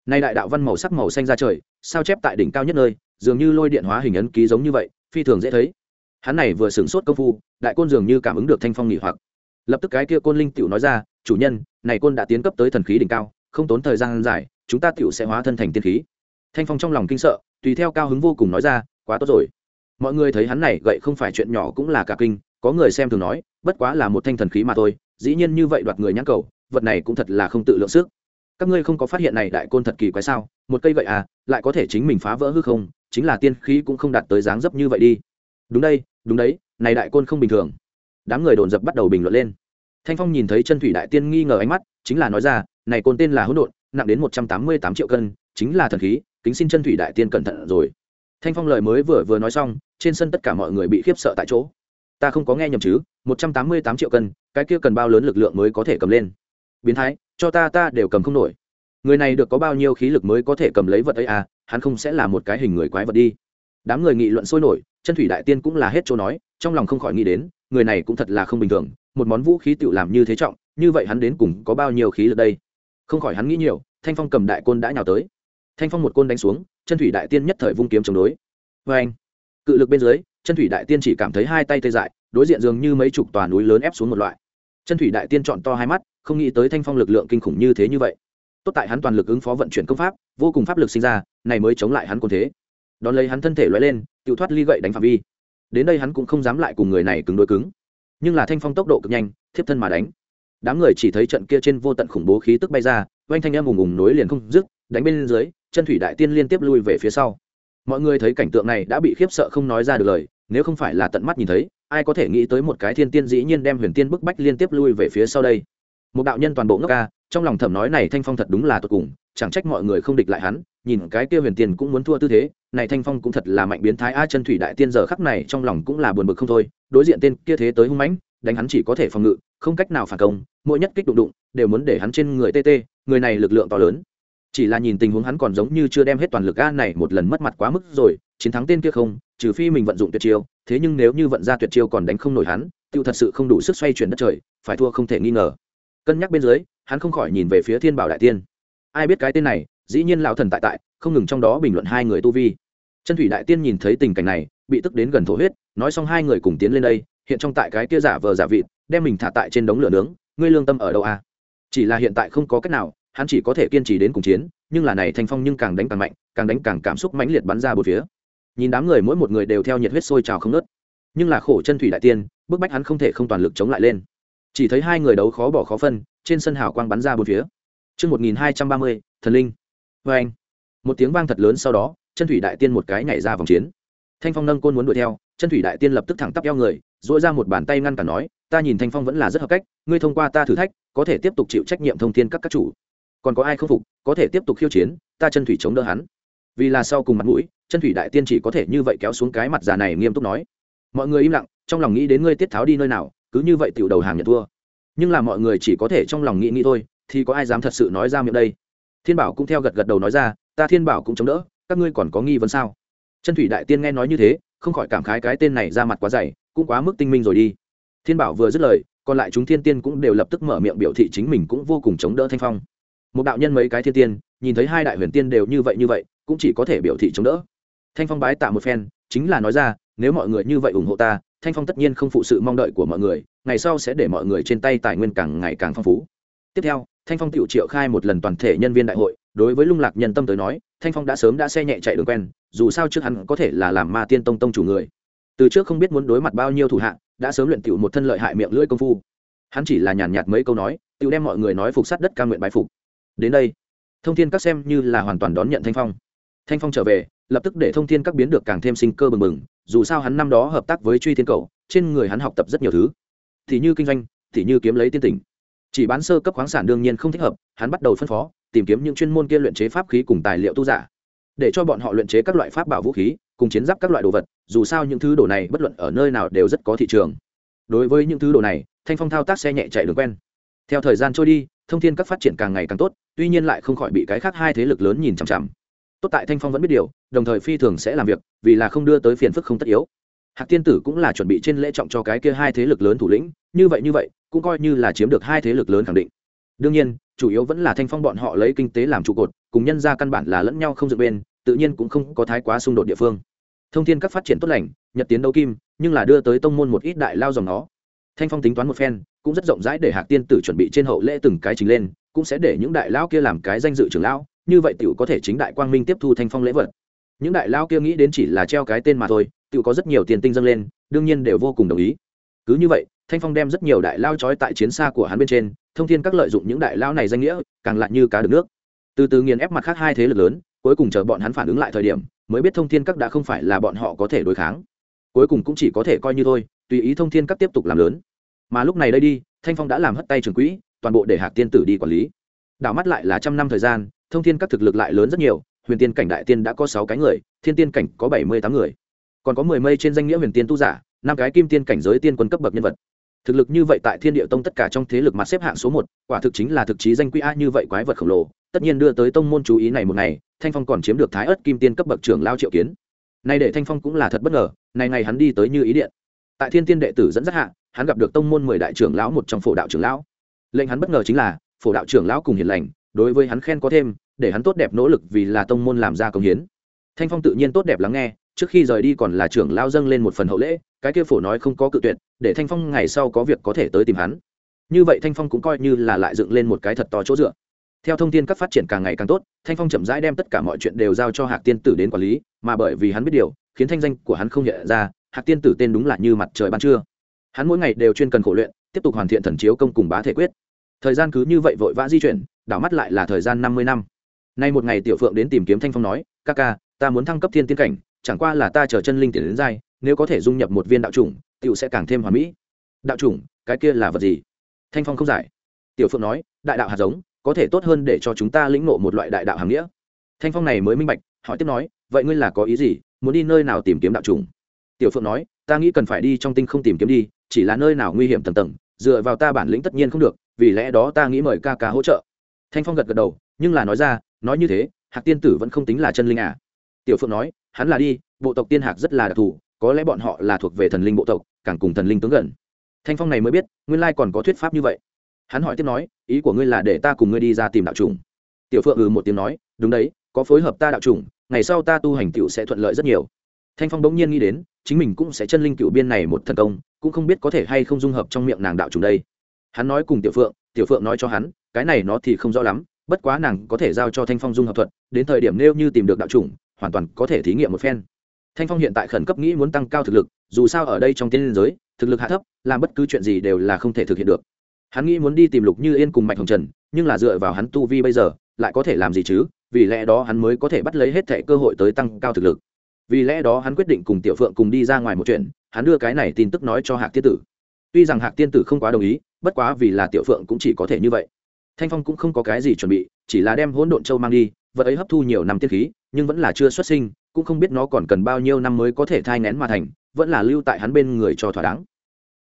Nay đại đạo văn màu sắc màu xanh ra trời, sao chép tại đỉnh cao nhất nơi, dường như lôi điện hóa hình ấn ký giống như vậy, phi thường dễ thấy. Hắn này vừa sửng sốt công phu, đại côn dường như cảm ứng được thanh phong nghỉ hoặc. Lập tức cái kia côn linh tiểu nói ra, chủ nhân, này côn đã tiến cấp tới thần khí đỉnh cao, không tốn thời gian dài, chúng ta tiểu sẽ hóa thân thành tiên khí. Thanh phong trong lòng kinh sợ, tùy theo cao hứng vô cùng nói ra, quá tốt rồi. Mọi người thấy hắn này gậy không phải chuyện nhỏ cũng là cả kinh, có người xem thường nói, bất quá là một thanh thần khí mà thôi, dĩ nhiên như vậy đoạt người nhãn cầu vật này cũng thật là không tự lượng sức. Các ngươi không có phát hiện này đại côn thật kỳ quái sao? Một cây gậy à lại có thể chính mình phá vỡ hư không? Chính là tiên khí cũng không đạt tới dáng dấp như vậy đi. Đúng đây, đúng đấy, này đại côn không bình thường. Đám người đồn dập bắt đầu bình luận lên. Thanh phong nhìn thấy chân thủy đại tiên nghi ngờ ánh mắt, chính là nói ra, này côn tên là hỗn độn, nặng đến một trăm tám mươi tám triệu cân, chính là thần khí, kính xin chân thủy đại tiên cẩn thận rồi. Thanh phong lời mới vừa vừa nói xong, trên sân tất cả mọi người bị khiếp sợ tại chỗ. Ta không có nghe nhầm chứ, một trăm tám mươi tám triệu cân, cái kia cần bao lớn lực lượng mới có thể cầm lên? Biến thái, cho ta ta đều cầm không nổi. Người này được có bao nhiêu khí lực mới có thể cầm lấy vật ấy à hắn không sẽ là một cái hình người quái vật đi. Đám người nghị luận sôi nổi, chân thủy đại tiên cũng là hết chỗ nói, trong lòng không khỏi nghĩ đến, người này cũng thật là không bình thường, một món vũ khí tự làm như thế trọng, như vậy hắn đến cùng có bao nhiêu khí lực đây? Không khỏi hắn nghĩ nhiều, thanh phong cầm đại côn đã nhào tới. Thanh phong một côn đánh xuống, chân thủy đại tiên nhất thời vung kiếm chống đối. Vê anh cự lực bên dưới, chân thủy đại tiên chỉ cảm thấy hai tay tê dại, đối diện dường như mấy chục tòa núi lớn ép xuống một loại chân thủy đại tiên chọn to hai mắt, không nghĩ tới thanh phong lực lượng kinh khủng như thế như vậy. Tốt tại hắn toàn lực ứng phó vận chuyển công pháp, vô cùng pháp lực sinh ra, này mới chống lại hắn côn thế. Đón lấy hắn thân thể loại lên tự thoát ly gậy đánh phạm vi. Đến đây hắn cũng không dám lại cùng người này cứng đối cứng. Nhưng là thanh phong tốc độ cực nhanh, thiếp thân mà đánh. Đám người chỉ thấy trận kia trên vô tận khủng bố khí tức bay ra, oanh thanh em ùng ùng nối liền không dứt, đánh bên dưới, chân thủy đại tiên liên tiếp lui về phía sau. Mọi người thấy cảnh tượng này đã bị khiếp sợ không nói ra được lời, nếu không phải là tận mắt nhìn thấy ai có thể nghĩ tới một cái thiên tiên dĩ nhiên đem huyền tiên bức bách liên tiếp lui về phía sau đây? Một đạo nhân toàn bộ ngốc ca, trong lòng thẩm nói này thanh phong thật đúng là tột cùng, chẳng trách mọi người không địch lại hắn, nhìn cái kia huyền tiên cũng muốn thua tư thế, này thanh phong cũng thật là mạnh biến thái a chân thủy đại tiên giờ khắc này trong lòng cũng là buồn bực không thôi, đối diện tên kia thế tới hung mãnh, đánh hắn chỉ có thể phòng ngự, không cách nào phản công, mỗi nhất kích đụng đụng, đều muốn để hắn trên người tê tê, người này lực lượng to lớn. Chỉ là nhìn tình huống hắn còn giống như chưa đem hết toàn lực a này một lần mất mặt quá mức rồi, chiến thắng tên kia không, trừ phi mình vận dụng tuyệt chiêu thế nhưng nếu như vận ra tuyệt chiêu còn đánh không nổi hắn, tiêu thật sự không đủ sức xoay chuyển đất trời, phải thua không thể nghi ngờ. Cân nhắc bên dưới, hắn không khỏi nhìn về phía thiên bảo đại tiên. Ai biết cái tên này, dĩ nhiên lão thần tại tại, không ngừng trong đó bình luận hai người tu vi. Chân thủy đại tiên nhìn thấy tình cảnh này, bị tức đến gần thổ huyết, nói xong hai người cùng tiến lên đây, hiện trong tại cái kia giả vờ giả vịt, đem mình thả tại trên đống lửa nướng, ngươi lương tâm ở đâu à? Chỉ là hiện tại không có cách nào, hắn chỉ có thể kiên trì đến cùng chiến, nhưng là này thanh phong nhưng càng đánh càng mạnh, càng đánh càng cảm xúc mãnh liệt bắn ra bốn phía nhìn đám người mỗi một người đều theo nhiệt huyết sôi trào không nớt nhưng là khổ chân thủy đại tiên bức bách hắn không thể không toàn lực chống lại lên chỉ thấy hai người đấu khó bỏ khó phân trên sân hào quang bắn ra bốn phía Trước 1230, thần linh. Và anh. Một tiếng vang thật lớn sau đó, chân thủy đại tiên một cái nhảy ra vòng chiến. Thanh phong nâng côn muốn đuổi theo, chân thủy đại tiên lập tức thẳng tắp eo người, duỗi ra một bàn tay ngăn cản nói, ta nhìn thanh phong vẫn là rất hợp cách, ngươi thông qua ta thử thách, có thể tiếp tục chịu trách nhiệm thông thiên các các chủ. Còn có ai không phục, có thể tiếp tục khiêu chiến, ta chân thủy chống đỡ hắn. Vì là sau cùng mặt mũi, chân thủy đại tiên chỉ có thể như vậy kéo xuống cái mặt già này nghiêm túc nói. Mọi người im lặng, trong lòng nghĩ đến ngươi tiết tháo đi nơi nào, cứ như vậy tiểu đầu hàng nhận thua. Nhưng là mọi người chỉ có thể trong lòng nghĩ nghĩ thôi thì có ai dám thật sự nói ra miệng đây? Thiên bảo cũng theo gật gật đầu nói ra ta thiên bảo cũng chống đỡ các ngươi còn có nghi vấn sao? Chân thủy đại tiên nghe nói như thế không khỏi cảm khái cái tên này ra mặt quá dày cũng quá mức tinh minh rồi đi. Thiên bảo vừa dứt lời còn lại chúng thiên tiên cũng đều lập tức mở miệng biểu thị chính mình cũng vô cùng chống đỡ thanh phong. Một đạo nhân mấy cái thiên tiên nhìn thấy hai đại huyền tiên đều như vậy như vậy cũng chỉ có thể biểu thị chống đỡ thanh phong bái tạ một phen, chính là nói ra, nếu mọi người như vậy ủng hộ ta, thanh phong tất nhiên không phụ sự mong đợi của mọi người, ngày sau sẽ để mọi người trên tay tài nguyên càng ngày càng phong phú. Tiếp theo, thanh phong tự triệu khai một lần toàn thể nhân viên đại hội, đối với lung lạc nhân tâm tới nói, thanh phong đã sớm đã xe nhẹ chạy đường quen, dù sao trước hắn có thể là làm ma tiên tông tông chủ người. Từ trước không biết muốn đối mặt bao nhiêu thủ hạ, đã sớm luyện tiểu một thân lợi hại miệng lưỡi công phu. Hắn chỉ là nhàn nhạt mấy câu nói, tiểu đem mọi người nói phục sát đất ca nguyện bài phục. Đến đây, thông thiên các xem như là hoàn toàn đón nhận thanh phong. Thanh phong trở về lập tức để thông thiên các biến được càng thêm sinh cơ bừng bừng, dù sao hắn năm đó hợp tác với truy thiên cầu, trên người hắn học tập rất nhiều thứ. Thì như kinh doanh, thì như kiếm lấy tiên tỉnh. Chỉ bán sơ cấp khoáng sản đương nhiên không thích hợp, hắn bắt đầu phân phó, tìm kiếm những chuyên môn kia luyện chế pháp khí cùng tài liệu tu giả. Để cho bọn họ luyện chế các loại pháp bảo vũ khí, cùng chiến giáp các loại đồ vật, dù sao những thứ đồ này bất luận ở nơi nào đều rất có thị trường. Đối với những thứ đồ này, thanh phong thao tác xe nhẹ chạy đường quen. Theo thời gian trôi đi, thông thiên các phát triển càng ngày càng tốt, tuy nhiên lại không khỏi bị cái khác hai thế lực lớn nhìn chằm chằm tốt tại thanh phong vẫn biết điều, đồng thời phi thường sẽ làm việc, vì là không đưa tới phiền phức không tất yếu. Hạc tiên tử cũng là chuẩn bị trên lễ trọng cho cái kia hai thế lực lớn thủ lĩnh, như vậy như vậy, cũng coi như là chiếm được hai thế lực lớn khẳng định. Đương nhiên, chủ yếu vẫn là thanh phong bọn họ lấy kinh tế làm trụ cột, cùng nhân ra căn bản là lẫn nhau không dựng bên, tự nhiên cũng không có thái quá xung đột địa phương. Thông thiên các phát triển tốt lành, nhật tiến đấu kim, nhưng là đưa tới tông môn một ít đại lao dòng nó. Thanh phong tính toán một phen, cũng rất rộng rãi để hạc tiên tử chuẩn bị trên hậu lễ từng cái chính lên, cũng sẽ để những đại lao kia làm cái danh dự trưởng lão như vậy tiểu có thể chính đại quang minh tiếp thu thanh phong lễ vật. Những đại lao kia nghĩ đến chỉ là treo cái tên mà thôi, tiểu có rất nhiều tiền tinh dâng lên, đương nhiên đều vô cùng đồng ý. Cứ như vậy, thanh phong đem rất nhiều đại lao trói tại chiến xa của hắn bên trên, thông thiên các lợi dụng những đại lao này danh nghĩa, càng lại như cá được nước. Từ từ nghiền ép mặt khác hai thế lực lớn, cuối cùng chờ bọn hắn phản ứng lại thời điểm, mới biết thông thiên các đã không phải là bọn họ có thể đối kháng. Cuối cùng cũng chỉ có thể coi như thôi, tùy ý thông thiên các tiếp tục làm lớn. Mà lúc này đây đi, thanh phong đã làm hất tay trường quỹ, toàn bộ để hạc tiên tử đi quản lý. Đảo mắt lại là trăm năm thời gian thông thiên các thực lực lại lớn rất nhiều, huyền tiên cảnh đại tiên đã có sáu cái người, thiên tiên cảnh có bảy mươi tám người. Còn có mười mây trên danh nghĩa huyền tiên tu giả, năm cái kim tiên cảnh giới tiên quân cấp bậc nhân vật. Thực lực như vậy tại thiên địa tông tất cả trong thế lực mặt xếp hạng số một, quả thực chính là thực chí danh quy a như vậy quái vật khổng lồ, tất nhiên đưa tới tông môn chú ý này một ngày, thanh phong còn chiếm được thái ớt kim tiên cấp bậc trưởng lao triệu kiến. Nay để thanh phong cũng là thật bất ngờ này ngày hắn đi tới như ý điện. Tại thiên tiên đệ tử dẫn dắt hạ, hắn gặp được tông môn mười đại trưởng lão một trong phổ đạo trưởng lão. Lệnh hắn bất ngờ chính là, phổ đạo trưởng lão cùng hiền lành đối với hắn khen có thêm, để hắn tốt đẹp nỗ lực vì là tông môn làm ra công hiến. Thanh phong tự nhiên tốt đẹp lắng nghe, trước khi rời đi còn là trưởng lao dâng lên một phần hậu lễ, cái kia phổ nói không có cự tuyệt, để thanh phong ngày sau có việc có thể tới tìm hắn. Như vậy thanh phong cũng coi như là lại dựng lên một cái thật to chỗ dựa. Theo thông tin các phát triển càng ngày càng tốt, thanh phong chậm rãi đem tất cả mọi chuyện đều giao cho hạc tiên tử đến quản lý, mà bởi vì hắn biết điều, khiến thanh danh của hắn không nhận ra, hạc tiên tử tên đúng là như mặt trời ban trưa. Hắn mỗi ngày đều chuyên cần khổ luyện, tiếp tục hoàn thiện thần chiếu công cùng bá thể quyết. Thời gian cứ như vậy vội vã di chuyển đảo mắt lại là thời gian năm mươi năm. Nay một ngày tiểu phượng đến tìm kiếm thanh phong nói, ca ca, ta muốn thăng cấp thiên tiên cảnh, chẳng qua là ta chờ chân linh tiền đến dai nếu có thể dung nhập một viên đạo chủng, tiểu sẽ càng thêm hoàn mỹ. Đạo chủng? Cái kia là vật gì? Thanh phong không giải. Tiểu phượng nói, đại đạo hạt giống, có thể tốt hơn để cho chúng ta lĩnh ngộ một loại đại đạo hàm nghĩa. Thanh phong này mới minh bạch, hỏi tiếp nói, vậy ngươi là có ý gì, muốn đi nơi nào tìm kiếm đạo chủng? Tiểu phượng nói, ta nghĩ cần phải đi trong tinh không tìm kiếm đi, chỉ là nơi nào nguy hiểm tầng tầng, dựa vào ta bản lĩnh tất nhiên không được, vì lẽ đó ta nghĩ mời ca ca hỗ trợ thanh phong gật gật đầu, nhưng là nói ra, nói như thế, hạc tiên tử vẫn không tính là chân linh à. Tiểu phượng nói, hắn là đi, bộ tộc tiên hạc rất là đặc thù, có lẽ bọn họ là thuộc về thần linh bộ tộc, càng cùng thần linh tướng gần. Thanh phong này mới biết, nguyên lai còn có thuyết pháp như vậy. Hắn hỏi tiếp nói, ý của ngươi là để ta cùng ngươi đi ra tìm đạo trùng tiểu phượng ừ một tiếng nói, đúng đấy, có phối hợp ta đạo trùng ngày sau ta tu hành cựu sẽ thuận lợi rất nhiều. Thanh phong bỗng nhiên nghĩ đến, chính mình cũng sẽ chân linh cựu biên này một thần công, cũng không biết có thể hay không dung hợp trong miệng nàng đạo trùng đây. Hắn nói cùng tiểu phượng tiểu phượng nói cho hắn, cái này nó thì không rõ lắm, bất quá nàng có thể giao cho thanh phong dung hợp thuật, đến thời điểm nêu như tìm được đạo chủng, hoàn toàn có thể thí nghiệm một phen. Thanh phong hiện tại khẩn cấp nghĩ muốn tăng cao thực lực, dù sao ở đây trong tiên giới, thực lực hạ thấp, làm bất cứ chuyện gì đều là không thể thực hiện được. Hắn nghĩ muốn đi tìm lục như yên cùng mạch hồng trần, nhưng là dựa vào hắn tu vi bây giờ, lại có thể làm gì chứ, vì lẽ đó hắn mới có thể bắt lấy hết thẻ cơ hội tới tăng cao thực lực. Vì lẽ đó hắn quyết định cùng tiểu phượng cùng đi ra ngoài một chuyện, hắn đưa cái này tin tức nói cho hạc tiên tử. Tuy rằng hạc tiên tử không quá đồng ý bất quá vì là tiểu phượng cũng chỉ có thể như vậy. Thanh phong cũng không có cái gì chuẩn bị, chỉ là đem hỗn độn châu mang đi, vật ấy hấp thu nhiều năm tiên khí, nhưng vẫn là chưa xuất sinh, cũng không biết nó còn cần bao nhiêu năm mới có thể thai ngén mà thành, vẫn là lưu tại hắn bên người cho thỏa đáng.